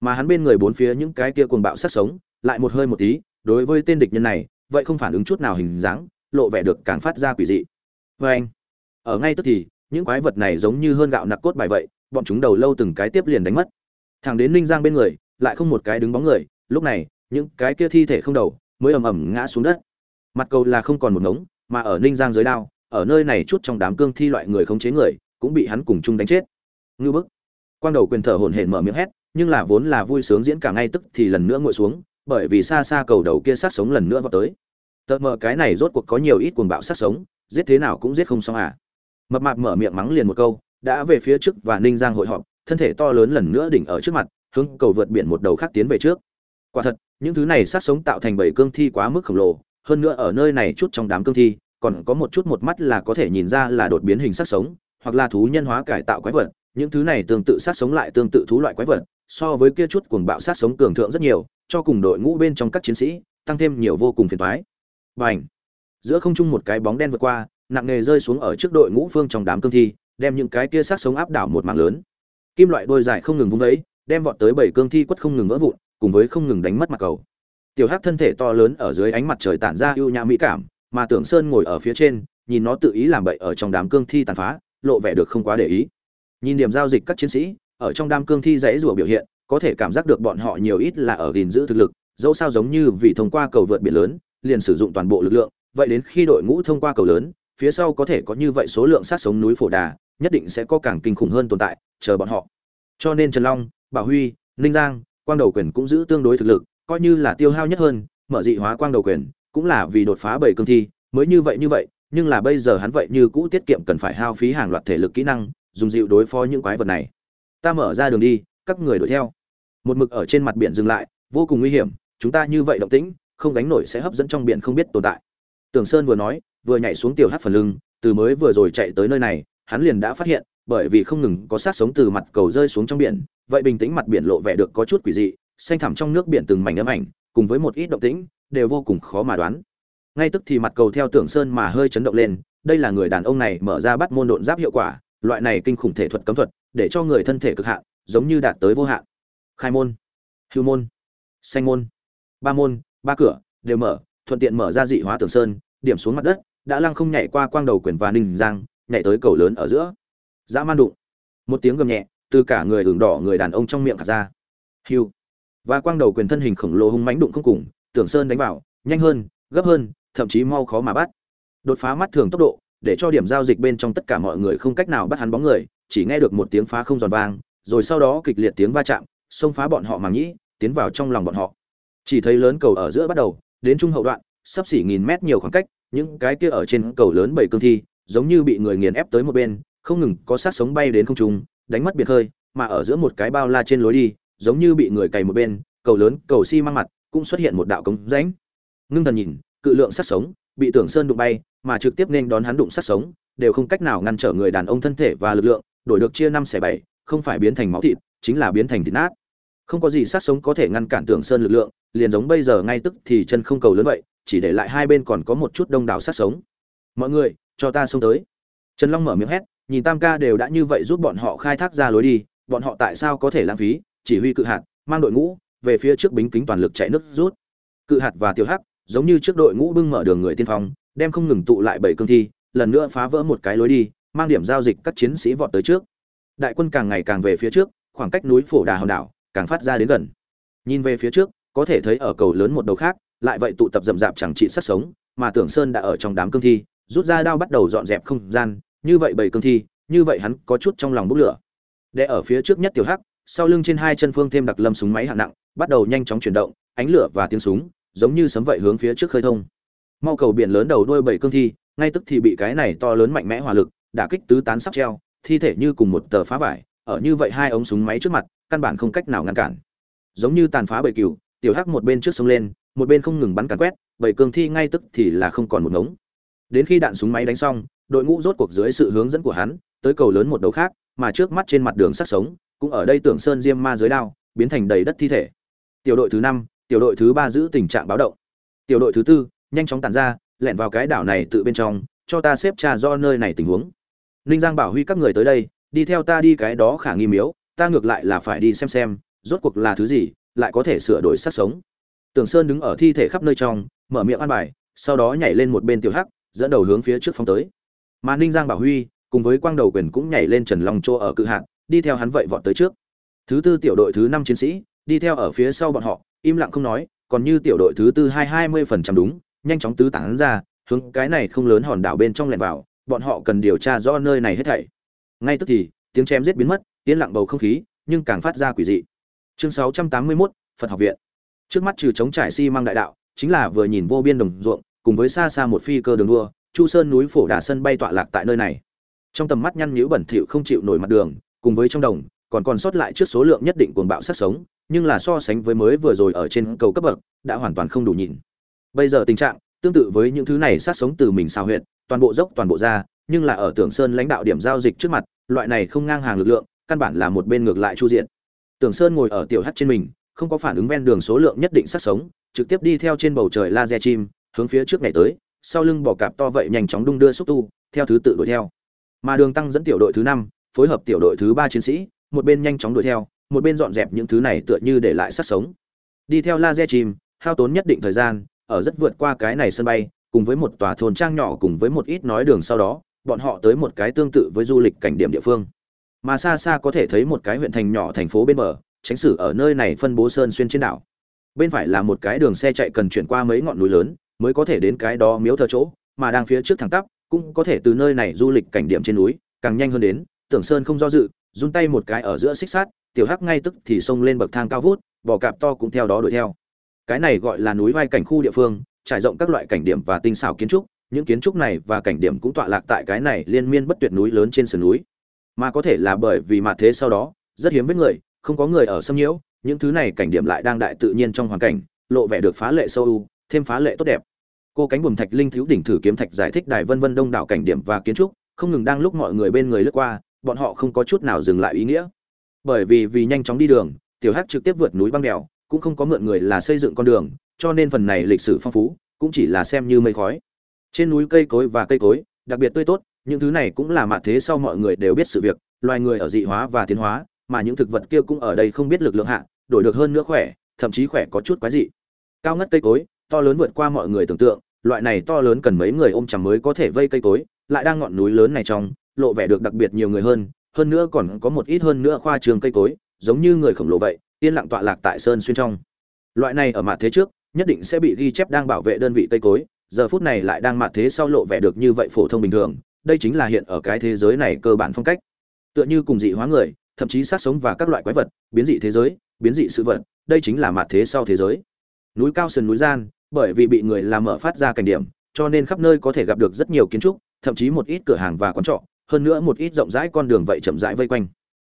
Mà hắn bên người bốn phía những cái kia cuồng bạo sát sống, lại một hơi một tí, đối với tên địch nhân này, vậy không phản ứng chút nào hình dáng, lộ vẻ được càng phát ra quỷ dị. Vê anh, ở ngay tức thì, những quái vật này giống như hơn gạo nặc cốt bài vậy, bọn chúng đầu lâu từng cái tiếp liền đánh mất. Thẳng đến ninh giang bên người, lại không một cái đứng bóng người, lúc này, những cái kia thi thể không đầu, mới ầm ầm ngã xuống đất. Mặt cầu là không còn một ngống, mà ở ninh giang dưới đao ở nơi này chút trong đám cương thi loại người không chế người, cũng bị hắn cùng chung đánh chết. Ngưu bức. Quang đầu quyền thở hổn hển mở miệng hét, nhưng là vốn là vui sướng diễn cả ngay tức thì lần nữa ngồi xuống, bởi vì xa xa cầu đầu kia sát sống lần nữa vào tới. Tợt mờ cái này rốt cuộc có nhiều ít cuồng bạo sát sống, giết thế nào cũng giết không xong à. Mập mạp mở miệng mắng liền một câu, đã về phía trước và ninh giang hội họp, thân thể to lớn lần nữa đỉnh ở trước mặt, hướng cầu vượt biển một đầu khác tiến về trước. Quả thật, những thứ này sát sống tạo thành bảy cương thi quá mức khổng lồ, hơn nữa ở nơi này chút trong đám cương thi còn có một chút một mắt là có thể nhìn ra là đột biến hình sát sống, hoặc là thú nhân hóa cải tạo quái vật. Những thứ này tương tự sát sống lại tương tự thú loại quái vật, so với kia chút cuồng bạo sát sống cường thượng rất nhiều, cho cùng đội ngũ bên trong các chiến sĩ, tăng thêm nhiều vô cùng phiền toái. Bành! Giữa không trung một cái bóng đen vượt qua, nặng nề rơi xuống ở trước đội ngũ phương trong đám cương thi, đem những cái kia sát sống áp đảo một mạng lớn. Kim loại đôi dài không ngừng vung vẫy, đem vọt tới bảy cương thi quất không ngừng vỡ vụn, cùng với không ngừng đánh mất mặt cầu. Tiểu hắc thân thể to lớn ở dưới ánh mặt trời tản ra ưu nhã mỹ cảm mà tưởng sơn ngồi ở phía trên, nhìn nó tự ý làm bậy ở trong đám cương thi tàn phá, lộ vẻ được không quá để ý. Nhìn điểm giao dịch các chiến sĩ, ở trong đám cương thi dãy rủa biểu hiện, có thể cảm giác được bọn họ nhiều ít là ở gìn giữ thực lực, dẫu sao giống như vì thông qua cầu vượt biển lớn, liền sử dụng toàn bộ lực lượng. Vậy đến khi đội ngũ thông qua cầu lớn, phía sau có thể có như vậy số lượng sát sống núi phổ đà, nhất định sẽ có càng kinh khủng hơn tồn tại, chờ bọn họ. Cho nên trần long, bảo huy, ninh giang, quang đầu quyền cũng giữ tương đối thực lực, coi như là tiêu hao nhất hơn, mở dị hóa quang đầu quyền cũng là vì đột phá bảy cương thi, mới như vậy như vậy, nhưng là bây giờ hắn vậy như cũ tiết kiệm cần phải hao phí hàng loạt thể lực kỹ năng, dùng dịu đối phó những quái vật này. Ta mở ra đường đi, các người đuổi theo. Một mực ở trên mặt biển dừng lại, vô cùng nguy hiểm, chúng ta như vậy động tĩnh, không gánh nổi sẽ hấp dẫn trong biển không biết tồn tại. Tường sơn vừa nói, vừa nhảy xuống tiểu hát phần lưng, từ mới vừa rồi chạy tới nơi này, hắn liền đã phát hiện, bởi vì không ngừng có sát sống từ mặt cầu rơi xuống trong biển, vậy bình tĩnh mặt biển lộ vẻ được có chút quỷ dị, xanh thẳm trong nước biển từng mảnh ấm ảnh, cùng với một ít động tĩnh đều vô cùng khó mà đoán. Ngay tức thì mặt cầu theo tưởng sơn mà hơi chấn động lên, đây là người đàn ông này mở ra bắt môn độn giáp hiệu quả, loại này kinh khủng thể thuật cấm thuật, để cho người thân thể cực hạn, giống như đạt tới vô hạn. Khai môn, hưu môn, xanh môn, ba môn, ba cửa, đều mở, thuận tiện mở ra dị hóa tường sơn, điểm xuống mặt đất, đã lăng không nhảy qua quang đầu quyền và ninh giang, nhảy tới cầu lớn ở giữa. Dã man đụng. Một tiếng gầm nhẹ, từ cả người hưởng đỏ người đàn ông trong miệng khạc ra. Hiu và quang đầu quyền thân hình khổng lồ hung mãnh đụng không cùng tưởng sơn đánh vào, nhanh hơn, gấp hơn, thậm chí mau khó mà bắt. Đột phá mắt thường tốc độ, để cho điểm giao dịch bên trong tất cả mọi người không cách nào bắt hắn bóng người, chỉ nghe được một tiếng phá không giòn vang, rồi sau đó kịch liệt tiếng va chạm, xông phá bọn họ màng nhĩ tiến vào trong lòng bọn họ. Chỉ thấy lớn cầu ở giữa bắt đầu, đến trung hậu đoạn, sắp xỉ nghìn mét nhiều khoảng cách, những cái kia ở trên cầu lớn bảy cương thi, giống như bị người nghiền ép tới một bên, không ngừng có sát sống bay đến không trung, đánh mất biệt hơi mà ở giữa một cái bao la trên lối đi, giống như bị người cày một bên, cầu lớn, cầu xi si mang mặt cũng xuất hiện một đạo cống rãnh. Ngưng thần nhìn, cự lượng sát sống, bị tưởng sơn đụng bay, mà trực tiếp nên đón hắn đụng sát sống, đều không cách nào ngăn trở người đàn ông thân thể và lực lượng, đổi được chia năm xẻ bảy, không phải biến thành máu thịt, chính là biến thành thịt nát. Không có gì sát sống có thể ngăn cản tưởng sơn lực lượng, liền giống bây giờ ngay tức thì chân không cầu lớn vậy, chỉ để lại hai bên còn có một chút đông đảo sát sống. Mọi người, cho ta xông tới. Trần long mở miệng hét, nhìn tam ca đều đã như vậy giúp bọn họ khai thác ra lối đi, bọn họ tại sao có thể lãng phí, chỉ huy cự hạt, mang đội ngũ về phía trước bính kính toàn lực chạy nước rút. Cự hạt và tiểu hắc, giống như trước đội ngũ bưng mở đường người tiên phong, đem không ngừng tụ lại bảy cương thi, lần nữa phá vỡ một cái lối đi, mang điểm giao dịch các chiến sĩ vọt tới trước. Đại quân càng ngày càng về phía trước, khoảng cách núi phổ đà hòn đảo càng phát ra đến gần. Nhìn về phía trước, có thể thấy ở cầu lớn một đầu khác, lại vậy tụ tập rậm rạp chẳng trị sát sống, mà tưởng sơn đã ở trong đám cương thi, rút ra đao bắt đầu dọn dẹp không gian, như vậy bảy cương thi, như vậy hắn có chút trong lòng bốc lửa. Để ở phía trước nhất tiểu hắc, sau lưng trên hai chân phương thêm đặc lâm súng máy hạng nặng bắt đầu nhanh chóng chuyển động, ánh lửa và tiếng súng, giống như sấm vậy hướng phía trước khơi thông. Mau cầu biển lớn đầu đuôi bảy cương thi, ngay tức thì bị cái này to lớn mạnh mẽ hỏa lực, đả kích tứ tán sắp treo, thi thể như cùng một tờ phá vải, ở như vậy hai ống súng máy trước mặt, căn bản không cách nào ngăn cản. Giống như tàn phá bầy cừu, tiểu hắc một bên trước sông lên, một bên không ngừng bắn càn quét, bảy cương thi ngay tức thì là không còn một ngống. Đến khi đạn súng máy đánh xong, đội ngũ rốt cuộc dưới sự hướng dẫn của hắn, tới cầu lớn một đầu khác, mà trước mắt trên mặt đường sắc sống, cũng ở đây tưởng sơn diêm ma dưới đao, biến thành đầy đất thi thể tiểu đội thứ năm, tiểu đội thứ ba giữ tình trạng báo động. Tiểu đội thứ tư, nhanh chóng tàn ra, lẻn vào cái đảo này tự bên trong, cho ta xếp trà do nơi này tình huống. Ninh giang bảo huy các người tới đây, đi theo ta đi cái đó khả nghi miếu, ta ngược lại là phải đi xem xem, rốt cuộc là thứ gì, lại có thể sửa đổi sát sống. Tưởng sơn đứng ở thi thể khắp nơi trong, mở miệng ăn bài, sau đó nhảy lên một bên tiểu hắc, dẫn đầu hướng phía trước phóng tới. Mà ninh giang bảo huy, cùng với quang đầu quyền cũng nhảy lên trần long chỗ ở cự hạn đi theo hắn vậy vọt tới trước. Thứ tư tiểu đội thứ năm chiến sĩ đi theo ở phía sau bọn họ im lặng không nói còn như tiểu đội thứ tư hai hai mươi phần trăm đúng nhanh chóng tứ tán ra hướng cái này không lớn hòn đảo bên trong lẻn vào bọn họ cần điều tra rõ nơi này hết thảy. Ngay tức thì tiếng chém giết biến mất yên lặng bầu không khí nhưng càng phát ra quỷ dị. Chương sáu trăm tám mươi 681, phật học viện. Trước mắt trừ chống trải xi、si、măng đại đạo chính là vừa nhìn vô biên đồng ruộng cùng với xa xa một phi cơ đường đua chu sơn núi phổ đà sân bay tọa lạc tại nơi này. Trong tầm mắt nhăn nhữ bẩn thỉu không chịu nổi mặt đường cùng với trong đồng còn còn sót lại trước số lượng nhất định cuồng bạo sát sống nhưng là so sánh với mới vừa rồi ở trên cầu cấp bậc, đã hoàn toàn không đủ nhìn. Bây giờ tình trạng, tương tự với những thứ này sát sống từ mình sao huyện toàn bộ dốc, toàn bộ ra nhưng là ở tưởng sơn lãnh đạo điểm giao dịch trước mặt, loại này không ngang hàng lực lượng, căn bản là một bên ngược lại chu diện. Tưởng sơn ngồi ở tiểu hắt trên mình, không có phản ứng ven đường số lượng nhất định sát sống, trực tiếp đi theo trên bầu trời laser chim, hướng phía trước ngày tới, sau lưng bỏ cạp to vậy nhanh chóng đung đưa xúc tu, theo thứ tự đuổi theo. Mà đường tăng dẫn tiểu đội thứ năm, phối hợp tiểu đội thứ ba chiến sĩ, một bên nhanh chóng đuổi theo một bên dọn dẹp những thứ này tựa như để lại sát sống. Đi theo laser chim, hao tốn nhất định thời gian, ở rất vượt qua cái này sân bay, cùng với một tòa thôn trang nhỏ cùng với một ít nói đường sau đó, bọn họ tới một cái tương tự với du lịch cảnh điểm địa phương. Mà xa xa có thể thấy một cái huyện thành nhỏ thành phố bên bờ, tránh sử ở nơi này phân bố sơn xuyên trên đảo. Bên phải là một cái đường xe chạy cần chuyển qua mấy ngọn núi lớn, mới có thể đến cái đó miếu thờ chỗ, mà đang phía trước thẳng tắp, cũng có thể từ nơi này du lịch cảnh điểm trên núi, càng nhanh hơn đến tưởng sơn không do dự run tay một cái ở giữa xích sát tiểu hắc ngay tức thì xông lên bậc thang cao vút, bò cạp to cũng theo đó đuổi theo. Cái này gọi là núi vai cảnh khu địa phương, trải rộng các loại cảnh điểm và tinh xảo kiến trúc, những kiến trúc này và cảnh điểm cũng tọa lạc tại cái này liên miên bất tuyệt núi lớn trên sườn núi. Mà có thể là bởi vì mặt thế sau đó, rất hiếm với người, không có người ở xâm nhiễu, những thứ này cảnh điểm lại đang đại tự nhiên trong hoàn cảnh, lộ vẻ được phá lệ sâu u, thêm phá lệ tốt đẹp. Cô cánh buồm thạch linh thiếu đỉnh thử kiếm thạch giải thích đài vân vân đông đảo cảnh điểm và kiến trúc, không ngừng đang lúc mọi người bên người lướt qua bọn họ không có chút nào dừng lại ý nghĩa. Bởi vì vì nhanh chóng đi đường, tiểu hắc trực tiếp vượt núi băng đèo, cũng không có mượn người là xây dựng con đường, cho nên phần này lịch sử phong phú cũng chỉ là xem như mây khói. Trên núi cây cối và cây cối, đặc biệt tươi tốt, những thứ này cũng là mạ thế sau mọi người đều biết sự việc, loài người ở dị hóa và tiến hóa, mà những thực vật kia cũng ở đây không biết lực lượng hạ, đổi được hơn nữa khỏe, thậm chí khỏe có chút quái dị. Cao ngất cây cối, to lớn vượt qua mọi người tưởng tượng, loại này to lớn cần mấy người ôm chầm mới có thể vây cây cối, lại đang ngọn núi lớn này trong lộ vẻ được đặc biệt nhiều người hơn hơn nữa còn có một ít hơn nữa khoa trường cây cối, giống như người khổng lồ vậy, yên lặng tọa lạc tại sơn xuyên trong. Loại này ở mặt thế trước, nhất định sẽ bị ghi chép đang bảo vệ đơn vị cây cối, giờ phút này lại đang mặt thế sau lộ vẻ được như vậy phổ thông bình thường, đây chính là hiện ở cái thế giới này cơ bản phong cách. Tựa như cùng dị hóa người, thậm chí sát sống và các loại quái vật, biến dị thế giới, biến dị sự vật, đây chính là mặt thế sau thế giới. Núi cao sườn núi gian, bởi vì bị người làm mở phát ra cảnh điểm, cho nên khắp nơi có thể gặp được rất nhiều kiến trúc, thậm chí một ít cửa hàng và quán trọ hơn nữa một ít rộng rãi con đường vậy chậm rãi vây quanh.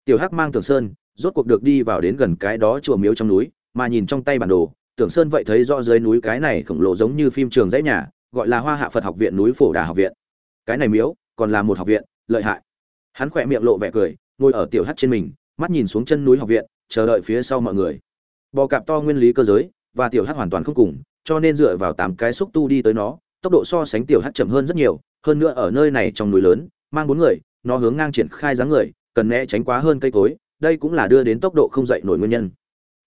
Tiểu hắc mang tường sơn, rốt cuộc được đi vào đến gần cái đó chùa miếu trong núi, mà nhìn trong tay bản đồ, tưởng sơn vậy thấy rõ dưới núi cái này khổng lồ giống như phim trường dãy nhà, gọi là hoa hạ phật học viện núi phổ đà học viện. Cái này miếu còn là một học viện, lợi hại. Hắn khỏe miệng lộ vẻ cười, ngồi ở tiểu hắt trên mình, mắt nhìn xuống chân núi học viện, chờ đợi phía sau mọi người. Bò cạp to nguyên lý cơ giới, và tiểu hắt hoàn toàn không cùng, cho nên dựa vào tám cái xúc tu đi tới nó, tốc độ so sánh tiểu hắt chậm hơn rất nhiều, hơn nữa ở nơi này trong núi lớn mang bốn người, nó hướng ngang triển khai dáng người, cần né tránh quá hơn cây cối, đây cũng là đưa đến tốc độ không dậy nổi nguyên nhân.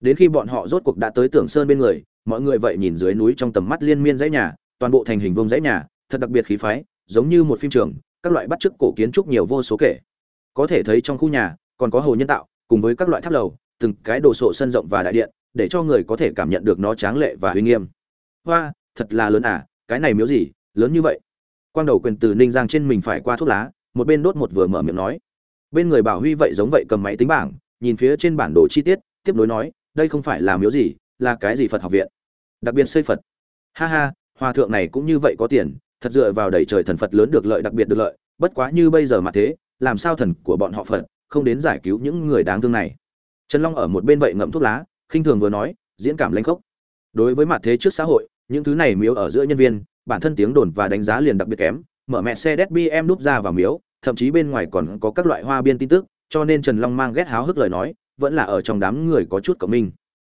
Đến khi bọn họ rốt cuộc đã tới tưởng sơn bên người, mọi người vậy nhìn dưới núi trong tầm mắt liên miên dãy nhà, toàn bộ thành hình vông dãy nhà, thật đặc biệt khí phái, giống như một phim trường, các loại bắt chước cổ kiến trúc nhiều vô số kể. Có thể thấy trong khu nhà, còn có hồ nhân tạo, cùng với các loại tháp lầu, từng cái đồ sộ sân rộng và đại điện, để cho người có thể cảm nhận được nó tráng lệ và uy nghiêm. Hoa, thật là lớn à cái này miếu gì, lớn như vậy? Quang đầu quyền từ ninh giang trên mình phải qua thuốc lá, một bên đốt một vừa mở miệng nói. Bên người bảo huy vậy giống vậy cầm máy tính bảng, nhìn phía trên bản đồ chi tiết, tiếp nối nói, đây không phải là miếu gì, là cái gì phật học viện? Đặc biệt xây phật. Ha ha, hòa thượng này cũng như vậy có tiền, thật dựa vào đầy trời thần phật lớn được lợi đặc biệt được lợi, bất quá như bây giờ mà thế, làm sao thần của bọn họ phật không đến giải cứu những người đáng thương này? Trần long ở một bên vậy ngậm thuốc lá, khinh thường vừa nói, diễn cảm lãnh khốc. Đối với mặt thế trước xã hội, những thứ này miếu ở giữa nhân viên bản thân tiếng đồn và đánh giá liền đặc biệt kém, mở mẹ xe em núp ra vào miếu, thậm chí bên ngoài còn có các loại hoa biên tin tức, cho nên trần long mang ghét háo hức lời nói, vẫn là ở trong đám người có chút cộng minh.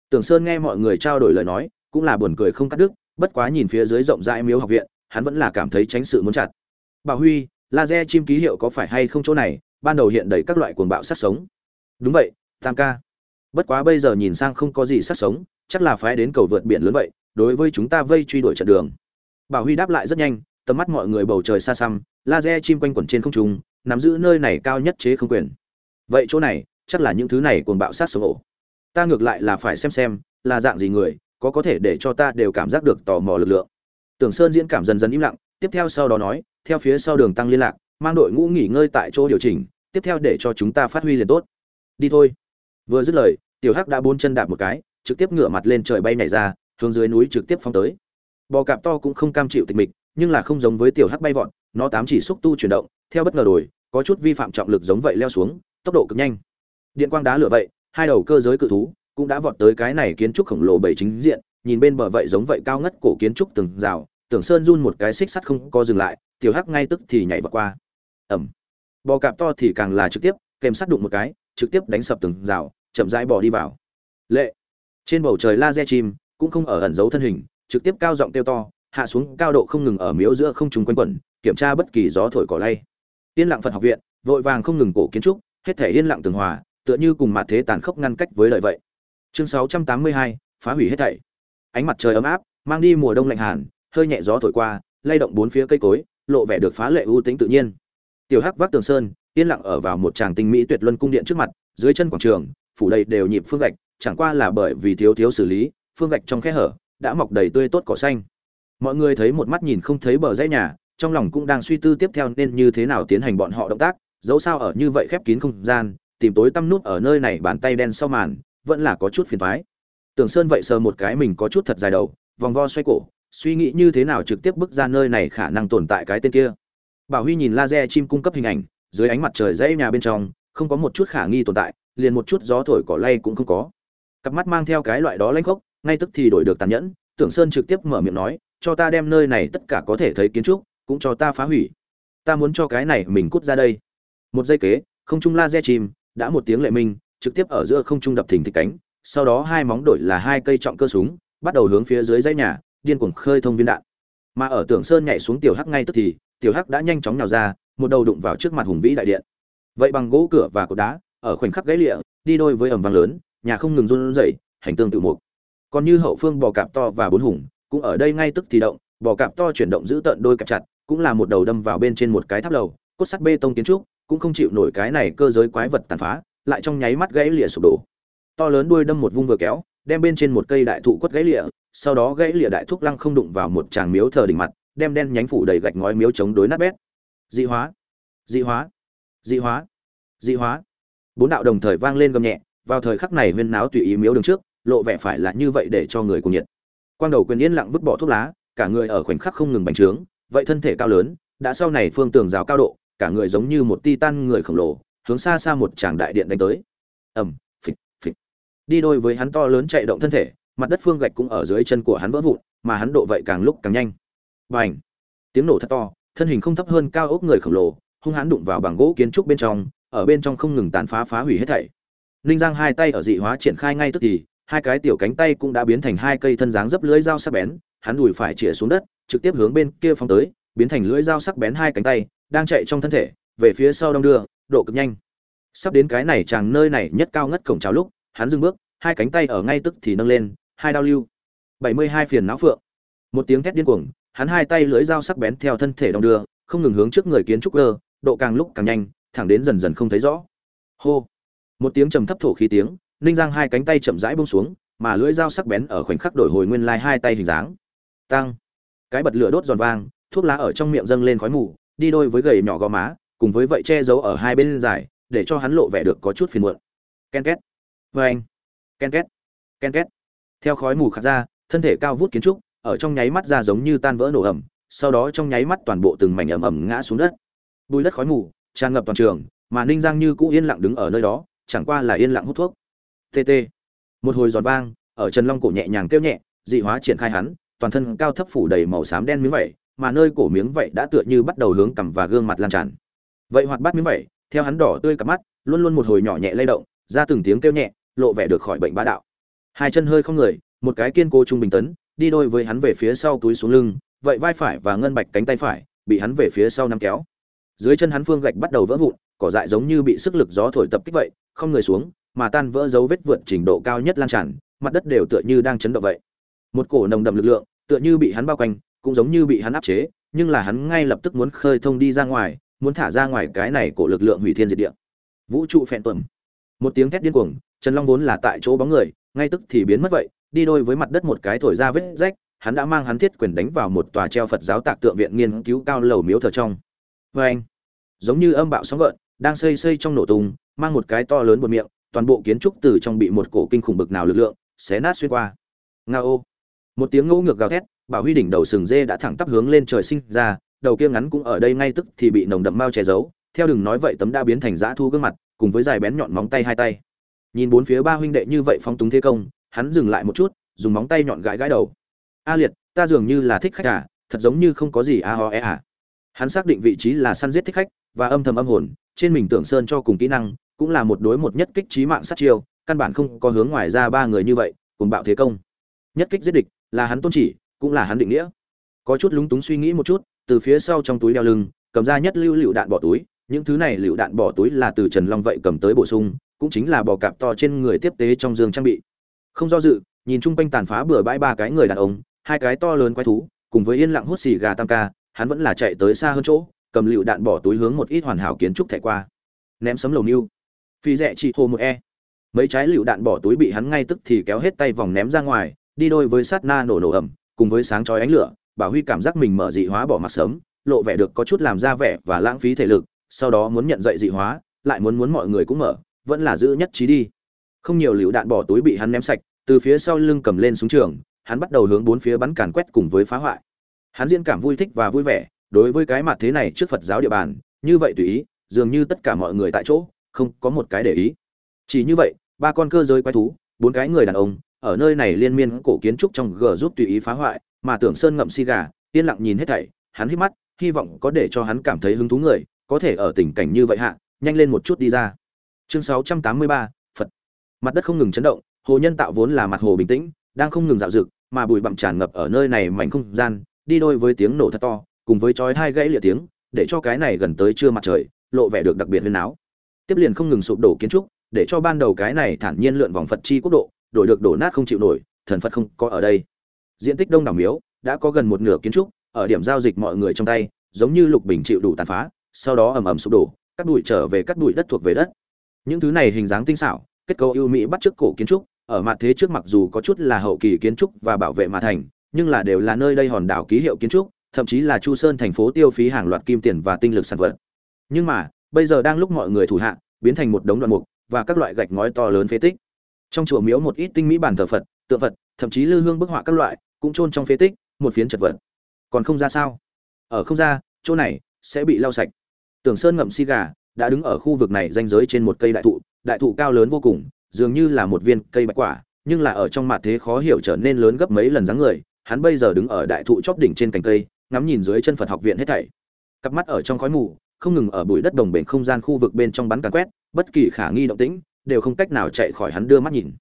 Tưởng sơn nghe mọi người trao đổi lời nói, cũng là buồn cười không cắt đứt, bất quá nhìn phía dưới rộng rãi miếu học viện, hắn vẫn là cảm thấy tránh sự muốn chặt. Bà huy, laser chim ký hiệu có phải hay không chỗ này? Ban đầu hiện đầy các loại cuồng bạo sát sống. Đúng vậy, tam ca. Bất quá bây giờ nhìn sang không có gì sát sống, chắc là phái đến cầu vượt biển lớn vậy, đối với chúng ta vây truy đuổi trận đường bảo huy đáp lại rất nhanh, tầm mắt mọi người bầu trời xa xăm, laser chim quanh quẩn trên không trung, nắm giữ nơi này cao nhất chế không quyền. Vậy chỗ này, chắc là những thứ này cuồng bạo sát sống ổ ta ngược lại là phải xem xem, là dạng gì người, có có thể để cho ta đều cảm giác được tò mò lực lượng. Tưởng sơn diễn cảm dần dần im lặng, tiếp theo sau đó nói, theo phía sau đường tăng liên lạc, mang đội ngũ nghỉ ngơi tại chỗ điều chỉnh, tiếp theo để cho chúng ta phát huy liền tốt. Đi thôi. Vừa dứt lời, tiểu hắc đã bốn chân đạp một cái, trực tiếp ngửa mặt lên trời bay nhảy ra, hướng dưới núi trực tiếp phóng tới bò cạp to cũng không cam chịu tịch mịch, nhưng là không giống với tiểu hắc bay vọt, nó tám chỉ xúc tu chuyển động, theo bất ngờ đổi, có chút vi phạm trọng lực giống vậy leo xuống, tốc độ cực nhanh. Điện quang đá lửa vậy, hai đầu cơ giới cự thú cũng đã vọt tới cái này kiến trúc khổng lồ bảy chính diện, nhìn bên bờ vậy giống vậy cao ngất cổ kiến trúc từng rào, tưởng sơn run một cái xích sắt không có dừng lại, tiểu hắc ngay tức thì nhảy vào qua. Ẩm bò cạp to thì càng là trực tiếp, kèm sắt đụng một cái, trực tiếp đánh sập từng rào, chậm rãi bò đi vào. Lệ. Trên bầu trời laser chim cũng không ở ẩn giấu thân hình trực tiếp cao giọng kêu to hạ xuống cao độ không ngừng ở miếu giữa không trùng quanh quẩn kiểm tra bất kỳ gió thổi cỏ lay. Yên lặng phật học viện vội vàng không ngừng cổ kiến trúc hết thể yên lặng tường hòa tựa như cùng mặt thế tàn khốc ngăn cách với lời vậy. Chương 682, phá hủy hết thảy. Ánh mặt trời ấm áp mang đi mùa đông lạnh hàn hơi nhẹ gió thổi qua lay động bốn phía cây cối lộ vẻ được phá lệ ưu tính tự nhiên. Tiểu hắc vác tường sơn yên lặng ở vào một tràng tinh mỹ tuyệt luân cung điện trước mặt dưới chân quảng trường phủ đầy đều nhịp phương gạch chẳng qua là bởi vì thiếu thiếu xử lý phương gạch trong khe hở đã mọc đầy tươi tốt cỏ xanh. Mọi người thấy một mắt nhìn không thấy bờ dãy nhà, trong lòng cũng đang suy tư tiếp theo nên như thế nào tiến hành bọn họ động tác, dẫu sao ở như vậy khép kín không gian, tìm tối tăm nút ở nơi này bàn tay đen sau màn, vẫn là có chút phiền toái. Tưởng sơn vậy sờ một cái mình có chút thật dài đầu, vòng vo xoay cổ, suy nghĩ như thế nào trực tiếp bước ra nơi này khả năng tồn tại cái tên kia. Bảo huy nhìn laser chim cung cấp hình ảnh, dưới ánh mặt trời dãy nhà bên trong, không có một chút khả nghi tồn tại, liền một chút gió thổi cỏ lay cũng không có. Cặp mắt mang theo cái loại đó lãnh khốc ngay tức thì đổi được tàn nhẫn tưởng sơn trực tiếp mở miệng nói cho ta đem nơi này tất cả có thể thấy kiến trúc cũng cho ta phá hủy. Ta muốn cho cái này mình cút ra đây. Một giây kế không trung laser chìm, đã một tiếng lệ minh trực tiếp ở giữa không trung đập thình thịch cánh sau đó hai móng đổi là hai cây trọng cơ súng bắt đầu hướng phía dưới dãy nhà điên cuồng khơi thông viên đạn. Mà ở tưởng sơn nhảy xuống tiểu hắc ngay tức thì tiểu hắc đã nhanh chóng nhào ra một đầu đụng vào trước mặt hùng vĩ đại điện. Vậy bằng gỗ cửa và cột đá ở khoảnh khắc gãy lịa đi đôi với ẩm vang lớn nhà không ngừng run rẩy hành tương tự mục còn như hậu phương bò cạp to và bốn hùng, cũng ở đây ngay tức thì động, bò cạp to chuyển động giữ tận đôi cặp chặt, cũng là một đầu đâm vào bên trên một cái tháp lầu, cốt sắt bê tông kiến trúc, cũng không chịu nổi cái này cơ giới quái vật tàn phá, lại trong nháy mắt gãy lịa sụp đổ. To lớn đuôi đâm một vung vừa kéo, đem bên trên một cây đại thụ quất gãy lịa sau đó gãy lịa đại thúc lăng không đụng vào một tràng miếu thờ đỉnh mặt, đem đen nhánh phủ đầy gạch ngói miếu chống đối nát bét. Dị hóa dị hóa dị hóa dị hóa. Bốn đạo đồng thời vang lên gầm nhẹ, vào thời khắc này huyên náo tùy ý miếu đường trước lộ vẻ phải là như vậy để cho người cùng nhiệt. Quang đầu quyền yên lặng vứt bỏ thuốc lá, cả người ở khoảnh khắc không ngừng bành trướng, vậy thân thể cao lớn, đã sau này phương tường rào cao độ, cả người giống như một titan người khổng lồ, hướng xa xa một tràng đại điện đánh tới. Ầm, phịch phịch. Đi đôi với hắn to lớn chạy động thân thể, mặt đất phương gạch cũng ở dưới chân của hắn vỡ vụn, mà hắn độ vậy càng lúc càng nhanh. Bành! Tiếng nổ thật to, thân hình không thấp hơn cao ốc người khổng lồ, hung hãn đụng vào bằng gỗ kiến trúc bên trong, ở bên trong không ngừng tàn phá phá hủy hết thảy. Ninh giang hai tay ở dị hóa triển khai ngay tức thì hai cái tiểu cánh tay cũng đã biến thành hai cây thân dáng dấp lưỡi dao sắc bén, hắn đùi phải chĩa xuống đất, trực tiếp hướng bên kia phóng tới, biến thành lưỡi dao sắc bén hai cánh tay, đang chạy trong thân thể, về phía sau đông đưa, độ cực nhanh. Sắp đến cái này chàng nơi này nhất cao ngất cổng chào lúc, hắn dừng bước, hai cánh tay ở ngay tức thì nâng lên, hai đao lưu. Bảy mươi hai phiền não phượng. Một tiếng thét điên cuồng, hắn hai tay lưỡi dao sắc bén theo thân thể đông đưa, không ngừng hướng trước người kiến trúc cơ, độ càng lúc càng nhanh, thẳng đến dần dần không thấy rõ. Hô. Một tiếng trầm thấp thổ khí tiếng ninh giang hai cánh tay chậm rãi bông xuống, mà lưỡi dao sắc bén ở khoảnh khắc đổi hồi nguyên lai hai tay hình dáng. Tăng cái bật lửa đốt giòn vang, thuốc lá ở trong miệng dâng lên khói mù, đi đôi với gầy nhỏ gò má, cùng với vậy che giấu ở hai bên dài, để cho hắn lộ vẻ được có chút phiền muộn. Ken két! Vê anh! Ken két! Ken két! Theo khói mù khát ra, thân thể cao vút kiến trúc, ở trong nháy mắt ra giống như tan vỡ nổ ẩm, sau đó trong nháy mắt toàn bộ từng mảnh ẩm ẩm ngã xuống đất. Bùi đất khói mù, tràn ngập toàn trường, mà ninh giang như cũ yên lặng đứng ở nơi đó, chẳng qua là yên lặng hút thuốc tt một hồi giòn vang, ở trần long cổ nhẹ nhàng kêu nhẹ, dị hóa triển khai hắn, toàn thân cao thấp phủ đầy màu xám đen miếng vẩy mà nơi cổ miếng vẩy đã tựa như bắt đầu hướng cằm và gương mặt lan tràn. Vậy hoạt bát miếng vẩy theo hắn đỏ tươi cặp mắt, luôn luôn một hồi nhỏ nhẹ lay động, ra từng tiếng kêu nhẹ, lộ vẻ được khỏi bệnh bá đạo. Hai chân hơi không người, một cái kiên cố trung bình tấn, đi đôi với hắn về phía sau túi xuống lưng, vậy vai phải và ngân bạch cánh tay phải, bị hắn về phía sau nắm kéo. Dưới chân hắn phương gạch bắt đầu vỡ vụn, cỏ dại giống như bị sức lực gió thổi tập kích vậy, không người xuống mà tan vỡ dấu vết vượt trình độ cao nhất lan tràn, mặt đất đều tựa như đang chấn động vậy. Một cổ nồng đậm lực lượng, tựa như bị hắn bao quanh, cũng giống như bị hắn áp chế, nhưng là hắn ngay lập tức muốn khơi thông đi ra ngoài, muốn thả ra ngoài cái này cổ lực lượng hủy thiên diệt địa. Vũ trụ phèn tuẩm. Một tiếng thét điên cuồng, trần long vốn là tại chỗ bóng người, ngay tức thì biến mất vậy, đi đôi với mặt đất một cái thổi ra vết rách, hắn đã mang hắn thiết quyền đánh vào một tòa treo phật giáo tạc tượng viện nghiên cứu cao lầu miếu thờ trong. Vê giống như âm bạo sóng gợn, đang xây xây trong nổ tung, mang một cái to lớn bột miệng toàn bộ kiến trúc từ trong bị một cổ kinh khủng bực nào lực lượng, xé nát xuyên qua. Nga ô. Một tiếng ngẫu ngược gào thét, bảo huy đỉnh đầu sừng dê đã thẳng tắp hướng lên trời sinh ra, đầu kia ngắn cũng ở đây ngay tức thì bị nồng đậm mao che giấu, theo đừng nói vậy tấm đã biến thành dã thu gương mặt, cùng với dài bén nhọn móng tay hai tay. Nhìn bốn phía ba huynh đệ như vậy phong túng thế công, hắn dừng lại một chút, dùng móng tay nhọn gãi gãi đầu. A liệt, ta dường như là thích khách à thật giống như không có gì a ho e à. Hắn xác định vị trí là săn giết thích khách, và âm thầm âm hồn, trên mình tưởng sơn cho cùng kỹ năng cũng là một đối một nhất kích trí mạng sát chiêu, căn bản không có hướng ngoài ra ba người như vậy, cùng bạo thế công. Nhất kích giết địch, là hắn tôn chỉ, cũng là hắn định nghĩa. Có chút lúng túng suy nghĩ một chút, từ phía sau trong túi đeo lưng, cầm ra nhất lưu lựu đạn bỏ túi, những thứ này lựu đạn bỏ túi là từ trần long vậy cầm tới bổ sung, cũng chính là bò cạp to trên người tiếp tế trong giường trang bị. Không do dự, nhìn chung quanh tàn phá bừa bãi ba cái người đàn ông, hai cái to lớn quái thú, cùng với yên lặng hút xì gà tam ca, hắn vẫn là chạy tới xa hơn chỗ, cầm lựu đạn bỏ túi hướng một ít hoàn hảo kiến trúc thẻ qua. Ném sấm lầu nưu phi rẽ chị hồ một e. Mấy trái lựu đạn bỏ túi bị hắn ngay tức thì kéo hết tay vòng ném ra ngoài, đi đôi với sát na nổ nổ ẩm, cùng với sáng chói ánh lửa bảo huy cảm giác mình mở dị hóa bỏ mặt sớm, lộ vẻ được có chút làm ra vẻ và lãng phí thể lực, sau đó muốn nhận dậy dị hóa, lại muốn muốn mọi người cũng mở, vẫn là giữ nhất trí đi. Không nhiều lựu đạn bỏ túi bị hắn ném sạch, từ phía sau lưng cầm lên súng trường, hắn bắt đầu hướng bốn phía bắn càn quét cùng với phá hoại. Hắn diễn cảm vui thích và vui vẻ, đối với cái mặt thế này trước phật giáo địa bàn, như vậy tùy ý, dường như tất cả mọi người tại chỗ không có một cái để ý. Chỉ như vậy ba con cơ giới quái thú bốn cái người đàn ông ở nơi này liên miên cổ kiến trúc trong g giúp tùy ý phá hoại mà tưởng sơn ngậm si gà yên lặng nhìn hết thảy hắn hít mắt hy vọng có để cho hắn cảm thấy hứng thú người có thể ở tình cảnh như vậy hạ nhanh lên một chút đi ra. Chương 683, phật. Mặt đất không ngừng chấn động hồ nhân tạo vốn là mặt hồ bình tĩnh đang không ngừng dạo dực mà bụi bặm tràn ngập ở nơi này mảnh không gian đi đôi với tiếng nổ thật to cùng với chói hai gãy lịa tiếng để cho cái này gần tới trưa mặt trời lộ vẻ được đặc biệt huyên áo tiếp liền không ngừng sụp đổ kiến trúc, để cho ban đầu cái này thản nhiên lượn vòng phật chi quốc độ, đổi được đổ nát không chịu nổi, thần phật không có ở đây. Diện tích đông đảo miếu đã có gần một nửa kiến trúc, ở điểm giao dịch mọi người trong tay, giống như lục bình chịu đủ tàn phá, sau đó ầm ầm sụp đổ, cắt bụi trở về cắt bụi đất thuộc về đất. Những thứ này hình dáng tinh xảo, kết cấu ưu mỹ bắt trước cổ kiến trúc, ở mặt thế trước mặc dù có chút là hậu kỳ kiến trúc và bảo vệ mà thành, nhưng là đều là nơi đây hòn đảo ký hiệu kiến trúc, thậm chí là chu sơn thành phố tiêu phí hàng loạt kim tiền và tinh lực sản vật. Nhưng mà bây giờ đang lúc mọi người thủ hạ, biến thành một đống đoạn mục và các loại gạch ngói to lớn phế tích. Trong chùa miếu một ít tinh mỹ bản thờ phật, tượng phật, thậm chí lư hương bức họa các loại cũng chôn trong phế tích, một phiến chật vật. Còn không ra sao? Ở không ra, chỗ này sẽ bị lau sạch. Tưởng sơn ngậm si gà, đã đứng ở khu vực này danh giới trên một cây đại thụ đại thụ cao lớn vô cùng, dường như là một viên cây bạch quả, nhưng là ở trong mặt thế khó hiểu trở nên lớn gấp mấy lần dáng người, hắn bây giờ đứng ở đại thụ chóp đỉnh trên cành cây, ngắm nhìn dưới chân phật học viện hết thảy. Cặp mắt ở trong khói mù không ngừng ở bụi đất đồng bền không gian khu vực bên trong bắn càn quét, bất kỳ khả nghi động tĩnh đều không cách nào chạy khỏi hắn đưa mắt nhìn.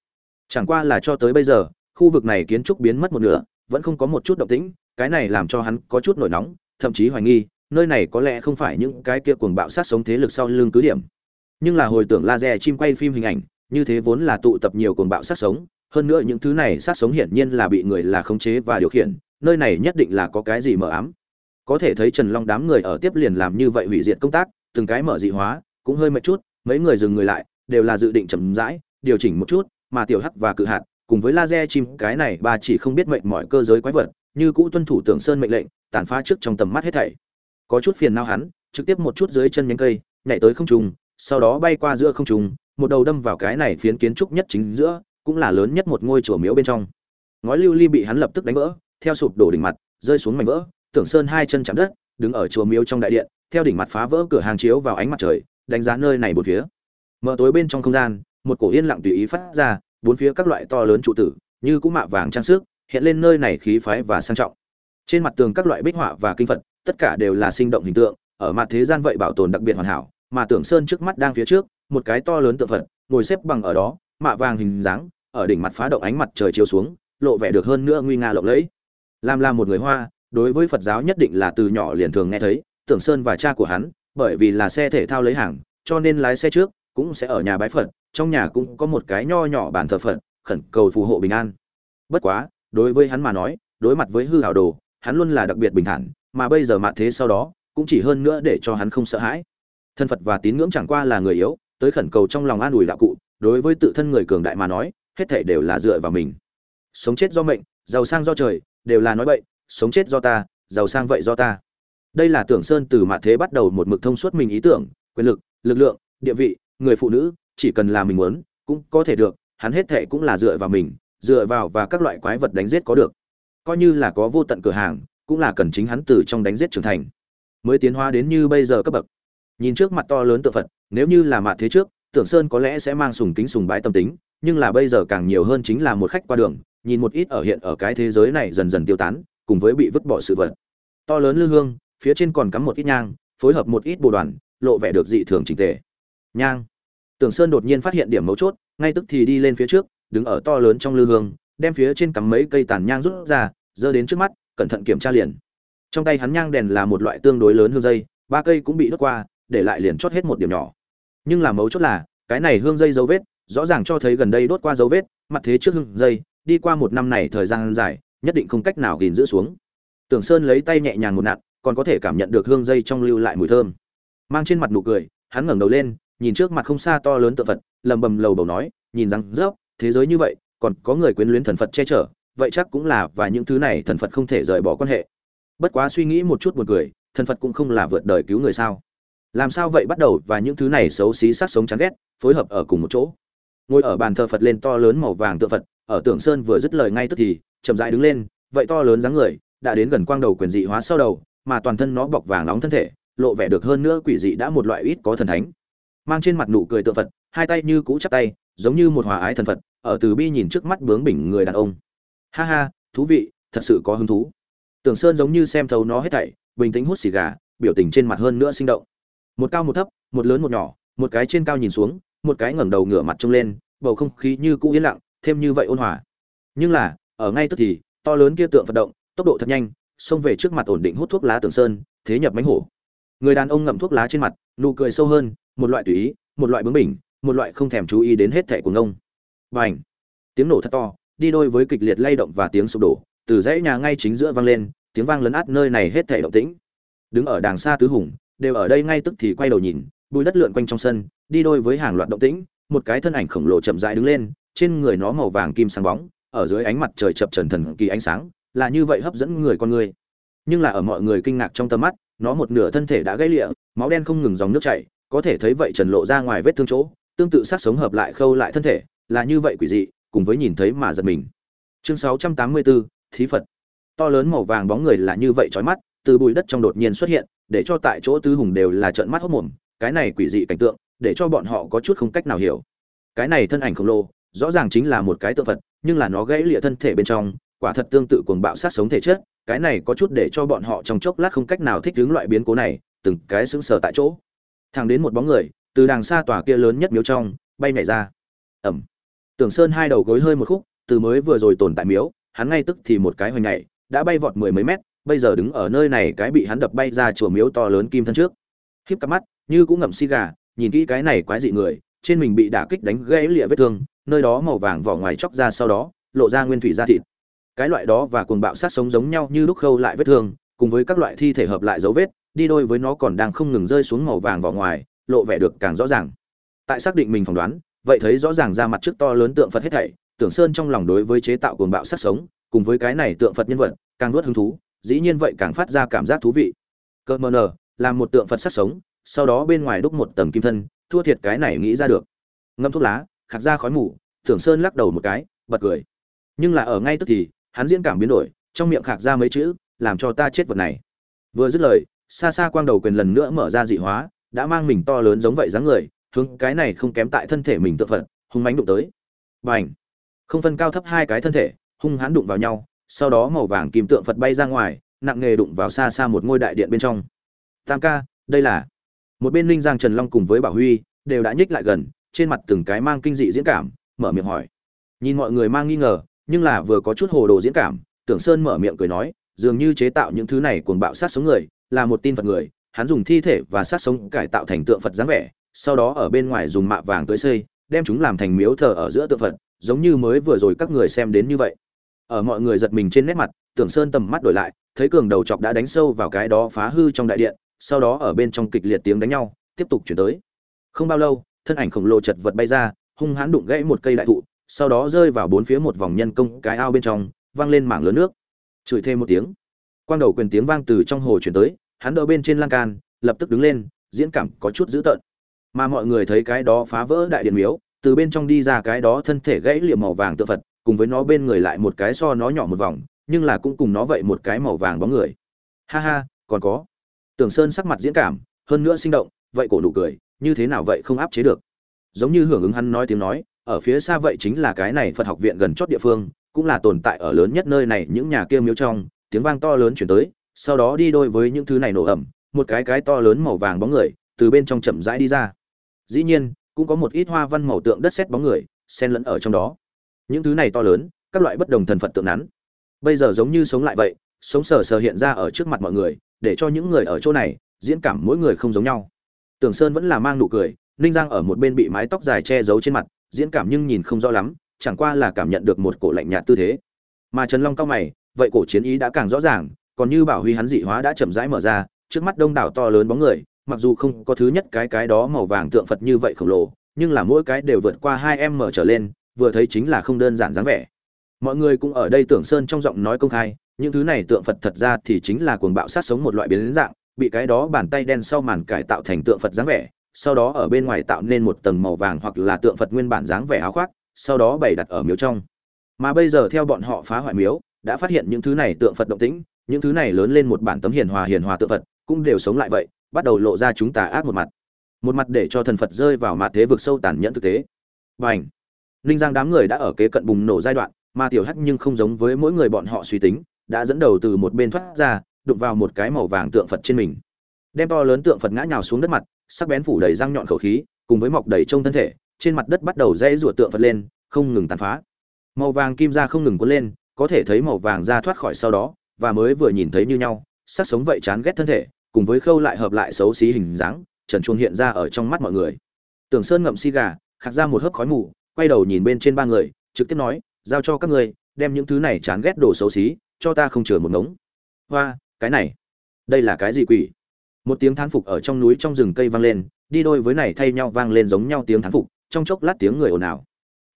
Chẳng qua là cho tới bây giờ, khu vực này kiến trúc biến mất một nửa, vẫn không có một chút động tĩnh, cái này làm cho hắn có chút nổi nóng, thậm chí hoài nghi, nơi này có lẽ không phải những cái kia cuồng bạo sát sống thế lực sau lưng cứ điểm. Nhưng là hồi tưởng laser chim quay phim hình ảnh, như thế vốn là tụ tập nhiều cuồng bạo sát sống, hơn nữa những thứ này sát sống hiển nhiên là bị người là khống chế và điều khiển, nơi này nhất định là có cái gì mờ ám có thể thấy trần long đám người ở tiếp liền làm như vậy hủy diệt công tác, từng cái mở dị hóa, cũng hơi mệt chút, mấy người dừng người lại, đều là dự định chậm rãi, điều chỉnh một chút, mà tiểu hắc và cự hạt, cùng với laser chim, cái này bà chỉ không biết mệnh mọi cơ giới quái vật, như cũ tuân thủ tưởng sơn mệnh lệnh, tàn phá trước trong tầm mắt hết thảy. Có chút phiền não hắn, trực tiếp một chút dưới chân nhánh cây, nhảy tới không trung, sau đó bay qua giữa không trung, một đầu đâm vào cái này phiến kiến trúc nhất chính giữa, cũng là lớn nhất một ngôi chùa miếu bên trong. Ngói lưu ly bị hắn lập tức đánh vỡ, theo sụp đổ đỉnh mặt, rơi xuống mảnh vỡ tưởng sơn hai chân chạm đất, đứng ở chùa miếu trong đại điện, theo đỉnh mặt phá vỡ cửa hàng chiếu vào ánh mặt trời, đánh giá nơi này một phía. Mở tối bên trong không gian, một cổ yên lặng tùy ý phát ra, bốn phía các loại to lớn trụ tử, như cũng mạ vàng trang sức, hiện lên nơi này khí phái và sang trọng. Trên mặt tường các loại bích họa và kinh phật, tất cả đều là sinh động hình tượng, ở mặt thế gian vậy bảo tồn đặc biệt hoàn hảo, mà tưởng sơn trước mắt đang phía trước, một cái to lớn tượng phật, ngồi xếp bằng ở đó, mạ vàng hình dáng, ở đỉnh mặt phá động ánh mặt trời chiếu xuống, lộ vẻ được hơn nữa nguy nga lộng lẫy. Làm là một người hoa đối với phật giáo nhất định là từ nhỏ liền thường nghe thấy, tưởng sơn và cha của hắn, bởi vì là xe thể thao lấy hàng, cho nên lái xe trước cũng sẽ ở nhà bái phật, trong nhà cũng có một cái nho nhỏ bàn thờ phật, khẩn cầu phù hộ bình an. Bất quá, đối với hắn mà nói, đối mặt với hư hảo đồ, hắn luôn là đặc biệt bình thản, mà bây giờ mạn thế sau đó, cũng chỉ hơn nữa để cho hắn không sợ hãi. Thân phật và tín ngưỡng chẳng qua là người yếu, tới khẩn cầu trong lòng an ủi đạo cụ, đối với tự thân người cường đại mà nói, hết thảy đều là dựa vào mình. Sống chết do mệnh, giàu sang do trời, đều là nói bậy sống chết do ta, giàu sang vậy do ta. Đây là tưởng sơn từ mạ thế bắt đầu một mực thông suốt mình ý tưởng, quyền lực lực lượng, địa vị, người phụ nữ, chỉ cần là mình muốn, cũng có thể được, hắn hết thệ cũng là dựa vào mình, dựa vào và các loại quái vật đánh giết có được. Coi như là có vô tận cửa hàng, cũng là cần chính hắn từ trong đánh giết trưởng thành. Mới tiến hóa đến như bây giờ cấp bậc. Nhìn trước mặt to lớn tự phật, nếu như là mạ thế trước, tưởng sơn có lẽ sẽ mang sùng kính sùng bái tâm tính, nhưng là bây giờ càng nhiều hơn chính là một khách qua đường, nhìn một ít ở hiện ở cái thế giới này dần dần tiêu tán cùng với bị vứt bỏ sự vật. To lớn lư hương, phía trên còn cắm một ít nhang, phối hợp một ít bồ đoàn, lộ vẻ được dị thường trình tề. Nhang. Tưởng sơn đột nhiên phát hiện điểm mấu chốt, ngay tức thì đi lên phía trước, đứng ở to lớn trong lư hương, đem phía trên cắm mấy cây tàn nhang rút ra, giơ đến trước mắt, cẩn thận kiểm tra liền. Trong tay hắn nhang đèn là một loại tương đối lớn hương dây, ba cây cũng bị đốt qua, để lại liền chót hết một điểm nhỏ. Nhưng là mấu chốt là, cái này hương dây dấu vết, rõ ràng cho thấy gần đây đốt qua dấu vết, mặt thế trước hương dây, đi qua một năm này thời gian dài nhất định không cách nào gìn giữ xuống. Tưởng sơn lấy tay nhẹ nhàng một nặn còn có thể cảm nhận được hương dây trong lưu lại mùi thơm. Mang trên mặt nụ cười, hắn ngẩng đầu lên, nhìn trước mặt không xa to lớn tự phật, lầm bầm lầu bầu nói, nhìn rằng rớp thế giới như vậy, còn có người quyến luyến thần phật che chở, vậy chắc cũng là và những thứ này thần phật không thể rời bỏ quan hệ. Bất quá suy nghĩ một chút buồn cười, thần phật cũng không là vượt đời cứu người sao. Làm sao vậy bắt đầu và những thứ này xấu xí sát sống chán ghét, phối hợp ở cùng một chỗ. Ngồi ở bàn thờ phật lên to lớn màu vàng tượng phật, ở tưởng sơn vừa dứt lời ngay tức thì chậm rãi đứng lên, vậy to lớn dáng người đã đến gần quang đầu quyền dị hóa sau đầu, mà toàn thân nó bọc vàng nóng thân thể, lộ vẻ được hơn nữa quỷ dị đã một loại ít có thần thánh. Mang trên mặt nụ cười tượng phật, hai tay như cũ chắp tay, giống như một hòa ái thần phật, ở từ bi nhìn trước mắt bướng bỉnh người đàn ông. Ha ha, thú vị, thật sự có hứng thú. Tưởng sơn giống như xem thấu nó hết thảy, bình tĩnh hút xì gà, biểu tình trên mặt hơn nữa sinh động. Một cao một thấp, một lớn một nhỏ, một cái trên cao nhìn xuống, một cái ngẩng đầu ngửa mặt trông lên, bầu không khí như cũ yên lặng, thêm như vậy ôn hòa. Nhưng là ở ngay tức thì, to lớn kia tượng vận động, tốc độ thật nhanh, xông về trước mặt ổn định hút thuốc lá tường sơn, thế nhập mánh hổ. Người đàn ông ngậm thuốc lá trên mặt, nụ cười sâu hơn, một loại tùy ý, một loại bướng bỉnh, một loại không thèm chú ý đến hết thẻ của ngông. Và ảnh tiếng nổ thật to, đi đôi với kịch liệt lay động và tiếng sụp đổ, từ dãy nhà ngay chính giữa vang lên, tiếng vang lấn át nơi này hết thảy động tĩnh. Đứng ở đàng xa tứ hùng, đều ở đây ngay tức thì quay đầu nhìn, bụi đất lượn quanh trong sân, đi đôi với hàng loạt động tĩnh, một cái thân ảnh khổng lồ chậm rãi đứng lên, trên người nó màu vàng kim sáng bóng ở dưới ánh mặt trời chập trần thần kỳ ánh sáng là như vậy hấp dẫn người con người. Nhưng là ở mọi người kinh ngạc trong tầm mắt nó một nửa thân thể đã gãy lịa máu đen không ngừng dòng nước chảy có thể thấy vậy trần lộ ra ngoài vết thương chỗ tương tự sát sống hợp lại khâu lại thân thể là như vậy quỷ dị cùng với nhìn thấy mà giật mình. Chương 684, thí phật. To lớn màu vàng bóng người là như vậy chói mắt từ bụi đất trong đột nhiên xuất hiện để cho tại chỗ tứ hùng đều là trợn mắt hốt mồm cái này quỷ dị cảnh tượng để cho bọn họ có chút không cách nào hiểu. Cái này thân ảnh khổng lồ rõ ràng chính là một cái tượng phật, nhưng là nó gãy lịa thân thể bên trong, quả thật tương tự cuồng bạo sát sống thể chất, cái này có chút để cho bọn họ trong chốc lát không cách nào thích ứng loại biến cố này, từng cái sững sờ tại chỗ. Thẳng đến một bóng người, từ đàng xa tòa kia lớn nhất miếu trong, bay nhảy ra. Ẩm. Tưởng sơn hai đầu gối hơi một khúc, từ mới vừa rồi tồn tại miếu, hắn ngay tức thì một cái hoành nhảy, đã bay vọt mười mấy mét, bây giờ đứng ở nơi này cái bị hắn đập bay ra chùa miếu to lớn kim thân trước. Khiếp cặp mắt, như cũng ngậm xi gà, nhìn kỹ cái này quái dị người, trên mình bị đả kích đánh gãy lịa vết thương nơi đó màu vàng vỏ ngoài chóc ra sau đó, lộ ra nguyên thủy da thịt. Cái loại đó và cuồng bạo sát sống giống nhau như lúc khâu lại vết thương, cùng với các loại thi thể hợp lại dấu vết, đi đôi với nó còn đang không ngừng rơi xuống màu vàng vỏ ngoài, lộ vẻ được càng rõ ràng. Tại xác định mình phỏng đoán, vậy thấy rõ ràng ra mặt trước to lớn tượng phật hết thảy, tưởng sơn trong lòng đối với chế tạo cuồng bạo sát sống, cùng với cái này tượng phật nhân vật, càng nuốt hứng thú, dĩ nhiên vậy càng phát ra cảm giác thú vị. Cơ mờ nờ làm một tượng phật sát sống, sau đó bên ngoài đúc một tầng kim thân, thua thiệt cái này nghĩ ra được. Ngâm thuốc lá khạc ra khói mù, Thưởng sơn lắc đầu một cái, bật cười. Nhưng là ở ngay tức thì, hắn diễn cảm biến đổi, trong miệng khạc ra mấy chữ, làm cho ta chết vật này. Vừa dứt lời, xa xa quang đầu quyền lần nữa mở ra dị hóa, đã mang mình to lớn giống vậy dáng người, hướng cái này không kém tại thân thể mình tự phật, hung mánh đụng tới. Bành! Không phân cao thấp hai cái thân thể, hung hãn đụng vào nhau, sau đó màu vàng kim tượng phật bay ra ngoài, nặng nghề đụng vào xa xa một ngôi đại điện bên trong. Tam ca, đây là một bên linh giang trần long cùng với bảo huy, đều đã nhích lại gần trên mặt từng cái mang kinh dị diễn cảm, mở miệng hỏi. Nhìn mọi người mang nghi ngờ, nhưng là vừa có chút hồ đồ diễn cảm, tưởng sơn mở miệng cười nói, dường như chế tạo những thứ này cuồng bạo sát sống người, là một tin phật người, hắn dùng thi thể và sát sống cải tạo thành tượng phật dáng vẻ, sau đó ở bên ngoài dùng mạ vàng tới xây, đem chúng làm thành miếu thờ ở giữa tượng phật, giống như mới vừa rồi các người xem đến như vậy. Ở mọi người giật mình trên nét mặt, tưởng sơn tầm mắt đổi lại, thấy cường đầu chọc đã đánh sâu vào cái đó phá hư trong đại điện, sau đó ở bên trong kịch liệt tiếng đánh nhau, tiếp tục chuyển tới. Không bao lâu thân ảnh khổng lồ chật vật bay ra, hung hãn đụng gãy một cây đại thụ, sau đó rơi vào bốn phía một vòng nhân công cái ao bên trong văng lên mảng lớn nước. Chửi thêm một tiếng, quang đầu quyền tiếng vang từ trong hồ chuyển tới, hắn đỡ bên trên lan can, lập tức đứng lên, diễn cảm có chút dữ tợn. Mà mọi người thấy cái đó phá vỡ đại điện miếu, từ bên trong đi ra cái đó thân thể gãy liệm màu vàng tự phật, cùng với nó bên người lại một cái so nó nhỏ một vòng, nhưng là cũng cùng nó vậy một cái màu vàng bóng người. Ha ha, còn có. Tưởng sơn sắc mặt diễn cảm, hơn nữa sinh động, vậy cổ nụ cười như thế nào vậy không áp chế được. Giống như hưởng ứng hắn nói tiếng nói, ở phía xa vậy chính là cái này phật học viện gần chót địa phương, cũng là tồn tại ở lớn nhất nơi này, những nhà kia miếu trong, tiếng vang to lớn chuyển tới, sau đó đi đôi với những thứ này nổ ẩm, một cái cái to lớn màu vàng bóng người, từ bên trong chậm rãi đi ra. Dĩ nhiên, cũng có một ít hoa văn màu tượng đất sét bóng người, xen lẫn ở trong đó. Những thứ này to lớn, các loại bất đồng thần phật tượng nắn. Bây giờ giống như sống lại vậy, sống sờ sờ hiện ra ở trước mặt mọi người, để cho những người ở chỗ này, diễn cảm mỗi người không giống nhau tưởng sơn vẫn là mang nụ cười, ninh giang ở một bên bị mái tóc dài che giấu trên mặt, diễn cảm nhưng nhìn không rõ lắm, chẳng qua là cảm nhận được một cổ lạnh nhạt tư thế. Mà trần long cao mày, vậy cổ chiến ý đã càng rõ ràng, còn như bảo huy hắn dị hóa đã chậm rãi mở ra, trước mắt đông đảo to lớn bóng người, mặc dù không có thứ nhất cái cái đó màu vàng tượng phật như vậy khổng lồ, nhưng là mỗi cái đều vượt qua hai em mở trở lên, vừa thấy chính là không đơn giản dáng vẻ. Mọi người cũng ở đây tưởng sơn trong giọng nói công khai, những thứ này tượng phật thật ra thì chính là cuồng bạo sát sống một loại biến dạng bị cái đó bàn tay đen sau màn cải tạo thành tượng phật dáng vẻ, sau đó ở bên ngoài tạo nên một tầng màu vàng hoặc là tượng phật nguyên bản dáng vẻ áo khoác, sau đó bày đặt ở miếu trong. Mà bây giờ theo bọn họ phá hoại miếu, đã phát hiện những thứ này tượng phật động tĩnh, những thứ này lớn lên một bản tấm hiền hòa hiền hòa tượng phật, cũng đều sống lại vậy, bắt đầu lộ ra chúng tà ác một mặt. Một mặt để cho thần phật rơi vào mặt thế vực sâu tàn nhẫn thực tế. Và ảnh ninh giang đám người đã ở kế cận bùng nổ giai đoạn, mà tiểu hắc nhưng không giống với mỗi người bọn họ suy tính, đã dẫn đầu từ một bên thoát ra đụng vào một cái màu vàng tượng phật trên mình. Đem to lớn tượng phật ngã nhào xuống đất mặt, sắc bén phủ đầy răng nhọn khẩu khí, cùng với mọc đầy trông thân thể, trên mặt đất bắt đầu dãy rủa tượng phật lên, không ngừng tàn phá. Màu vàng kim ra không ngừng cuốn lên, có thể thấy màu vàng ra thoát khỏi sau đó, và mới vừa nhìn thấy như nhau, sắc sống vậy chán ghét thân thể, cùng với khâu lại hợp lại xấu xí hình dáng, trần chuông hiện ra ở trong mắt mọi người. Tưởng sơn ngậm si gà, khạc ra một hớp khói mù, quay đầu nhìn bên trên ba người, trực tiếp nói, giao cho các ngươi, đem những thứ này chán ghét đồ xấu xí, cho ta không chừa một ngống. Hoa cái này, đây là cái gì quỷ? Một tiếng thán phục ở trong núi trong rừng cây vang lên, đi đôi với này thay nhau vang lên giống nhau tiếng thán phục, trong chốc lát tiếng người ồn ào.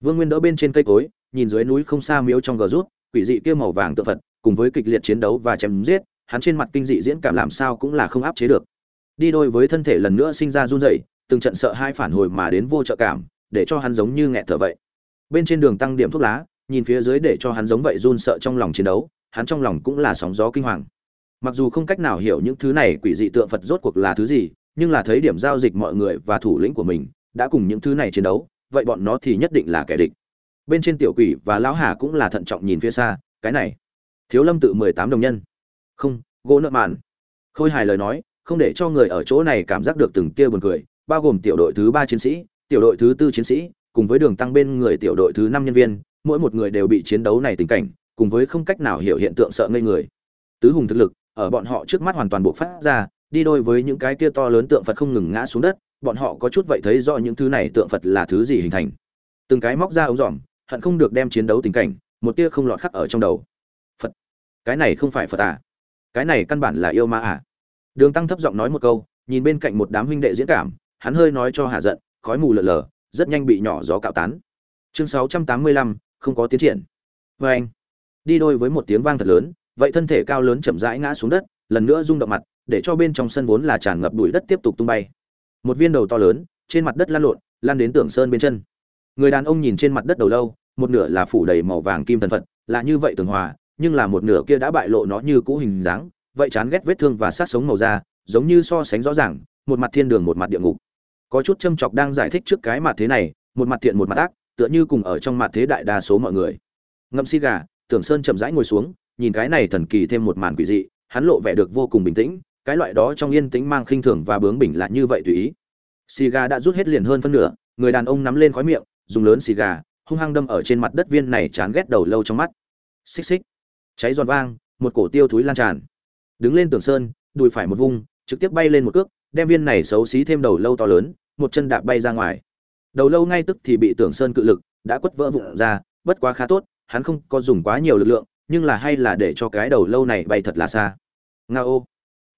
Vương nguyên đỡ bên trên cây cối, nhìn dưới núi không xa miếu trong gờ rút, quỷ dị kia màu vàng tự phật, cùng với kịch liệt chiến đấu và chém giết, hắn trên mặt kinh dị diễn cảm làm sao cũng là không áp chế được. Đi đôi với thân thể lần nữa sinh ra run rẩy, từng trận sợ hai phản hồi mà đến vô trợ cảm, để cho hắn giống như nghẹt thở vậy. Bên trên đường tăng điểm thuốc lá, nhìn phía dưới để cho hắn giống vậy run sợ trong lòng chiến đấu, hắn trong lòng cũng là sóng gió kinh hoàng mặc dù không cách nào hiểu những thứ này quỷ dị tượng phật rốt cuộc là thứ gì, nhưng là thấy điểm giao dịch mọi người và thủ lĩnh của mình đã cùng những thứ này chiến đấu, vậy bọn nó thì nhất định là kẻ địch. Bên trên tiểu quỷ và lão hà cũng là thận trọng nhìn phía xa, cái này. Thiếu lâm tự mười tám đồng nhân. Không, gỗ nợ mạn. Khôi hài lời nói, không để cho người ở chỗ này cảm giác được từng tia buồn cười, bao gồm tiểu đội thứ ba chiến sĩ, tiểu đội thứ tư chiến sĩ, cùng với đường tăng bên người tiểu đội thứ năm nhân viên, mỗi một người đều bị chiến đấu này tình cảnh, cùng với không cách nào hiểu hiện tượng sợ ngây người. Tứ hùng thực lực ở bọn họ trước mắt hoàn toàn buộc phát ra đi đôi với những cái kia to lớn tượng phật không ngừng ngã xuống đất bọn họ có chút vậy thấy rõ những thứ này tượng phật là thứ gì hình thành. Từng cái móc ra ống dòm hận không được đem chiến đấu tình cảnh một tia không lọt khắc ở trong đầu. Phật cái này không phải phật à? Cái này căn bản là yêu ma à? Đường tăng thấp giọng nói một câu nhìn bên cạnh một đám huynh đệ diễn cảm hắn hơi nói cho hạ giận khói mù lờ lờ rất nhanh bị nhỏ gió cạo tán. Chương 685, không có tiến triển. Vê anh đi đôi với một tiếng vang thật lớn vậy thân thể cao lớn chậm rãi ngã xuống đất, lần nữa rung động mặt, để cho bên trong sân vốn là tràn ngập bụi đất tiếp tục tung bay. Một viên đầu to lớn, trên mặt đất lăn lộn lan đến tưởng sơn bên chân. Người đàn ông nhìn trên mặt đất đầu lâu, một nửa là phủ đầy màu vàng kim thần phật, là như vậy tường hòa, nhưng là một nửa kia đã bại lộ nó như cũ hình dáng, vậy chán ghét vết thương và sát sống màu da, giống như so sánh rõ ràng, một mặt thiên đường một mặt địa ngục. Có chút châm chọc đang giải thích trước cái mặt thế này, một mặt thiện một mặt ác, tựa như cùng ở trong mặt thế đại đa số mọi người. Ngậm xi gà tưởng sơn chậm rãi ngồi xuống nhìn cái này thần kỳ thêm một màn quỷ dị, hắn lộ vẻ được vô cùng bình tĩnh, cái loại đó trong yên tĩnh mang khinh thường và bướng bỉnh là như vậy tùy ý. Xì gà đã rút hết liền hơn phân nửa, người đàn ông nắm lên khói miệng, dùng lớn xì gà, hung hăng đâm ở trên mặt đất viên này chán ghét đầu lâu trong mắt. Xích xích. Cháy giòn vang, một cổ tiêu thúi lan tràn. Đứng lên tường sơn, đùi phải một vung, trực tiếp bay lên một cước, đem viên này xấu xí thêm đầu lâu to lớn, một chân đạp bay ra ngoài. Đầu lâu ngay tức thì bị tường sơn cự lực, đã quất vỡ vụn ra, bất quá khá tốt, hắn không có dùng quá nhiều lực lượng nhưng là hay là để cho cái đầu lâu này bay thật là xa. Nga ô.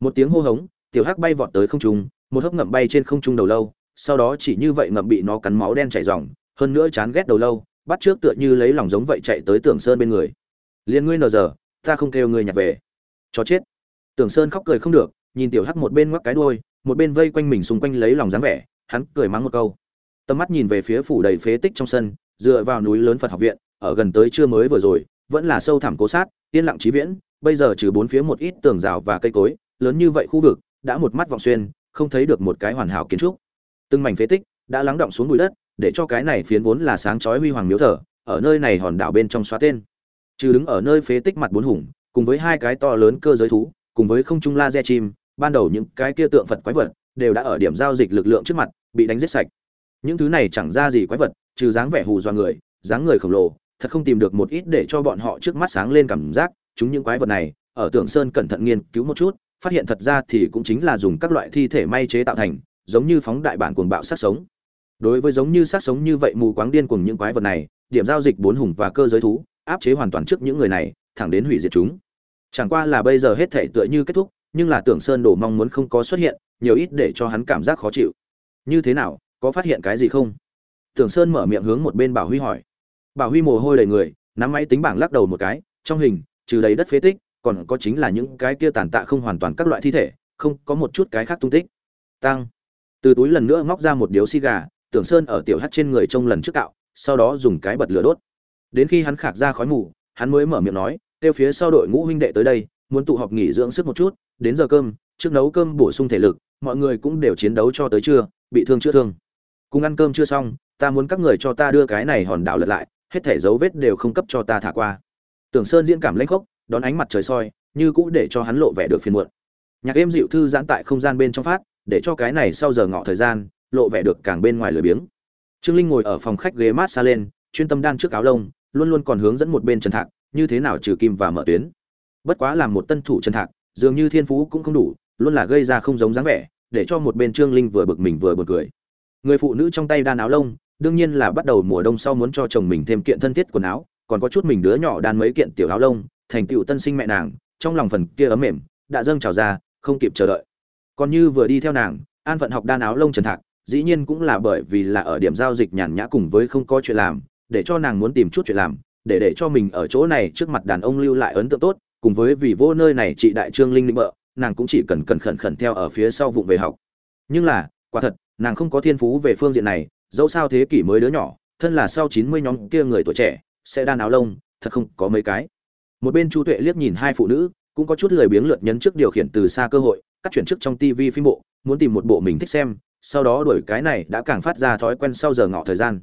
Một tiếng hô hống, tiểu hắc bay vọt tới không trung, một hớp ngậm bay trên không trung đầu lâu, sau đó chỉ như vậy ngậm bị nó cắn máu đen chảy ròng, hơn nữa chán ghét đầu lâu, bắt trước tựa như lấy lòng giống vậy chạy tới tưởng sơn bên người. Liền ngươi nờ giờ, ta không kêu ngươi nhặt về. Chó chết. Tưởng sơn khóc cười không được, nhìn tiểu hắc một bên ngoắc cái đuôi, một bên vây quanh mình xung quanh lấy lòng dáng vẻ, hắn cười mắng một câu. Tầm mắt nhìn về phía phủ đầy phế tích trong sân, dựa vào núi lớn phật học viện, ở gần tới trưa mới vừa rồi vẫn là sâu thẳm cố sát, yên lặng trí viễn, bây giờ trừ bốn phía một ít tường rào và cây cối, lớn như vậy khu vực, đã một mắt vọng xuyên, không thấy được một cái hoàn hảo kiến trúc. Từng mảnh phế tích đã lắng động xuống bụi đất, để cho cái này phiến vốn là sáng chói huy hoàng miếu thờ, ở nơi này hòn đảo bên trong xóa tên. Trừ đứng ở nơi phế tích mặt bốn hùng, cùng với hai cái to lớn cơ giới thú, cùng với không trung la re chim, ban đầu những cái kia tượng phật quái vật đều đã ở điểm giao dịch lực lượng trước mặt, bị đánh giết sạch. Những thứ này chẳng ra gì quái vật, trừ dáng vẻ hù do người, dáng người khổng lồ thật không tìm được một ít để cho bọn họ trước mắt sáng lên cảm giác, chúng những quái vật này, ở tưởng sơn cẩn thận nghiên cứu một chút, phát hiện thật ra thì cũng chính là dùng các loại thi thể may chế tạo thành, giống như phóng đại bản cuồng bạo sát sống. Đối với giống như sát sống như vậy mù quáng điên cùng những quái vật này, điểm giao dịch bốn hùng và cơ giới thú, áp chế hoàn toàn trước những người này, thẳng đến hủy diệt chúng. Chẳng qua là bây giờ hết thể tựa như kết thúc, nhưng là tưởng sơn đổ mong muốn không có xuất hiện, nhiều ít để cho hắn cảm giác khó chịu. Như thế nào, có phát hiện cái gì không? Tưởng sơn mở miệng hướng một bên bảo huy hỏi bảo huy mồ hôi đầy người, nắm máy tính bảng lắc đầu một cái, trong hình, trừ đầy đất phế tích, còn có chính là những cái kia tàn tạ không hoàn toàn các loại thi thể, không, có một chút cái khác tung tích. Tăng từ túi lần nữa móc ra một điếu xi gà, tưởng sơn ở tiểu hắt trên người trông lần trước cạo, sau đó dùng cái bật lửa đốt. Đến khi hắn khạc ra khói mù, hắn mới mở miệng nói kêu phía sau đội ngũ huynh đệ tới đây, muốn tụ họp nghỉ dưỡng sức một chút, đến giờ cơm, trước nấu cơm bổ sung thể lực, mọi người cũng đều chiến đấu cho tới trưa, bị thương chữa thương. Cùng ăn cơm chưa xong, ta muốn các người cho ta đưa cái này hòn đảo lật lại hết thể dấu vết đều không cấp cho ta thả qua. Tưởng sơn diễn cảm lãnh khốc, đón ánh mặt trời soi, như cũ để cho hắn lộ vẻ được phiền muộn. Nhạc êm dịu thư giãn tại không gian bên trong phát, để cho cái này sau giờ ngọ thời gian, lộ vẻ được càng bên ngoài lười biếng. Trương linh ngồi ở phòng khách ghế mát xa lên, chuyên tâm đan trước áo lông, luôn luôn còn hướng dẫn một bên trần thạc, như thế nào trừ kim và mở tuyến. Bất quá làm một tân thủ trần thạc, dường như thiên phú cũng không đủ, luôn là gây ra không giống dáng vẻ, để cho một bên trương linh vừa bực mình vừa buồn cười. Người phụ nữ trong tay đan áo lông đương nhiên là bắt đầu mùa đông sau muốn cho chồng mình thêm kiện thân thiết quần áo, còn có chút mình đứa nhỏ đan mấy kiện tiểu áo lông, thành tựu tân sinh mẹ nàng, trong lòng phần kia ấm mềm, đã dâng trào ra, không kịp chờ đợi. Còn như vừa đi theo nàng, an phận học đan áo lông trần thạc, dĩ nhiên cũng là bởi vì là ở điểm giao dịch nhàn nhã cùng với không có chuyện làm, để cho nàng muốn tìm chút chuyện làm, để để cho mình ở chỗ này trước mặt đàn ông lưu lại ấn tượng tốt, cùng với vì vô nơi này chị đại trương linh định bợ, nàng cũng chỉ cần cần khẩn khẩn theo ở phía sau vụng về học. Nhưng là, quả thật, nàng không có thiên phú về phương diện này dẫu sao thế kỷ mới đứa nhỏ, thân là sau chín mươi nhóm kia người tuổi trẻ, sẽ đan áo lông, thật không có mấy cái. Một bên chu tuệ liếc nhìn hai phụ nữ, cũng có chút lười biếng lượt nhấn trước điều khiển từ xa cơ hội, cắt chuyển trước trong tv phim bộ, muốn tìm một bộ mình thích xem, sau đó đổi cái này đã càng phát ra thói quen sau giờ ngọ thời gian.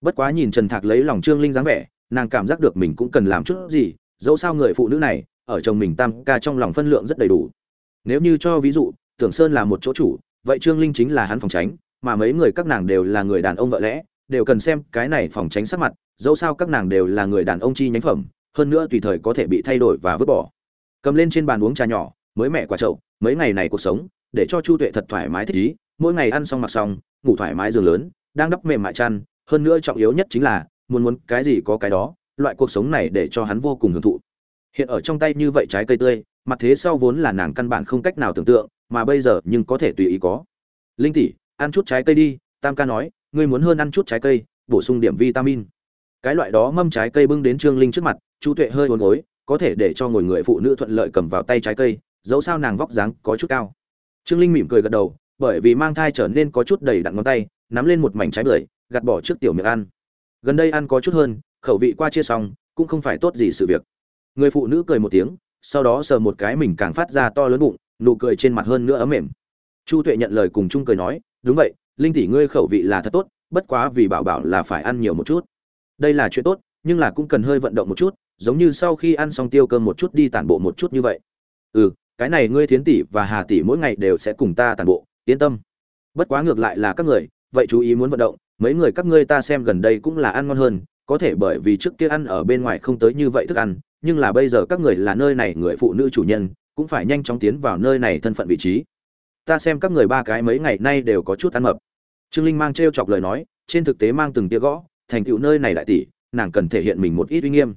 Bất quá nhìn trần thạc lấy lòng trương linh dáng vẻ, nàng cảm giác được mình cũng cần làm chút gì, dẫu sao người phụ nữ này, ở chồng mình tam ca trong lòng phân lượng rất đầy đủ. Nếu như cho ví dụ, tưởng sơn là một chỗ chủ, vậy trương linh chính là hắn phòng tránh mà mấy người các nàng đều là người đàn ông vợ lẽ, đều cần xem cái này phòng tránh sắc mặt, dẫu sao các nàng đều là người đàn ông chi nhánh phẩm, hơn nữa tùy thời có thể bị thay đổi và vứt bỏ. Cầm lên trên bàn uống trà nhỏ, mới mẹ quả trậu mấy ngày này cuộc sống, để cho chu tuệ thật thoải mái thích ý, mỗi ngày ăn xong mặc xong, ngủ thoải mái giường lớn, đang đắp mềm mại chăn, hơn nữa trọng yếu nhất chính là, muốn muốn cái gì có cái đó, loại cuộc sống này để cho hắn vô cùng hưởng thụ. Hiện ở trong tay như vậy trái cây tươi, mặt thế sau vốn là nàng căn bản không cách nào tưởng tượng, mà bây giờ nhưng có thể tùy ý có. Linh tỷ ăn chút trái cây đi, tam ca nói, ngươi muốn hơn ăn chút trái cây, bổ sung điểm vitamin. Cái loại đó mâm trái cây bưng đến trương linh trước mặt, chu tuệ hơi uốn gối, có thể để cho ngồi người phụ nữ thuận lợi cầm vào tay trái cây, dẫu sao nàng vóc dáng có chút cao. Trương linh mỉm cười gật đầu, bởi vì mang thai trở nên có chút đầy đặn ngón tay, nắm lên một mảnh trái bưởi, gạt bỏ trước tiểu miệng ăn. Gần đây ăn có chút hơn, khẩu vị qua chia xong, cũng không phải tốt gì sự việc. Người phụ nữ cười một tiếng, sau đó sờ một cái mình càng phát ra to lớn bụng, nụ cười trên mặt hơn nữa ấm mềm. Chu tuệ nhận lời cùng chung cười nói đúng vậy, linh tỷ ngươi khẩu vị là thật tốt, bất quá vì bảo bảo là phải ăn nhiều một chút. Đây là chuyện tốt, nhưng là cũng cần hơi vận động một chút, giống như sau khi ăn xong tiêu cơm một chút đi tản bộ một chút như vậy. Ừ cái này ngươi thiến tỷ và hà tỷ mỗi ngày đều sẽ cùng ta tản bộ, yên tâm. Bất quá ngược lại là các người, vậy chú ý muốn vận động, mấy người các ngươi ta xem gần đây cũng là ăn ngon hơn, có thể bởi vì trước kia ăn ở bên ngoài không tới như vậy thức ăn, nhưng là bây giờ các người là nơi này người phụ nữ chủ nhân, cũng phải nhanh chóng tiến vào nơi này thân phận vị trí ta xem các người ba cái mấy ngày nay đều có chút ăn mập. Trương linh mang t chọc lời nói, trên thực tế mang từng tia gõ, thành tựu nơi này đại tỷ nàng cần thể hiện mình một ít uy nghiêm.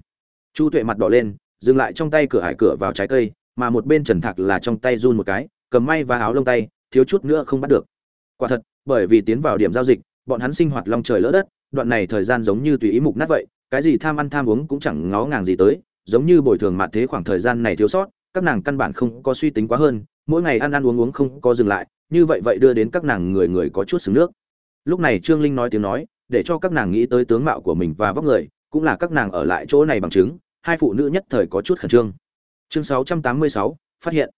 Chu tuệ mặt đỏ lên, dừng lại trong tay cửa hải cửa vào trái cây, mà một bên trần thạc là trong tay run một cái, cầm may và áo lông tay, thiếu chút nữa không bắt được. Quả thật, bởi vì tiến vào điểm giao dịch, bọn hắn sinh hoạt long trời lỡ đất, đoạn này thời gian giống như tùy ý mục nát vậy, cái gì tham ăn tham uống cũng chẳng ngó ngàng gì tới, giống như bồi thường mạn thế khoảng thời gian này thiếu sót các nàng căn bản không có suy tính quá hơn mỗi ngày ăn ăn uống uống không có dừng lại như vậy vậy đưa đến các nàng người người có chút xứng nước. Lúc này trương linh nói tiếng nói để cho các nàng nghĩ tới tướng mạo của mình và vóc người cũng là các nàng ở lại chỗ này bằng chứng hai phụ nữ nhất thời có chút khẩn trương. Chương 686, phát hiện.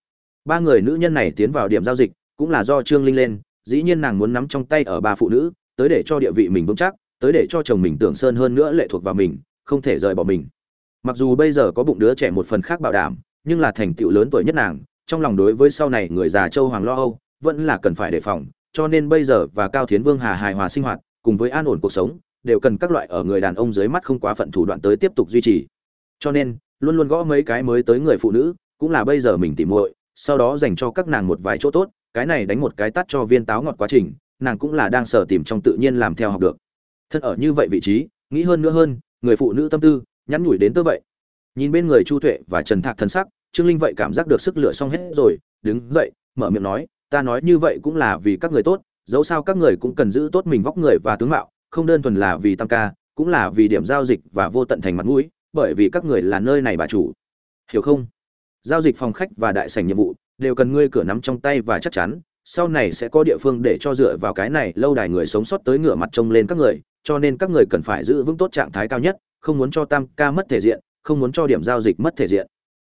Ba người nữ nhân này tiến vào điểm giao dịch cũng là do trương linh lên dĩ nhiên nàng muốn nắm trong tay ở ba phụ nữ tới để cho địa vị mình vững chắc tới để cho chồng mình tưởng sơn hơn nữa lệ thuộc vào mình không thể rời bỏ mình. Mặc dù bây giờ có bụng đứa trẻ một phần khác bảo đảm nhưng là thành tựu lớn tuổi nhất nàng, trong lòng đối với sau này người già châu hoàng lo âu, vẫn là cần phải đề phòng, cho nên bây giờ và cao thiến vương hà hài hòa sinh hoạt, cùng với an ổn cuộc sống, đều cần các loại ở người đàn ông dưới mắt không quá phận thủ đoạn tới tiếp tục duy trì. Cho nên, luôn luôn gõ mấy cái mới tới người phụ nữ, cũng là bây giờ mình tìm muội, sau đó dành cho các nàng một vài chỗ tốt, cái này đánh một cái tắt cho viên táo ngọt quá trình, nàng cũng là đang sở tìm trong tự nhiên làm theo học được. Thân ở như vậy vị trí, nghĩ hơn nữa hơn, người phụ nữ tâm tư, nhắn nhủi đến tớ vậy. Nhìn bên người chu tuệ và trần thạc thân sắc trương linh vậy cảm giác được sức lửa xong hết rồi, đứng dậy, mở miệng nói, ta nói như vậy cũng là vì các người tốt, dẫu sao các người cũng cần giữ tốt mình vóc người và tướng mạo, không đơn thuần là vì tam ca, cũng là vì điểm giao dịch và vô tận thành mặt mũi, bởi vì các người là nơi này bà chủ. Hiểu không? Giao dịch phòng khách và đại sảnh nhiệm vụ đều cần ngươi cửa nắm trong tay và chắc chắn, sau này sẽ có địa phương để cho dựa vào cái này lâu đài người sống sót tới ngửa mặt trông lên các người, cho nên các người cần phải giữ vững tốt trạng thái cao nhất, không muốn cho tam ca mất thể diện, không muốn cho điểm giao dịch mất thể diện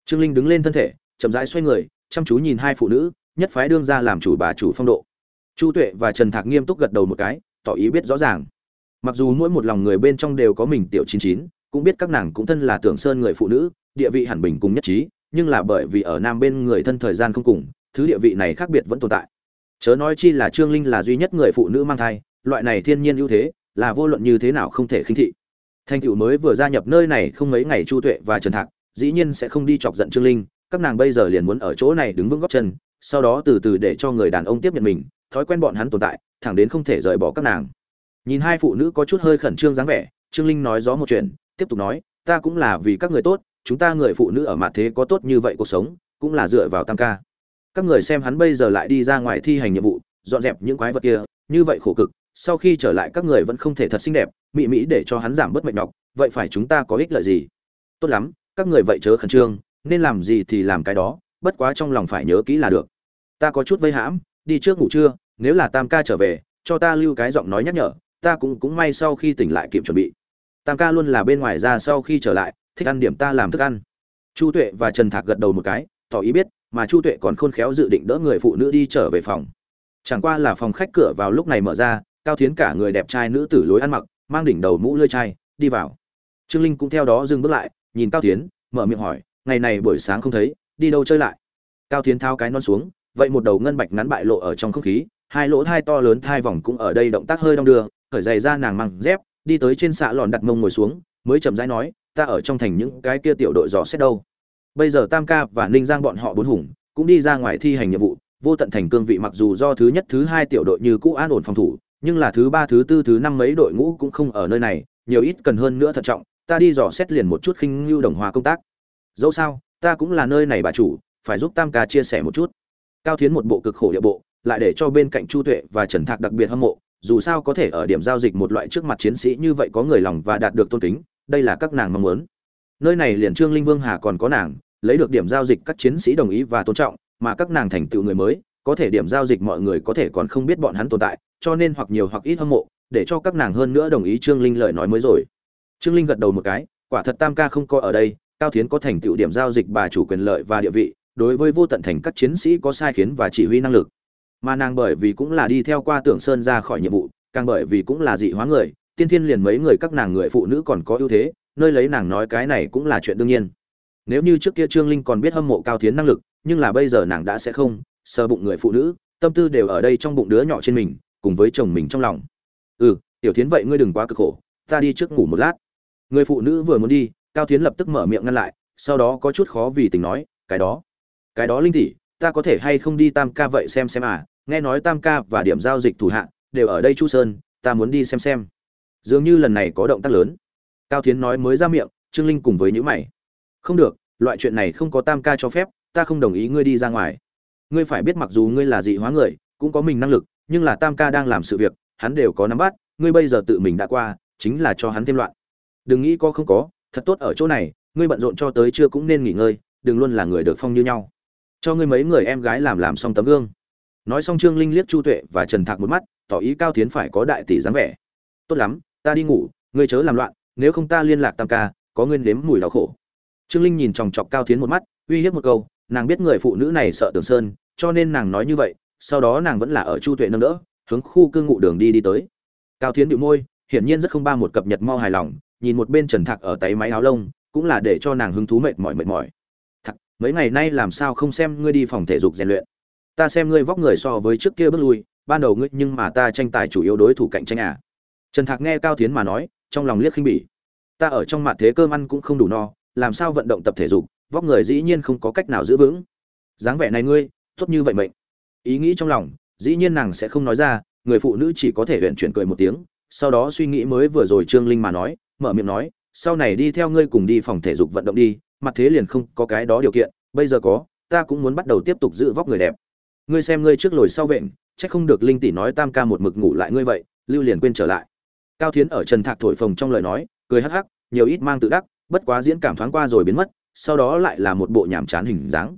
trương linh đứng lên thân thể, chậm rãi xoay người, chăm chú nhìn hai phụ nữ, nhất phái đương ra làm chủ bà chủ phong độ. Chu tuệ và trần thạc nghiêm túc gật đầu một cái, tỏ ý biết rõ ràng. Mặc dù mỗi một lòng người bên trong đều có mình tiểu chín chín, cũng biết các nàng cũng thân là tưởng sơn người phụ nữ, địa vị hẳn bình cùng nhất trí, nhưng là bởi vì ở nam bên người thân thời gian không cùng, thứ địa vị này khác biệt vẫn tồn tại. Chớ nói chi là trương linh là duy nhất người phụ nữ mang thai, loại này thiên nhiên ưu thế, là vô luận như thế nào không thể khinh thị. Thành tựu mới vừa gia nhập nơi này không mấy ngày chu tuệ và trần thạc dĩ nhiên sẽ không đi chọc giận trương linh, các nàng bây giờ liền muốn ở chỗ này đứng vững góc chân, sau đó từ từ để cho người đàn ông tiếp nhận mình, thói quen bọn hắn tồn tại, thẳng đến không thể rời bỏ các nàng. Nhìn hai phụ nữ có chút hơi khẩn trương dáng vẻ, trương linh nói gió một chuyện, tiếp tục nói, ta cũng là vì các người tốt, chúng ta người phụ nữ ở mặt thế có tốt như vậy cuộc sống, cũng là dựa vào tam ca. Các người xem hắn bây giờ lại đi ra ngoài thi hành nhiệm vụ, dọn dẹp những quái vật kia, như vậy khổ cực, sau khi trở lại các người vẫn không thể thật xinh đẹp, mị mỹ để cho hắn giảm bớt mệt nhọc, vậy phải chúng ta có ích lợi gì? Tốt lắm các người vậy chớ khẩn trương, nên làm gì thì làm cái đó, bất quá trong lòng phải nhớ kỹ là được. Ta có chút vây hãm, đi trước ngủ trưa, nếu là tam ca trở về, cho ta lưu cái giọng nói nhắc nhở, ta cũng cũng may sau khi tỉnh lại kịp chuẩn bị. Tam ca luôn là bên ngoài ra sau khi trở lại, thích ăn điểm ta làm thức ăn. Chu tuệ và trần thạc gật đầu một cái, tỏ ý biết, mà chu tuệ còn khôn khéo dự định đỡ người phụ nữ đi trở về phòng. Chẳng qua là phòng khách cửa vào lúc này mở ra, cao thiến cả người đẹp trai nữ tử lối ăn mặc, mang đỉnh đầu mũ lơi chai, đi vào. Trương linh cũng theo đó dừng bước lại nhìn cao tiến, mở miệng hỏi, ngày này buổi sáng không thấy, đi đâu chơi lại? Cao tiến thao cái non xuống, vậy một đầu ngân bạch ngắn bại lộ ở trong không khí, hai lỗ thai to lớn thai vòng cũng ở đây động tác hơi đong đưa khởi giày ra nàng măng dép, đi tới trên xạ lòn đặt mông ngồi xuống, mới chậm rãi nói, ta ở trong thành những cái kia tiểu đội dò xét đâu. Bây giờ tam ca và ninh giang bọn họ bốn hùng, cũng đi ra ngoài thi hành nhiệm vụ, vô tận thành cương vị mặc dù do thứ nhất, thứ hai tiểu đội như cũ an ổn phòng thủ, nhưng là thứ ba, thứ tư, thứ năm mấy đội ngũ cũng không ở nơi này, nhiều ít cần hơn nữa thận trọng ta đi dò xét liền một chút khinh lưu đồng hòa công tác. Dẫu sao, ta cũng là nơi này bà chủ, phải giúp tam ca chia sẻ một chút. Cao thiến một bộ cực khổ địa bộ, lại để cho bên cạnh chu tuệ và trần thạc đặc biệt hâm mộ, dù sao có thể ở điểm giao dịch một loại trước mặt chiến sĩ như vậy có người lòng và đạt được tôn kính, đây là các nàng mong muốn. Nơi này liền trương linh vương hà còn có nàng, lấy được điểm giao dịch các chiến sĩ đồng ý và tôn trọng, mà các nàng thành tựu người mới, có thể điểm giao dịch mọi người có thể còn không biết bọn hắn tồn tại, cho nên hoặc nhiều hoặc ít hâm mộ, để cho các nàng hơn nữa đồng ý trương linh lời nói mới rồi trương linh gật đầu một cái, quả thật tam ca không có ở đây, cao tiến có thành tựu điểm giao dịch bà chủ quyền lợi và địa vị, đối với vô tận thành các chiến sĩ có sai khiến và chỉ huy năng lực. Mà nàng bởi vì cũng là đi theo qua tưởng sơn ra khỏi nhiệm vụ, càng bởi vì cũng là dị hóa người, tiên thiên liền mấy người các nàng người phụ nữ còn có ưu thế, nơi lấy nàng nói cái này cũng là chuyện đương nhiên. Nếu như trước kia trương linh còn biết hâm mộ cao tiến năng lực, nhưng là bây giờ nàng đã sẽ không, sờ bụng người phụ nữ, tâm tư đều ở đây trong bụng đứa nhỏ trên mình, cùng với chồng mình trong lòng. Ừ tiểu tiến vậy ngươi đừng quá cực khổ, ta đi trước ngủ một lát người phụ nữ vừa muốn đi, cao tiến lập tức mở miệng ngăn lại, sau đó có chút khó vì tình nói, cái đó cái đó linh tỷ, ta có thể hay không đi tam ca vậy xem xem à? Nghe nói tam ca và điểm giao dịch thủ hạ đều ở đây chu sơn, ta muốn đi xem xem. Dường như lần này có động tác lớn. Cao tiến nói mới ra miệng, trương linh cùng với nhữ mày. Không được, loại chuyện này không có tam ca cho phép, ta không đồng ý ngươi đi ra ngoài. Ngươi phải biết mặc dù ngươi là dị hóa người, cũng có mình năng lực, nhưng là tam ca đang làm sự việc, hắn đều có nắm bắt, ngươi bây giờ tự mình đã qua, chính là cho hắn thêm loạn đừng nghĩ có không có, thật tốt ở chỗ này, ngươi bận rộn cho tới chưa cũng nên nghỉ ngơi, đừng luôn là người được phong như nhau. Cho ngươi mấy người em gái làm làm xong tấm gương. Nói xong trương linh liếc chu tuệ và trần thạc một mắt, tỏ ý cao tiến phải có đại tỷ dáng vẻ. Tốt lắm, ta đi ngủ, ngươi chớ làm loạn, nếu không ta liên lạc tam ca, có nguyên đếm mùi đau khổ. Trương linh nhìn chòng chọc cao tiến một mắt, uy hiếp một câu, nàng biết người phụ nữ này sợ tường sơn, cho nên nàng nói như vậy, sau đó nàng vẫn là ở chu tuệ nâng đỡ, hướng khu cư ngụ đường đi đi tới. Cao tiến bị môi, hiển nhiên rất không ba một cập nhật mau hài lòng nhìn một bên trần thạc ở tay máy áo lông, cũng là để cho nàng hứng thú mệt mỏi mệt mỏi. Thật mấy ngày nay làm sao không xem ngươi đi phòng thể dục rèn luyện? Ta xem ngươi vóc người so với trước kia bước lui, ban đầu ngươi nhưng mà ta tranh tài chủ yếu đối thủ cạnh tranh à. Trần thạc nghe cao tiến mà nói, trong lòng liếc khinh bỉ. Ta ở trong mặt thế cơm ăn cũng không đủ no, làm sao vận động tập thể dục, vóc người dĩ nhiên không có cách nào giữ vững. Dáng vẻ này ngươi, tốt như vậy mệnh. Ý nghĩ trong lòng, dĩ nhiên nàng sẽ không nói ra, người phụ nữ chỉ có thể huyện chuyển cười một tiếng, sau đó suy nghĩ mới vừa rồi trương linh mà nói mở miệng nói, sau này đi theo ngươi cùng đi phòng thể dục vận động đi, mặt thế liền không có cái đó điều kiện, bây giờ có, ta cũng muốn bắt đầu tiếp tục giữ vóc người đẹp. Ngươi xem ngươi trước lồi sau vện, chắc không được linh tỷ nói tam ca một mực ngủ lại ngươi vậy, lưu liền quên trở lại. Cao thiến ở trần thạc thổi phồng trong lời nói, cười hắc hắc, nhiều ít mang tự đắc, bất quá diễn cảm thoáng qua rồi biến mất, sau đó lại là một bộ nhảm chán hình dáng.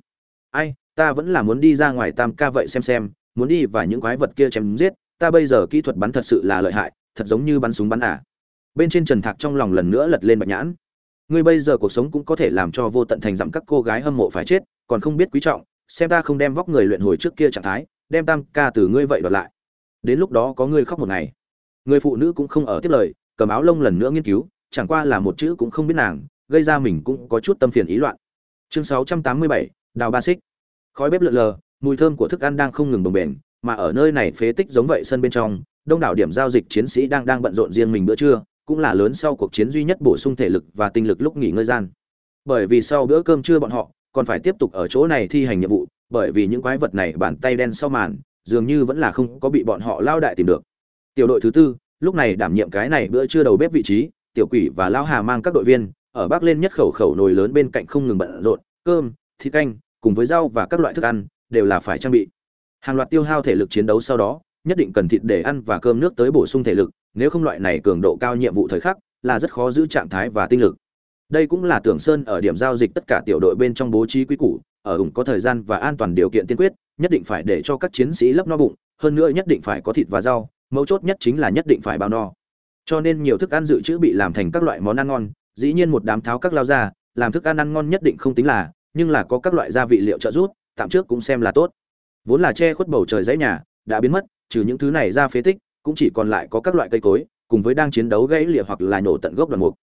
Ai, ta vẫn là muốn đi ra ngoài tam ca vậy xem xem, muốn đi và những quái vật kia chém giết, ta bây giờ kỹ thuật bắn thật sự là lợi hại, thật giống như bắn súng bắn à bên trên trần thạc trong lòng lần nữa lật lên bạch nhãn. Ngươi bây giờ cuộc sống cũng có thể làm cho vô tận thành dặm các cô gái hâm mộ phải chết còn không biết quý trọng xem ta không đem vóc người luyện hồi trước kia trạng thái đem tam ca từ ngươi vậy đoạt lại. Đến lúc đó có ngươi khóc một ngày. Người phụ nữ cũng không ở tiếp lời cầm áo lông lần nữa nghiên cứu chẳng qua là một chữ cũng không biết nàng gây ra mình cũng có chút tâm phiền ý loạn. Chương 687, đào ba xích. Khói bếp lượn lờ mùi thơm của thức ăn đang không ngừng bồng bềnh mà ở nơi này phế tích giống vậy sân bên trong đông đảo điểm giao dịch chiến sĩ đang đang bận rộn riêng mình bữa trưa cũng là lớn sau cuộc chiến duy nhất bổ sung thể lực và tinh lực lúc nghỉ ngơi gian. Bởi vì sau bữa cơm trưa bọn họ, còn phải tiếp tục ở chỗ này thi hành nhiệm vụ, bởi vì những quái vật này bàn tay đen sau màn, dường như vẫn là không có bị bọn họ lao đại tìm được. Tiểu đội thứ tư, lúc này đảm nhiệm cái này bữa trưa đầu bếp vị trí, tiểu quỷ và lão hà mang các đội viên, ở bắc lên nhất khẩu khẩu nồi lớn bên cạnh không ngừng bận rộn, cơm, thịt canh, cùng với rau và các loại thức ăn, đều là phải trang bị. Hàng loạt tiêu hao thể lực chiến đấu sau đó, nhất định cần thịt để ăn và cơm nước tới bổ sung thể lực nếu không loại này cường độ cao nhiệm vụ thời khắc, là rất khó giữ trạng thái và tinh lực. Đây cũng là tưởng sơn ở điểm giao dịch tất cả tiểu đội bên trong bố trí quý củ, ở ủng có thời gian và an toàn điều kiện tiên quyết, nhất định phải để cho các chiến sĩ lấp no bụng, hơn nữa nhất định phải có thịt và rau, mấu chốt nhất chính là nhất định phải bao no. Cho nên nhiều thức ăn dự trữ bị làm thành các loại món ăn ngon, dĩ nhiên một đám tháo các lao ra, làm thức ăn ăn ngon nhất định không tính là, nhưng là có các loại gia vị liệu trợ giúp, tạm trước cũng xem là tốt. Vốn là che khuất bầu trời dãy nhà, đã biến mất, trừ những thứ này ra phế tích cũng chỉ còn lại có các loại cây cối, cùng với đang chiến đấu gãy lịa hoặc là nổ tận gốc đoàn mục.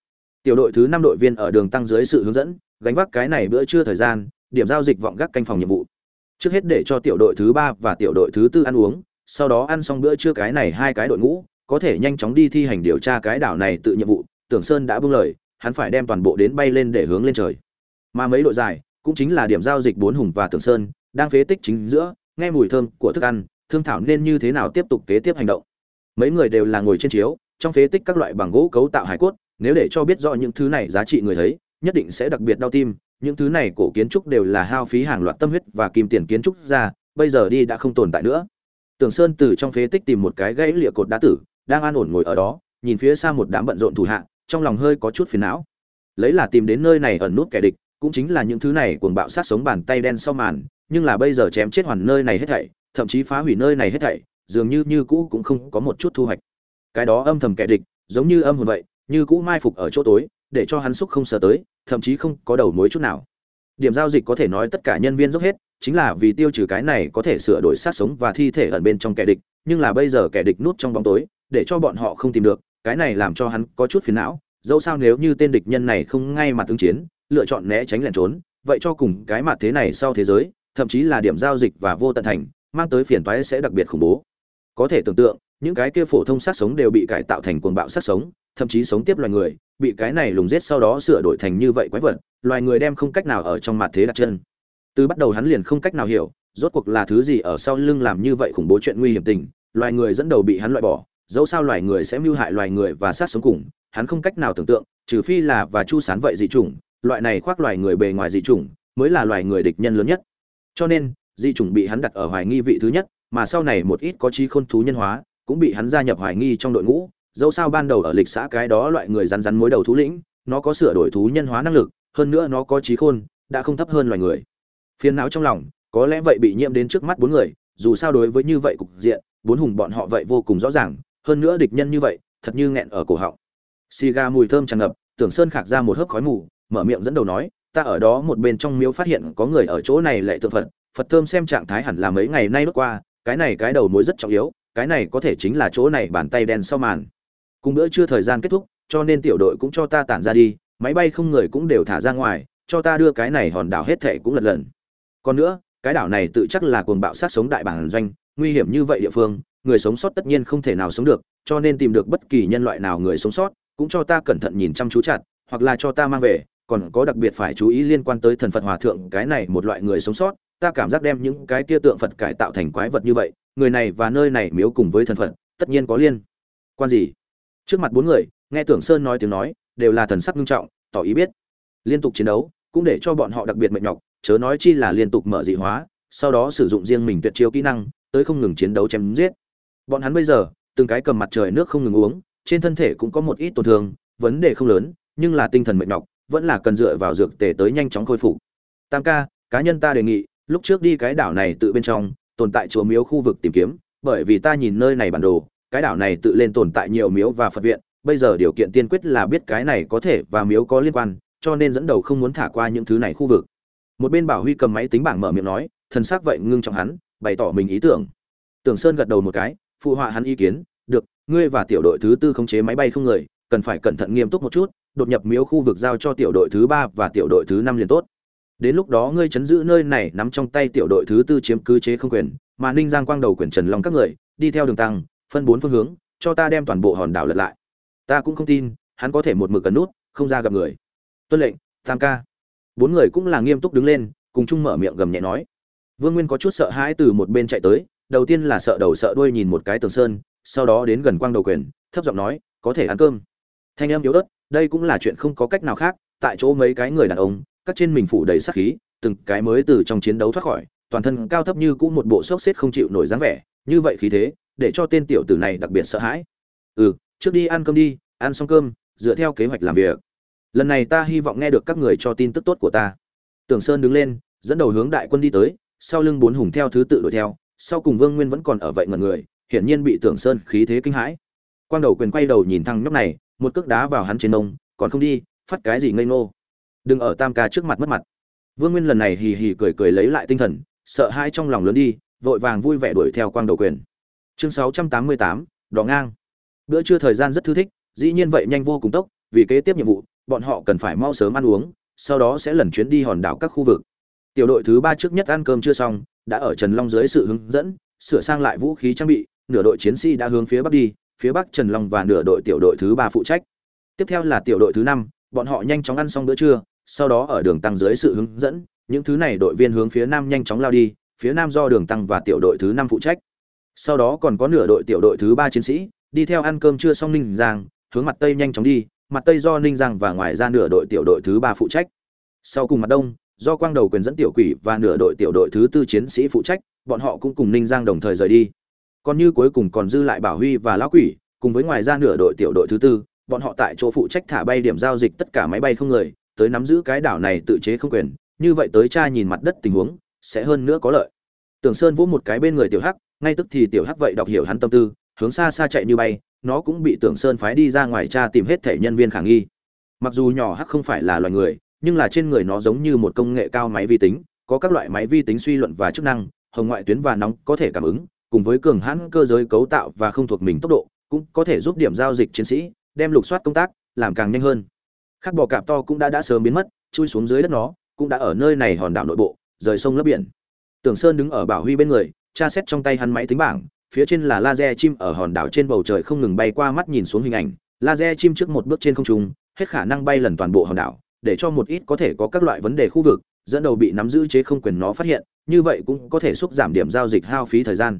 Tiểu đội thứ năm đội viên ở đường tăng dưới sự hướng dẫn, gánh vác cái này bữa trưa thời gian, điểm giao dịch vọng gác canh phòng nhiệm vụ. Trước hết để cho tiểu đội thứ ba và tiểu đội thứ tư ăn uống, sau đó ăn xong bữa trưa cái này hai cái đội ngũ, có thể nhanh chóng đi thi hành điều tra cái đảo này tự nhiệm vụ, tưởng sơn đã buông lời, hắn phải đem toàn bộ đến bay lên để hướng lên trời. Mà mấy đội dài, cũng chính là điểm giao dịch bốn hùng và tưởng sơn, đang phế tích chính giữa, nghe mùi thơm của thức ăn, thương thảo nên như thế nào tiếp tục kế tiếp hành động mấy người đều là ngồi trên chiếu trong phế tích các loại bằng gỗ cấu tạo hải cốt nếu để cho biết rõ những thứ này giá trị người thấy nhất định sẽ đặc biệt đau tim những thứ này cổ kiến trúc đều là hao phí hàng loạt tâm huyết và kim tiền kiến trúc ra bây giờ đi đã không tồn tại nữa Tưởng Sơn từ trong phế tích tìm một cái gãy lịa cột đá tử, đang an ổn ngồi ở đó, nhìn phía xa một đám bận rộn thủ hạ, trong lòng hơi có chút phiền não. Lấy là tìm đến nơi này ẩn nút kẻ địch, cũng chính là những thứ này cuồng bạo sát sống bàn tay đen sau màn, nhưng là bây giờ chém chết hoàn nơi này hết thảy, thậm chí phá hủy nơi này hết thảy, dường như như cũ cũng không có một chút thu hoạch. Cái đó âm thầm kẻ địch, giống như âm hồn vậy, như cũ mai phục ở chỗ tối, để cho hắn xúc không sờ tới, thậm chí không có đầu mối chút nào. Điểm giao dịch có thể nói tất cả nhân viên dốc hết, chính là vì tiêu trừ cái này có thể sửa đổi sát sống và thi thể ẩn bên trong kẻ địch, nhưng là bây giờ kẻ địch núp trong bóng tối, để cho bọn họ không tìm được, cái này làm cho hắn có chút phiền não, dẫu sao nếu như tên địch nhân này không ngay mặt ứng chiến, lựa chọn né tránh lẩn trốn, vậy cho cùng cái mặt thế này sau thế giới, thậm chí là điểm giao dịch và vô tận thành, mang tới phiền toái sẽ đặc biệt khủng bố. Có thể tưởng tượng, những cái kia phổ thông sát sống đều bị cải tạo thành cuồng bạo sát sống, thậm chí sống tiếp loài người, bị cái này lùng giết sau đó sửa đổi thành như vậy quái vật, loài người đem không cách nào ở trong mặt thế đặt chân. Từ bắt đầu hắn liền không cách nào hiểu, rốt cuộc là thứ gì ở sau lưng làm như vậy khủng bố chuyện nguy hiểm tình, loài người dẫn đầu bị hắn loại bỏ, dẫu sao loài người sẽ mưu hại loài người và sát sống cùng, hắn không cách nào tưởng tượng, trừ phi là và chu sán vậy dị chủng, loại này khoác loài người bề ngoài dị chủng, mới là loài người địch nhân lớn nhất. Cho nên, dị chủng bị hắn đặt ở hoài nghi vị thứ nhất, mà sau này một ít có trí khôn thú nhân hóa, cũng bị hắn gia nhập hoài nghi trong đội ngũ, dẫu sao ban đầu ở lịch xã cái đó loại người rắn rắn mối đầu thú lĩnh, nó có sửa đổi thú nhân hóa năng lực, hơn nữa nó có trí khôn, đã không thấp hơn loài người. Phiền não trong lòng, có lẽ vậy bị nhiễm đến trước mắt bốn người, dù sao đối với như vậy cục diện, bốn hùng bọn họ vậy vô cùng rõ ràng, hơn nữa địch nhân như vậy, thật như nghẹn ở cổ họng. Xì ga mùi thơm tràn ngập, Tưởng Sơn khạc ra một hớp khói mù, mở miệng dẫn đầu nói, ta ở đó một bên trong miếu phát hiện có người ở chỗ này lệ tượng Phật, Phật thơm xem trạng thái hẳn là mấy ngày nay đốt qua, cái này cái đầu mối rất trọng yếu, cái này có thể chính là chỗ này bàn tay đen sau màn. Cùng bữa chưa thời gian kết thúc, cho nên tiểu đội cũng cho ta tản ra đi, máy bay không người cũng đều thả ra ngoài, cho ta đưa cái này hòn đảo hết thảy cũng lật lần. Còn nữa, cái đảo này tự chắc là cuồng bạo sát sống đại bản doanh, nguy hiểm như vậy địa phương, người sống sót tất nhiên không thể nào sống được, cho nên tìm được bất kỳ nhân loại nào người sống sót, cũng cho ta cẩn thận nhìn chăm chú chặt, hoặc là cho ta mang về, còn có đặc biệt phải chú ý liên quan tới thần Phật hòa thượng, cái này một loại người sống sót, ta cảm giác đem những cái kia tượng Phật cải tạo thành quái vật như vậy, người này và nơi này miếu cùng với thần Phật, tất nhiên có liên quan gì? Trước mặt bốn người, nghe Tưởng Sơn nói tiếng nói, đều là thần sắc nghiêm trọng, tỏ ý biết. Liên tục chiến đấu, cũng để cho bọn họ đặc biệt mệt nhọc, chớ nói chi là liên tục mở dị hóa, sau đó sử dụng riêng mình tuyệt chiêu kỹ năng, tới không ngừng chiến đấu chém giết. Bọn hắn bây giờ, từng cái cầm mặt trời nước không ngừng uống, trên thân thể cũng có một ít tổn thương, vấn đề không lớn, nhưng là tinh thần mệt nhọc, vẫn là cần dựa vào dược tề tới nhanh chóng khôi phục. Tam ca, cá nhân ta đề nghị, lúc trước đi cái đảo này tự bên trong, tồn tại chùa miếu khu vực tìm kiếm, bởi vì ta nhìn nơi này bản đồ, cái đảo này tự lên tồn tại nhiều miếu và Phật viện, bây giờ điều kiện tiên quyết là biết cái này có thể và miếu có liên quan, cho nên dẫn đầu không muốn thả qua những thứ này khu vực. Một bên Bảo Huy cầm máy tính bảng mở miệng nói, thần sắc vậy ngưng trọng hắn, bày tỏ mình ý tưởng. Tưởng Sơn gật đầu một cái, phụ họa hắn ý kiến, "Được, ngươi và tiểu đội thứ tư khống chế máy bay không người, cần phải cẩn thận nghiêm túc một chút, đột nhập miếu khu vực giao cho tiểu đội thứ ba và tiểu đội thứ năm liền tốt. Đến lúc đó ngươi chấn giữ nơi này nắm trong tay tiểu đội thứ tư chiếm cứ chế không quyền, mà Ninh Giang Quang đầu quyền Trần Long các người, đi theo đường tăng, phân bốn phương hướng, cho ta đem toàn bộ hòn đảo lật lại. Ta cũng không tin, hắn có thể một mực cẩn nút, không ra gặp người. Tuân lệnh, Tam ca. Bốn người cũng là nghiêm túc đứng lên, cùng chung mở miệng gầm nhẹ nói. Vương Nguyên có chút sợ hãi từ một bên chạy tới, đầu tiên là sợ đầu sợ đuôi nhìn một cái Tường Sơn, sau đó đến gần Quang đầu quyền, thấp giọng nói, có thể ăn cơm. Thanh âm yếu ớt, đây cũng là chuyện không có cách nào khác, tại chỗ mấy cái người đàn ông, các trên mình phủ đầy sát khí, từng cái mới từ trong chiến đấu thoát khỏi, toàn thân cao thấp như cũ một bộ sốc xếp không chịu nổi dáng vẻ, như vậy khí thế, để cho tên tiểu tử này đặc biệt sợ hãi. Ừ, trước đi ăn cơm đi, ăn xong cơm, dựa theo kế hoạch làm việc. Lần này ta hy vọng nghe được các người cho tin tức tốt của ta. Tưởng Sơn đứng lên, dẫn đầu hướng đại quân đi tới, sau lưng bốn hùng theo thứ tự đuổi theo, sau cùng Vương Nguyên vẫn còn ở vậy ngẩn người, hiển nhiên bị Tưởng Sơn khí thế kinh hãi. Quang đầu quyền quay đầu nhìn thằng nhóc này, một cước đá vào hắn trên nông, còn không đi, phát cái gì ngây ngô. Đừng ở Tam ca trước mặt mất mặt. Vương Nguyên lần này hì hì cười cười lấy lại tinh thần, sợ hãi trong lòng lớn đi, vội vàng vui vẻ đuổi theo quang đầu quyền. Chương 688, đỏ ngang. Bữa trưa thời gian rất thư thích, dĩ nhiên vậy nhanh vô cùng tốc, vì kế tiếp nhiệm vụ, bọn họ cần phải mau sớm ăn uống, sau đó sẽ lần chuyến đi hòn đảo các khu vực. Tiểu đội thứ ba trước nhất ăn cơm chưa xong, đã ở Trần Long dưới sự hướng dẫn, sửa sang lại vũ khí trang bị, nửa đội chiến sĩ đã hướng phía bắc đi, phía bắc Trần Long và nửa đội tiểu đội thứ ba phụ trách. Tiếp theo là tiểu đội thứ năm, bọn họ nhanh chóng ăn xong bữa trưa, sau đó ở đường tăng dưới sự hướng dẫn, những thứ này đội viên hướng phía nam nhanh chóng lao đi, phía nam do đường tăng và tiểu đội thứ năm phụ trách. Sau đó còn có nửa đội tiểu đội thứ ba chiến sĩ, đi theo ăn cơm trưa xong Ninh Giang, hướng mặt tây nhanh chóng đi, mặt tây do Ninh Giang và ngoài ra nửa đội tiểu đội thứ ba phụ trách. Sau cùng mặt đông, do quang đầu quyền dẫn tiểu quỷ và nửa đội tiểu đội thứ tư chiến sĩ phụ trách, bọn họ cũng cùng Ninh Giang đồng thời rời đi. còn như cuối cùng còn dư lại bảo huy và lão quỷ cùng với ngoài ra nửa đội tiểu đội thứ tư bọn họ tại chỗ phụ trách thả bay điểm giao dịch tất cả máy bay không người tới nắm giữ cái đảo này tự chế không quyền, như vậy tới cha nhìn mặt đất tình huống, sẽ hơn nữa có lợi. Tưởng sơn vỗ một cái bên người tiểu hắc, ngay tức thì tiểu hắc vậy đọc hiểu hắn tâm tư, hướng xa xa chạy như bay, nó cũng bị tưởng sơn phái đi ra ngoài cha tìm hết thể nhân viên khả nghi. Mặc dù nhỏ hắc không phải là loài người, nhưng là trên người nó giống như một công nghệ cao máy vi tính, có các loại máy vi tính suy luận và chức năng, hồng ngoại tuyến và nóng có thể cảm ứng, cùng với cường hãn cơ giới cấu tạo và không thuộc mình tốc độ, cũng có thể giúp điểm giao dịch chiến sĩ, đem lục soát công tác, làm càng nhanh hơn khác bò cạp to cũng đã đã sớm biến mất, chui xuống dưới đất nó, cũng đã ở nơi này hòn đảo nội bộ, rời sông lấp biển. Tưởng sơn đứng ở bảo huy bên người, tra xét trong tay hắn máy tính bảng, phía trên là laser chim ở hòn đảo trên bầu trời không ngừng bay qua mắt nhìn xuống hình ảnh, laser chim trước một bước trên không trung, hết khả năng bay lần toàn bộ hòn đảo, để cho một ít có thể có các loại vấn đề khu vực, dẫn đầu bị nắm giữ chế không quyền nó phát hiện, như vậy cũng có thể xúc giảm điểm giao dịch hao phí thời gian.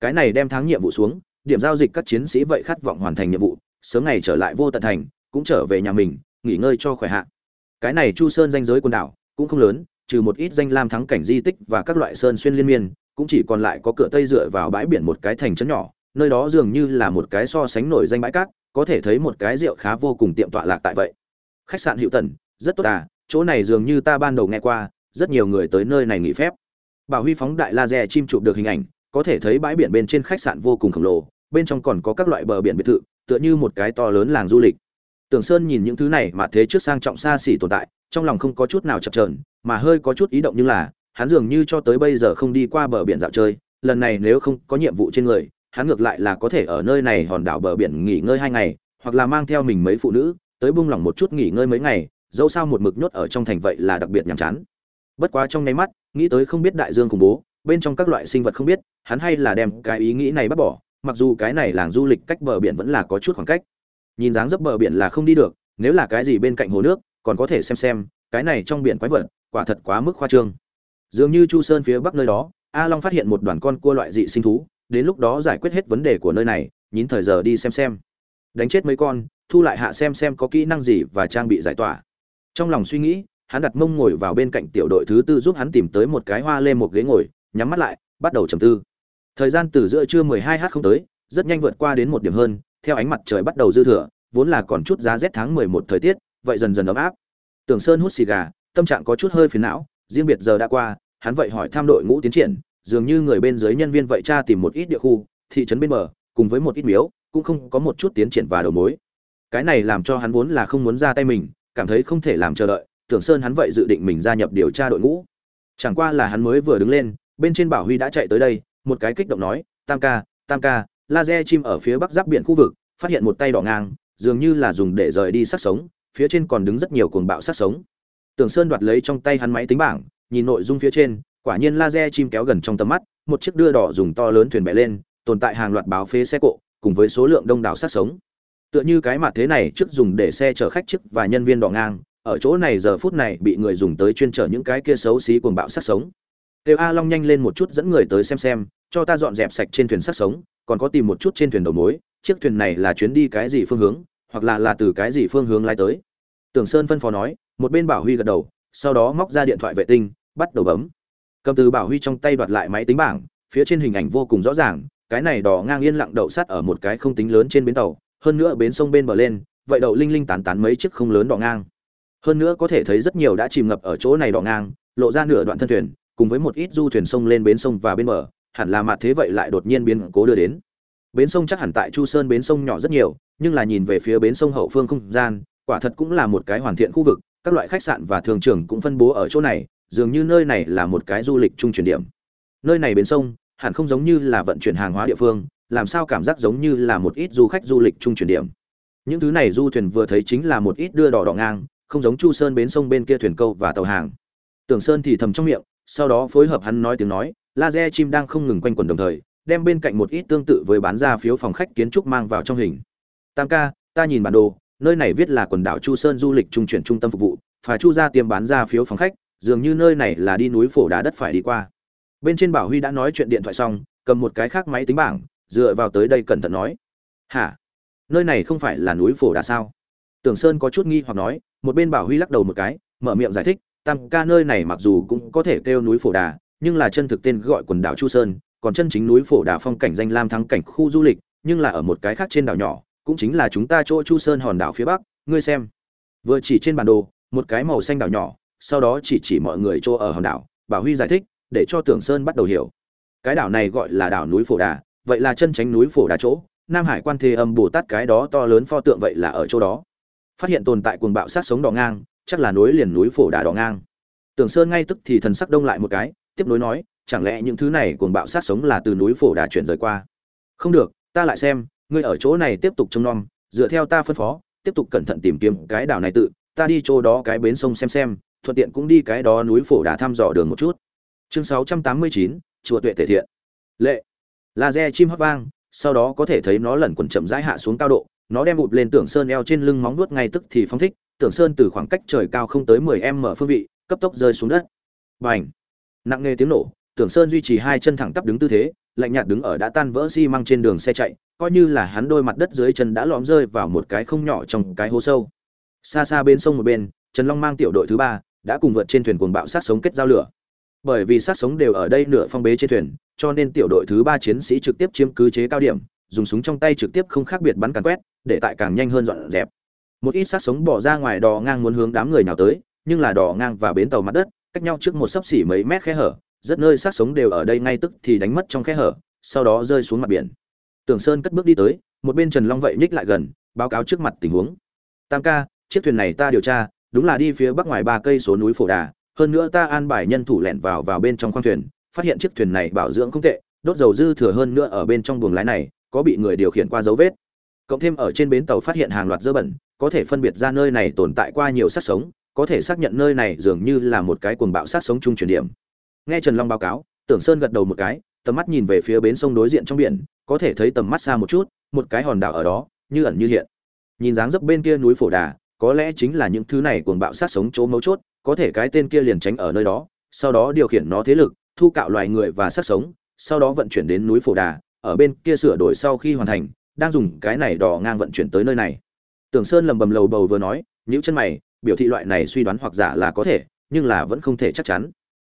Cái này đem tháng nhiệm vụ xuống, điểm giao dịch các chiến sĩ vậy khát vọng hoàn thành nhiệm vụ, sớm ngày trở lại vô tận thành, cũng trở về nhà mình nghỉ ngơi cho khỏe hạ. Cái này chu sơn danh giới quần đảo cũng không lớn, trừ một ít danh lam thắng cảnh di tích và các loại sơn xuyên liên miên, cũng chỉ còn lại có cửa tây dựa vào bãi biển một cái thành trấn nhỏ, nơi đó dường như là một cái so sánh nổi danh bãi cát, có thể thấy một cái rượu khá vô cùng tiệm tọa lạc tại vậy. Khách sạn hiệu tần, rất tốt à chỗ này dường như ta ban đầu nghe qua, rất nhiều người tới nơi này nghỉ phép. Bảo huy phóng đại laser chim chụp được hình ảnh, có thể thấy bãi biển bên trên khách sạn vô cùng khổng lồ, bên trong còn có các loại bờ biển biệt thự, tựa như một cái to lớn làng du lịch tưởng sơn nhìn những thứ này mà thế trước sang trọng xa xỉ tồn tại trong lòng không có chút nào chập chờn, mà hơi có chút ý động như là hắn dường như cho tới bây giờ không đi qua bờ biển dạo chơi lần này nếu không có nhiệm vụ trên người hắn ngược lại là có thể ở nơi này hòn đảo bờ biển nghỉ ngơi hai ngày hoặc là mang theo mình mấy phụ nữ tới buông lỏng một chút nghỉ ngơi mấy ngày dẫu sao một mực nhốt ở trong thành vậy là đặc biệt nhàm chán. Bất quá trong nháy mắt nghĩ tới không biết đại dương khủng bố bên trong các loại sinh vật không biết hắn hay là đem cái ý nghĩ này bắt bỏ mặc dù cái này làng du lịch cách bờ biển vẫn là có chút khoảng cách nhìn dáng dấp bờ biển là không đi được, nếu là cái gì bên cạnh hồ nước, còn có thể xem xem, cái này trong biển quái vật, quả thật quá mức khoa trương. Dường như chu sơn phía bắc nơi đó, a long phát hiện một đoàn con cua loại dị sinh thú, đến lúc đó giải quyết hết vấn đề của nơi này, nhín thời giờ đi xem xem. Đánh chết mấy con, thu lại hạ xem xem có kỹ năng gì và trang bị giải tỏa. Trong lòng suy nghĩ, hắn đặt mông ngồi vào bên cạnh tiểu đội thứ tư giúp hắn tìm tới một cái hoa lê một ghế ngồi, nhắm mắt lại, bắt đầu trầm tư. Thời gian từ giữa trưa 12 h không tới, rất nhanh vượt qua đến một điểm hơn theo ánh mặt trời bắt đầu dư thừa, vốn là còn chút giá rét tháng 11 thời tiết, vậy dần dần ấm áp. Tưởng sơn hút xì gà, tâm trạng có chút hơi phiền não, riêng biệt giờ đã qua, hắn vậy hỏi tham đội ngũ tiến triển, dường như người bên dưới nhân viên vậy tra tìm một ít địa khu, thị trấn bên bờ, cùng với một ít miếu, cũng không có một chút tiến triển và đầu mối. Cái này làm cho hắn vốn là không muốn ra tay mình, cảm thấy không thể làm chờ đợi, tưởng sơn hắn vậy dự định mình gia nhập điều tra đội ngũ. Chẳng qua là hắn mới vừa đứng lên, bên trên bảo huy đã chạy tới đây, một cái kích động nói, tam ca tam ca laser chim ở phía bắc giáp biển khu vực phát hiện một tay đỏ ngang dường như là dùng để rời đi sát sống phía trên còn đứng rất nhiều cuồng bạo sát sống. Tưởng sơn đoạt lấy trong tay hắn máy tính bảng nhìn nội dung phía trên quả nhiên laser chim kéo gần trong tầm mắt một chiếc đưa đỏ dùng to lớn thuyền bẻ lên tồn tại hàng loạt báo phế xe cộ cùng với số lượng đông đảo sát sống. Tựa như cái mặt thế này trước dùng để xe chở khách chức và nhân viên đỏ ngang ở chỗ này giờ phút này bị người dùng tới chuyên chở những cái kia xấu xí cuồng bạo sát sống. Tiêu A Long nhanh lên một chút dẫn người tới xem xem, cho ta dọn dẹp sạch trên thuyền sát sống, còn có tìm một chút trên thuyền đầu mối, chiếc thuyền này là chuyến đi cái gì phương hướng, hoặc là là từ cái gì phương hướng lai tới. Tưởng Sơn phân phó nói, một bên Bảo Huy gật đầu, sau đó móc ra điện thoại vệ tinh, bắt đầu bấm. Cầm từ Bảo Huy trong tay đoạt lại máy tính bảng, phía trên hình ảnh vô cùng rõ ràng, cái này đỏ ngang yên lặng đậu sát ở một cái không tính lớn trên bến tàu, hơn nữa bến sông bên bờ lên, vậy đậu linh linh tán tán mấy chiếc không lớn đỏ ngang. Hơn nữa có thể thấy rất nhiều đã chìm ngập ở chỗ này đỏ ngang, lộ ra nửa đoạn thân thuyền, cùng với một ít du thuyền sông lên bến sông và bên bờ, hẳn là mặt thế vậy lại đột nhiên biến cố đưa đến. Bến sông chắc hẳn tại Chu Sơn bến sông nhỏ rất nhiều, nhưng là nhìn về phía bến sông hậu phương không gian, quả thật cũng là một cái hoàn thiện khu vực, các loại khách sạn và thường trường cũng phân bố ở chỗ này, dường như nơi này là một cái du lịch trung chuyển điểm. Nơi này bến sông, hẳn không giống như là vận chuyển hàng hóa địa phương, làm sao cảm giác giống như là một ít du khách du lịch trung chuyển điểm. Những thứ này du thuyền vừa thấy chính là một ít đưa đỏ đỏ ngang, không giống Chu Sơn bến sông bên kia thuyền câu và tàu hàng. Tưởng Sơn thì thầm trong miệng, sau đó phối hợp hắn nói tiếng nói laser chim đang không ngừng quanh quẩn đồng thời, đem bên cạnh một ít tương tự với bán ra phiếu phòng khách kiến trúc mang vào trong hình. Tam ca, ta nhìn bản đồ, nơi này viết là quần đảo chu sơn du lịch trung chuyển trung tâm phục vụ phải chu ra tiêm bán ra phiếu phòng khách, dường như nơi này là đi núi phổ đá đất phải đi qua. Bên trên bảo huy đã nói chuyện điện thoại xong, cầm một cái khác máy tính bảng, dựa vào tới đây cẩn thận nói. Hả? Nơi này không phải là núi phổ đá sao? Tưởng sơn có chút nghi hoặc nói, một bên bảo huy lắc đầu một cái, mở miệng giải thích, tam ca nơi này mặc dù cũng có thể kêu núi phổ đà nhưng là chân thực tên gọi quần đảo chu sơn, còn chân chính núi phổ đà phong cảnh danh lam thắng cảnh khu du lịch, nhưng là ở một cái khác trên đảo nhỏ, cũng chính là chúng ta chỗ chu sơn hòn đảo phía bắc, ngươi xem. Vừa chỉ trên bản đồ, một cái màu xanh đảo nhỏ, sau đó chỉ chỉ mọi người chỗ ở hòn đảo bảo huy giải thích, để cho tưởng sơn bắt đầu hiểu. Cái đảo này gọi là đảo núi phổ đà, vậy là chân tránh núi phổ đà chỗ, nam hải quan thế âm bồ tát cái đó to lớn pho tượng vậy là ở chỗ đó. Phát hiện tồn tại cuồng bạo sát sống đỏ ngang, chắc là núi liền núi phổ đà đỏ ngang. Tưởng sơn ngay tức thì thần sắc đông lại một cái tiếp nối nói chẳng lẽ những thứ này cuồng bạo sát sống là từ núi phổ đà chuyển rời qua? Không được ta lại xem ngươi ở chỗ này tiếp tục trông nom dựa theo ta phân phó tiếp tục cẩn thận tìm kiếm cái đảo này tự ta đi chỗ đó cái bến sông xem xem thuận tiện cũng đi cái đó núi phổ đà thăm dò đường một chút. Chương 689, chùa tuệ thể thiện. Lệ. Laser chim hót vang sau đó có thể thấy nó lẩn quẩn chậm rãi hạ xuống cao độ nó đem ụt lên tưởng sơn eo trên lưng móng nuốt ngay tức thì phóng thích tưởng sơn từ khoảng cách trời cao không tới 10 m phương vị cấp tốc rơi xuống đất. Bành nặng nề tiếng nổ, tưởng sơn duy trì hai chân thẳng tắp đứng tư thế, lạnh nhạt đứng ở đã tan vỡ xi măng trên đường xe chạy, coi như là hắn đôi mặt đất dưới chân đã lõm rơi vào một cái không nhỏ trong cái hố sâu. Xa xa bên sông một bên, trần long mang tiểu đội thứ ba, đã cùng vượt trên thuyền cuồng bạo sát sống kết giao lửa. Bởi vì sát sống đều ở đây nửa phong bế trên thuyền, cho nên tiểu đội thứ ba chiến sĩ trực tiếp chiếm cứ chế cao điểm, dùng súng trong tay trực tiếp không khác biệt bắn càn quét, để tại càng nhanh hơn dọn dẹp. Một ít sát sống bỏ ra ngoài đò ngang muốn hướng đám người nào tới, nhưng là đò ngang và bến tàu mặt đất cách nhau trước một sấp xỉ mấy mét khe hở, rất nơi sát sống đều ở đây ngay tức thì đánh mất trong khe hở, sau đó rơi xuống mặt biển. Tưởng sơn cất bước đi tới, một bên trần long vậy nhích lại gần, báo cáo trước mặt tình huống. Tam ca, chiếc thuyền này ta điều tra, đúng là đi phía bắc ngoài ba cây số núi phổ đà, hơn nữa ta an bài nhân thủ lẻn vào vào bên trong khoang thuyền, phát hiện chiếc thuyền này bảo dưỡng không tệ, đốt dầu dư thừa hơn nữa ở bên trong buồng lái này, có bị người điều khiển qua dấu vết. Cộng thêm ở trên bến tàu phát hiện hàng loạt dơ bẩn, có thể phân biệt ra nơi này tồn tại qua nhiều sát sống có thể xác nhận nơi này dường như là một cái cuồng bạo sát sống chung chuyển điểm. Nghe trần long báo cáo, tưởng sơn gật đầu một cái, tầm mắt nhìn về phía bến sông đối diện trong biển, có thể thấy tầm mắt xa một chút, một cái hòn đảo ở đó, như ẩn như hiện. Nhìn dáng dấp bên kia núi phổ đà, có lẽ chính là những thứ này cuồng bạo sát sống chỗ mấu chốt, có thể cái tên kia liền tránh ở nơi đó, sau đó điều khiển nó thế lực, thu cạo loài người và sát sống, sau đó vận chuyển đến núi phổ đà, ở bên kia sửa đổi sau khi hoàn thành, đang dùng cái này đò ngang vận chuyển tới nơi này. Tưởng sơn lầm bầm lầu bầu vừa nói những chân mày biểu thị loại này suy đoán hoặc giả là có thể, nhưng là vẫn không thể chắc chắn.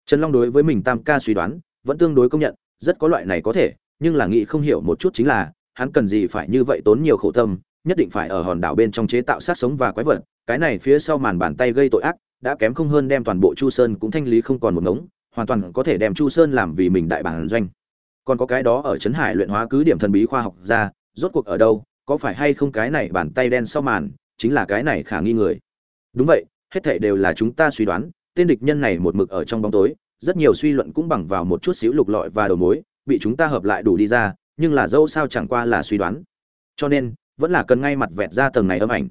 Trần long đối với mình tam ca suy đoán, vẫn tương đối công nhận, rất có loại này có thể, nhưng là nghĩ không hiểu một chút chính là, hắn cần gì phải như vậy tốn nhiều khổ tâm, nhất định phải ở hòn đảo bên trong chế tạo sát sống và quái vật. Cái này phía sau màn bàn tay gây tội ác, đã kém không hơn đem toàn bộ chu sơn cũng thanh lý không còn một ngống, hoàn toàn có thể đem chu sơn làm vì mình đại bản doanh. Còn có cái đó ở trấn hải luyện hóa cứ điểm thần bí khoa học ra, rốt cuộc ở đâu, có phải hay không cái này bàn tay đen sau màn, chính là cái này khả nghi người đúng vậy, hết thảy đều là chúng ta suy đoán, tên địch nhân này một mực ở trong bóng tối, rất nhiều suy luận cũng bằng vào một chút xíu lục lọi và đầu mối, bị chúng ta hợp lại đủ đi ra, nhưng là dẫu sao chẳng qua là suy đoán. Cho nên, vẫn là cần ngay mặt vẹt ra tầng này âm ảnh.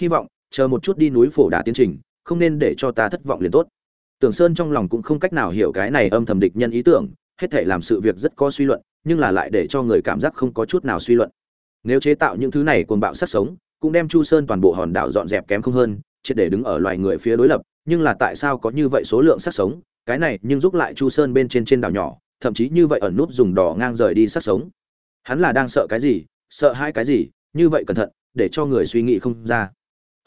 Hy vọng, chờ một chút đi núi phổ đà tiến trình, không nên để cho ta thất vọng liền tốt. Tưởng sơn trong lòng cũng không cách nào hiểu cái này âm thầm địch nhân ý tưởng, hết thể làm sự việc rất có suy luận, nhưng là lại để cho người cảm giác không có chút nào suy luận. Nếu chế tạo những thứ này cuồng bạo sát sống, cũng đem chu sơn toàn bộ hòn đảo dọn dẹp kém không hơn triệt để đứng ở loài người phía đối lập, nhưng là tại sao có như vậy số lượng sát sống? Cái này nhưng giúp lại chu sơn bên trên trên đảo nhỏ, thậm chí như vậy ẩn nút dùng đỏ ngang rời đi sát sống. Hắn là đang sợ cái gì? Sợ hai cái gì? Như vậy cẩn thận, để cho người suy nghĩ không ra.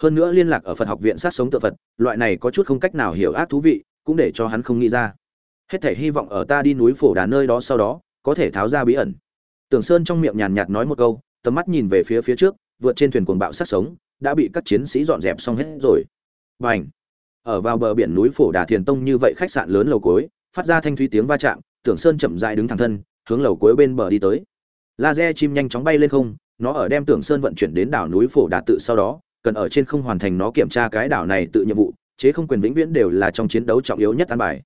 Hơn nữa liên lạc ở phật học viện sát sống tự phật, loại này có chút không cách nào hiểu ác thú vị, cũng để cho hắn không nghĩ ra. Hết thể hy vọng ở ta đi núi phổ đà nơi đó sau đó, có thể tháo ra bí ẩn. Tưởng sơn trong miệng nhàn nhạt nói một câu, tầm mắt nhìn về phía phía trước, vượt trên thuyền cuồng bạo sát sống đã bị các chiến sĩ dọn dẹp xong hết rồi. Bành, ở vào bờ biển núi phổ đà thiền tông như vậy khách sạn lớn lầu cuối phát ra thanh thúy tiếng va chạm tưởng sơn chậm rãi đứng thẳng thân hướng lầu cuối bên bờ đi tới. Laser chim nhanh chóng bay lên không nó ở đem tưởng sơn vận chuyển đến đảo núi phổ đà tự sau đó cần ở trên không hoàn thành nó kiểm tra cái đảo này tự nhiệm vụ chế không quyền vĩnh viễn đều là trong chiến đấu trọng yếu nhất an bài.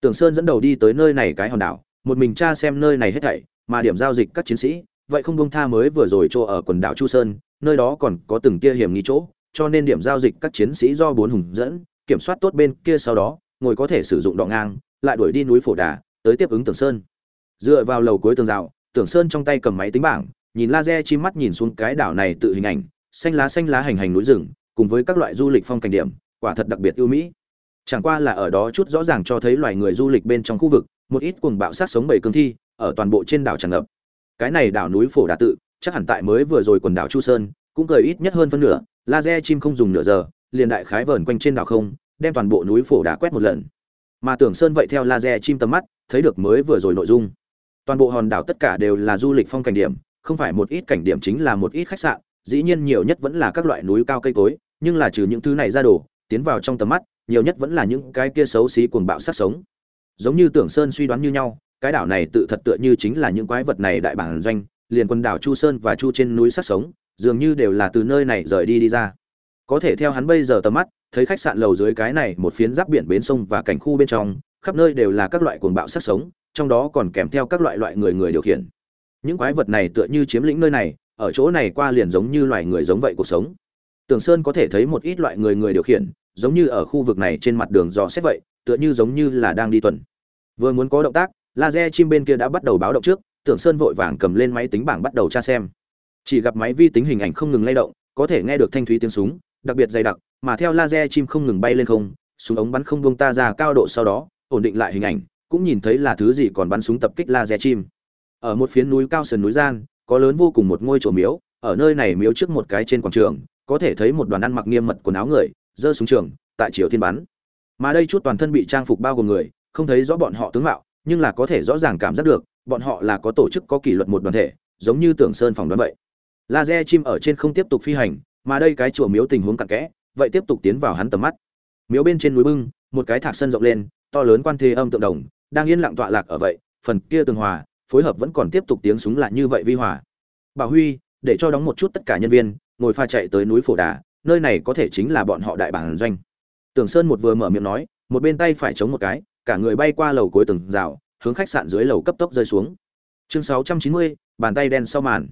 Tưởng sơn dẫn đầu đi tới nơi này cái hòn đảo một mình tra xem nơi này hết thảy mà điểm giao dịch các chiến sĩ vậy không bông tha mới vừa rồi cho ở quần đảo chu sơn nơi đó còn có từng kia hiểm nghi chỗ, cho nên điểm giao dịch các chiến sĩ do bốn hùng dẫn, kiểm soát tốt bên kia sau đó, ngồi có thể sử dụng đọ ngang, lại đuổi đi núi phổ đà, tới tiếp ứng tưởng sơn. Dựa vào lầu cuối tường rào, tưởng sơn trong tay cầm máy tính bảng, nhìn laser chim mắt nhìn xuống cái đảo này tự hình ảnh, xanh lá xanh lá hành hành núi rừng, cùng với các loại du lịch phong cảnh điểm, quả thật đặc biệt ưu mỹ. Chẳng qua là ở đó chút rõ ràng cho thấy loài người du lịch bên trong khu vực, một ít cuồng bạo sát sống bầy cương thi, ở toàn bộ trên đảo tràn ngập. Cái này đảo núi phổ đà tự chắc hẳn tại mới vừa rồi quần đảo chu sơn, cũng cười ít nhất hơn phân nửa, laser chim không dùng nửa giờ, liền đại khái vờn quanh trên đảo không, đem toàn bộ núi phổ đã quét một lần. Mà tưởng sơn vậy theo laser chim tầm mắt, thấy được mới vừa rồi nội dung. Toàn bộ hòn đảo tất cả đều là du lịch phong cảnh điểm, không phải một ít cảnh điểm chính là một ít khách sạn, dĩ nhiên nhiều nhất vẫn là các loại núi cao cây cối, nhưng là trừ những thứ này ra đồ, tiến vào trong tầm mắt, nhiều nhất vẫn là những cái kia xấu xí cuồng bạo sát sống. Giống như tưởng sơn suy đoán như nhau, cái đảo này tự thật tựa như chính là những quái vật này đại bản doanh liền quần đảo chu sơn và chu trên núi sát sống, dường như đều là từ nơi này rời đi đi ra. Có thể theo hắn bây giờ tầm mắt, thấy khách sạn lầu dưới cái này một phiến giáp biển bến sông và cảnh khu bên trong, khắp nơi đều là các loại cuồng bạo sát sống, trong đó còn kèm theo các loại loại người người điều khiển. Những quái vật này tựa như chiếm lĩnh nơi này, ở chỗ này qua liền giống như loài người giống vậy cuộc sống. Tường sơn có thể thấy một ít loại người người điều khiển, giống như ở khu vực này trên mặt đường dò xét vậy, tựa như giống như là đang đi tuần. Vừa muốn có động tác, laser chim bên kia đã bắt đầu báo động trước tưởng sơn vội vàng cầm lên máy tính bảng bắt đầu tra xem. Chỉ gặp máy vi tính hình ảnh không ngừng lay động, có thể nghe được thanh thúy tiếng súng, đặc biệt dày đặc, mà theo laser chim không ngừng bay lên không, súng ống bắn không buông ta ra cao độ sau đó, ổn định lại hình ảnh, cũng nhìn thấy là thứ gì còn bắn súng tập kích laser chim. Ở một phía núi cao sườn núi gian, có lớn vô cùng một ngôi chùa miếu, ở nơi này miếu trước một cái trên quảng trường, có thể thấy một đoàn ăn mặc nghiêm mật quần áo người, giơ súng trường, tại triều thiên bắn. Mà đây chút toàn thân bị trang phục bao gồm người, không thấy rõ bọn họ tướng mạo, nhưng là có thể rõ ràng cảm giác được bọn họ là có tổ chức có kỷ luật một đoàn thể, giống như tưởng sơn phòng đoán vậy. Laser chim ở trên không tiếp tục phi hành, mà đây cái chùa miếu tình huống cặn kẽ, vậy tiếp tục tiến vào hắn tầm mắt. Miếu bên trên núi bưng, một cái thạc sân rộng lên, to lớn quan thế âm tượng đồng, đang yên lặng tọa lạc ở vậy, phần kia tường hòa, phối hợp vẫn còn tiếp tục tiếng súng lại như vậy vi hòa. Bà huy, để cho đóng một chút tất cả nhân viên, ngồi pha chạy tới núi phổ đà, nơi này có thể chính là bọn họ đại bản doanh. Tưởng sơn một vừa mở miệng nói, một bên tay phải chống một cái, cả người bay qua lầu cuối từng rào hướng khách sạn dưới lầu cấp tốc rơi xuống. Chương 690, bàn tay đen sau màn.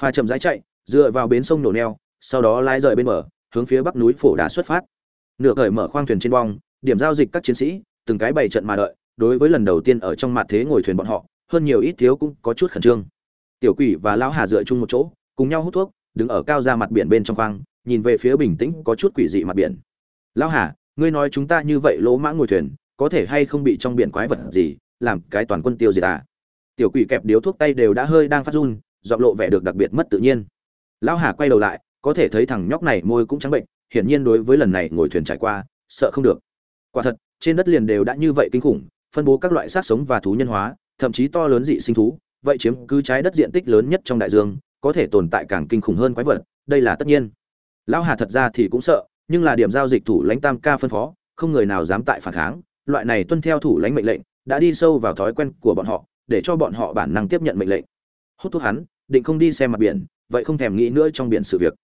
Pha chậm rãi chạy dựa vào bến sông nổ neo sau đó lái rời bên bờ hướng phía bắc núi phổ đã xuất phát. Nửa cởi mở khoang thuyền trên bong điểm giao dịch các chiến sĩ từng cái bày trận mà đợi đối với lần đầu tiên ở trong mặt thế ngồi thuyền bọn họ hơn nhiều ít thiếu cũng có chút khẩn trương. Tiểu quỷ và lão hà dựa chung một chỗ cùng nhau hút thuốc đứng ở cao ra mặt biển bên trong khoang nhìn về phía bình tĩnh có chút quỷ dị mặt biển. Lão hà ngươi nói chúng ta như vậy lỗ mãng ngồi thuyền có thể hay không bị trong biển quái vật gì làm cái toàn quân tiêu diệt à. Tiểu quỷ kẹp điếu thuốc tay đều đã hơi đang phát run, giọng lộ vẻ được đặc biệt mất tự nhiên. Lão hà quay đầu lại, có thể thấy thằng nhóc này môi cũng trắng bệnh, hiển nhiên đối với lần này ngồi thuyền trải qua, sợ không được. Quả thật, trên đất liền đều đã như vậy kinh khủng, phân bố các loại sát sống và thú nhân hóa, thậm chí to lớn dị sinh thú, vậy chiếm cứ trái đất diện tích lớn nhất trong đại dương, có thể tồn tại càng kinh khủng hơn quái vật, đây là tất nhiên. Lão hà thật ra thì cũng sợ, nhưng là điểm giao dịch thủ lãnh tam ca phân phó, không người nào dám tại phản kháng, loại này tuân theo thủ lãnh mệnh lệnh đã đi sâu vào thói quen của bọn họ, để cho bọn họ bản năng tiếp nhận mệnh lệnh. Hút thuốc hắn, định không đi xem mặt biển, vậy không thèm nghĩ nữa trong biển sự việc.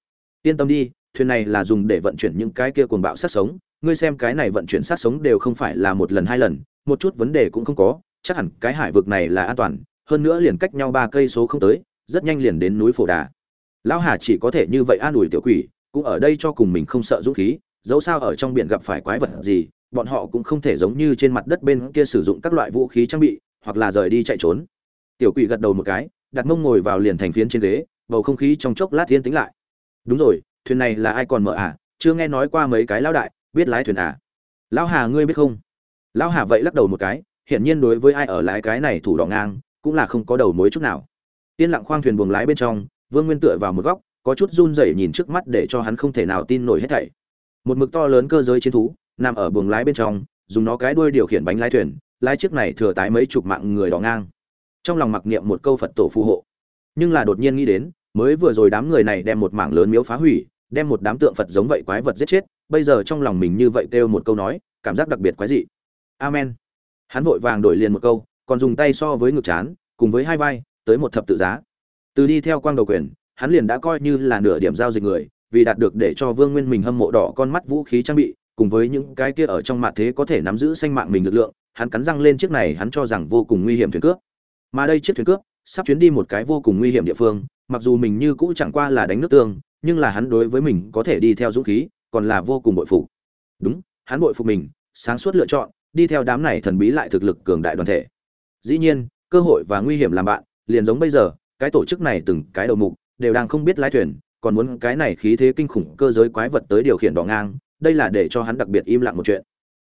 Yên tâm đi, thuyền này là dùng để vận chuyển những cái kia cuồng bạo sát sống. Ngươi xem cái này vận chuyển sát sống đều không phải là một lần hai lần, một chút vấn đề cũng không có, chắc hẳn cái hải vực này là an toàn. Hơn nữa liền cách nhau ba cây số không tới, rất nhanh liền đến núi phổ đà. Lão hà chỉ có thể như vậy an ủi tiểu quỷ, cũng ở đây cho cùng mình không sợ dũng khí, dẫu sao ở trong biển gặp phải quái vật gì bọn họ cũng không thể giống như trên mặt đất bên kia sử dụng các loại vũ khí trang bị, hoặc là rời đi chạy trốn. Tiểu quỷ gật đầu một cái, đặt mông ngồi vào liền thành phiến trên ghế, bầu không khí trong chốc lát thiên tĩnh lại. Đúng rồi, thuyền này là ai còn mở à? Chưa nghe nói qua mấy cái lão đại, biết lái thuyền à? Lão hà ngươi biết không? Lão hà vậy lắc đầu một cái, hiển nhiên đối với ai ở lái cái này thủ đỏ ngang, cũng là không có đầu mối chút nào. Yên lặng khoang thuyền buồng lái bên trong, vương nguyên tựa vào một góc, có chút run rẩy nhìn trước mắt để cho hắn không thể nào tin nổi hết thảy. Một mực to lớn cơ giới chiến thú nằm ở buồng lái bên trong, dùng nó cái đuôi điều khiển bánh lái thuyền, lái chiếc này thừa tái mấy chục mạng người đỏ ngang. Trong lòng mặc niệm một câu phật tổ phù hộ. Nhưng là đột nhiên nghĩ đến, mới vừa rồi đám người này đem một mảng lớn miếu phá hủy, đem một đám tượng phật giống vậy quái vật giết chết, bây giờ trong lòng mình như vậy kêu một câu nói, cảm giác đặc biệt quái dị. Amen. Hắn vội vàng đổi liền một câu, còn dùng tay so với ngực chán, cùng với hai vai, tới một thập tự giá. Từ đi theo quang đầu quyền, hắn liền đã coi như là nửa điểm giao dịch người, vì đạt được để cho vương nguyên mình hâm mộ đỏ con mắt vũ khí trang bị cùng với những cái kia ở trong mặt thế có thể nắm giữ sanh mạng mình lực lượng, hắn cắn răng lên chiếc này hắn cho rằng vô cùng nguy hiểm thuyền cướp. Mà đây chiếc thuyền cướp sắp chuyến đi một cái vô cùng nguy hiểm địa phương, mặc dù mình như cũ chẳng qua là đánh nước tương, nhưng là hắn đối với mình có thể đi theo dũng khí, còn là vô cùng bội phục. Đúng, hắn bội phục mình, sáng suốt lựa chọn, đi theo đám này thần bí lại thực lực cường đại đoàn thể. Dĩ nhiên, cơ hội và nguy hiểm làm bạn, liền giống bây giờ, cái tổ chức này từng cái đầu mục, đều đang không biết lái thuyền, còn muốn cái này khí thế kinh khủng cơ giới quái vật tới điều khiển đỏ ngang đây là để cho hắn đặc biệt im lặng một chuyện.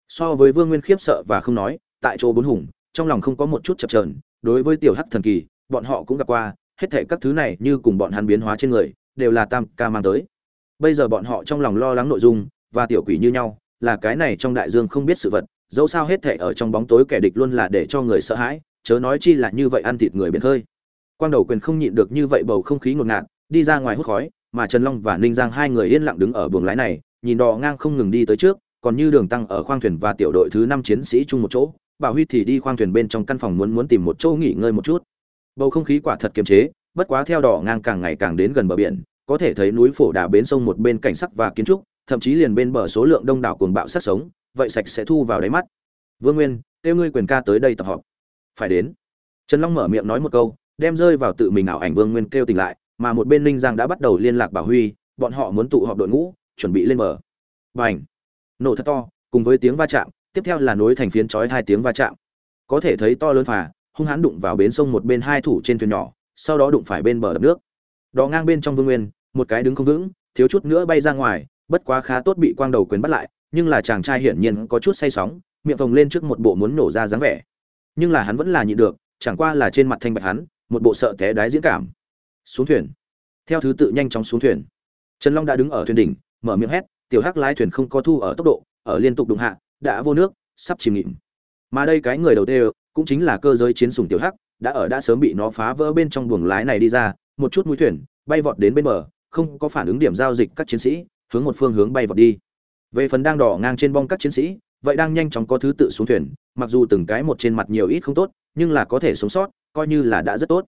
So với vương nguyên khiếp sợ và không nói, tại chỗ bốn hùng, trong lòng không có một chút chập trờn đối với tiểu hắc thần kỳ, bọn họ cũng gặp qua, hết thảy các thứ này như cùng bọn hắn biến hóa trên người, đều là tam ca mang tới. Bây giờ bọn họ trong lòng lo lắng nội dung, và tiểu quỷ như nhau, là cái này trong đại dương không biết sự vật, dẫu sao hết thảy ở trong bóng tối kẻ địch luôn là để cho người sợ hãi, chớ nói chi là như vậy ăn thịt người biển khơi. Quang đầu quyền không nhịn được như vậy bầu không khí ngột ngạt, đi ra ngoài hút khói, mà trần long và ninh giang hai người yên lặng đứng ở buồng lái này nhìn đò ngang không ngừng đi tới trước, còn như đường tăng ở khoang thuyền và tiểu đội thứ năm chiến sĩ chung một chỗ, bảo huy thì đi khoang thuyền bên trong căn phòng muốn muốn tìm một chỗ nghỉ ngơi một chút. Bầu không khí quả thật kiềm chế, bất quá theo đỏ ngang càng ngày càng đến gần bờ biển, có thể thấy núi phổ đà bến sông một bên cảnh sắc và kiến trúc, thậm chí liền bên bờ số lượng đông đảo cuồng bạo sát sống, vậy sạch sẽ thu vào đáy mắt. Vương nguyên, kêu ngươi quyền ca tới đây tập họp. Phải đến. Trần long mở miệng nói một câu, đem rơi vào tự mình ảo ảnh vương nguyên kêu tỉnh lại, mà một bên linh giang đã bắt đầu liên lạc bảo huy, bọn họ muốn tụ họp đội ngũ chuẩn bị lên bờ. Và nổ thật to, cùng với tiếng va chạm, tiếp theo là nối thành phiến chói hai tiếng va chạm. Có thể thấy to lớn phà, hung hãn đụng vào bến sông một bên hai thủ trên thuyền nhỏ, sau đó đụng phải bên bờ đập nước. Đó ngang bên trong vương nguyên, một cái đứng không vững, thiếu chút nữa bay ra ngoài, bất quá khá tốt bị quang đầu quyền bắt lại, nhưng là chàng trai hiển nhiên có chút say sóng, miệng phồng lên trước một bộ muốn nổ ra dáng vẻ. Nhưng là hắn vẫn là nhịn được, chẳng qua là trên mặt thanh bạch hắn, một bộ sợ té đái diễn cảm. Xuống thuyền! Theo thứ tự nhanh chóng xuống thuyền. Trần long đã đứng ở thuyền đỉnh mở miệng hét, tiểu hắc lái thuyền không có thu ở tốc độ, ở liên tục đụng hạ, đã vô nước, sắp chìm nghỉm. Mà đây cái người đầu tiên cũng chính là cơ giới chiến sủng tiểu hắc, đã ở đã sớm bị nó phá vỡ bên trong buồng lái này đi ra, một chút mũi thuyền, bay vọt đến bên bờ, không có phản ứng điểm giao dịch các chiến sĩ, hướng một phương hướng bay vọt đi. Về phần đang đỏ ngang trên bong các chiến sĩ, vậy đang nhanh chóng có thứ tự xuống thuyền, mặc dù từng cái một trên mặt nhiều ít không tốt, nhưng là có thể sống sót, coi như là đã rất tốt.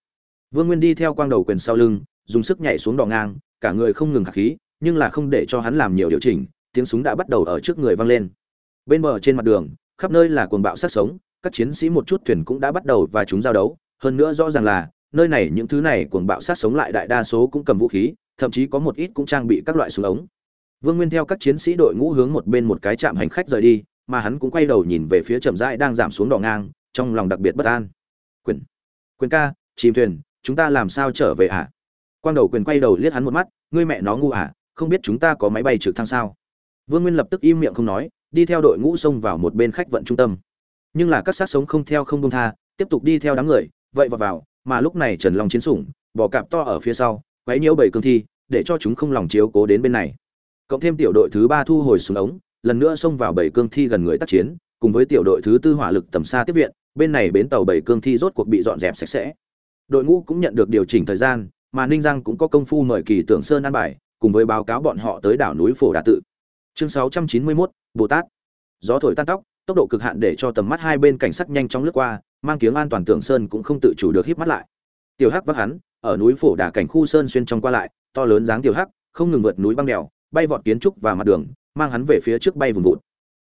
Vương nguyên đi theo quang đầu quyền sau lưng, dùng sức nhảy xuống đỏ ngang, cả người không ngừng khạc khí nhưng là không để cho hắn làm nhiều điều chỉnh, tiếng súng đã bắt đầu ở trước người vang lên. Bên bờ trên mặt đường, khắp nơi là cuồng bạo sát sống, các chiến sĩ một chút thuyền cũng đã bắt đầu và chúng giao đấu. Hơn nữa rõ ràng là, nơi này những thứ này cuồng bạo sát sống lại đại đa số cũng cầm vũ khí, thậm chí có một ít cũng trang bị các loại súng ống. Vương nguyên theo các chiến sĩ đội ngũ hướng một bên một cái trạm hành khách rời đi, mà hắn cũng quay đầu nhìn về phía chậm rãi đang giảm xuống đỏ ngang, trong lòng đặc biệt bất an. Quyền quyền ca, chìm thuyền, chúng ta làm sao trở về ạ à? quang đầu quyền quay đầu liếc hắn một mắt, ngươi mẹ nó ngu à không biết chúng ta có máy bay trực thăng sao? Vương nguyên lập tức im miệng không nói, đi theo đội ngũ xông vào một bên khách vận trung tâm. Nhưng là các sát sống không theo không công tha, tiếp tục đi theo đám người, vậy vào vào, mà lúc này trần long chiến sủng bỏ cạp to ở phía sau, quấy nhiễu bảy cương thi, để cho chúng không lòng chiếu cố đến bên này. Cộng thêm tiểu đội thứ ba thu hồi xuống ống, lần nữa xông vào bảy cương thi gần người tác chiến, cùng với tiểu đội thứ tư hỏa lực tầm xa tiếp viện, bên này bến tàu bảy cương thi rốt cuộc bị dọn dẹp sạch sẽ. Đội ngũ cũng nhận được điều chỉnh thời gian, mà ninh giang cũng có công phu mời kỳ tưởng sơn an bài cùng với báo cáo bọn họ tới đảo núi phổ đà tự. Chương 691, bồ tát. Gió thổi tan tóc tốc độ cực hạn để cho tầm mắt hai bên cảnh sắc nhanh chóng lướt qua mang tiếng an toàn tưởng sơn cũng không tự chủ được híp mắt lại. Tiểu hắc vác hắn ở núi phổ đà cảnh khu sơn xuyên trong qua lại to lớn dáng tiểu hắc không ngừng vượt núi băng đèo bay vọt kiến trúc và mặt đường mang hắn về phía trước bay vùng vụt.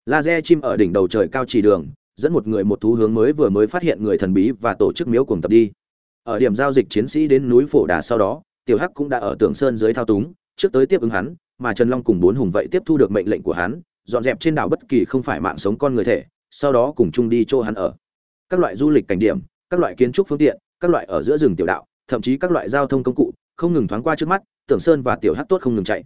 Laser chim ở đỉnh đầu trời cao chỉ đường dẫn một người một thú hướng mới vừa mới phát hiện người thần bí và tổ chức miếu cùng tập đi. Ở điểm giao dịch chiến sĩ đến núi phổ đà sau đó tiểu hắc cũng đã ở tưởng sơn dưới thao túng trước tới tiếp ứng hắn, mà trần long cùng bốn hùng vậy tiếp thu được mệnh lệnh của hắn, dọn dẹp trên đảo bất kỳ không phải mạng sống con người thể, sau đó cùng chung đi chỗ hắn ở. Các loại du lịch cảnh điểm, các loại kiến trúc phương tiện, các loại ở giữa rừng tiểu đạo, thậm chí các loại giao thông công cụ, không ngừng thoáng qua trước mắt, tưởng sơn và tiểu hắc tốt không ngừng chạy.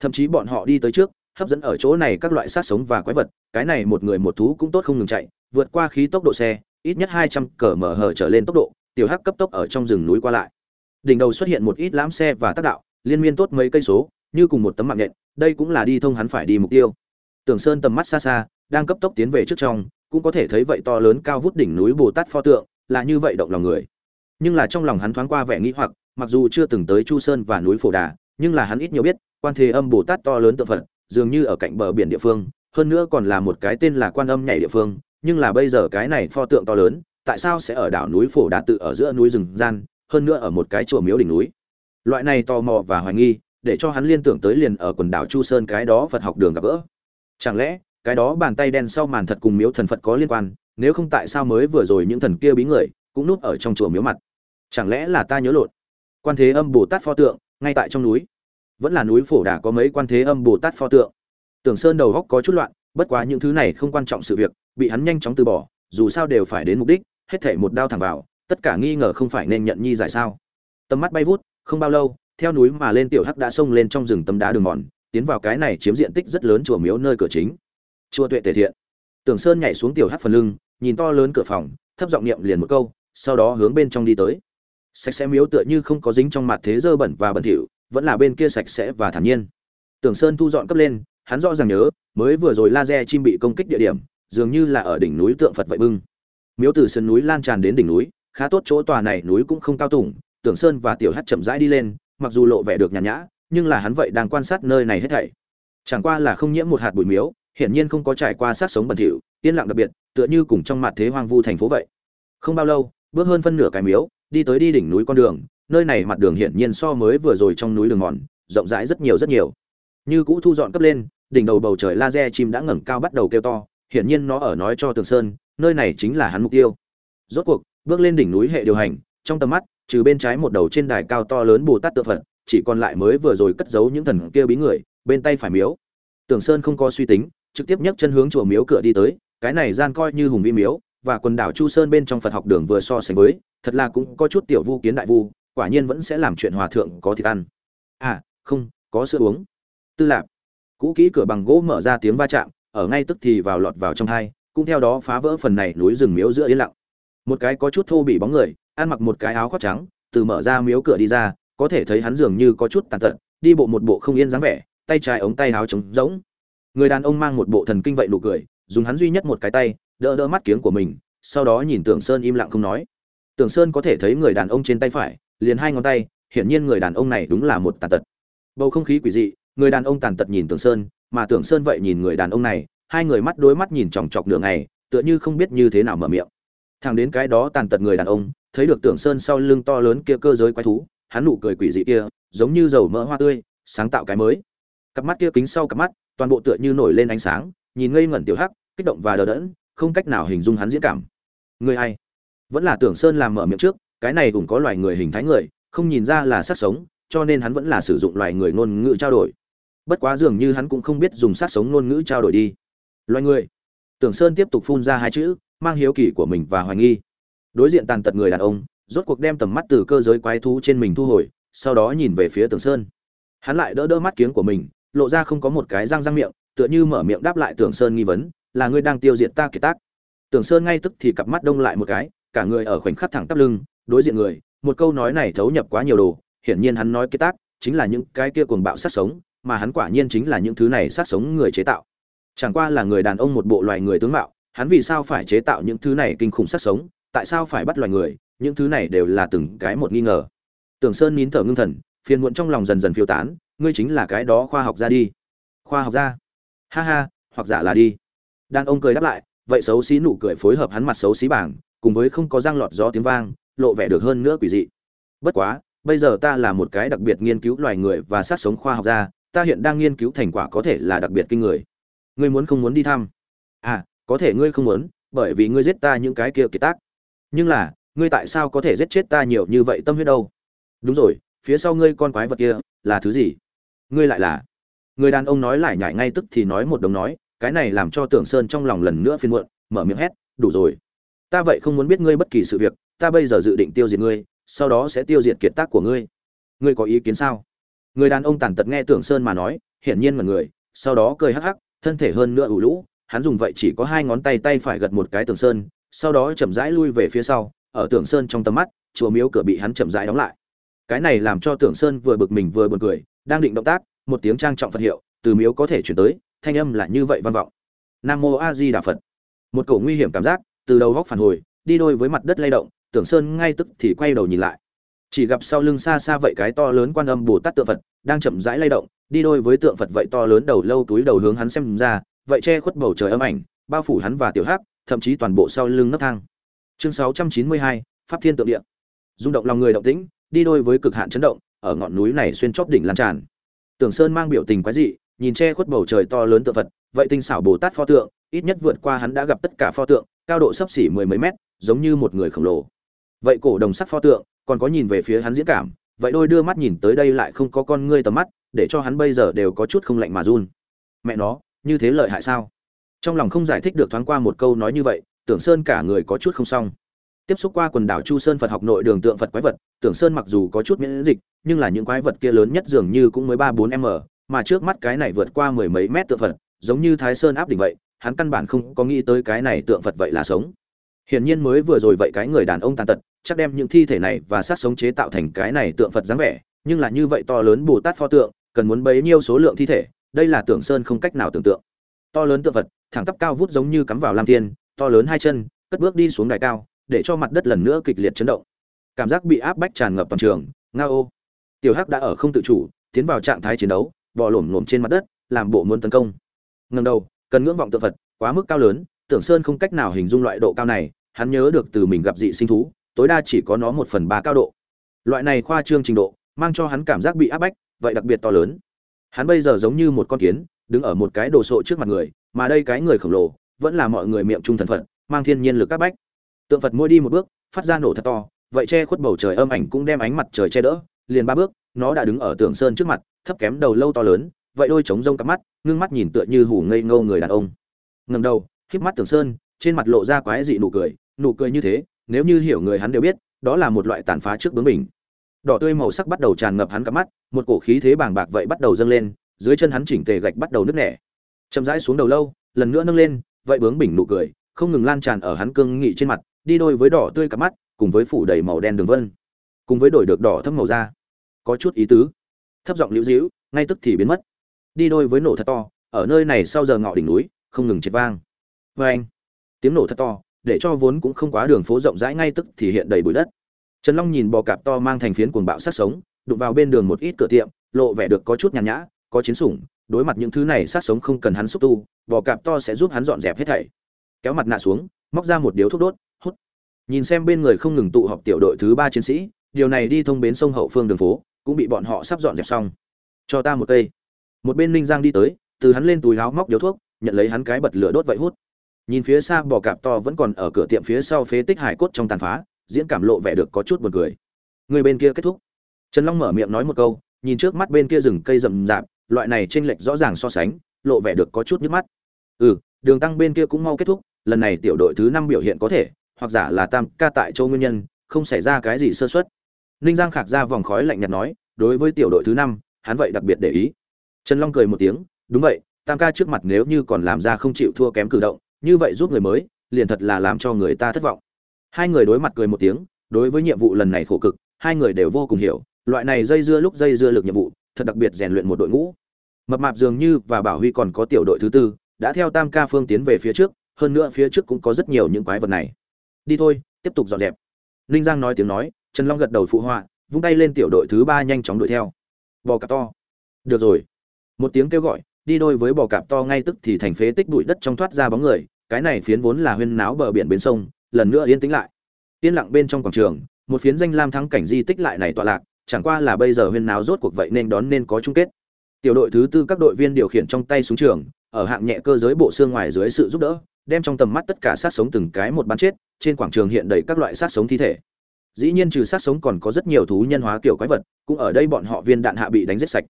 Thậm chí bọn họ đi tới trước, hấp dẫn ở chỗ này các loại sát sống và quái vật, cái này một người một thú cũng tốt không ngừng chạy, vượt qua khí tốc độ xe, ít nhất hai trăm mở hở trở lên tốc độ, tiểu hắc cấp tốc ở trong rừng núi qua lại. Đỉnh đầu xuất hiện một ít lãm xe và tác đạo liên miên tốt mấy cây số, như cùng một tấm mạng nhện, đây cũng là đi thông hắn phải đi mục tiêu. Tưởng sơn tầm mắt xa xa, đang cấp tốc tiến về trước trong, cũng có thể thấy vậy to lớn cao vút đỉnh núi bồ tát pho tượng, là như vậy động lòng người. Nhưng là trong lòng hắn thoáng qua vẻ nghĩ hoặc, mặc dù chưa từng tới chu sơn và núi phổ đà, nhưng là hắn ít nhiều biết, quan thế âm bồ tát to lớn tượng phật, dường như ở cạnh bờ biển địa phương, hơn nữa còn là một cái tên là quan âm nhảy địa phương, nhưng là bây giờ cái này pho tượng to lớn, tại sao sẽ ở đảo núi phổ đà tự ở giữa núi rừng gian, hơn nữa ở một cái chùa miếu đỉnh núi? Loại này tò mò và hoài nghi, để cho hắn liên tưởng tới liền ở quần đảo chu sơn cái đó phật học đường gặp gỡ. Chẳng lẽ, cái đó bàn tay đen sau màn thật cùng miếu thần phật có liên quan, nếu không tại sao mới vừa rồi những thần kia bí người cũng núp ở trong chùa miếu mặt? Chẳng lẽ là ta nhớ lộn? Quan thế âm bồ tát pho tượng, ngay tại trong núi. Vẫn là núi phổ đà có mấy quan thế âm bồ tát pho tượng. Tưởng sơn đầu góc có chút loạn, bất quá những thứ này không quan trọng sự việc, bị hắn nhanh chóng từ bỏ, dù sao đều phải đến mục đích, hết thể một đao thẳng vào, tất cả nghi ngờ không phải nên nhận nhi giải sao. Tầm mắt bay vút không bao lâu, theo núi mà lên tiểu hắc đã xông lên trong rừng tấm đá đường mòn, tiến vào cái này chiếm diện tích rất lớn chùa miếu nơi cửa chính. Chùa tuệ tề thiện. Tưởng sơn nhảy xuống tiểu hắc phần lưng, nhìn to lớn cửa phòng, thấp giọng niệm liền một câu, sau đó hướng bên trong đi tới. Sạch sẽ miếu tựa như không có dính trong mặt thế dơ bẩn và bẩn thỉu, vẫn là bên kia sạch sẽ và thản nhiên. Tưởng sơn thu dọn cấp lên, hắn rõ ràng nhớ, mới vừa rồi laser chim bị công kích địa điểm, dường như là ở đỉnh núi tượng phật vậy bưng. Miếu từ sườn núi lan tràn đến đỉnh núi, khá tốt chỗ tòa này núi cũng không cao tủng tưởng sơn và tiểu Hắc chậm rãi đi lên, mặc dù lộ vẻ được nhàn nhã, nhưng là hắn vậy đang quan sát nơi này hết thảy. Chẳng qua là không nhiễm một hạt bụi miếu, hiển nhiên không có trải qua sát sống bẩn thỉu, yên lặng đặc biệt, tựa như cùng trong mặt thế hoang vu thành phố vậy. Không bao lâu, bước hơn phân nửa cái miếu, đi tới đi đỉnh núi con đường, nơi này mặt đường hiển nhiên so mới vừa rồi trong núi đường mòn, rộng rãi rất nhiều rất nhiều. Như cũ thu dọn cấp lên, đỉnh đầu bầu trời laser chim đã ngẩng cao bắt đầu kêu to, hiển nhiên nó ở nói cho tường sơn, nơi này chính là hắn mục tiêu. Rốt cuộc, bước lên đỉnh núi hệ điều hành, trong tầm mắt trừ bên trái một đầu trên đài cao to lớn bồ tát tượng phật, chỉ còn lại mới vừa rồi cất giấu những thần kia bí người, bên tay phải miếu. Tường sơn không có suy tính, trực tiếp nhấc chân hướng chùa miếu cửa đi tới, cái này gian coi như hùng vi miếu, và quần đảo chu sơn bên trong phật học đường vừa so sánh với, thật là cũng có chút tiểu vu kiến đại vu, quả nhiên vẫn sẽ làm chuyện hòa thượng có thịt ăn. À không, có sữa uống. Tư lạp. Cũ kỹ cửa bằng gỗ mở ra tiếng va chạm, ở ngay tức thì vào lọt vào trong hai, cũng theo đó phá vỡ phần này núi rừng miếu giữa yên lặng. Một cái có chút thô bị bóng người ăn mặc một cái áo khoác trắng, từ mở ra miếu cửa đi ra, có thể thấy hắn dường như có chút tàn tật, đi bộ một bộ không yên dáng vẻ, tay trái ống tay áo trống rỗng. Người đàn ông mang một bộ thần kinh vậy nụ cười, dùng hắn duy nhất một cái tay, đỡ đỡ mắt kiếng của mình, sau đó nhìn tưởng sơn im lặng không nói. Tưởng sơn có thể thấy người đàn ông trên tay phải, liền hai ngón tay, hiển nhiên người đàn ông này đúng là một tàn tật. Bầu không khí quỷ dị, người đàn ông tàn tật nhìn tưởng sơn, mà tưởng sơn vậy nhìn người đàn ông này, hai người mắt đối mắt nhìn chòng chọc nửa ngày, tựa như không biết như thế nào mở miệng thằng đến cái đó tàn tật người đàn ông, thấy được tưởng sơn sau lưng to lớn kia cơ giới quái thú, hắn nụ cười quỷ dị kia, giống như dầu mỡ hoa tươi, sáng tạo cái mới. Cặp mắt kia kính sau cặp mắt, toàn bộ tựa như nổi lên ánh sáng, nhìn ngây ngẩn tiểu hắc, kích động và đờ đẫn, không cách nào hình dung hắn diễn cảm. Người ai? Vẫn là tưởng sơn làm mở miệng trước, cái này cũng có loài người hình thái người, không nhìn ra là sát sống, cho nên hắn vẫn là sử dụng loài người ngôn ngữ trao đổi. Bất quá dường như hắn cũng không biết dùng sát sống ngôn ngữ trao đổi đi. Loài người. Tưởng sơn tiếp tục phun ra hai chữ mang hiếu kỳ của mình và hoài nghi. Đối diện tàn tật người đàn ông, rốt cuộc đem tầm mắt từ cơ giới quái thú trên mình thu hồi, sau đó nhìn về phía tưởng sơn. Hắn lại đỡ đỡ mắt kiếng của mình, lộ ra không có một cái răng răng miệng, tựa như mở miệng đáp lại tưởng sơn nghi vấn, là ngươi đang tiêu diệt ta kiệt tác? Tưởng sơn ngay tức thì cặp mắt đông lại một cái, cả người ở khoảnh khắc thẳng tắp lưng, đối diện người, một câu nói này thấu nhập quá nhiều đồ, hiển nhiên hắn nói kiệt tác chính là những cái kia cuồng bạo sát sống, mà hắn quả nhiên chính là những thứ này sát sống người chế tạo. Chẳng qua là người đàn ông một bộ loài người tướng mạo hắn vì sao phải chế tạo những thứ này kinh khủng sát sống, tại sao phải bắt loài người, những thứ này đều là từng cái một nghi ngờ. Tưởng sơn nín thở ngưng thần, phiền muộn trong lòng dần dần phiêu tán, ngươi chính là cái đó khoa học gia đi. Khoa học gia? Ha ha, hoặc giả là đi. Đàn ông cười đáp lại, vậy xấu xí nụ cười phối hợp hắn mặt xấu xí bảng, cùng với không có răng lọt gió tiếng vang, lộ vẻ được hơn nữa quỷ dị. Bất quá, bây giờ ta là một cái đặc biệt nghiên cứu loài người và sát sống khoa học gia, ta hiện đang nghiên cứu thành quả có thể là đặc biệt kinh người. Ngươi muốn không muốn đi thăm? À có thể ngươi không muốn, bởi vì ngươi giết ta những cái kia kiệt tác. Nhưng là, ngươi tại sao có thể giết chết ta nhiều như vậy tâm huyết đâu? Đúng rồi, phía sau ngươi con quái vật kia là thứ gì? Ngươi lại là? Người đàn ông nói lại nhải ngay tức thì nói một đồng nói, cái này làm cho tưởng sơn trong lòng lần nữa phiên muộn, mở miệng hét, đủ rồi. Ta vậy không muốn biết ngươi bất kỳ sự việc, ta bây giờ dự định tiêu diệt ngươi, sau đó sẽ tiêu diệt kiệt tác của ngươi. Ngươi có ý kiến sao? Người đàn ông tàn tật nghe tưởng sơn mà nói, hiển nhiên mật người, sau đó cười hắc hắc, thân thể hơn nữa ủ lũ hắn dùng vậy chỉ có hai ngón tay tay phải gật một cái tường sơn, sau đó chậm rãi lui về phía sau, ở tường sơn trong tầm mắt, chùa miếu cửa bị hắn chậm rãi đóng lại. Cái này làm cho tường sơn vừa bực mình vừa buồn cười, đang định động tác, một tiếng trang trọng phật hiệu từ miếu có thể chuyển tới, thanh âm là như vậy vang vọng. Nam mô a di đà phật. Một cổ nguy hiểm cảm giác từ đầu góc phản hồi, đi đôi với mặt đất lay động tưởng sơn ngay tức thì quay đầu nhìn lại. Chỉ gặp sau lưng xa xa vậy cái to lớn quan âm bồ tát tượng phật đang chậm rãi lay động, đi đôi với tượng phật vậy to lớn đầu lâu túi đầu hướng hắn xem ra vậy che khuất bầu trời âm ảnh bao phủ hắn và tiểu hắc thậm chí toàn bộ sau lưng nấc thang. Chương 692, pháp thiên tượng địa. Rung động lòng người động tĩnh đi đôi với cực hạn chấn động ở ngọn núi này xuyên chóp đỉnh lan tràn. Tưởng sơn mang biểu tình quái dị nhìn che khuất bầu trời to lớn tượng phật vậy tinh xảo bồ tát pho tượng ít nhất vượt qua hắn đã gặp tất cả pho tượng cao độ sấp xỉ mười mấy mét giống như một người khổng lồ. Vậy cổ đồng sắc pho tượng còn có nhìn về phía hắn diễn cảm vậy đôi đưa mắt nhìn tới đây lại không có con ngươi tầm mắt để cho hắn bây giờ đều có chút không lạnh mà run. Mẹ nó như thế lợi hại sao? Trong lòng không giải thích được thoáng qua một câu nói như vậy, tưởng sơn cả người có chút không xong. Tiếp xúc qua quần đảo chu sơn phật học nội đường tượng phật quái vật, tưởng sơn mặc dù có chút miễn dịch, nhưng là những quái vật kia lớn nhất dường như cũng mới ba bốn m mà trước mắt cái này vượt qua mười mấy mét tượng phật, giống như thái sơn áp đỉnh vậy, hắn căn bản không có nghĩ tới cái này tượng phật vậy là sống. Hiển nhiên mới vừa rồi vậy cái người đàn ông tàn tật, chắc đem những thi thể này và sát sống chế tạo thành cái này tượng phật dáng vẻ, nhưng là như vậy to lớn bồ tát pho tượng, cần muốn bấy nhiêu số lượng thi thể đây là tưởng sơn không cách nào tưởng tượng. To lớn tượng vật, thẳng tắp cao vút giống như cắm vào lam thiên to lớn hai chân cất bước đi xuống đài cao để cho mặt đất lần nữa kịch liệt chấn động. Cảm giác bị áp bách tràn ngập toàn trường nga ô tiểu hắc đã ở không tự chủ tiến vào trạng thái chiến đấu bò lổm lổm trên mặt đất làm bộ muốn tấn công. Ngần đầu cần ngưỡng vọng tượng phật quá mức cao lớn tưởng sơn không cách nào hình dung loại độ cao này hắn nhớ được từ mình gặp dị sinh thú tối đa chỉ có nó một phần ba cao độ. Loại này khoa trương trình độ mang cho hắn cảm giác bị áp bách vậy đặc biệt to lớn hắn bây giờ giống như một con kiến, đứng ở một cái đồ sộ trước mặt người, mà đây cái người khổng lồ, vẫn là mọi người miệng trung thần phật, mang thiên nhiên lực các bách. Tượng phật mỗi đi một bước, phát ra nổ thật to, vậy che khuất bầu trời âm ảnh cũng đem ánh mặt trời che đỡ, liền ba bước, nó đã đứng ở tường sơn trước mặt, thấp kém đầu lâu to lớn, vậy đôi trống rông cắp mắt, ngưng mắt nhìn tựa như hủ ngây ngâu người đàn ông. Ngầm đầu, híp mắt tường sơn, trên mặt lộ ra quái dị nụ cười nụ cười như thế, nếu như hiểu người hắn đều biết, đó là một loại tàn phá trước bướng mình đỏ tươi màu sắc bắt đầu tràn ngập hắn cả mắt, một cổ khí thế bàng bạc vậy bắt đầu dâng lên, dưới chân hắn chỉnh tề gạch bắt đầu nứt nẻ. Chậm rãi xuống đầu lâu, lần nữa nâng lên, vậy bướng bỉnh nụ cười, không ngừng lan tràn ở hắn cương nghị trên mặt, đi đôi với đỏ tươi cặp mắt, cùng với phủ đầy màu đen đường vân, cùng với đổi được đỏ thâm màu da. Có chút ý tứ. Thấp giọng liễu dĩu ngay tức thì biến mất. Đi đôi với nổ thật to, ở nơi này sau giờ ngọ đỉnh núi, không ngừng chết vang. Vê anh tiếng nổ thật to, để cho vốn cũng không quá đường phố rộng rãi ngay tức thì hiện đầy bụi đất trần long nhìn bò cạp to mang thành phiến cuồng bạo sát sống, đụng vào bên đường một ít cửa tiệm, lộ vẻ được có chút nhàn nhã, có chiến sủng, đối mặt những thứ này sát sống không cần hắn xúc tu, bò cạp to sẽ giúp hắn dọn dẹp hết thảy. Kéo mặt nạ xuống, móc ra một điếu thuốc đốt, hút. Nhìn xem bên người không ngừng tụ họp tiểu đội thứ ba chiến sĩ, điều này đi thông bến sông hậu phương đường phố, cũng bị bọn họ sắp dọn dẹp xong. Cho ta một cây. Một bên ninh giang đi tới, từ hắn lên túi áo móc điếu thuốc, nhận lấy hắn cái bật lửa đốt vậy hút. Nhìn phía xa bò cạp to vẫn còn ở cửa tiệm phía sau phế tích hải cốt trong tàn phá diễn cảm lộ vẻ được có chút buồn cười. Người bên kia kết thúc. Trần long mở miệng nói một câu, nhìn trước mắt bên kia rừng cây rậm rạp, loại này chênh lệch rõ ràng so sánh, lộ vẻ được có chút nhức mắt. Ừ đường tăng bên kia cũng mau kết thúc, lần này tiểu đội thứ năm biểu hiện có thể, hoặc giả là tam ca tại châu nguyên nhân, không xảy ra cái gì sơ suất. Ninh giang khạc ra vòng khói lạnh nhạt nói, đối với tiểu đội thứ năm, hắn vậy đặc biệt để ý. Trần long cười một tiếng, đúng vậy, tam ca trước mặt nếu như còn làm ra không chịu thua kém cử động, như vậy giúp người mới, liền thật là làm cho người ta thất vọng hai người đối mặt cười một tiếng, đối với nhiệm vụ lần này khổ cực, hai người đều vô cùng hiểu, loại này dây dưa lúc dây dưa lực nhiệm vụ, thật đặc biệt rèn luyện một đội ngũ. Mập mạp dường như và bảo huy còn có tiểu đội thứ tư, đã theo tam ca phương tiến về phía trước, hơn nữa phía trước cũng có rất nhiều những quái vật này. Đi thôi, tiếp tục dọn dẹp. Ninh giang nói tiếng nói, trần long gật đầu phụ họa, vung tay lên tiểu đội thứ ba nhanh chóng đuổi theo. Bò cạp to. Được rồi. Một tiếng kêu gọi, đi đôi với bò cạp to ngay tức thì thành phế tích bụi đất trong thoát ra bóng người, cái này phiến vốn là huyên náo bờ biển bên sông lần nữa yên tĩnh lại. Yên lặng bên trong quảng trường, một phiến danh lam thắng cảnh di tích lại này tọa lạc, chẳng qua là bây giờ huyên náo rốt cuộc vậy nên đón nên có chung kết. Tiểu đội thứ tư các đội viên điều khiển trong tay súng trường, ở hạng nhẹ cơ giới bộ xương ngoài dưới sự giúp đỡ, đem trong tầm mắt tất cả sát sống từng cái một bắn chết, trên quảng trường hiện đầy các loại sát sống thi thể. Dĩ nhiên trừ sát sống còn có rất nhiều thú nhân hóa kiểu quái vật, cũng ở đây bọn họ viên đạn hạ bị đánh giết sạch.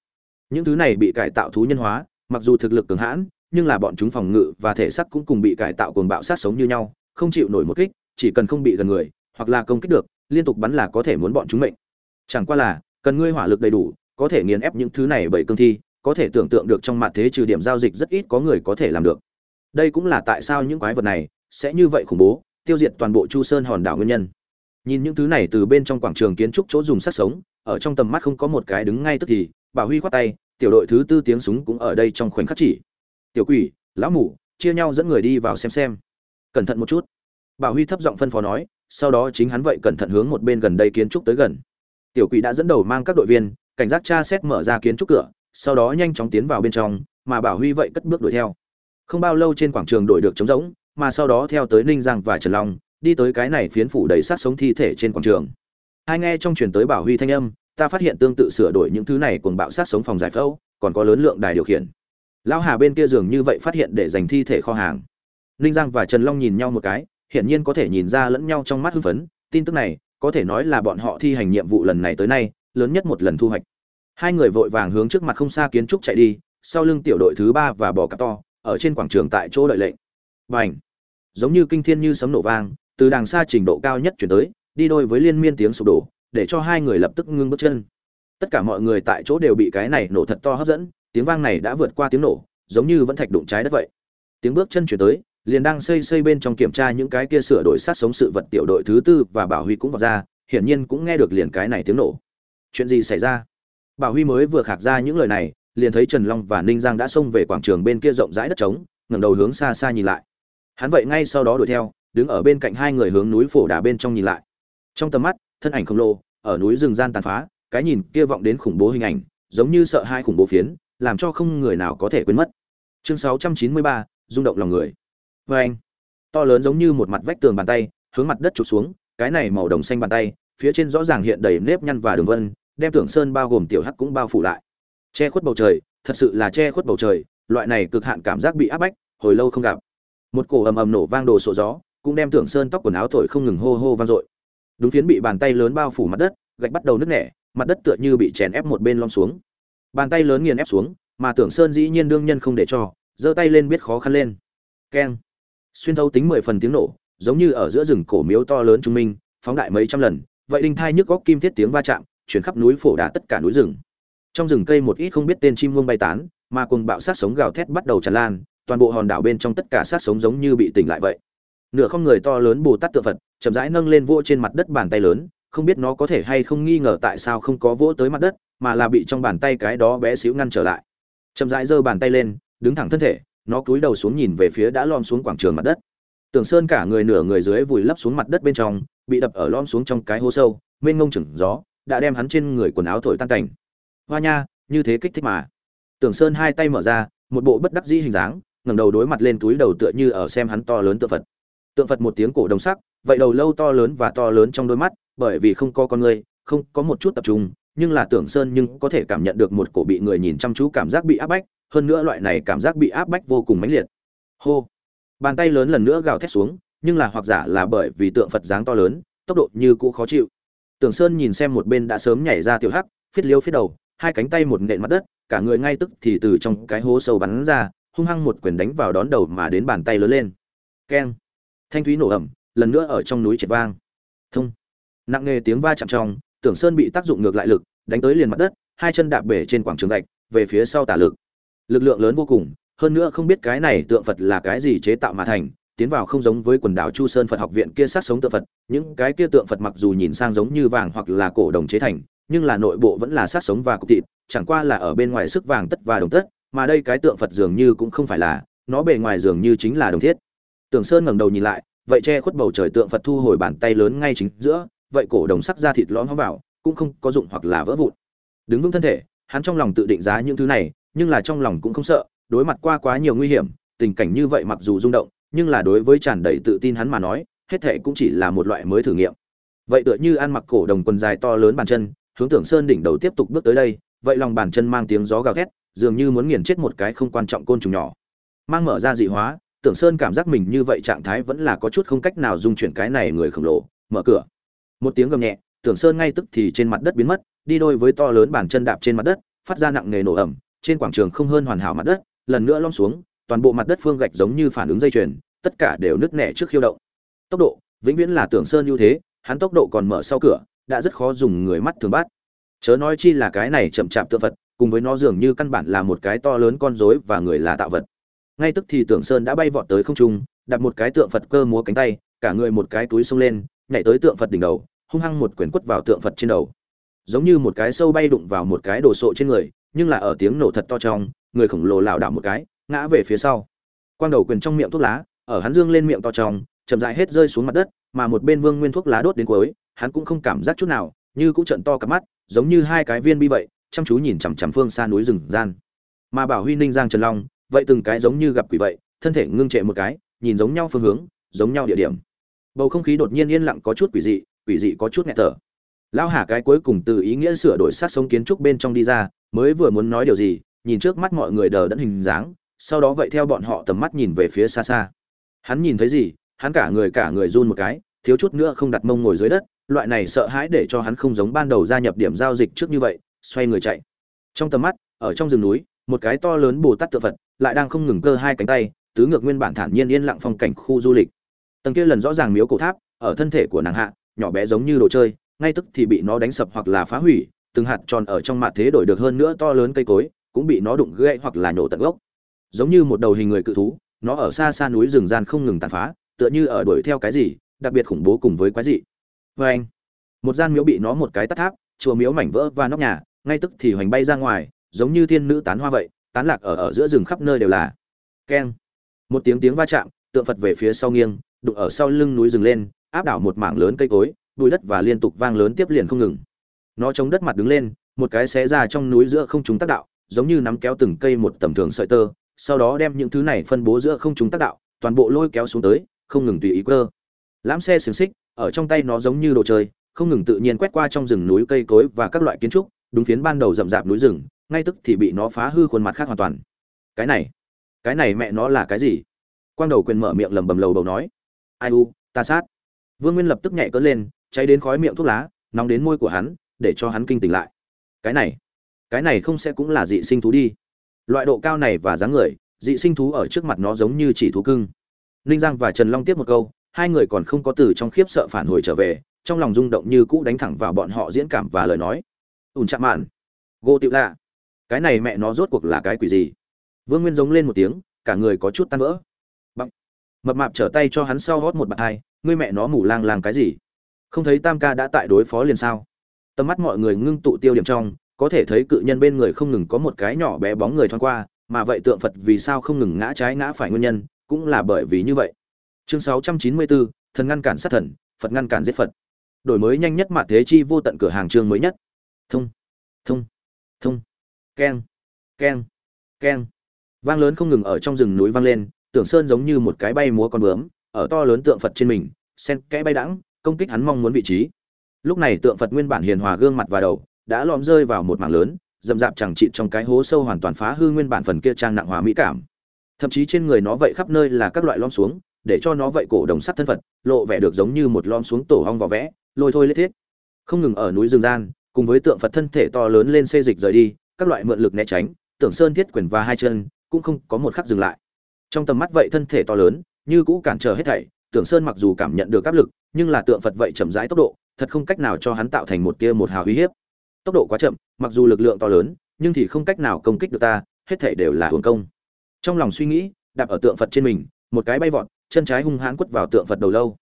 Những thứ này bị cải tạo thú nhân hóa, mặc dù thực lực cường hãn, nhưng là bọn chúng phòng ngự và thể xác cũng cùng bị cải tạo cuồng bạo sát sống như nhau không chịu nổi một kích, chỉ cần không bị gần người, hoặc là công kích được, liên tục bắn là có thể muốn bọn chúng mệnh. Chẳng qua là, cần ngươi hỏa lực đầy đủ, có thể nghiền ép những thứ này bởi cương thi, có thể tưởng tượng được trong mặt thế trừ điểm giao dịch rất ít có người có thể làm được. Đây cũng là tại sao những quái vật này sẽ như vậy khủng bố, tiêu diệt toàn bộ chu sơn hòn đảo nguyên nhân. Nhìn những thứ này từ bên trong quảng trường kiến trúc chỗ dùng sát sống, ở trong tầm mắt không có một cái đứng ngay tức thì bảo huy khoát tay, tiểu đội thứ tư tiếng súng cũng ở đây trong khoảnh khắc chỉ. Tiểu quỷ, lão mủ chia nhau dẫn người đi vào xem xem cẩn thận một chút. Bảo huy thấp giọng phân phó nói, sau đó chính hắn vậy cẩn thận hướng một bên gần đây kiến trúc tới gần. Tiểu quỷ đã dẫn đầu mang các đội viên, cảnh giác tra xét mở ra kiến trúc cửa, sau đó nhanh chóng tiến vào bên trong, mà bảo huy vậy cất bước đuổi theo. Không bao lâu trên quảng trường đổi được trống rỗng, mà sau đó theo tới ninh giang và trần long, đi tới cái này phiến phủ đầy sát sống thi thể trên quảng trường. Hai nghe trong truyền tới bảo huy thanh âm, ta phát hiện tương tự sửa đổi những thứ này cùng bạo sát sống phòng giải phẫu, còn có lớn lượng đài điều khiển. Lão hà bên kia dường như vậy phát hiện để dành thi thể kho hàng ninh giang và trần long nhìn nhau một cái, hiển nhiên có thể nhìn ra lẫn nhau trong mắt hưng phấn. Tin tức này, có thể nói là bọn họ thi hành nhiệm vụ lần này tới nay, lớn nhất một lần thu hoạch. Hai người vội vàng hướng trước mặt không xa kiến trúc chạy đi, sau lưng tiểu đội thứ ba và bò cạp to, ở trên quảng trường tại chỗ đợi lệnh. Và ảnh giống như kinh thiên như sấm nổ vang, từ đàng xa trình độ cao nhất chuyển tới, đi đôi với liên miên tiếng sụp đổ, để cho hai người lập tức ngưng bước chân. Tất cả mọi người tại chỗ đều bị cái này nổ thật to hấp dẫn, tiếng vang này đã vượt qua tiếng nổ, giống như vẫn thạch đụng trái đất vậy. Tiếng bước chân chuyển tới liền đang xây xây bên trong kiểm tra những cái kia sửa đổi sát sống sự vật tiểu đội thứ tư và bảo huy cũng vào ra hiển nhiên cũng nghe được liền cái này tiếng nổ. Chuyện gì xảy ra? Bảo huy mới vừa khạc ra những lời này liền thấy trần long và ninh giang đã xông về quảng trường bên kia rộng rãi đất trống ngẩng đầu hướng xa xa nhìn lại. Hắn vậy ngay sau đó đuổi theo đứng ở bên cạnh hai người hướng núi phổ đà bên trong nhìn lại. Trong tầm mắt thân ảnh khổng lồ ở núi rừng gian tàn phá cái nhìn kia vọng đến khủng bố hình ảnh giống như sợ hai khủng bố phiến làm cho không người nào có thể quên mất. Chương 693, rung động lòng người vê anh, to lớn giống như một mặt vách tường bàn tay, hướng mặt đất trục xuống, cái này màu đồng xanh bàn tay, phía trên rõ ràng hiện đầy nếp nhăn và đường vân, đem tưởng sơn bao gồm tiểu hắc cũng bao phủ lại. Che khuất bầu trời, thật sự là che khuất bầu trời, loại này cực hạn cảm giác bị áp bách, hồi lâu không gặp. Một cổ ầm ầm nổ vang đồ sộ gió, cũng đem tưởng sơn tóc quần áo thổi không ngừng hô hô vang dội. Đúng phiến bị bàn tay lớn bao phủ mặt đất, gạch bắt đầu nứt nẻ, mặt đất tựa như bị chèn ép một bên lom xuống. Bàn tay lớn nghiền ép xuống, mà tưởng sơn dĩ nhiên đương nhân không để cho, giơ tay lên biết khó khăn lên. Keng xuyên thấu tính mười phần tiếng nổ, giống như ở giữa rừng cổ miếu to lớn trung minh, phóng đại mấy trăm lần, vậy đinh thai nhức góc kim thiết tiếng va chạm, chuyển khắp núi phổ đá tất cả núi rừng. Trong rừng cây một ít không biết tên chim muông bay tán, mà cùng bạo sát sống gào thét bắt đầu tràn lan, toàn bộ hòn đảo bên trong tất cả sát sống giống như bị tỉnh lại vậy. Nửa không người to lớn bồ tát tượng phật, chậm rãi nâng lên vỗ trên mặt đất bàn tay lớn, không biết nó có thể hay không nghi ngờ tại sao không có vỗ tới mặt đất, mà là bị trong bàn tay cái đó bé xíu ngăn trở lại. Chậm rãi giơ bàn tay lên, đứng thẳng thân thể nó cúi đầu xuống nhìn về phía đã lom xuống quảng trường mặt đất. Tường sơn cả người nửa người dưới vùi lấp xuống mặt đất bên trong, bị đập ở lom xuống trong cái hố sâu, mênh ngông chừng gió, đã đem hắn trên người quần áo thổi tan cảnh. Hoa nha, như thế kích thích mà. Tường sơn hai tay mở ra, một bộ bất đắc dĩ hình dáng, ngẩng đầu đối mặt lên túi đầu tựa như ở xem hắn to lớn tượng phật. Tượng phật một tiếng cổ đồng sắc, vậy đầu lâu to lớn và to lớn trong đôi mắt, bởi vì không có con người, không có một chút tập trung, nhưng là tưởng sơn nhưng có thể cảm nhận được một cổ bị người nhìn chăm chú cảm giác bị áp bách hơn nữa loại này cảm giác bị áp bách vô cùng mãnh liệt. Hô. Bàn tay lớn lần nữa gào thét xuống, nhưng là hoặc giả là bởi vì tượng phật dáng to lớn, tốc độ như cũ khó chịu. Tưởng sơn nhìn xem một bên đã sớm nhảy ra tiểu hắc, phiết liêu phiết đầu, hai cánh tay một nện mặt đất, cả người ngay tức thì từ trong cái hố sâu bắn ra, hung hăng một quyền đánh vào đón đầu mà đến bàn tay lớn lên. Keng. Thanh thúy nổ ẩm, lần nữa ở trong núi triệt vang. Thông. Nặng nề tiếng va chạm trong, tưởng sơn bị tác dụng ngược lại lực, đánh tới liền mặt đất, hai chân đạp bể trên quảng trường gạch, về phía sau tả lực lực lượng lớn vô cùng, hơn nữa không biết cái này tượng phật là cái gì chế tạo mà thành, tiến vào không giống với quần đảo chu sơn phật học viện kia sát sống tượng phật, những cái kia tượng phật mặc dù nhìn sang giống như vàng hoặc là cổ đồng chế thành, nhưng là nội bộ vẫn là sát sống và cục thịt, chẳng qua là ở bên ngoài sức vàng tất và đồng tất, mà đây cái tượng phật dường như cũng không phải là, nó bề ngoài dường như chính là đồng thiết. Tưởng sơn ngẩng đầu nhìn lại, vậy che khuất bầu trời tượng phật thu hồi bàn tay lớn ngay chính giữa, vậy cổ đồng sắc ra thịt lõm nó vào, cũng không có dụng hoặc là vỡ vụn. Đứng vững thân thể, hắn trong lòng tự định giá những thứ này nhưng là trong lòng cũng không sợ, đối mặt qua quá nhiều nguy hiểm, tình cảnh như vậy mặc dù rung động, nhưng là đối với tràn đầy tự tin hắn mà nói, hết thệ cũng chỉ là một loại mới thử nghiệm. Vậy tựa như ăn mặc cổ đồng quần dài to lớn bàn chân, hướng tưởng sơn đỉnh đầu tiếp tục bước tới đây, vậy lòng bàn chân mang tiếng gió gào thét, dường như muốn nghiền chết một cái không quan trọng côn trùng nhỏ. Mang mở ra dị hóa, tưởng sơn cảm giác mình như vậy trạng thái vẫn là có chút không cách nào dung chuyển cái này người khổng lồ, mở cửa. Một tiếng gầm nhẹ, tưởng sơn ngay tức thì trên mặt đất biến mất, đi đôi với to lớn bàn chân đạp trên mặt đất, phát ra nặng nề nổ ẩm trên quảng trường không hơn hoàn hảo mặt đất, lần nữa lom xuống, toàn bộ mặt đất phương gạch giống như phản ứng dây chuyền, tất cả đều nứt nẻ trước khiêu động. Tốc độ, vĩnh viễn là tưởng sơn ưu thế, hắn tốc độ còn mở sau cửa, đã rất khó dùng người mắt thường bắt. Chớ nói chi là cái này chậm chạp tượng vật cùng với nó dường như căn bản là một cái to lớn con rối và người là tạo vật. Ngay tức thì tưởng sơn đã bay vọt tới không trung, đặt một cái tượng phật cơ múa cánh tay, cả người một cái túi xông lên, nhảy tới tượng phật đỉnh đầu, hung hăng một quyền quất vào tượng phật trên đầu. Giống như một cái sâu bay đụng vào một cái đồ sộ trên người nhưng là ở tiếng nổ thật to trong, người khổng lồ lảo đảo một cái, ngã về phía sau. Quang đầu quyền trong miệng thuốc lá, ở hắn dương lên miệng to trong, chậm rãi hết rơi xuống mặt đất, mà một bên vương nguyên thuốc lá đốt đến cuối, hắn cũng không cảm giác chút nào, như cũng trận to cặp mắt, giống như hai cái viên bi vậy, chăm chú nhìn chằm chằm phương xa núi rừng gian. Mà bảo huy ninh giang trần long, vậy từng cái giống như gặp quỷ vậy, thân thể ngưng trệ một cái, nhìn giống nhau phương hướng, giống nhau địa điểm. Bầu không khí đột nhiên yên lặng có chút quỷ dị quỷ dị có chút nghẹt thở. Lao hà cái cuối cùng từ ý nghĩa sửa đổi sát sống kiến trúc bên trong đi ra mới vừa muốn nói điều gì, nhìn trước mắt mọi người đờ đẫn hình dáng, sau đó vậy theo bọn họ tầm mắt nhìn về phía xa xa. Hắn nhìn thấy gì, hắn cả người cả người run một cái, thiếu chút nữa không đặt mông ngồi dưới đất, loại này sợ hãi để cho hắn không giống ban đầu gia nhập điểm giao dịch trước như vậy, xoay người chạy. Trong tầm mắt, ở trong rừng núi, một cái to lớn bồ tát tự phật, lại đang không ngừng cơ hai cánh tay, tứ ngược nguyên bản thản nhiên yên lặng phong cảnh khu du lịch. Tầng kia lần rõ ràng miếu cổ tháp, ở thân thể của nàng hạ, nhỏ bé giống như đồ chơi, ngay tức thì bị nó đánh sập hoặc là phá hủy từng hạt tròn ở trong mặt thế đổi được hơn nữa to lớn cây cối, cũng bị nó đụng gãy hoặc là nhổ tận gốc. Giống như một đầu hình người cự thú, nó ở xa xa núi rừng gian không ngừng tàn phá, tựa như ở đuổi theo cái gì, đặc biệt khủng bố cùng với quái dị. Vê anh, một gian miếu bị nó một cái tắt tháp, chùa miếu mảnh vỡ và nóc nhà, ngay tức thì hoành bay ra ngoài, giống như thiên nữ tán hoa vậy, tán lạc ở ở giữa rừng khắp nơi đều là. Keng. Một tiếng tiếng va chạm, tượng phật về phía sau nghiêng, đụng ở sau lưng núi rừng lên, áp đảo một mảng lớn cây cối, bụi đất và liên tục vang lớn tiếp liền không ngừng nó chống đất mặt đứng lên, một cái xé ra trong núi giữa không trung tác đạo, giống như nắm kéo từng cây một tầm thường sợi tơ, sau đó đem những thứ này phân bố giữa không trung tác đạo, toàn bộ lôi kéo xuống tới, không ngừng tùy ý cơ lãm xe xiềng xích, ở trong tay nó giống như đồ chơi, không ngừng tự nhiên quét qua trong rừng núi cây cối và các loại kiến trúc, đúng phiến ban đầu rậm rạp núi rừng, ngay tức thì bị nó phá hư khuôn mặt khác hoàn toàn. Cái này cái này mẹ nó là cái gì? Quang đầu quyền mở miệng lầm bầm lầu bầu nói. Ai u, ta sát. Vương nguyên lập tức nhảy cỡ lên, cháy đến khói miệng thuốc lá, nóng đến môi của hắn để cho hắn kinh tỉnh lại. Cái này cái này không sẽ cũng là dị sinh thú đi. Loại độ cao này và dáng người, dị sinh thú ở trước mặt nó giống như chỉ thú cưng. Ninh giang và trần long tiếp một câu, hai người còn không có từ trong khiếp sợ phản hồi trở về, trong lòng rung động như cũ đánh thẳng vào bọn họ diễn cảm và lời nói. Ùn chạm mạn. Gô tịu lạ. Cái này mẹ nó rốt cuộc là cái quỷ gì? Vương nguyên giống lên một tiếng, cả người có chút tan vỡ. Bằng mập mạp trở tay cho hắn sau hót một bạt hai, ngươi mẹ nó mù lang làm cái gì? Không thấy tam ca đã tại đối phó liền sao? Tầm mắt mọi người ngưng tụ tiêu điểm trong có thể thấy cự nhân bên người không ngừng có một cái nhỏ bé bóng người thoáng qua mà vậy tượng phật vì sao không ngừng ngã trái ngã phải nguyên nhân cũng là bởi vì như vậy. Chương 694, thần ngăn cản sát thần phật ngăn cản giết phật. Đổi mới nhanh nhất mà thế chi vô tận cửa hàng chương mới nhất. Thông thông thông. Keng keng keng. Vang lớn không ngừng ở trong rừng núi vang lên tưởng sơn giống như một cái bay múa con bướm ở to lớn tượng phật trên mình sen kẽ bay đãng công kích hắn mong muốn vị trí lúc này tượng phật nguyên bản hiền hòa gương mặt và đầu đã lõm rơi vào một mảng lớn dầm dạp chẳng trị trong cái hố sâu hoàn toàn phá hư nguyên bản phần kia trang nặng hòa mỹ cảm. Thậm chí trên người nó vậy khắp nơi là các loại lom xuống, để cho nó vậy cổ đồng sắt thân phật, lộ vẻ được giống như một lom xuống tổ hong vỏ vẽ, lôi thôi lết thiết. Không ngừng ở núi rừng gian, cùng với tượng phật thân thể to lớn lên xê dịch rời đi, các loại mượn lực né tránh, tưởng sơn thiết quyền và hai chân cũng không có một khắc dừng lại. Trong tầm mắt vậy thân thể to lớn, như cũ cản trở hết thảy, tưởng sơn mặc dù cảm nhận được áp lực, nhưng là tượng phật vậy chậm rãi tốc độ thật không cách nào cho hắn tạo thành một tia một hào uy hiếp. Tốc độ quá chậm, mặc dù lực lượng to lớn, nhưng thì không cách nào công kích được ta, hết thảy đều là uổng công. Trong lòng suy nghĩ, đạp ở tượng phật trên mình, một cái bay vọt, chân trái hung hãn quất vào tượng phật đầu lâu.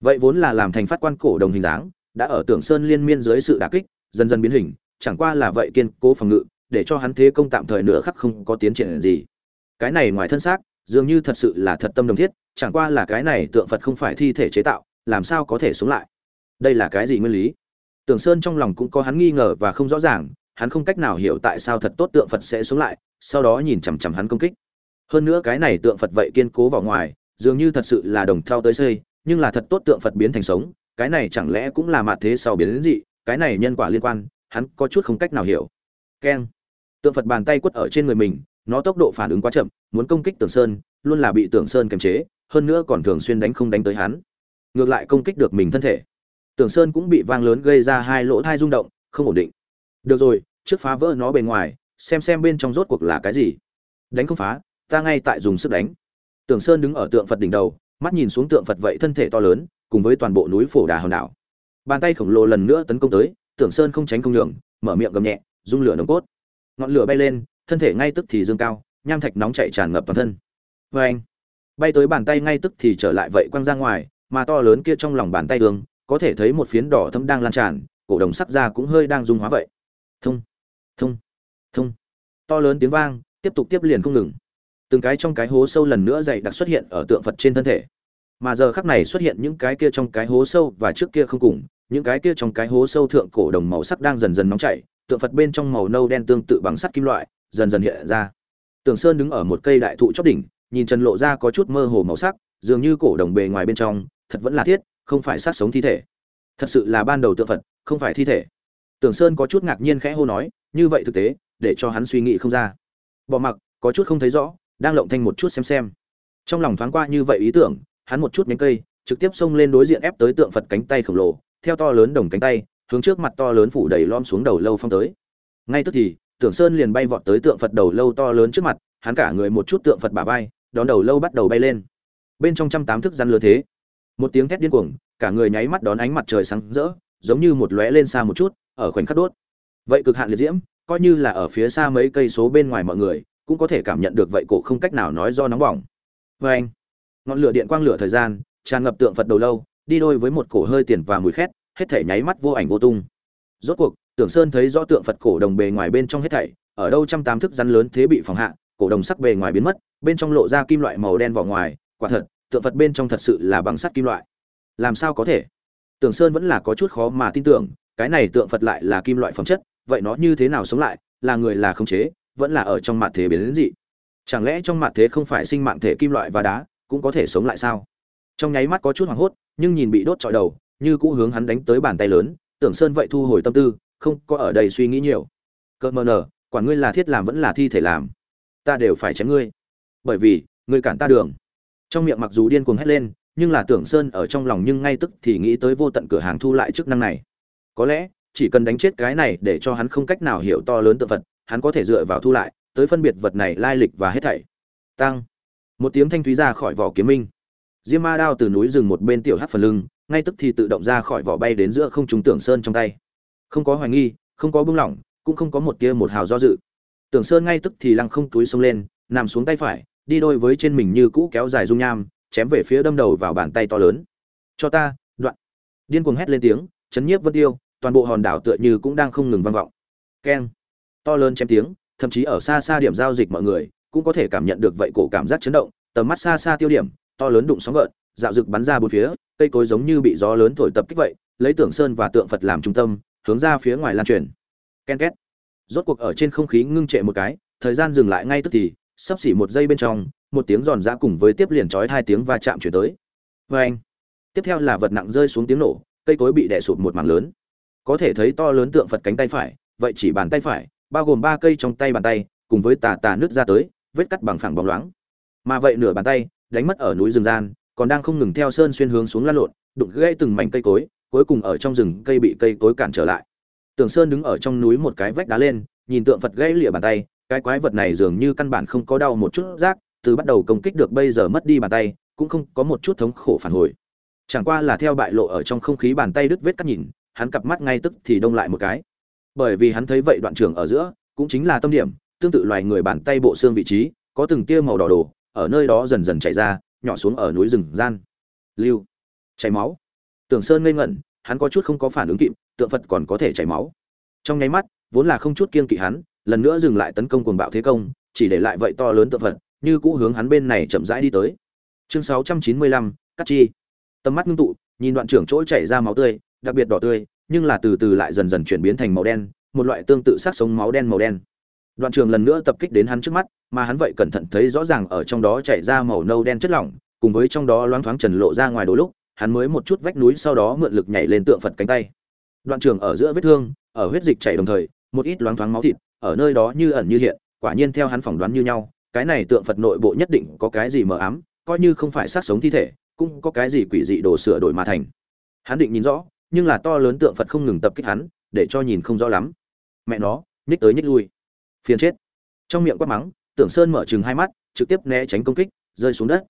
Vậy vốn là làm thành phát quan cổ đồng hình dáng, đã ở tượng sơn liên miên dưới sự đả kích, dần dần biến hình, chẳng qua là vậy kiên cố phòng ngự, để cho hắn thế công tạm thời nửa khắc không có tiến triển gì. Cái này ngoài thân xác, dường như thật sự là thật tâm đồng thiết, chẳng qua là cái này tượng phật không phải thi thể chế tạo, làm sao có thể sống lại? Đây là cái gì nguyên lý? Tưởng sơn trong lòng cũng có hắn nghi ngờ và không rõ ràng, hắn không cách nào hiểu tại sao thật tốt tượng phật sẽ xuống lại, sau đó nhìn chằm chằm hắn công kích. Hơn nữa cái này tượng phật vậy kiên cố vào ngoài, dường như thật sự là đồng thao tới xây, nhưng là thật tốt tượng phật biến thành sống, cái này chẳng lẽ cũng là mạt thế sau biến đến dị, cái này nhân quả liên quan, hắn có chút không cách nào hiểu. Keng. Tượng phật bàn tay quất ở trên người mình, nó tốc độ phản ứng quá chậm, muốn công kích tưởng sơn, luôn là bị tưởng sơn kiềm chế, hơn nữa còn thường xuyên đánh không đánh tới hắn. Ngược lại công kích được mình thân thể tưởng sơn cũng bị vang lớn gây ra hai lỗ thai rung động, không ổn định. Được rồi, trước phá vỡ nó bề ngoài, xem xem bên trong rốt cuộc là cái gì. Đánh không phá, ta ngay tại dùng sức đánh. Tưởng sơn đứng ở tượng phật đỉnh đầu, mắt nhìn xuống tượng phật vậy thân thể to lớn, cùng với toàn bộ núi phổ đà hòn đảo. Bàn tay khổng lồ lần nữa tấn công tới tưởng sơn không tránh không nhường, mở miệng gầm nhẹ dung lửa nồng cốt. Ngọn lửa bay lên, thân thể ngay tức thì dương cao, nham thạch nóng chạy tràn ngập toàn thân. Vê anh bay tới bàn tay ngay tức thì trở lại vậy quăng ra ngoài, mà to lớn kia trong lòng bàn tay đường có thể thấy một phiến đỏ thâm đang lan tràn, cổ đồng sắc ra cũng hơi đang dung hóa vậy. Thông thông thông. To lớn tiếng vang, tiếp tục tiếp liền không ngừng. Từng cái trong cái hố sâu lần nữa dày đặc xuất hiện ở tượng phật trên thân thể. Mà giờ khắc này xuất hiện những cái kia trong cái hố sâu và trước kia không cùng, những cái kia trong cái hố sâu thượng cổ đồng màu sắc đang dần dần nóng chảy, tượng phật bên trong màu nâu đen tương tự bằng sắt kim loại, dần dần hiện ra. Tường sơn đứng ở một cây đại thụ chóp đỉnh, nhìn trần lộ ra có chút mơ hồ màu sắc, dường như cổ đồng bề ngoài bên trong, thật vẫn là thiết không phải sát sống thi thể. Thật sự là ban đầu tượng phật, không phải thi thể. Tưởng sơn có chút ngạc nhiên khẽ hô nói, như vậy thực tế, để cho hắn suy nghĩ không ra. Bỏ mặc, có chút không thấy rõ, đang lộng thanh một chút xem xem. Trong lòng thoáng qua như vậy ý tưởng, hắn một chút nhánh cây, trực tiếp xông lên đối diện ép tới tượng phật cánh tay khổng lồ, theo to lớn đồng cánh tay, hướng trước mặt to lớn phủ đầy lom xuống đầu lâu phong tới. Ngay tức thì, tưởng sơn liền bay vọt tới tượng phật đầu lâu to lớn trước mặt, hắn cả người một chút tượng phật bả vai, đón đầu lâu bắt đầu bay lên. Bên trong trăm tám thức răn lứa thế một tiếng thét điên cuồng, cả người nháy mắt đón ánh mặt trời sáng rỡ, giống như một lóe lên xa một chút, ở khoảnh khắc đốt. Vậy cực hạn liệt diễm, coi như là ở phía xa mấy cây số bên ngoài mọi người, cũng có thể cảm nhận được vậy cổ không cách nào nói do nóng bỏng. Vê anh, ngọn lửa điện quang lửa thời gian, tràn ngập tượng phật đầu lâu, đi đôi với một cổ hơi tiền và mùi khét, hết thể nháy mắt vô ảnh vô tung. Rốt cuộc, tưởng sơn thấy rõ tượng phật cổ đồng bề ngoài bên trong hết thảy, ở đâu trăm tám thức rắn lớn thế bị phòng hạ, cổ đồng sắc bề ngoài biến mất, bên trong lộ ra kim loại màu đen vỏ ngoài, quả thật tượng phật bên trong thật sự là bằng sắt kim loại. Làm sao có thể? Tưởng sơn vẫn là có chút khó mà tin tưởng, cái này tượng phật lại là kim loại phẩm chất, vậy nó như thế nào sống lại, là người là khống chế, vẫn là ở trong mặt thế biến đến dị? Chẳng lẽ trong mặt thế không phải sinh mạng thể kim loại và đá, cũng có thể sống lại sao? Trong nháy mắt có chút hoảng hốt, nhưng nhìn bị đốt trọi đầu, như cũ hướng hắn đánh tới bàn tay lớn, tưởng sơn vậy thu hồi tâm tư, không có ở đây suy nghĩ nhiều. Cợt mờ nở quản ngươi là thiết làm vẫn là thi thể làm, ta đều phải chém ngươi. Bởi vì, ngươi cản ta đường trong miệng mặc dù điên cuồng hét lên, nhưng là tưởng sơn ở trong lòng nhưng ngay tức thì nghĩ tới vô tận cửa hàng thu lại chức năng này. Có lẽ, chỉ cần đánh chết cái này để cho hắn không cách nào hiểu to lớn tự vật, hắn có thể dựa vào thu lại, tới phân biệt vật này lai lịch và hết thảy. Tăng. Một tiếng thanh thúy ra khỏi vỏ kiếm minh. Diêm ma đao từ núi rừng một bên tiểu hát phần lưng, ngay tức thì tự động ra khỏi vỏ bay đến giữa không trung tưởng sơn trong tay. Không có hoài nghi, không có buông lỏng, cũng không có một tia một hào do dự. Tưởng sơn ngay tức thì lăng không túi xông lên, nằm xuống tay phải đi đôi với trên mình như cũ kéo dài dung nham, chém về phía đâm đầu vào bàn tay to lớn. Cho ta, đoạn. Điên cuồng hét lên tiếng, chấn nhiếp vân tiêu, toàn bộ hòn đảo tựa như cũng đang không ngừng vang vọng. Keng. To lớn chém tiếng, thậm chí ở xa xa điểm giao dịch mọi người, cũng có thể cảm nhận được vậy cổ cảm giác chấn động, tầm mắt xa xa tiêu điểm, to lớn đụng sóng gợn, dạo rực bắn ra bốn phía, cây cối giống như bị gió lớn thổi tập kích vậy, lấy tượng sơn và tượng phật làm trung tâm, hướng ra phía ngoài lan truyền. Ken két. Rốt cuộc ở trên không khí ngưng trệ một cái, thời gian dừng lại ngay tức thì sắp xỉ một giây bên trong một tiếng giòn giã cùng với tiếp liền trói hai tiếng va chạm chuyển tới. Vê anh tiếp theo là vật nặng rơi xuống tiếng nổ cây cối bị đè sụp một mảng lớn. Có thể thấy to lớn tượng phật cánh tay phải vậy chỉ bàn tay phải bao gồm ba cây trong tay bàn tay cùng với tà tà nước ra tới vết cắt bằng phẳng bóng loáng. Mà vậy nửa bàn tay đánh mất ở núi rừng gian còn đang không ngừng theo sơn xuyên hướng xuống lan lộn đụng gãy từng mảnh cây cối cuối cùng ở trong rừng cây bị cây cối cản trở lại. Tường Sơn đứng ở trong núi một cái vách đá lên, nhìn tượng Phật gãy lìa bàn tay, cái quái vật này dường như căn bản không có đau một chút rác, từ bắt đầu công kích được bây giờ mất đi bàn tay, cũng không có một chút thống khổ phản hồi. Chẳng qua là theo bại lộ ở trong không khí bàn tay đứt vết cắt nhìn, hắn cặp mắt ngay tức thì đông lại một cái. Bởi vì hắn thấy vậy đoạn trường ở giữa, cũng chính là tâm điểm, tương tự loài người bàn tay bộ xương vị trí, có từng tia màu đỏ đồ, ở nơi đó dần dần chảy ra, nhỏ xuống ở núi rừng gian. Lưu, chảy máu. Tưởng Sơn ngây ngẩn, hắn có chút không có phản ứng kịp, tượng phật còn có thể chảy máu trong nháy mắt vốn là không chút kiên kỵ hắn lần nữa dừng lại tấn công cuồng bạo thế công chỉ để lại vậy to lớn tượng phật như cũ hướng hắn bên này chậm rãi đi tới. Chương 695, cắt chi. Tầm mắt ngưng tụ nhìn đoạn trưởng chỗ chảy ra máu tươi đặc biệt đỏ tươi nhưng là từ từ lại dần dần chuyển biến thành màu đen một loại tương tự sát sống máu đen màu đen. Đoạn trường lần nữa tập kích đến hắn trước mắt mà hắn vậy cẩn thận thấy rõ ràng ở trong đó chảy ra màu nâu đen chất lỏng cùng với trong đó loáng thoáng trần lộ ra ngoài đôi lúc hắn mới một chút vách núi sau đó mượn lực nhảy lên tượng phật cánh tay. Đoạn trường ở giữa vết thương ở huyết dịch chảy đồng thời một ít loáng thoáng máu thịt, ở nơi đó như ẩn như hiện, quả nhiên theo hắn phỏng đoán như nhau, cái này tượng phật nội bộ nhất định có cái gì mờ ám, coi như không phải sát sống thi thể, cũng có cái gì quỷ dị đồ sửa đổi mà thành. Hắn định nhìn rõ, nhưng là to lớn tượng phật không ngừng tập kích hắn, để cho nhìn không rõ lắm. Mẹ nó, nhích tới nhích lui. Phiền chết. Trong miệng quát mắng, tưởng sơn mở chừng hai mắt, trực tiếp né tránh công kích, rơi xuống đất.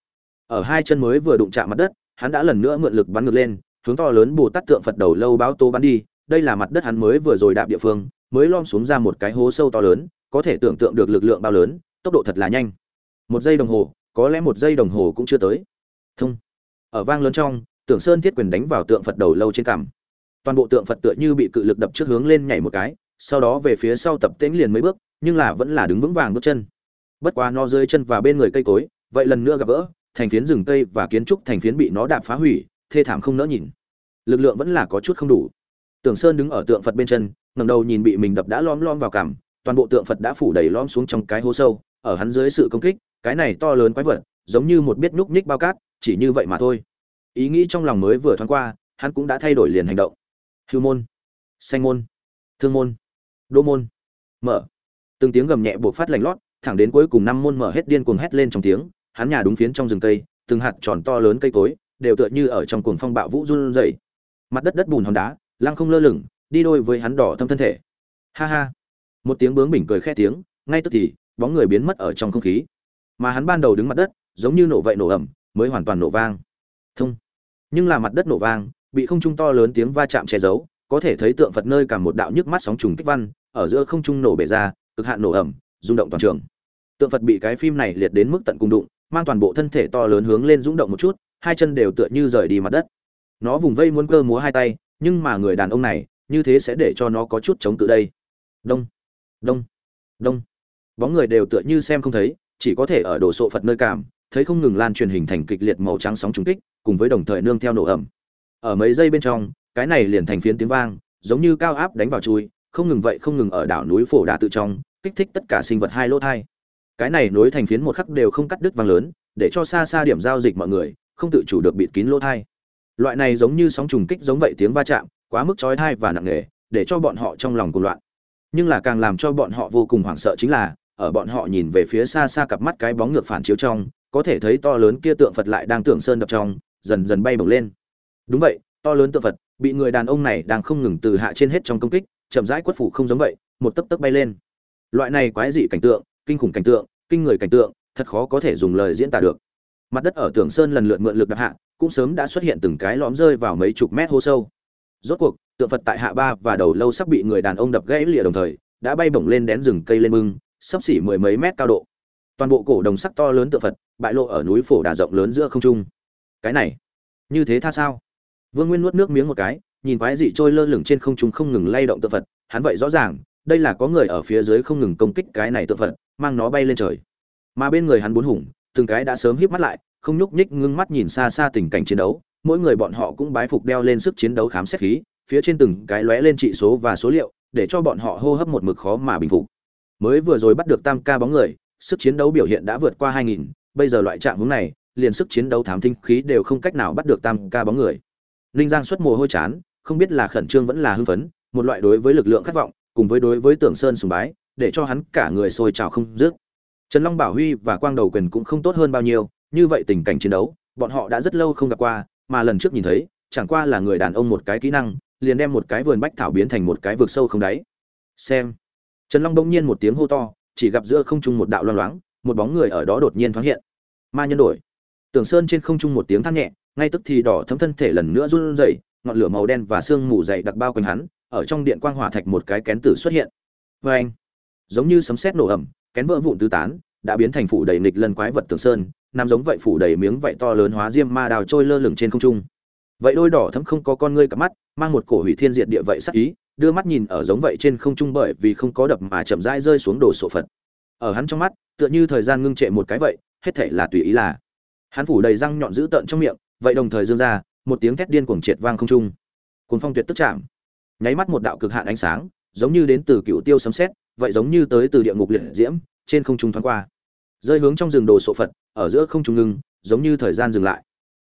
Ở hai chân mới vừa đụng chạm mặt đất, hắn đã lần nữa mượn lực bắn ngược lên, hướng to lớn bù tát tượng phật đầu lâu báo tố bắn đi, đây là mặt đất hắn mới vừa rồi đạp địa phương mới lom xuống ra một cái hố sâu to lớn, có thể tưởng tượng được lực lượng bao lớn, tốc độ thật là nhanh. Một giây đồng hồ, có lẽ một giây đồng hồ cũng chưa tới. Thông. Ở vang lớn trong, tưởng sơn thiết quyền đánh vào tượng phật đầu lâu trên cằm. Toàn bộ tượng phật tựa như bị cự lực đập trước hướng lên nhảy một cái, sau đó về phía sau tập tễnh liền mấy bước, nhưng là vẫn là đứng vững vàng bước chân. Bất quá nó rơi chân và bên người cây cối, vậy lần nữa gặp gỡ, thành phiến rừng cây và kiến trúc thành phiến bị nó đạp phá hủy, thê thảm không nỡ nhìn. Lực lượng vẫn là có chút không đủ. Tưởng sơn đứng ở tượng phật bên chân ngẩng đầu nhìn bị mình đập đã lom lom vào cằm toàn bộ tượng phật đã phủ đầy lom xuống trong cái hố sâu ở hắn dưới sự công kích cái này to lớn quái vật giống như một biết núc ních bao cát chỉ như vậy mà thôi. Ý nghĩ trong lòng mới vừa thoáng qua hắn cũng đã thay đổi liền hành động. Hưu môn xanh môn thương môn đô môn mở. Từng tiếng gầm nhẹ buộc phát lạnh lót thẳng đến cuối cùng năm môn mở hết điên cuồng hét lên trong tiếng hắn nhà đúng phiến trong rừng cây từng hạt tròn to lớn cây cối đều tựa như ở trong cuồng phong bạo vũ run rẩy. Mặt đất đất bùn hòn đá, lăng không lơ lửng, đi đôi với hắn đỏ thâm thân thể. Ha ha. Một tiếng bướng bỉnh cười khẽ tiếng, ngay tức thì, bóng người biến mất ở trong không khí. Mà hắn ban đầu đứng mặt đất, giống như nổ vậy nổ ầm, mới hoàn toàn nổ vang. Thông. Nhưng là mặt đất nổ vang, bị không trung to lớn tiếng va chạm che giấu, có thể thấy tượng Phật nơi cả một đạo nhức mắt sóng trùng kích văn, ở giữa không trung nổ bể ra, cực hạn nổ ầm, rung động toàn trường. Tượng Phật bị cái phim này liệt đến mức tận cùng đụng, mang toàn bộ thân thể to lớn hướng lên rung động một chút, hai chân đều tựa như rời đi mặt đất nó vùng vây muốn cơ múa hai tay nhưng mà người đàn ông này như thế sẽ để cho nó có chút chống tự đây. Đông đông đông. Bóng người đều tựa như xem không thấy, chỉ có thể ở đồ sộ phật nơi cảm, thấy không ngừng lan truyền hình thành kịch liệt màu trắng sóng trùng kích, cùng với đồng thời nương theo nổ ẩm ở mấy giây bên trong, cái này liền thành phiến tiếng vang, giống như cao áp đánh vào chui, không ngừng vậy không ngừng ở đảo núi phổ đà tự trong, kích thích tất cả sinh vật hai lỗ thai. Cái này nối thành phiến một khắc đều không cắt đứt vang lớn, để cho xa xa điểm giao dịch mọi người, không tự chủ được bịt kín lỗ thai. Loại này giống như sóng trùng kích giống vậy tiếng va chạm quá mức chói tai và nặng nề, để cho bọn họ trong lòng cuồng loạn. Nhưng là càng làm cho bọn họ vô cùng hoảng sợ chính là, ở bọn họ nhìn về phía xa xa cặp mắt cái bóng ngược phản chiếu trong, có thể thấy to lớn kia tượng phật lại đang tưởng sơn đập trong, dần dần bay bổng lên. Đúng vậy, to lớn tượng phật, bị người đàn ông này đang không ngừng từ hạ trên hết trong công kích, chậm rãi quất phủ không giống vậy, một tấc tấc bay lên. Loại này quái dị cảnh tượng, kinh khủng cảnh tượng, kinh người cảnh tượng, thật khó có thể dùng lời diễn tả được. Mặt đất ở tưởng sơn lần lượt mượn lực đập hạ, cũng sớm đã xuất hiện từng cái lõm rơi vào mấy chục mét hô sâu rốt cuộc, tượng phật tại hạ ba và đầu lâu sắp bị người đàn ông đập gãy lìa đồng thời, đã bay bổng lên đén rừng cây lên bưng sắp xỉ mười mấy mét cao độ. Toàn bộ cổ đồng sắc to lớn tượng phật, bại lộ ở núi phổ đà rộng lớn giữa không trung. Cái này, như thế tha sao? Vương nguyên nuốt nước miếng một cái, nhìn quái dị trôi lơ lửng trên không trung không ngừng lay động tượng phật, hắn vậy rõ ràng, đây là có người ở phía dưới không ngừng công kích cái này tượng phật, mang nó bay lên trời. Mà bên người hắn bốn hùng, từng cái đã sớm híp mắt lại, không nhúc nhích ngưng mắt nhìn xa xa tình cảnh chiến đấu mỗi người bọn họ cũng bái phục đeo lên sức chiến đấu khám xét khí phía trên từng cái lóe lên trị số và số liệu để cho bọn họ hô hấp một mực khó mà bình phục. Mới vừa rồi bắt được tam ca bóng người sức chiến đấu biểu hiện đã vượt qua 2000, bây giờ loại trạng hướng này liền sức chiến đấu thám thính khí đều không cách nào bắt được tam ca bóng người. Ninh giang xuất mồ hôi chán không biết là khẩn trương vẫn là hưng phấn một loại đối với lực lượng khát vọng cùng với đối với tưởng sơn sùng bái để cho hắn cả người sôi trào không dứt. Trần long bảo huy và quang đầu quyền cũng không tốt hơn bao nhiêu như vậy tình cảnh chiến đấu bọn họ đã rất lâu không gặp qua mà lần trước nhìn thấy, chẳng qua là người đàn ông một cái kỹ năng, liền đem một cái vườn bách thảo biến thành một cái vực sâu không đáy. Xem. Trần long đông nhiên một tiếng hô to, chỉ gặp giữa không trung một đạo loang loáng, một bóng người ở đó đột nhiên thoáng hiện. Ma nhân đổi. Tưởng sơn trên không trung một tiếng than nhẹ, ngay tức thì đỏ thấm thân thể lần nữa run rẩy, ngọn lửa màu đen và sương mù dày đặc bao quanh hắn, ở trong điện quang hỏa thạch một cái kén tử xuất hiện. Vê anh giống như sấm sét nổ ẩm kén vỡ vụn tứ tán, đã biến thành phủ đầy nịch lân quái vật tường sơn nằm giống vậy phủ đầy miếng vậy to lớn hóa diêm ma đào trôi lơ lửng trên không trung. Vậy đôi đỏ thấm không có con ngươi cặp mắt, mang một cổ hủy thiên diệt địa vậy sắc ý, đưa mắt nhìn ở giống vậy trên không trung bởi vì không có đập mà chậm rãi rơi xuống đồ sổ phật. Ở hắn trong mắt, tựa như thời gian ngưng trệ một cái vậy, hết thể là tùy ý là. Hắn phủ đầy răng nhọn dữ tợn trong miệng, vậy đồng thời dương ra, một tiếng thét điên cuồng triệt vang không trung. Cuồng phong tuyệt tức chạm. Nháy mắt một đạo cực hạn ánh sáng, giống như đến từ cựu tiêu sấm sét, vậy giống như tới từ địa ngục liệt diễm, trên không trung thoáng qua. Rơi hướng trong rừng đồ sộ phật ở giữa không trung ngưng, giống như thời gian dừng lại.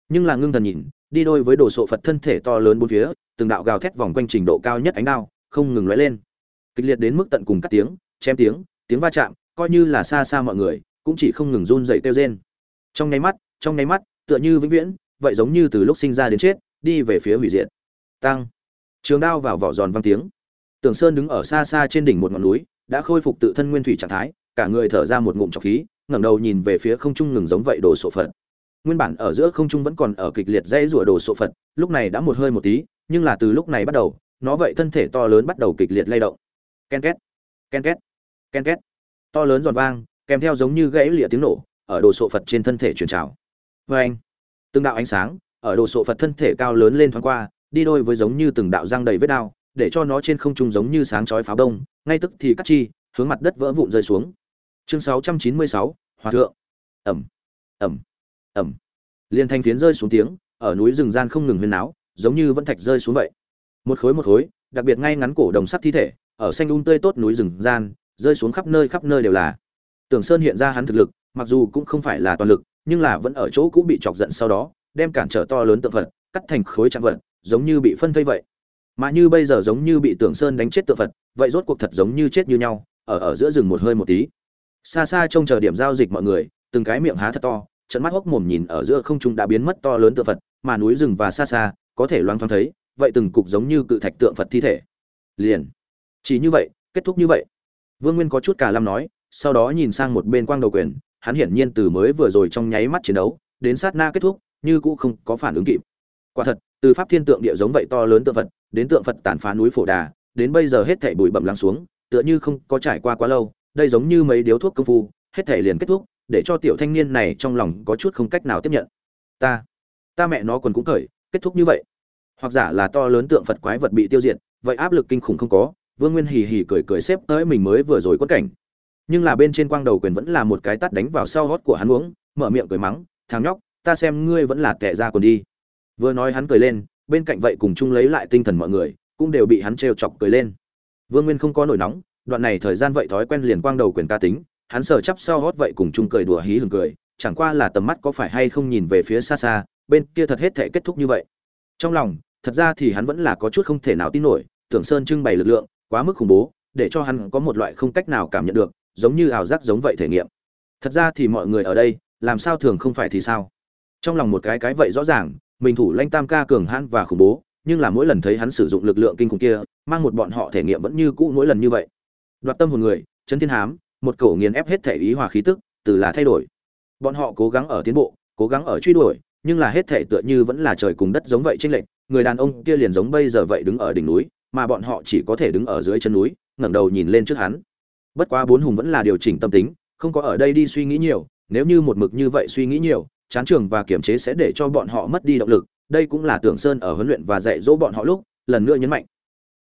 Nhưng là ngưng thần nhìn, đi đôi với đồ sộ phật thân thể to lớn bốn phía, từng đạo gào thét vòng quanh trình độ cao nhất ánh đao, không ngừng lóe lên. Kịch liệt đến mức tận cùng cắt tiếng, chém tiếng tiếng va chạm, coi như là xa xa mọi người, cũng chỉ không ngừng run dậy kêu rên. Trong nháy mắt, trong nháy mắt, tựa như vĩnh viễn, vậy giống như từ lúc sinh ra đến chết, đi về phía hủy diệt. Tăng. Trường đao vào vỏ giòn vang tiếng. Tường sơn đứng ở xa xa trên đỉnh một ngọn núi, đã khôi phục tự thân nguyên thủy trạng thái, cả người thở ra một ngụm trọc khí ngẩng đầu nhìn về phía không trung ngừng giống vậy đồ sộ phật. Nguyên bản ở giữa không trung vẫn còn ở kịch liệt dây rủa đồ sộ phật, lúc này đã một hơi một tí, nhưng là từ lúc này bắt đầu, nó vậy thân thể to lớn bắt đầu kịch liệt lay động. Ken két ken két ken két. To lớn giòn vang, kèm theo giống như gãy lịa tiếng nổ, ở đồ sộ phật trên thân thể truyền trào. Vê anh. Từng đạo ánh sáng, ở đồ sộ phật thân thể cao lớn lên thoáng qua, đi đôi với giống như từng đạo răng đầy vết đao để cho nó trên không trung giống như sáng chói pháo đông, ngay tức thì cắt chi, hướng mặt đất vỡ vụn rơi xuống chương 696, hòa thượng. Ẩm ẩm ẩm. Liên thanh phiến rơi xuống tiếng ở núi rừng gian không ngừng huyên náo giống như vẫn thạch rơi xuống vậy. Một khối một khối đặc biệt ngay ngắn cổ đồng sắt thi thể ở xanh un tươi tốt núi rừng gian rơi xuống khắp nơi khắp nơi đều là. Tưởng sơn hiện ra hắn thực lực mặc dù cũng không phải là toàn lực nhưng là vẫn ở chỗ cũng bị chọc giận sau đó đem cản trở to lớn tượng vật cắt thành khối trạng vật giống như bị phân thây vậy. Mà như bây giờ giống như bị tưởng sơn đánh chết tượng vật vậy rốt cuộc thật giống như chết như nhau ở ở giữa rừng một hơi một tí xa xa trông chờ điểm giao dịch mọi người, từng cái miệng há thật to trận mắt hốc mồm nhìn ở giữa không trung đã biến mất to lớn tượng phật, mà núi rừng và xa xa, có thể loáng thoáng thấy, vậy từng cục giống như cự thạch tượng phật thi thể. Liền. Chỉ như vậy, kết thúc như vậy. Vương nguyên có chút cả lam nói, sau đó nhìn sang một bên quang đầu quyền, hắn hiển nhiên từ mới vừa rồi trong nháy mắt chiến đấu, đến sát na kết thúc, như cũ không có phản ứng kịp. Quả thật, từ pháp thiên tượng địa giống vậy to lớn tượng phật, đến tượng phật tàn phá núi phổ đà, đến bây giờ hết thảy bụi bẩm lắng xuống, tựa như không có trải qua quá lâu đây giống như mấy điếu thuốc công phu, hết thể liền kết thúc, để cho tiểu thanh niên này trong lòng có chút không cách nào tiếp nhận. Ta ta mẹ nó quần cũng cởi, kết thúc như vậy. Hoặc giả là to lớn tượng phật quái vật bị tiêu diệt, vậy áp lực kinh khủng không có, vương nguyên hì hì cười cười xếp tới mình mới vừa rồi quất cảnh. Nhưng là bên trên quang đầu quyền vẫn là một cái tắt đánh vào sau hót của hắn uống, mở miệng cười mắng, thằng nhóc, ta xem ngươi vẫn là kẻ ra còn đi. Vừa nói hắn cười lên, bên cạnh vậy cùng chung lấy lại tinh thần mọi người, cũng đều bị hắn trêu chọc cười lên. Vương nguyên không có nổi nóng đoạn này thời gian vậy thói quen liền quang đầu quyền ca tính, hắn sờ chắp sau hót vậy cùng chung cười đùa hí hừng cười, chẳng qua là tầm mắt có phải hay không nhìn về phía xa xa, bên kia thật hết thể kết thúc như vậy. Trong lòng, thật ra thì hắn vẫn là có chút không thể nào tin nổi, tưởng sơn trưng bày lực lượng, quá mức khủng bố, để cho hắn có một loại không cách nào cảm nhận được, giống như ảo giác giống vậy thể nghiệm. Thật ra thì mọi người ở đây, làm sao thường không phải thì sao? Trong lòng một cái cái vậy rõ ràng, mình thủ lãnh tam ca cường hãn và khủng bố, nhưng là mỗi lần thấy hắn sử dụng lực lượng kinh khủng kia, mang một bọn họ thể nghiệm vẫn như cũ mỗi lần như vậy đoạt tâm hồn người chân thiên hám, một cổ nghiền ép hết thể ý hòa khí tức, từ là thay đổi. Bọn họ cố gắng ở tiến bộ, cố gắng ở truy đuổi, nhưng là hết thể tựa như vẫn là trời cùng đất giống vậy chênh lệch, người đàn ông kia liền giống bây giờ vậy đứng ở đỉnh núi, mà bọn họ chỉ có thể đứng ở dưới chân núi, ngẩng đầu nhìn lên trước hắn. Bất quá bốn hùng vẫn là điều chỉnh tâm tính, không có ở đây đi suy nghĩ nhiều, nếu như một mực như vậy suy nghĩ nhiều, chán trường và kiểm chế sẽ để cho bọn họ mất đi động lực. Đây cũng là tưởng sơn ở huấn luyện và dạy dỗ bọn họ lúc, lần nữa nhấn mạnh.